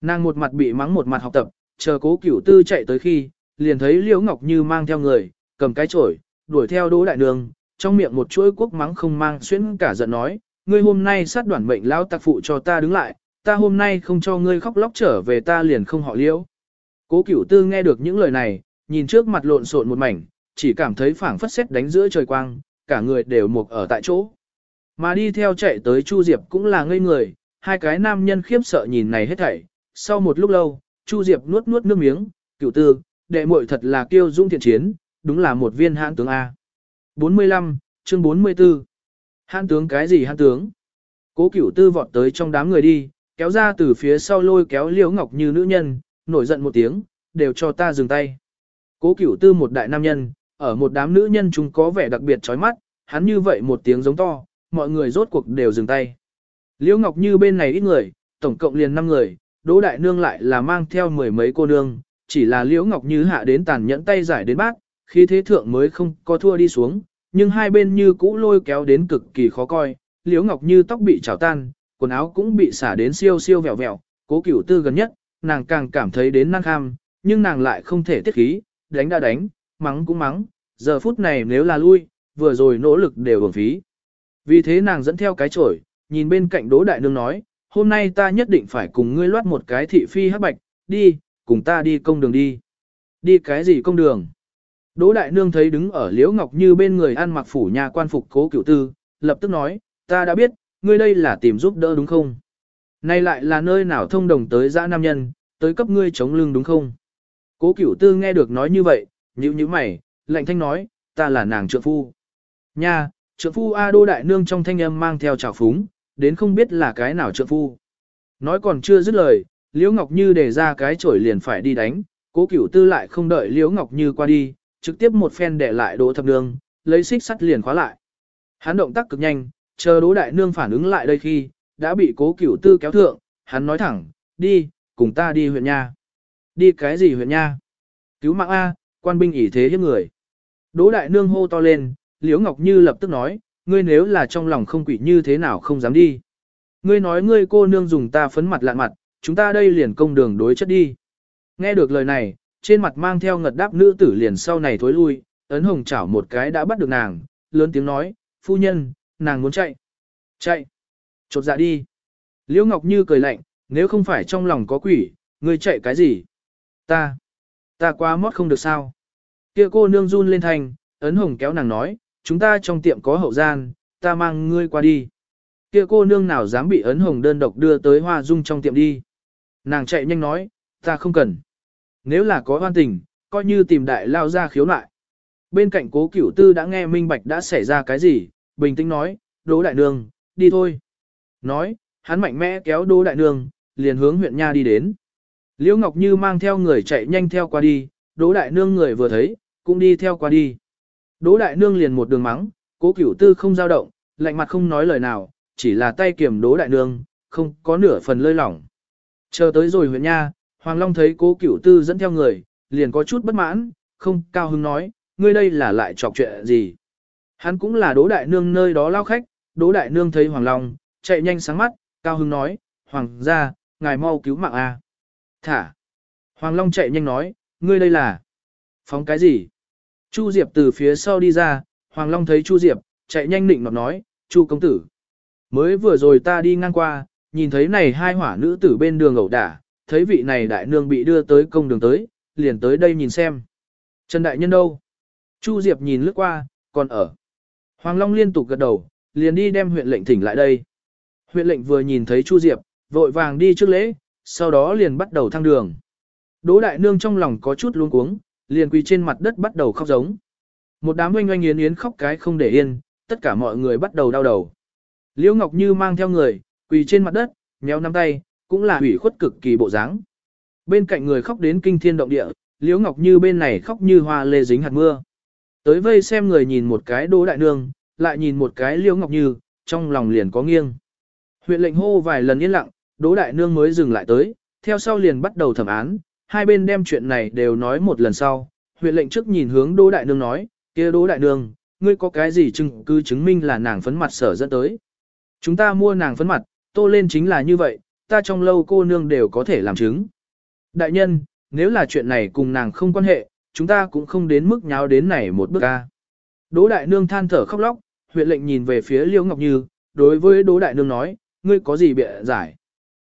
Speaker 1: Nàng một mặt bị mắng một mặt học tập, chờ cố cửu tư chạy tới khi, liền thấy Liễu Ngọc Như mang theo người, cầm cái chổi, đuổi theo Đỗ Đại Nương, trong miệng một chuỗi quốc mắng không mang xuyên cả giận nói, ngươi hôm nay sát đoạn mệnh lão tặc phụ cho ta đứng lại, ta hôm nay không cho ngươi khóc lóc trở về ta liền không họ Liễu. Cố Cửu Tư nghe được những lời này, nhìn trước mặt lộn xộn một mảnh, chỉ cảm thấy phảng phất xét đánh giữa trời quang, cả người đều mục ở tại chỗ. Mà đi theo chạy tới Chu Diệp cũng là ngây người, hai cái nam nhân khiếp sợ nhìn này hết thảy. Sau một lúc lâu, Chu Diệp nuốt nuốt nước miếng, cựu tư, đệ muội thật là kiêu dung thiện chiến, đúng là một viên hãn tướng A. 45, chương 44. Hãn tướng cái gì hãn tướng? Cố cửu tư vọt tới trong đám người đi, kéo ra từ phía sau lôi kéo liễu ngọc như nữ nhân, nổi giận một tiếng, đều cho ta dừng tay. Cố cửu tư một đại nam nhân, ở một đám nữ nhân chúng có vẻ đặc biệt chói mắt, hắn như vậy một tiếng giống to, mọi người rốt cuộc đều dừng tay. Liễu Ngọc Như bên này ít người, tổng cộng liền 5 người, Đỗ Đại Nương lại là mang theo mười mấy cô nương, chỉ là Liễu Ngọc Như hạ đến tàn nhẫn tay giải đến bác, khi thế thượng mới không có thua đi xuống, nhưng hai bên như cũ lôi kéo đến cực kỳ khó coi, Liễu Ngọc Như tóc bị chảo tan, quần áo cũng bị xả đến siêu siêu vẹo vẹo, cố cửu tư gần nhất, nàng càng cảm thấy đến năng kham, nhưng nàng lại không thể tiết khí, đánh đã đánh, mắng cũng mắng, giờ phút này nếu là lui, vừa rồi nỗ lực đều uổng phí. Vì thế nàng dẫn theo cái chổi, nhìn bên cạnh Đỗ Đại Nương nói, hôm nay ta nhất định phải cùng ngươi loát một cái thị phi hắc bạch, đi, cùng ta đi công đường đi. Đi cái gì công đường? Đỗ Đại Nương thấy đứng ở Liễu Ngọc Như bên người ăn mặc phủ nhà quan phục cố cửu tư, lập tức nói, ta đã biết, ngươi đây là tìm giúp đỡ đúng không? Nay lại là nơi nào thông đồng tới dã nam nhân, tới cấp ngươi chống lưng đúng không? Cố cửu tư nghe được nói như vậy, nhíu nhíu mày, lạnh thanh nói, ta là nàng trượng phu. Nha, trượng phu A Đô Đại Nương trong thanh âm mang theo trào phúng, đến không biết là cái nào trượng phu. Nói còn chưa dứt lời, Liễu Ngọc Như để ra cái chổi liền phải đi đánh, cố cửu tư lại không đợi Liễu Ngọc Như qua đi, trực tiếp một phen để lại Đỗ Thập Nương, lấy xích sắt liền khóa lại. Hắn động tác cực nhanh, chờ Đỗ Đại Nương phản ứng lại đây khi, đã bị cố cửu tư kéo thượng, hắn nói thẳng, đi, cùng ta đi huyện nha. Đi cái gì huyện nha? Cứu mạng A, quan binh ỷ thế hiếp người. Đỗ Đại Nương hô to lên, Liễu Ngọc Như lập tức nói, ngươi nếu là trong lòng không quỷ như thế nào không dám đi. Ngươi nói ngươi cô nương dùng ta phấn mặt lạn mặt, chúng ta đây liền công đường đối chất đi. Nghe được lời này, trên mặt mang theo ngật đáp nữ tử liền sau này thối lui, ấn hồng chảo một cái đã bắt được nàng, lớn tiếng nói, phu nhân, nàng muốn chạy. Chạy. Chột dạ đi. Liễu Ngọc Như cười lạnh, nếu không phải trong lòng có quỷ, ngươi chạy cái gì? Ta. Ta quá mót không được sao. Kia cô nương run lên thành, ấn hồng kéo nàng nói, chúng ta trong tiệm có hậu gian, ta mang ngươi qua đi. Kia cô nương nào dám bị ấn hồng đơn độc đưa tới hoa dung trong tiệm đi. Nàng chạy nhanh nói, ta không cần. Nếu là có hoan tình, coi như tìm đại lao ra khiếu nại. Bên cạnh cố cửu tư đã nghe minh bạch đã xảy ra cái gì, bình tĩnh nói, đỗ đại nương, đi thôi. Nói, hắn mạnh mẽ kéo đỗ đại nương, liền hướng huyện nha đi đến. Liễu Ngọc Như mang theo người chạy nhanh theo qua đi, đỗ đại nương người vừa thấy, cũng đi theo qua đi. Đỗ đại nương liền một đường mắng, cố cửu tư không giao động, lạnh mặt không nói lời nào, chỉ là tay kiềm đỗ đại nương, không có nửa phần lơi lỏng. Chờ tới rồi huyện nha, Hoàng Long thấy cố cửu tư dẫn theo người, liền có chút bất mãn, không cao hứng nói, ngươi đây là lại chọc chuyện gì. Hắn cũng là đỗ đại nương nơi đó lao khách, đỗ đại nương thấy Hoàng Long, chạy nhanh sáng mắt, cao hứng nói, Hoàng gia, ngài mau cứu mạng a. Thả. Hoàng Long chạy nhanh nói, ngươi đây là. Phóng cái gì? Chu Diệp từ phía sau đi ra, Hoàng Long thấy Chu Diệp, chạy nhanh định nọt nói, Chu công tử. Mới vừa rồi ta đi ngang qua, nhìn thấy này hai hỏa nữ tử bên đường ẩu đả, thấy vị này đại nương bị đưa tới công đường tới, liền tới đây nhìn xem. Trần đại nhân đâu? Chu Diệp nhìn lướt qua, còn ở. Hoàng Long liên tục gật đầu, liền đi đem huyện lệnh thỉnh lại đây. Huyện lệnh vừa nhìn thấy Chu Diệp, vội vàng đi trước lễ, sau đó liền bắt đầu thăng đường. Đỗ đại nương trong lòng có chút luống cuống, liền quỳ trên mặt đất bắt đầu khóc giống. Một đám oanh oanh yến yến khóc cái không để yên, tất cả mọi người bắt đầu đau đầu. Liễu Ngọc Như mang theo người, quỳ trên mặt đất, nhéo nắm tay, cũng là hủy khuất cực kỳ bộ dáng. Bên cạnh người khóc đến kinh thiên động địa, Liễu Ngọc Như bên này khóc như hoa lê dính hạt mưa. Tới vây xem người nhìn một cái Đỗ đại nương, lại nhìn một cái Liễu Ngọc Như, trong lòng liền có nghiêng. Huyện lệnh hô vài lần yên lặng, Đỗ đại nương mới dừng lại tới, theo sau liền bắt đầu thẩm án, hai bên đem chuyện này đều nói một lần sau. Huyện lệnh trước nhìn hướng Đỗ đại nương nói, kia Đỗ đại nương, ngươi có cái gì chứng cứ chứng minh là nàng phấn mặt sở dẫn tới. Chúng ta mua nàng phấn mặt, tô lên chính là như vậy, ta trong lâu cô nương đều có thể làm chứng. Đại nhân, nếu là chuyện này cùng nàng không quan hệ, chúng ta cũng không đến mức nháo đến này một bước ca. Đỗ đại nương than thở khóc lóc, huyện lệnh nhìn về phía Liễu Ngọc Như, đối với Đỗ đại nương nói, ngươi có gì bịa giải.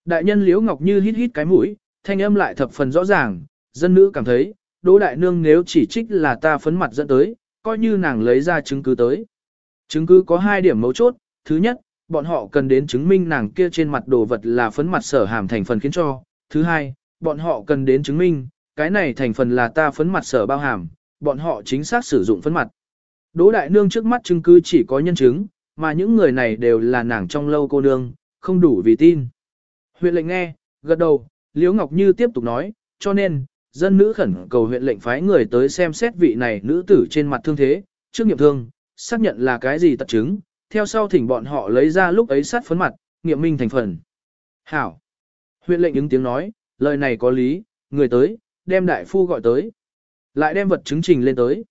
Speaker 1: Đại nhân Liễu Ngọc Như hít hít cái mũi, thanh âm lại thập phần rõ ràng, dân nữ cảm thấy, Đỗ đại nương nếu chỉ trích là ta phấn mặt dẫn tới, coi như nàng lấy ra chứng cứ tới. Chứng cứ có hai điểm mấu chốt, thứ nhất, bọn họ cần đến chứng minh nàng kia trên mặt đồ vật là phấn mặt sở hàm thành phần khiến cho. Thứ hai, bọn họ cần đến chứng minh, cái này thành phần là ta phấn mặt sở bao hàm, bọn họ chính xác sử dụng phấn mặt. Đỗ đại nương trước mắt chứng cứ chỉ có nhân chứng, mà những người này đều là nàng trong lâu cô nương, không đủ vì tin. Huyện lệnh nghe, gật đầu, Liễu Ngọc Như tiếp tục nói, cho nên, dân nữ khẩn cầu huyện lệnh phái người tới xem xét vị này nữ tử trên mặt thương thế, trước nghiệm thương, xác nhận là cái gì tật chứng, theo sau thỉnh bọn họ lấy ra lúc ấy sát phấn mặt, nghiệm minh thành phần. Hảo. Huyện lệnh ứng tiếng nói, lời này có lý, người tới, đem đại phu gọi tới. Lại đem vật chứng trình lên tới.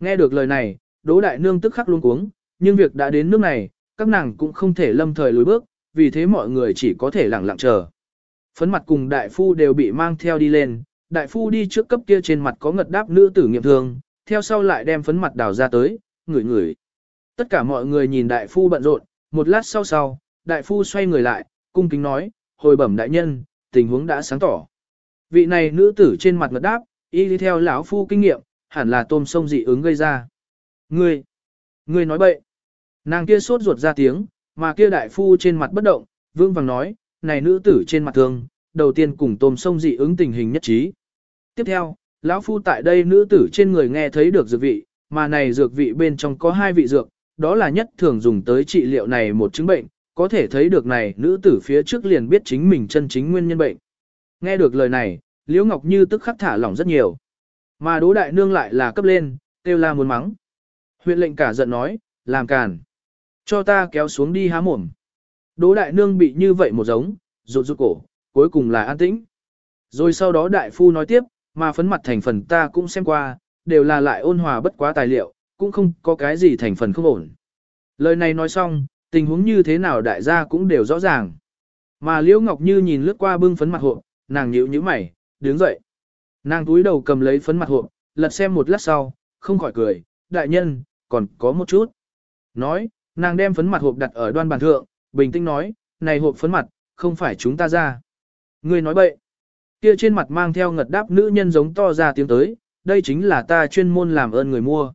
Speaker 1: Nghe được lời này, đỗ đại nương tức khắc luôn cuống, nhưng việc đã đến nước này, các nàng cũng không thể lâm thời lùi bước, vì thế mọi người chỉ có thể lặng lặng chờ. Phấn mặt cùng đại phu đều bị mang theo đi lên, đại phu đi trước cấp kia trên mặt có ngật đáp nữ tử nghiệm thương, theo sau lại đem phấn mặt đào ra tới, ngửi ngửi. Tất cả mọi người nhìn đại phu bận rộn, một lát sau sau, đại phu xoay người lại, cung kính nói, hồi bẩm đại nhân, tình huống đã sáng tỏ. Vị này nữ tử trên mặt ngật đáp, y đi theo lão phu kinh nghiệm, hẳn là tôm sông dị ứng gây ra. Ngươi, ngươi nói bậy. Nàng kia sốt ruột ra tiếng, mà kia đại phu trên mặt bất động, vương vàng nói, này nữ tử trên mặt thương, đầu tiên cùng tôm sông dị ứng tình hình nhất trí. Tiếp theo, lão phu tại đây nữ tử trên người nghe thấy được dược vị, mà này dược vị bên trong có hai vị dược, đó là nhất thường dùng tới trị liệu này một chứng bệnh, có thể thấy được này nữ tử phía trước liền biết chính mình chân chính nguyên nhân bệnh. Nghe được lời này, Liễu Ngọc Như tức khắc thả lỏng rất nhiều. Mà Đỗ Đại Nương lại là cấp lên, kêu la muốn mắng. Huyện lệnh cả giận nói, làm càn. Cho ta kéo xuống đi há mồm. Đỗ Đại Nương bị như vậy một giống, rụt rụt cổ, cuối cùng là an tĩnh. Rồi sau đó Đại Phu nói tiếp, mà phấn mặt thành phần ta cũng xem qua, đều là lại ôn hòa bất quá tài liệu, cũng không có cái gì thành phần không ổn. Lời này nói xong, tình huống như thế nào đại gia cũng đều rõ ràng. Mà Liễu Ngọc Như nhìn lướt qua bưng phấn mặt hộp, nàng nhíu nhíu mày, đứng dậy. Nàng túi đầu cầm lấy phấn mặt hộp, lật xem một lát sau, không khỏi cười, đại nhân, còn có một chút. Nói, nàng đem phấn mặt hộp đặt ở đoan bàn thượng, bình tĩnh nói, này hộp phấn mặt, không phải chúng ta ra. Ngươi nói bậy. Kia trên mặt mang theo ngật đáp nữ nhân giống to ra tiếng tới, đây chính là ta chuyên môn làm ơn người mua.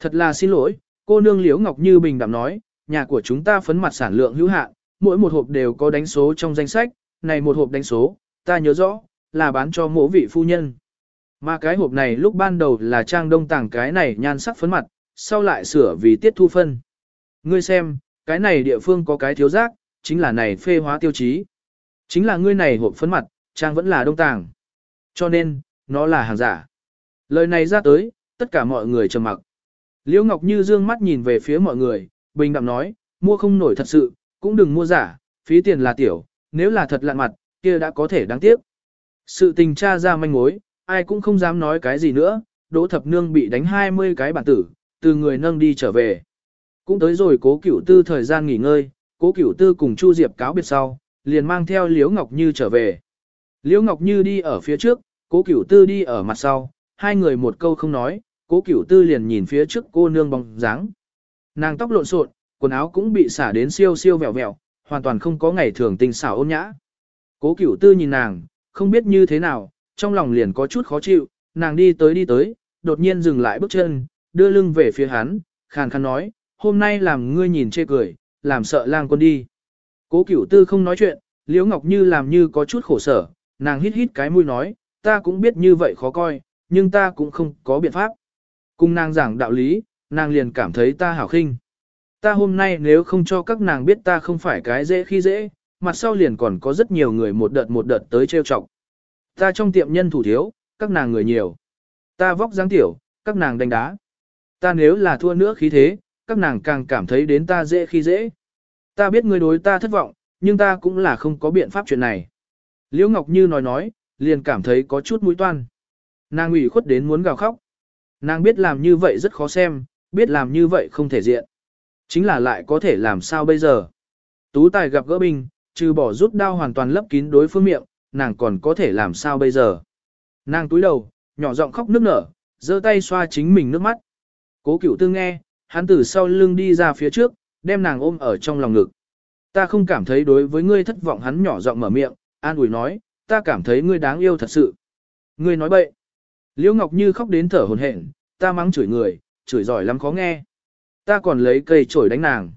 Speaker 1: Thật là xin lỗi, cô nương Liễu Ngọc Như bình đạm nói, nhà của chúng ta phấn mặt sản lượng hữu hạn, mỗi một hộp đều có đánh số trong danh sách, này một hộp đánh số, ta nhớ rõ, là bán cho mỗi vị phu nhân. Mà cái hộp này lúc ban đầu là trang đông tàng cái này nhan sắc phấn mặt, sau lại sửa vì tiết thu phân. Ngươi xem, cái này địa phương có cái thiếu giác, chính là này phê hóa tiêu chí. Chính là ngươi này hộp phấn mặt, trang vẫn là đông tàng. Cho nên, nó là hàng giả. Lời này ra tới, tất cả mọi người trầm mặc. Liễu Ngọc Như dương mắt nhìn về phía mọi người, bình đạm nói, mua không nổi thật sự, cũng đừng mua giả, phí tiền là tiểu, nếu là thật lạn mặt, kia đã có thể đáng tiếc. Sự tình tra ra manh mối, ai cũng không dám nói cái gì nữa, Đỗ Thập Nương bị đánh 20 cái bản tử, từ người nâng đi trở về. Cũng tới rồi cố cửu tư thời gian nghỉ ngơi, cố cửu tư cùng Chu Diệp cáo biệt sau, liền mang theo Liễu Ngọc Như trở về. Liễu Ngọc Như đi ở phía trước, cố cửu tư đi ở mặt sau, hai người một câu không nói, cố cửu tư liền nhìn phía trước cô nương bóng dáng. Nàng tóc lộn xộn, quần áo cũng bị xả đến siêu siêu vẹo vẹo, hoàn toàn không có ngày thường tình xảo ôn nhã. Cố cửu tư nhìn nàng, không biết như thế nào, trong lòng liền có chút khó chịu, nàng đi tới đi tới, đột nhiên dừng lại bước chân, đưa lưng về phía hắn, khàn khàn nói, hôm nay làm ngươi nhìn chê cười, làm sợ lang quân đi. Cố cửu tư không nói chuyện, Liễu Ngọc Như làm như có chút khổ sở, nàng hít hít cái mũi nói, ta cũng biết như vậy khó coi, nhưng ta cũng không có biện pháp. Cùng nàng giảng đạo lý, nàng liền cảm thấy ta hảo khinh. Ta hôm nay nếu không cho các nàng biết ta không phải cái dễ khi dễ, mặt sau liền còn có rất nhiều người một đợt một đợt tới trêu chọc. Ta trong tiệm nhân thủ thiếu, các nàng người nhiều. Ta vóc dáng tiểu, các nàng đánh đá. Ta nếu là thua nữa khí thế, các nàng càng cảm thấy đến ta dễ khi dễ. Ta biết người đối ta thất vọng, nhưng ta cũng là không có biện pháp chuyện này. Liễu Ngọc Như nói nói, liền cảm thấy có chút mũi toan. Nàng ủy khuất đến muốn gào khóc. Nàng biết làm như vậy rất khó xem, biết làm như vậy không thể diện. Chính là lại có thể làm sao bây giờ. Tú tài gặp gỡ binh, trừ bỏ rút đao hoàn toàn lấp kín đối phương miệng, nàng còn có thể làm sao bây giờ. Nàng túi đầu, nhỏ giọng khóc nước nở, giơ tay xoa chính mình nước mắt. Cố cửu tư nghe, hắn từ sau lưng đi ra phía trước, đem nàng ôm ở trong lòng ngực. Ta không cảm thấy đối với ngươi thất vọng hắn nhỏ giọng mở miệng, an ủi nói, ta cảm thấy ngươi đáng yêu thật sự. Ngươi nói bậy. Liễu Ngọc Như khóc đến thở hổn hển, ta mắng chửi người, chửi giỏi lắm khó nghe. Ta còn lấy cây chổi đánh nàng.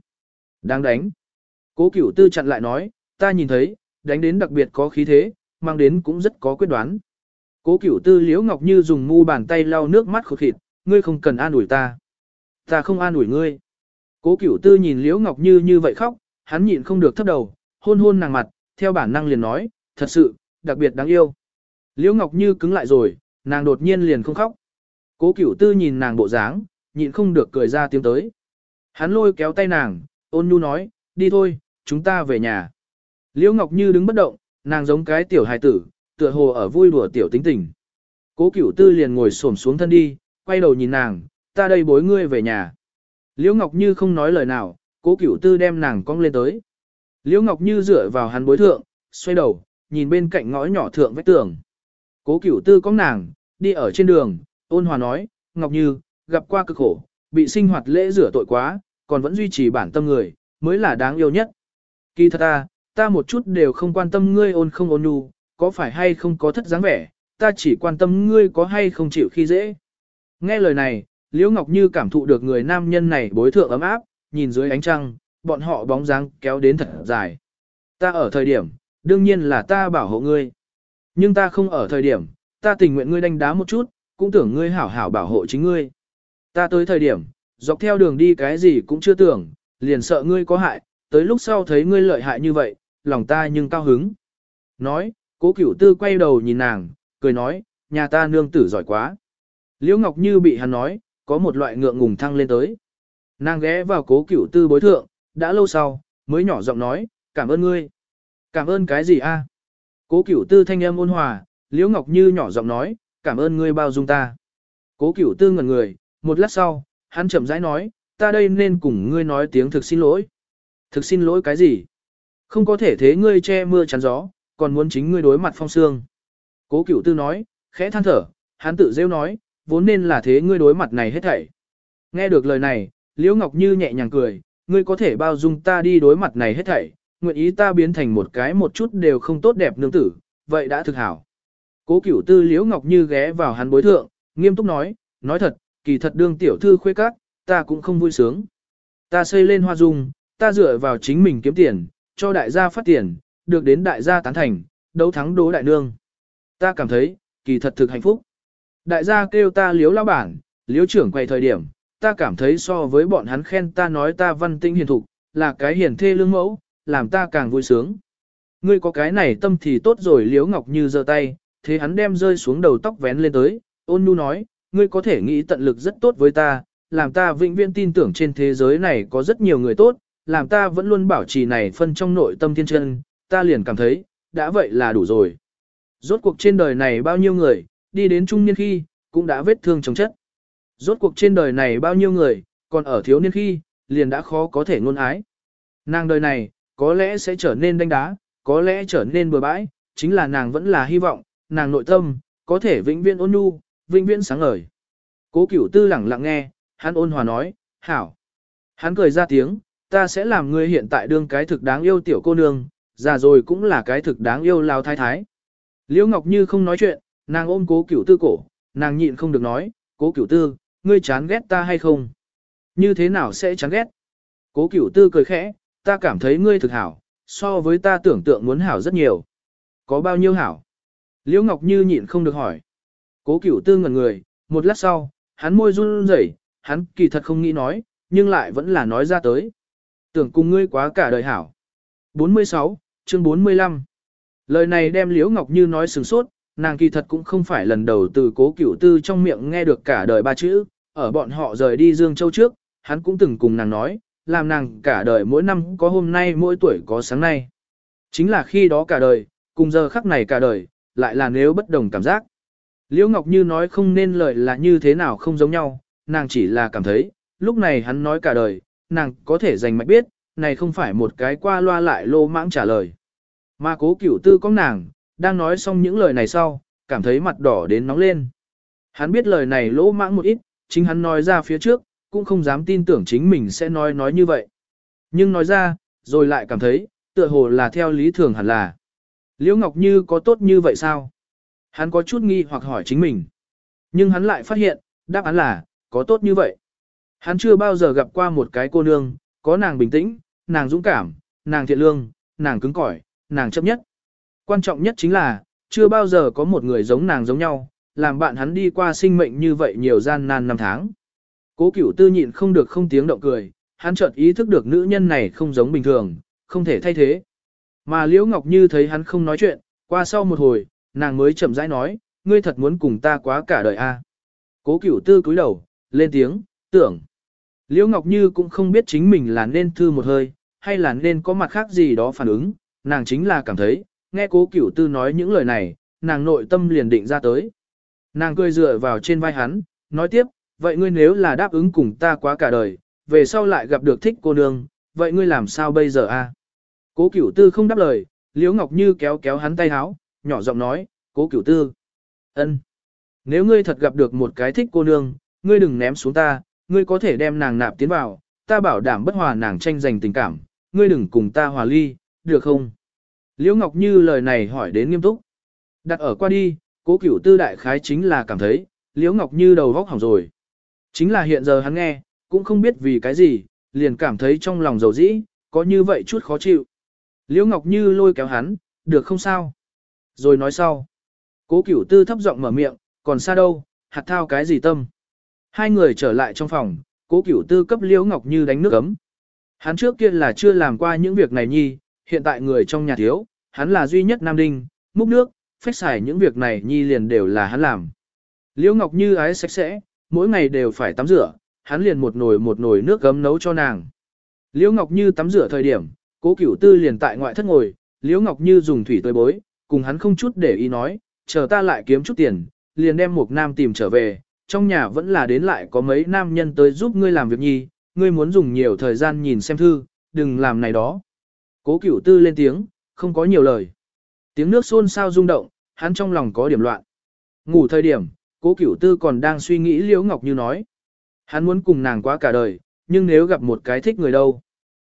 Speaker 1: Đáng đánh. Cố cửu tư chặn lại nói, ta nhìn thấy, đánh đến đặc biệt có khí thế, mang đến cũng rất có quyết đoán. Cố cửu tư Liễu Ngọc Như dùng mu bàn tay lau nước mắt khổ khịt, ngươi không cần an ủi ta. Ta không an ủi ngươi. Cố cửu tư nhìn Liễu Ngọc Như như vậy khóc, hắn nhịn không được thấp đầu, hôn hôn nàng mặt, theo bản năng liền nói, thật sự, đặc biệt đáng yêu. Liễu Ngọc Như cứng lại rồi, nàng đột nhiên liền không khóc. Cố cửu tư nhìn nàng bộ dáng, nhịn không được cười ra tiếng tới. Hắn lôi kéo tay nàng, ôn nhu nói, đi thôi, chúng ta về nhà. Liễu Ngọc Như đứng bất động, nàng giống cái tiểu hài tử, tựa hồ ở vui đùa tiểu tính tình. Cố cửu tư liền ngồi xổm xuống thân đi, quay đầu nhìn nàng, ta đây bối ngươi về nhà. Liễu Ngọc Như không nói lời nào, cố cửu tư đem nàng cong lên tới. Liễu Ngọc Như dựa vào hắn bối thượng, xoay đầu, nhìn bên cạnh ngõ nhỏ thượng vách tường. Cố cửu tư có nàng, đi ở trên đường, ôn hòa nói, Ngọc Như, gặp qua cực khổ, bị sinh hoạt lễ rửa tội quá, còn vẫn duy trì bản tâm người, mới là đáng yêu nhất. Kỳ thật ta, ta một chút đều không quan tâm ngươi ôn không ôn nhu, có phải hay không có thất dáng vẻ, ta chỉ quan tâm ngươi có hay không chịu khi dễ. Nghe lời này, Liễu Ngọc Như cảm thụ được người nam nhân này bối thượng ấm áp, nhìn dưới ánh trăng, bọn họ bóng dáng kéo đến thật dài. Ta ở thời điểm, đương nhiên là ta bảo hộ ngươi. Nhưng ta không ở thời điểm, ta tình nguyện ngươi đánh đá một chút, cũng tưởng ngươi hảo hảo bảo hộ chính ngươi. Ta tới thời điểm, dọc theo đường đi cái gì cũng chưa tưởng, liền sợ ngươi có hại, tới lúc sau thấy ngươi lợi hại như vậy, lòng ta nhưng cao hứng. Nói, cố cửu tư quay đầu nhìn nàng, cười nói, nhà ta nương tử giỏi quá. Liễu Ngọc Như bị hắn nói, có một loại ngượng ngùng thăng lên tới. Nàng ghé vào cố cửu tư bối thượng, đã lâu sau, mới nhỏ giọng nói, cảm ơn ngươi. Cảm ơn cái gì a? Cố cửu tư thanh âm ôn hòa, Liễu Ngọc Như nhỏ giọng nói, cảm ơn ngươi bao dung ta. Cố cửu tư ngẩn người, một lát sau, hắn chậm rãi nói, ta đây nên cùng ngươi nói tiếng thực xin lỗi. Thực xin lỗi cái gì? Không có thể thế ngươi che mưa chắn gió, còn muốn chính ngươi đối mặt phong sương. Cố cửu tư nói, khẽ than thở, hắn tự rêu nói, vốn nên là thế ngươi đối mặt này hết thảy. Nghe được lời này, Liễu Ngọc Như nhẹ nhàng cười, ngươi có thể bao dung ta đi đối mặt này hết thảy, nguyện ý ta biến thành một cái một chút đều không tốt đẹp nương tử, vậy đã thực hảo. Cố cửu tư Liễu Ngọc Như ghé vào hắn bối thượng, nghiêm túc nói, nói thật, kỳ thật đương tiểu thư khuê các, ta cũng không vui sướng. Ta xây lên hoa dung, ta dựa vào chính mình kiếm tiền, cho đại gia phát tiền, được đến đại gia tán thành, đấu thắng đố đại nương. Ta cảm thấy, kỳ thật thực hạnh phúc. Đại gia kêu ta liếu lao bản, liếu trưởng quay thời điểm, ta cảm thấy so với bọn hắn khen ta nói ta văn tinh hiền thục, là cái hiền thê lương mẫu, làm ta càng vui sướng. Ngươi có cái này tâm thì tốt rồi liếu ngọc như giơ tay, thế hắn đem rơi xuống đầu tóc vén lên tới, ôn nhu nói, ngươi có thể nghĩ tận lực rất tốt với ta, làm ta vĩnh viễn tin tưởng trên thế giới này có rất nhiều người tốt, làm ta vẫn luôn bảo trì này phân trong nội tâm thiên chân, ta liền cảm thấy, đã vậy là đủ rồi. Rốt cuộc trên đời này bao nhiêu người, đi đến trung niên khi, cũng đã vết thương chồng chất. Rốt cuộc trên đời này bao nhiêu người, còn ở thiếu niên khi, liền đã khó có thể ngôn ái. Nàng đời này, có lẽ sẽ trở nên đánh đá, có lẽ trở nên bừa bãi, chính là nàng vẫn là hy vọng, nàng nội tâm, có thể vĩnh viễn ôn nhu, vĩnh viễn sáng ngời. Cố cửu tư lẳng lặng nghe, hắn ôn hòa nói, hảo. Hắn cười ra tiếng, ta sẽ làm ngươi hiện tại đương cái thực đáng yêu tiểu cô nương, già rồi cũng là cái thực đáng yêu lao thái thái. Liễu Ngọc Như không nói chuyện, nàng ôm cố cửu tư cổ, nàng nhịn không được nói, cố cửu tư, ngươi chán ghét ta hay không? Như thế nào sẽ chán ghét? Cố cửu tư cười khẽ, ta cảm thấy ngươi thực hảo, so với ta tưởng tượng muốn hảo rất nhiều. Có bao nhiêu hảo? Liễu Ngọc Như nhịn không được hỏi. Cố cửu tư ngẩn người, một lát sau, hắn môi run rẩy, hắn kỳ thật không nghĩ nói, nhưng lại vẫn là nói ra tới. Tưởng cùng ngươi quá cả đời hảo. 46, chương 45. Lời này đem Liễu Ngọc Như nói sừng sốt, nàng kỳ thật cũng không phải lần đầu từ cố cửu tư trong miệng nghe được cả đời ba chữ, ở bọn họ rời đi Dương Châu trước, hắn cũng từng cùng nàng nói, làm nàng cả đời mỗi năm có hôm nay mỗi tuổi có sáng nay. Chính là khi đó cả đời, cùng giờ khắc này cả đời, lại là nếu bất đồng cảm giác. Liễu Ngọc Như nói không nên lời là như thế nào không giống nhau, nàng chỉ là cảm thấy, lúc này hắn nói cả đời, nàng có thể dành mạch biết, này không phải một cái qua loa lại lô mãng trả lời. Mà cố cửu tư có nàng, đang nói xong những lời này sau, cảm thấy mặt đỏ đến nóng lên. Hắn biết lời này lỗ mãng một ít, chính hắn nói ra phía trước, cũng không dám tin tưởng chính mình sẽ nói nói như vậy. Nhưng nói ra, rồi lại cảm thấy, tựa hồ là theo lý thường hẳn là. Liễu Ngọc Như có tốt như vậy sao? Hắn có chút nghi hoặc hỏi chính mình. Nhưng hắn lại phát hiện, đáp án là, có tốt như vậy. Hắn chưa bao giờ gặp qua một cái cô nương, có nàng bình tĩnh, nàng dũng cảm, nàng thiện lương, nàng cứng cỏi, nàng chấp nhất. Quan trọng nhất chính là, chưa bao giờ có một người giống nàng giống nhau, làm bạn hắn đi qua sinh mệnh như vậy nhiều gian nan năm tháng. Cố cửu tư nhịn không được không tiếng động cười, hắn chợt ý thức được nữ nhân này không giống bình thường, không thể thay thế. Mà Liễu Ngọc Như thấy hắn không nói chuyện, qua sau một hồi, nàng mới chậm rãi nói, ngươi thật muốn cùng ta quá cả đời a? À? Cố cửu tư cúi đầu, lên tiếng, tưởng. Liễu Ngọc Như cũng không biết chính mình là nên thư một hơi, hay là nên có mặt khác gì đó phản ứng, nàng chính là cảm thấy, nghe cố cửu tư nói những lời này, nàng nội tâm liền định ra tới. Nàng cười dựa vào trên vai hắn, nói tiếp, vậy ngươi nếu là đáp ứng cùng ta quá cả đời, về sau lại gặp được thích cô nương, vậy ngươi làm sao bây giờ a? Cố cửu tư không đáp lời, Liễu Ngọc Như kéo kéo hắn tay háo, nhỏ giọng nói, cố cửu tư. ân, Nếu ngươi thật gặp được một cái thích cô nương, ngươi đừng ném xuống ta, ngươi có thể đem nàng nạp tiến vào, ta bảo đảm bất hòa nàng tranh giành tình cảm, ngươi đừng cùng ta hòa ly, được không? Liễu Ngọc Như lời này hỏi đến nghiêm túc. Đặt ở qua đi, cố cửu tư đại khái chính là cảm thấy, Liễu Ngọc Như đầu vóc hỏng rồi. Chính là hiện giờ hắn nghe, cũng không biết vì cái gì, liền cảm thấy trong lòng dầu dĩ, có như vậy chút khó chịu. Liễu Ngọc Như lôi kéo hắn, được không sao? Rồi nói sau. Cố cửu tư thấp giọng mở miệng, còn xa đâu, hạt thao cái gì tâm. Hai người trở lại trong phòng, cố cửu tư cấp Liễu Ngọc Như đánh nước ấm. Hắn trước kia là chưa làm qua những việc này nhi, hiện tại người trong nhà thiếu, hắn là duy nhất nam đinh, múc nước, phách xài những việc này nhi liền đều là hắn làm. Liễu Ngọc Như ái sạch sẽ, mỗi ngày đều phải tắm rửa, hắn liền một nồi một nồi nước gấm nấu cho nàng. Liễu Ngọc Như tắm rửa thời điểm, cố cửu tư liền tại ngoại thất ngồi, Liễu Ngọc Như dùng thủy tơi bối, cùng hắn không chút để ý nói, chờ ta lại kiếm chút tiền, liền đem một nam tìm trở về, trong nhà vẫn là đến lại có mấy nam nhân tới giúp ngươi làm việc nhi, ngươi muốn dùng nhiều thời gian nhìn xem thư, đừng làm này đó. Cố cửu tư lên tiếng, không có nhiều lời. Tiếng nước xôn xao rung động, hắn trong lòng có điểm loạn. Ngủ thời điểm, cố cửu tư còn đang suy nghĩ Liễu Ngọc Như nói. Hắn muốn cùng nàng quá cả đời, nhưng nếu gặp một cái thích người đâu.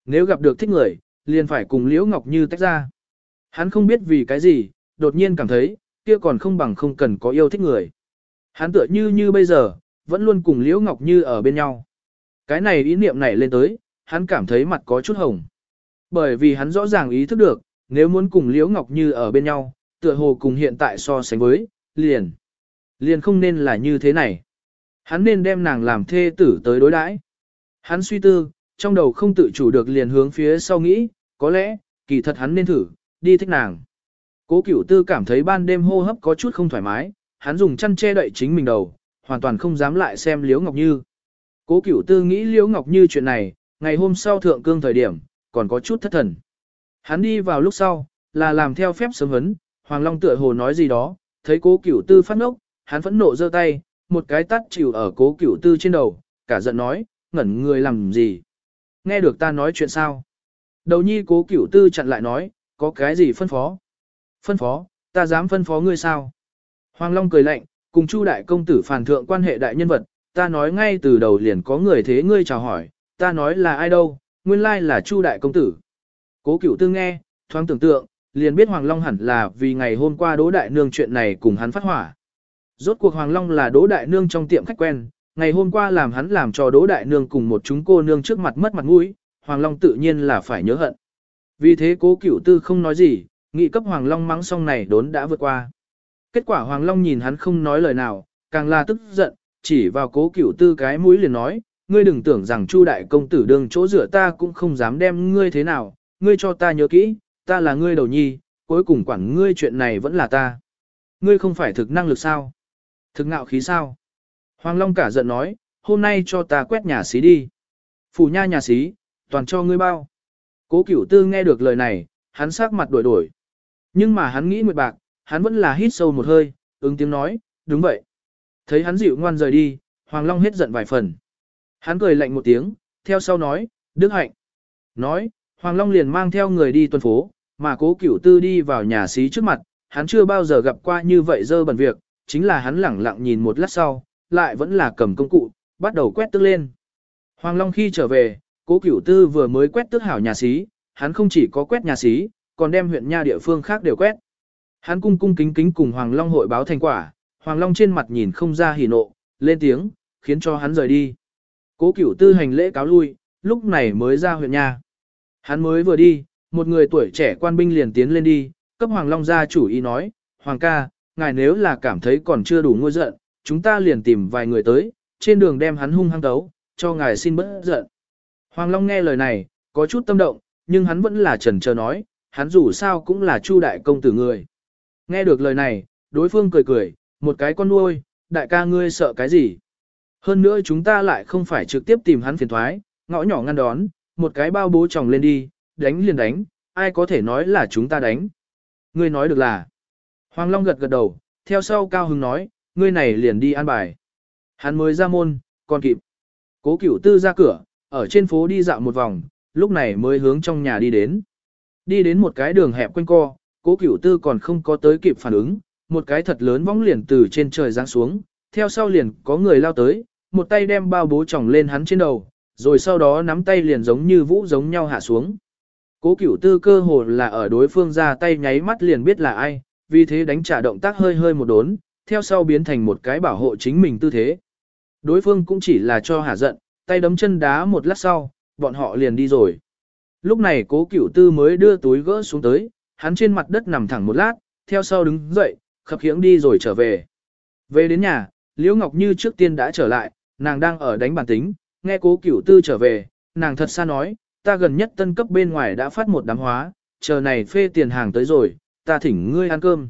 Speaker 1: Nếu gặp được thích người, liền phải cùng Liễu Ngọc Như tách ra. Hắn không biết vì cái gì, đột nhiên cảm thấy, kia còn không bằng không cần có yêu thích người. Hắn tựa như như bây giờ, vẫn luôn cùng Liễu Ngọc Như ở bên nhau. Cái này ý niệm này lên tới, hắn cảm thấy mặt có chút hồng. Bởi vì hắn rõ ràng ý thức được, nếu muốn cùng Liễu Ngọc Như ở bên nhau, tựa hồ cùng hiện tại so sánh với, liền. Liền không nên là như thế này. Hắn nên đem nàng làm thê tử tới đối đãi. Hắn suy tư, trong đầu không tự chủ được liền hướng phía sau nghĩ, có lẽ, kỳ thật hắn nên thử, đi thích nàng. Cố cửu tư cảm thấy ban đêm hô hấp có chút không thoải mái, hắn dùng chăn che đậy chính mình đầu, hoàn toàn không dám lại xem Liễu Ngọc Như. Cố cửu tư nghĩ Liễu Ngọc Như chuyện này, ngày hôm sau thượng cương thời điểm, còn có chút thất thần. Hắn đi vào lúc sau, là làm theo phép sớm hấn, Hoàng Long tựa hồ nói gì đó, thấy cố cửu tư phát ngốc, hắn phẫn nộ giơ tay, một cái tắt chịu ở cố cửu tư trên đầu, cả giận nói, ngẩn người làm gì. Nghe được ta nói chuyện sao? Đầu nhi cố cửu tư chặn lại nói, có cái gì phân phó? Phân phó, ta dám phân phó ngươi sao? Hoàng Long cười lạnh, cùng Chu đại công tử phản thượng quan hệ đại nhân vật, ta nói ngay từ đầu liền có người thế ngươi chào hỏi, ta nói là ai đâu, nguyên lai là Chu đại công tử. Cố Cửu Tư nghe, thoáng tưởng tượng, liền biết Hoàng Long hẳn là vì ngày hôm qua Đỗ Đại Nương chuyện này cùng hắn phát hỏa. Rốt cuộc Hoàng Long là Đỗ Đại Nương trong tiệm khách quen, ngày hôm qua làm hắn làm cho Đỗ Đại Nương cùng một chúng cô nương trước mặt mất mặt mũi, Hoàng Long tự nhiên là phải nhớ hận. Vì thế Cố Cửu Tư không nói gì, nghị cấp Hoàng Long mắng xong này đốn đã vượt qua. Kết quả Hoàng Long nhìn hắn không nói lời nào, càng là tức giận, chỉ vào Cố Cửu Tư cái mũi liền nói, ngươi đừng tưởng rằng Chu đại công tử đương chỗ rửa ta cũng không dám đem ngươi thế nào, ngươi cho ta nhớ kỹ, ta là ngươi đầu nhi, cuối cùng quản ngươi chuyện này vẫn là ta. Ngươi không phải thực năng lực sao? Thực ngạo khí sao? Hoàng Long cả giận nói, hôm nay cho ta quét nhà xí đi. Phủ nha nhà xí, toàn cho ngươi bao. Cố cửu tư nghe được lời này, hắn sắc mặt đổi đổi. Nhưng mà hắn nghĩ nguyệt bạc, hắn vẫn là hít sâu một hơi, ứng tiếng nói, đúng vậy. Thấy hắn dịu ngoan rời đi, Hoàng Long hết giận vài phần. Hắn cười lạnh một tiếng, theo sau nói, Đức Hạnh. Nói, Hoàng Long liền mang theo người đi tuần phố, mà cố cửu tư đi vào nhà xí trước mặt, hắn chưa bao giờ gặp qua như vậy dơ bẩn việc, chính là hắn lẳng lặng nhìn một lát sau, lại vẫn là cầm công cụ, bắt đầu quét tức lên. Hoàng Long khi trở về, cố cửu tư vừa mới quét tức hảo nhà xí, hắn không chỉ có quét nhà xí, còn đem huyện nha địa phương khác đều quét. Hắn cung cung kính kính cùng Hoàng Long hội báo thành quả, Hoàng Long trên mặt nhìn không ra hỉ nộ, lên tiếng, khiến cho hắn rời đi. Cố cửu tư hành lễ cáo lui, lúc này mới ra huyện nha. Hắn mới vừa đi, một người tuổi trẻ quan binh liền tiến lên đi, cấp Hoàng Long gia chủ ý nói, Hoàng ca, ngài nếu là cảm thấy còn chưa đủ ngôi giận, chúng ta liền tìm vài người tới, trên đường đem hắn hung hăng tấu, cho ngài xin bớt giận. Hoàng Long nghe lời này, có chút tâm động, nhưng hắn vẫn là trần chờ nói, hắn dù sao cũng là chu đại công tử người. Nghe được lời này, đối phương cười cười, một cái con nuôi, đại ca ngươi sợ cái gì? Hơn nữa chúng ta lại không phải trực tiếp tìm hắn phiền thoái, ngõ nhỏ ngăn đón, một cái bao bố chồng lên đi, đánh liền đánh, ai có thể nói là chúng ta đánh. Ngươi nói được là. Hoàng Long gật gật đầu, theo sau Cao Hưng nói, ngươi này liền đi an bài. Hắn mới ra môn, còn kịp. Cố cửu tư ra cửa, ở trên phố đi dạo một vòng, lúc này mới hướng trong nhà đi đến. Đi đến một cái đường hẹp quanh co, cố cửu tư còn không có tới kịp phản ứng, một cái thật lớn vong liền từ trên trời giáng xuống, theo sau liền có người lao tới, một tay đem bao bố chồng lên hắn trên đầu, rồi sau đó nắm tay liền giống như vũ giống nhau hạ xuống. Cố cửu tư cơ hồ là ở đối phương ra tay nháy mắt liền biết là ai, vì thế đánh trả động tác hơi hơi một đốn, theo sau biến thành một cái bảo hộ chính mình tư thế. Đối phương cũng chỉ là cho hạ giận, tay đấm chân đá một lát sau, bọn họ liền đi rồi. Lúc này cố cửu tư mới đưa túi gỡ xuống tới, hắn trên mặt đất nằm thẳng một lát, theo sau đứng dậy, khập khiễng đi rồi trở về. Về đến nhà, Liễu Ngọc Như trước tiên đã trở lại, nàng đang ở đánh bản tính, nghe cố cửu tư trở về, nàng thật xa nói, ta gần nhất tân cấp bên ngoài đã phát một đám hóa, chờ này phê tiền hàng tới rồi, ta thỉnh ngươi ăn cơm.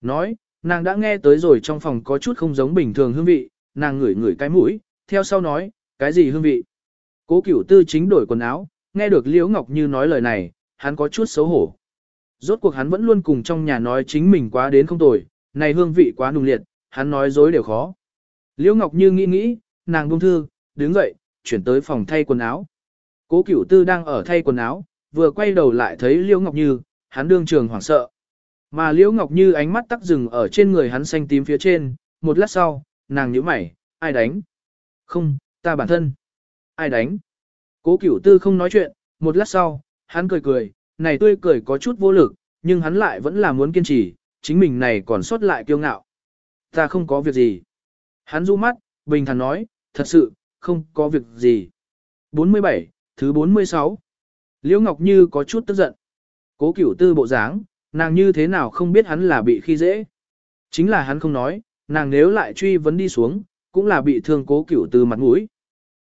Speaker 1: Nói, nàng đã nghe tới rồi trong phòng có chút không giống bình thường hương vị, nàng ngửi ngửi cái mũi, theo sau nói, cái gì hương vị. Cố cửu tư chính đổi quần áo, nghe được Liễu Ngọc Như nói lời này, hắn có chút xấu hổ. Rốt cuộc hắn vẫn luôn cùng trong nhà nói chính mình quá đến không tồi, này hương vị quá nùng liệt, hắn nói dối đều khó. Liễu Ngọc Như nghĩ nghĩ, nàng buông thư, đứng dậy, chuyển tới phòng thay quần áo. Cố Cửu Tư đang ở thay quần áo, vừa quay đầu lại thấy Liễu Ngọc Như, hắn đương trường hoảng sợ. Mà Liễu Ngọc Như ánh mắt tắc dừng ở trên người hắn xanh tím phía trên, một lát sau, nàng nhíu mày, ai đánh? Không, ta bản thân. Ai đánh? Cố Cửu Tư không nói chuyện, một lát sau, hắn cười cười, này tươi cười có chút vô lực, nhưng hắn lại vẫn là muốn kiên trì, chính mình này còn sót lại kiêu ngạo. Ta không có việc gì. Hắn du mắt, bình thản nói, thật sự, không có việc gì. 47, thứ 46. Liễu Ngọc Như có chút tức giận. Cố cửu tư bộ dáng, nàng như thế nào không biết hắn là bị khi dễ. Chính là hắn không nói, nàng nếu lại truy vấn đi xuống, cũng là bị thương cố cửu tư mặt mũi.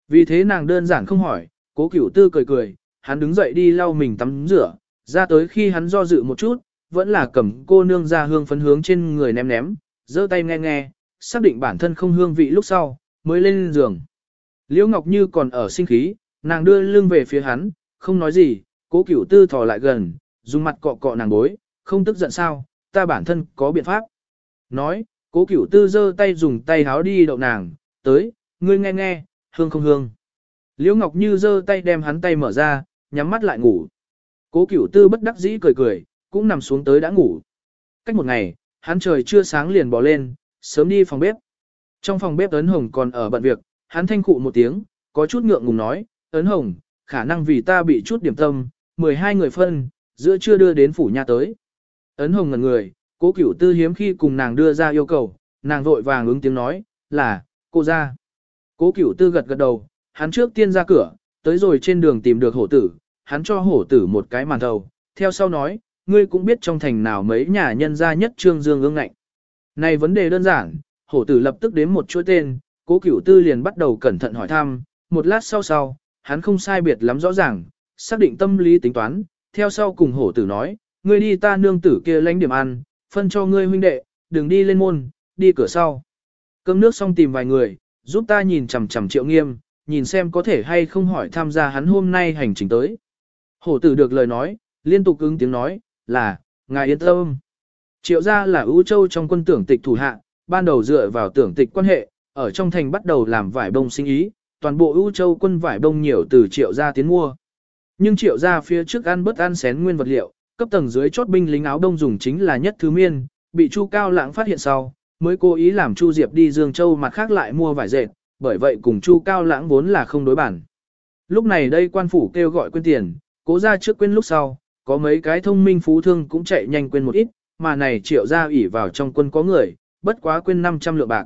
Speaker 1: Vì thế nàng đơn giản không hỏi, cố cửu tư cười cười, hắn đứng dậy đi lau mình tắm rửa, ra tới khi hắn do dự một chút, vẫn là cầm cô nương ra hương phấn hướng trên người ném ném, giơ tay nghe nghe, xác định bản thân không hương vị lúc sau, mới lên giường. Liễu Ngọc Như còn ở sinh khí, nàng đưa lưng về phía hắn, không nói gì, cố cửu tư thò lại gần, dùng mặt cọ cọ nàng bối, không tức giận sao, ta bản thân có biện pháp. Nói, cố cửu tư giơ tay dùng tay háo đi đậu nàng, tới, ngươi nghe nghe, hương không hương. Liễu Ngọc Như giơ tay đem hắn tay mở ra, nhắm mắt lại ngủ. Cố cửu tư bất đắc dĩ cười cười, cũng nằm xuống tới đã ngủ. Cách một ngày, hắn trời chưa sáng liền bỏ lên, sớm đi phòng bếp. Trong phòng bếp ấn hồng còn ở bận việc, hắn thanh cụ một tiếng, có chút ngượng ngùng nói, ấn hồng, khả năng vì ta bị chút điểm tâm, 12 người phân, giữa chưa đưa đến phủ nhà tới. Ấn hồng ngẩn người, cố cửu tư hiếm khi cùng nàng đưa ra yêu cầu, nàng vội vàng ứng tiếng nói, là, cô ra. Cố cửu tư gật gật đầu, hắn trước tiên ra cửa, tới rồi trên đường tìm được hổ tử, hắn cho hổ tử một cái màn thầu, theo sau nói, ngươi cũng biết trong thành nào mấy nhà nhân gia nhất trương dương ương ngạnh. Này vấn đề đơn giản, hổ tử lập tức đếm một chuỗi tên, cố cửu tư liền bắt đầu cẩn thận hỏi thăm, một lát sau sau, hắn không sai biệt lắm rõ ràng, xác định tâm lý tính toán, theo sau cùng hổ tử nói, ngươi đi ta nương tử kia lãnh điểm ăn, phân cho ngươi huynh đệ, đừng đi lên môn, đi cửa sau. Cơm nước xong tìm vài người, giúp ta nhìn chằm chằm triệu nghiêm, nhìn xem có thể hay không hỏi tham gia hắn hôm nay hành trình tới. Hổ tử được lời nói, liên tục ứng tiếng nói, là, ngài yên tâm. Triệu gia là ưu châu trong quân tưởng tịch thủ hạ, ban đầu dựa vào tưởng tịch quan hệ, ở trong thành bắt đầu làm vải bông sinh ý, toàn bộ ưu châu quân vải bông nhiều từ triệu gia tiến mua. Nhưng triệu gia phía trước ăn bất ăn xén nguyên vật liệu, cấp tầng dưới chốt binh lính áo đông dùng chính là nhất thứ miên, bị Chu Cao Lãng phát hiện sau, mới cố ý làm Chu Diệp đi Dương Châu mặt khác lại mua vải dệt, bởi vậy cùng Chu Cao Lãng vốn là không đối bản. Lúc này đây quan phủ kêu gọi quên tiền, cố ra trước quên lúc sau, có mấy cái thông minh phú thương cũng chạy nhanh quên một ít, mà này triệu gia ủy vào trong quân có người, bất quá quên 500 lượng bạc.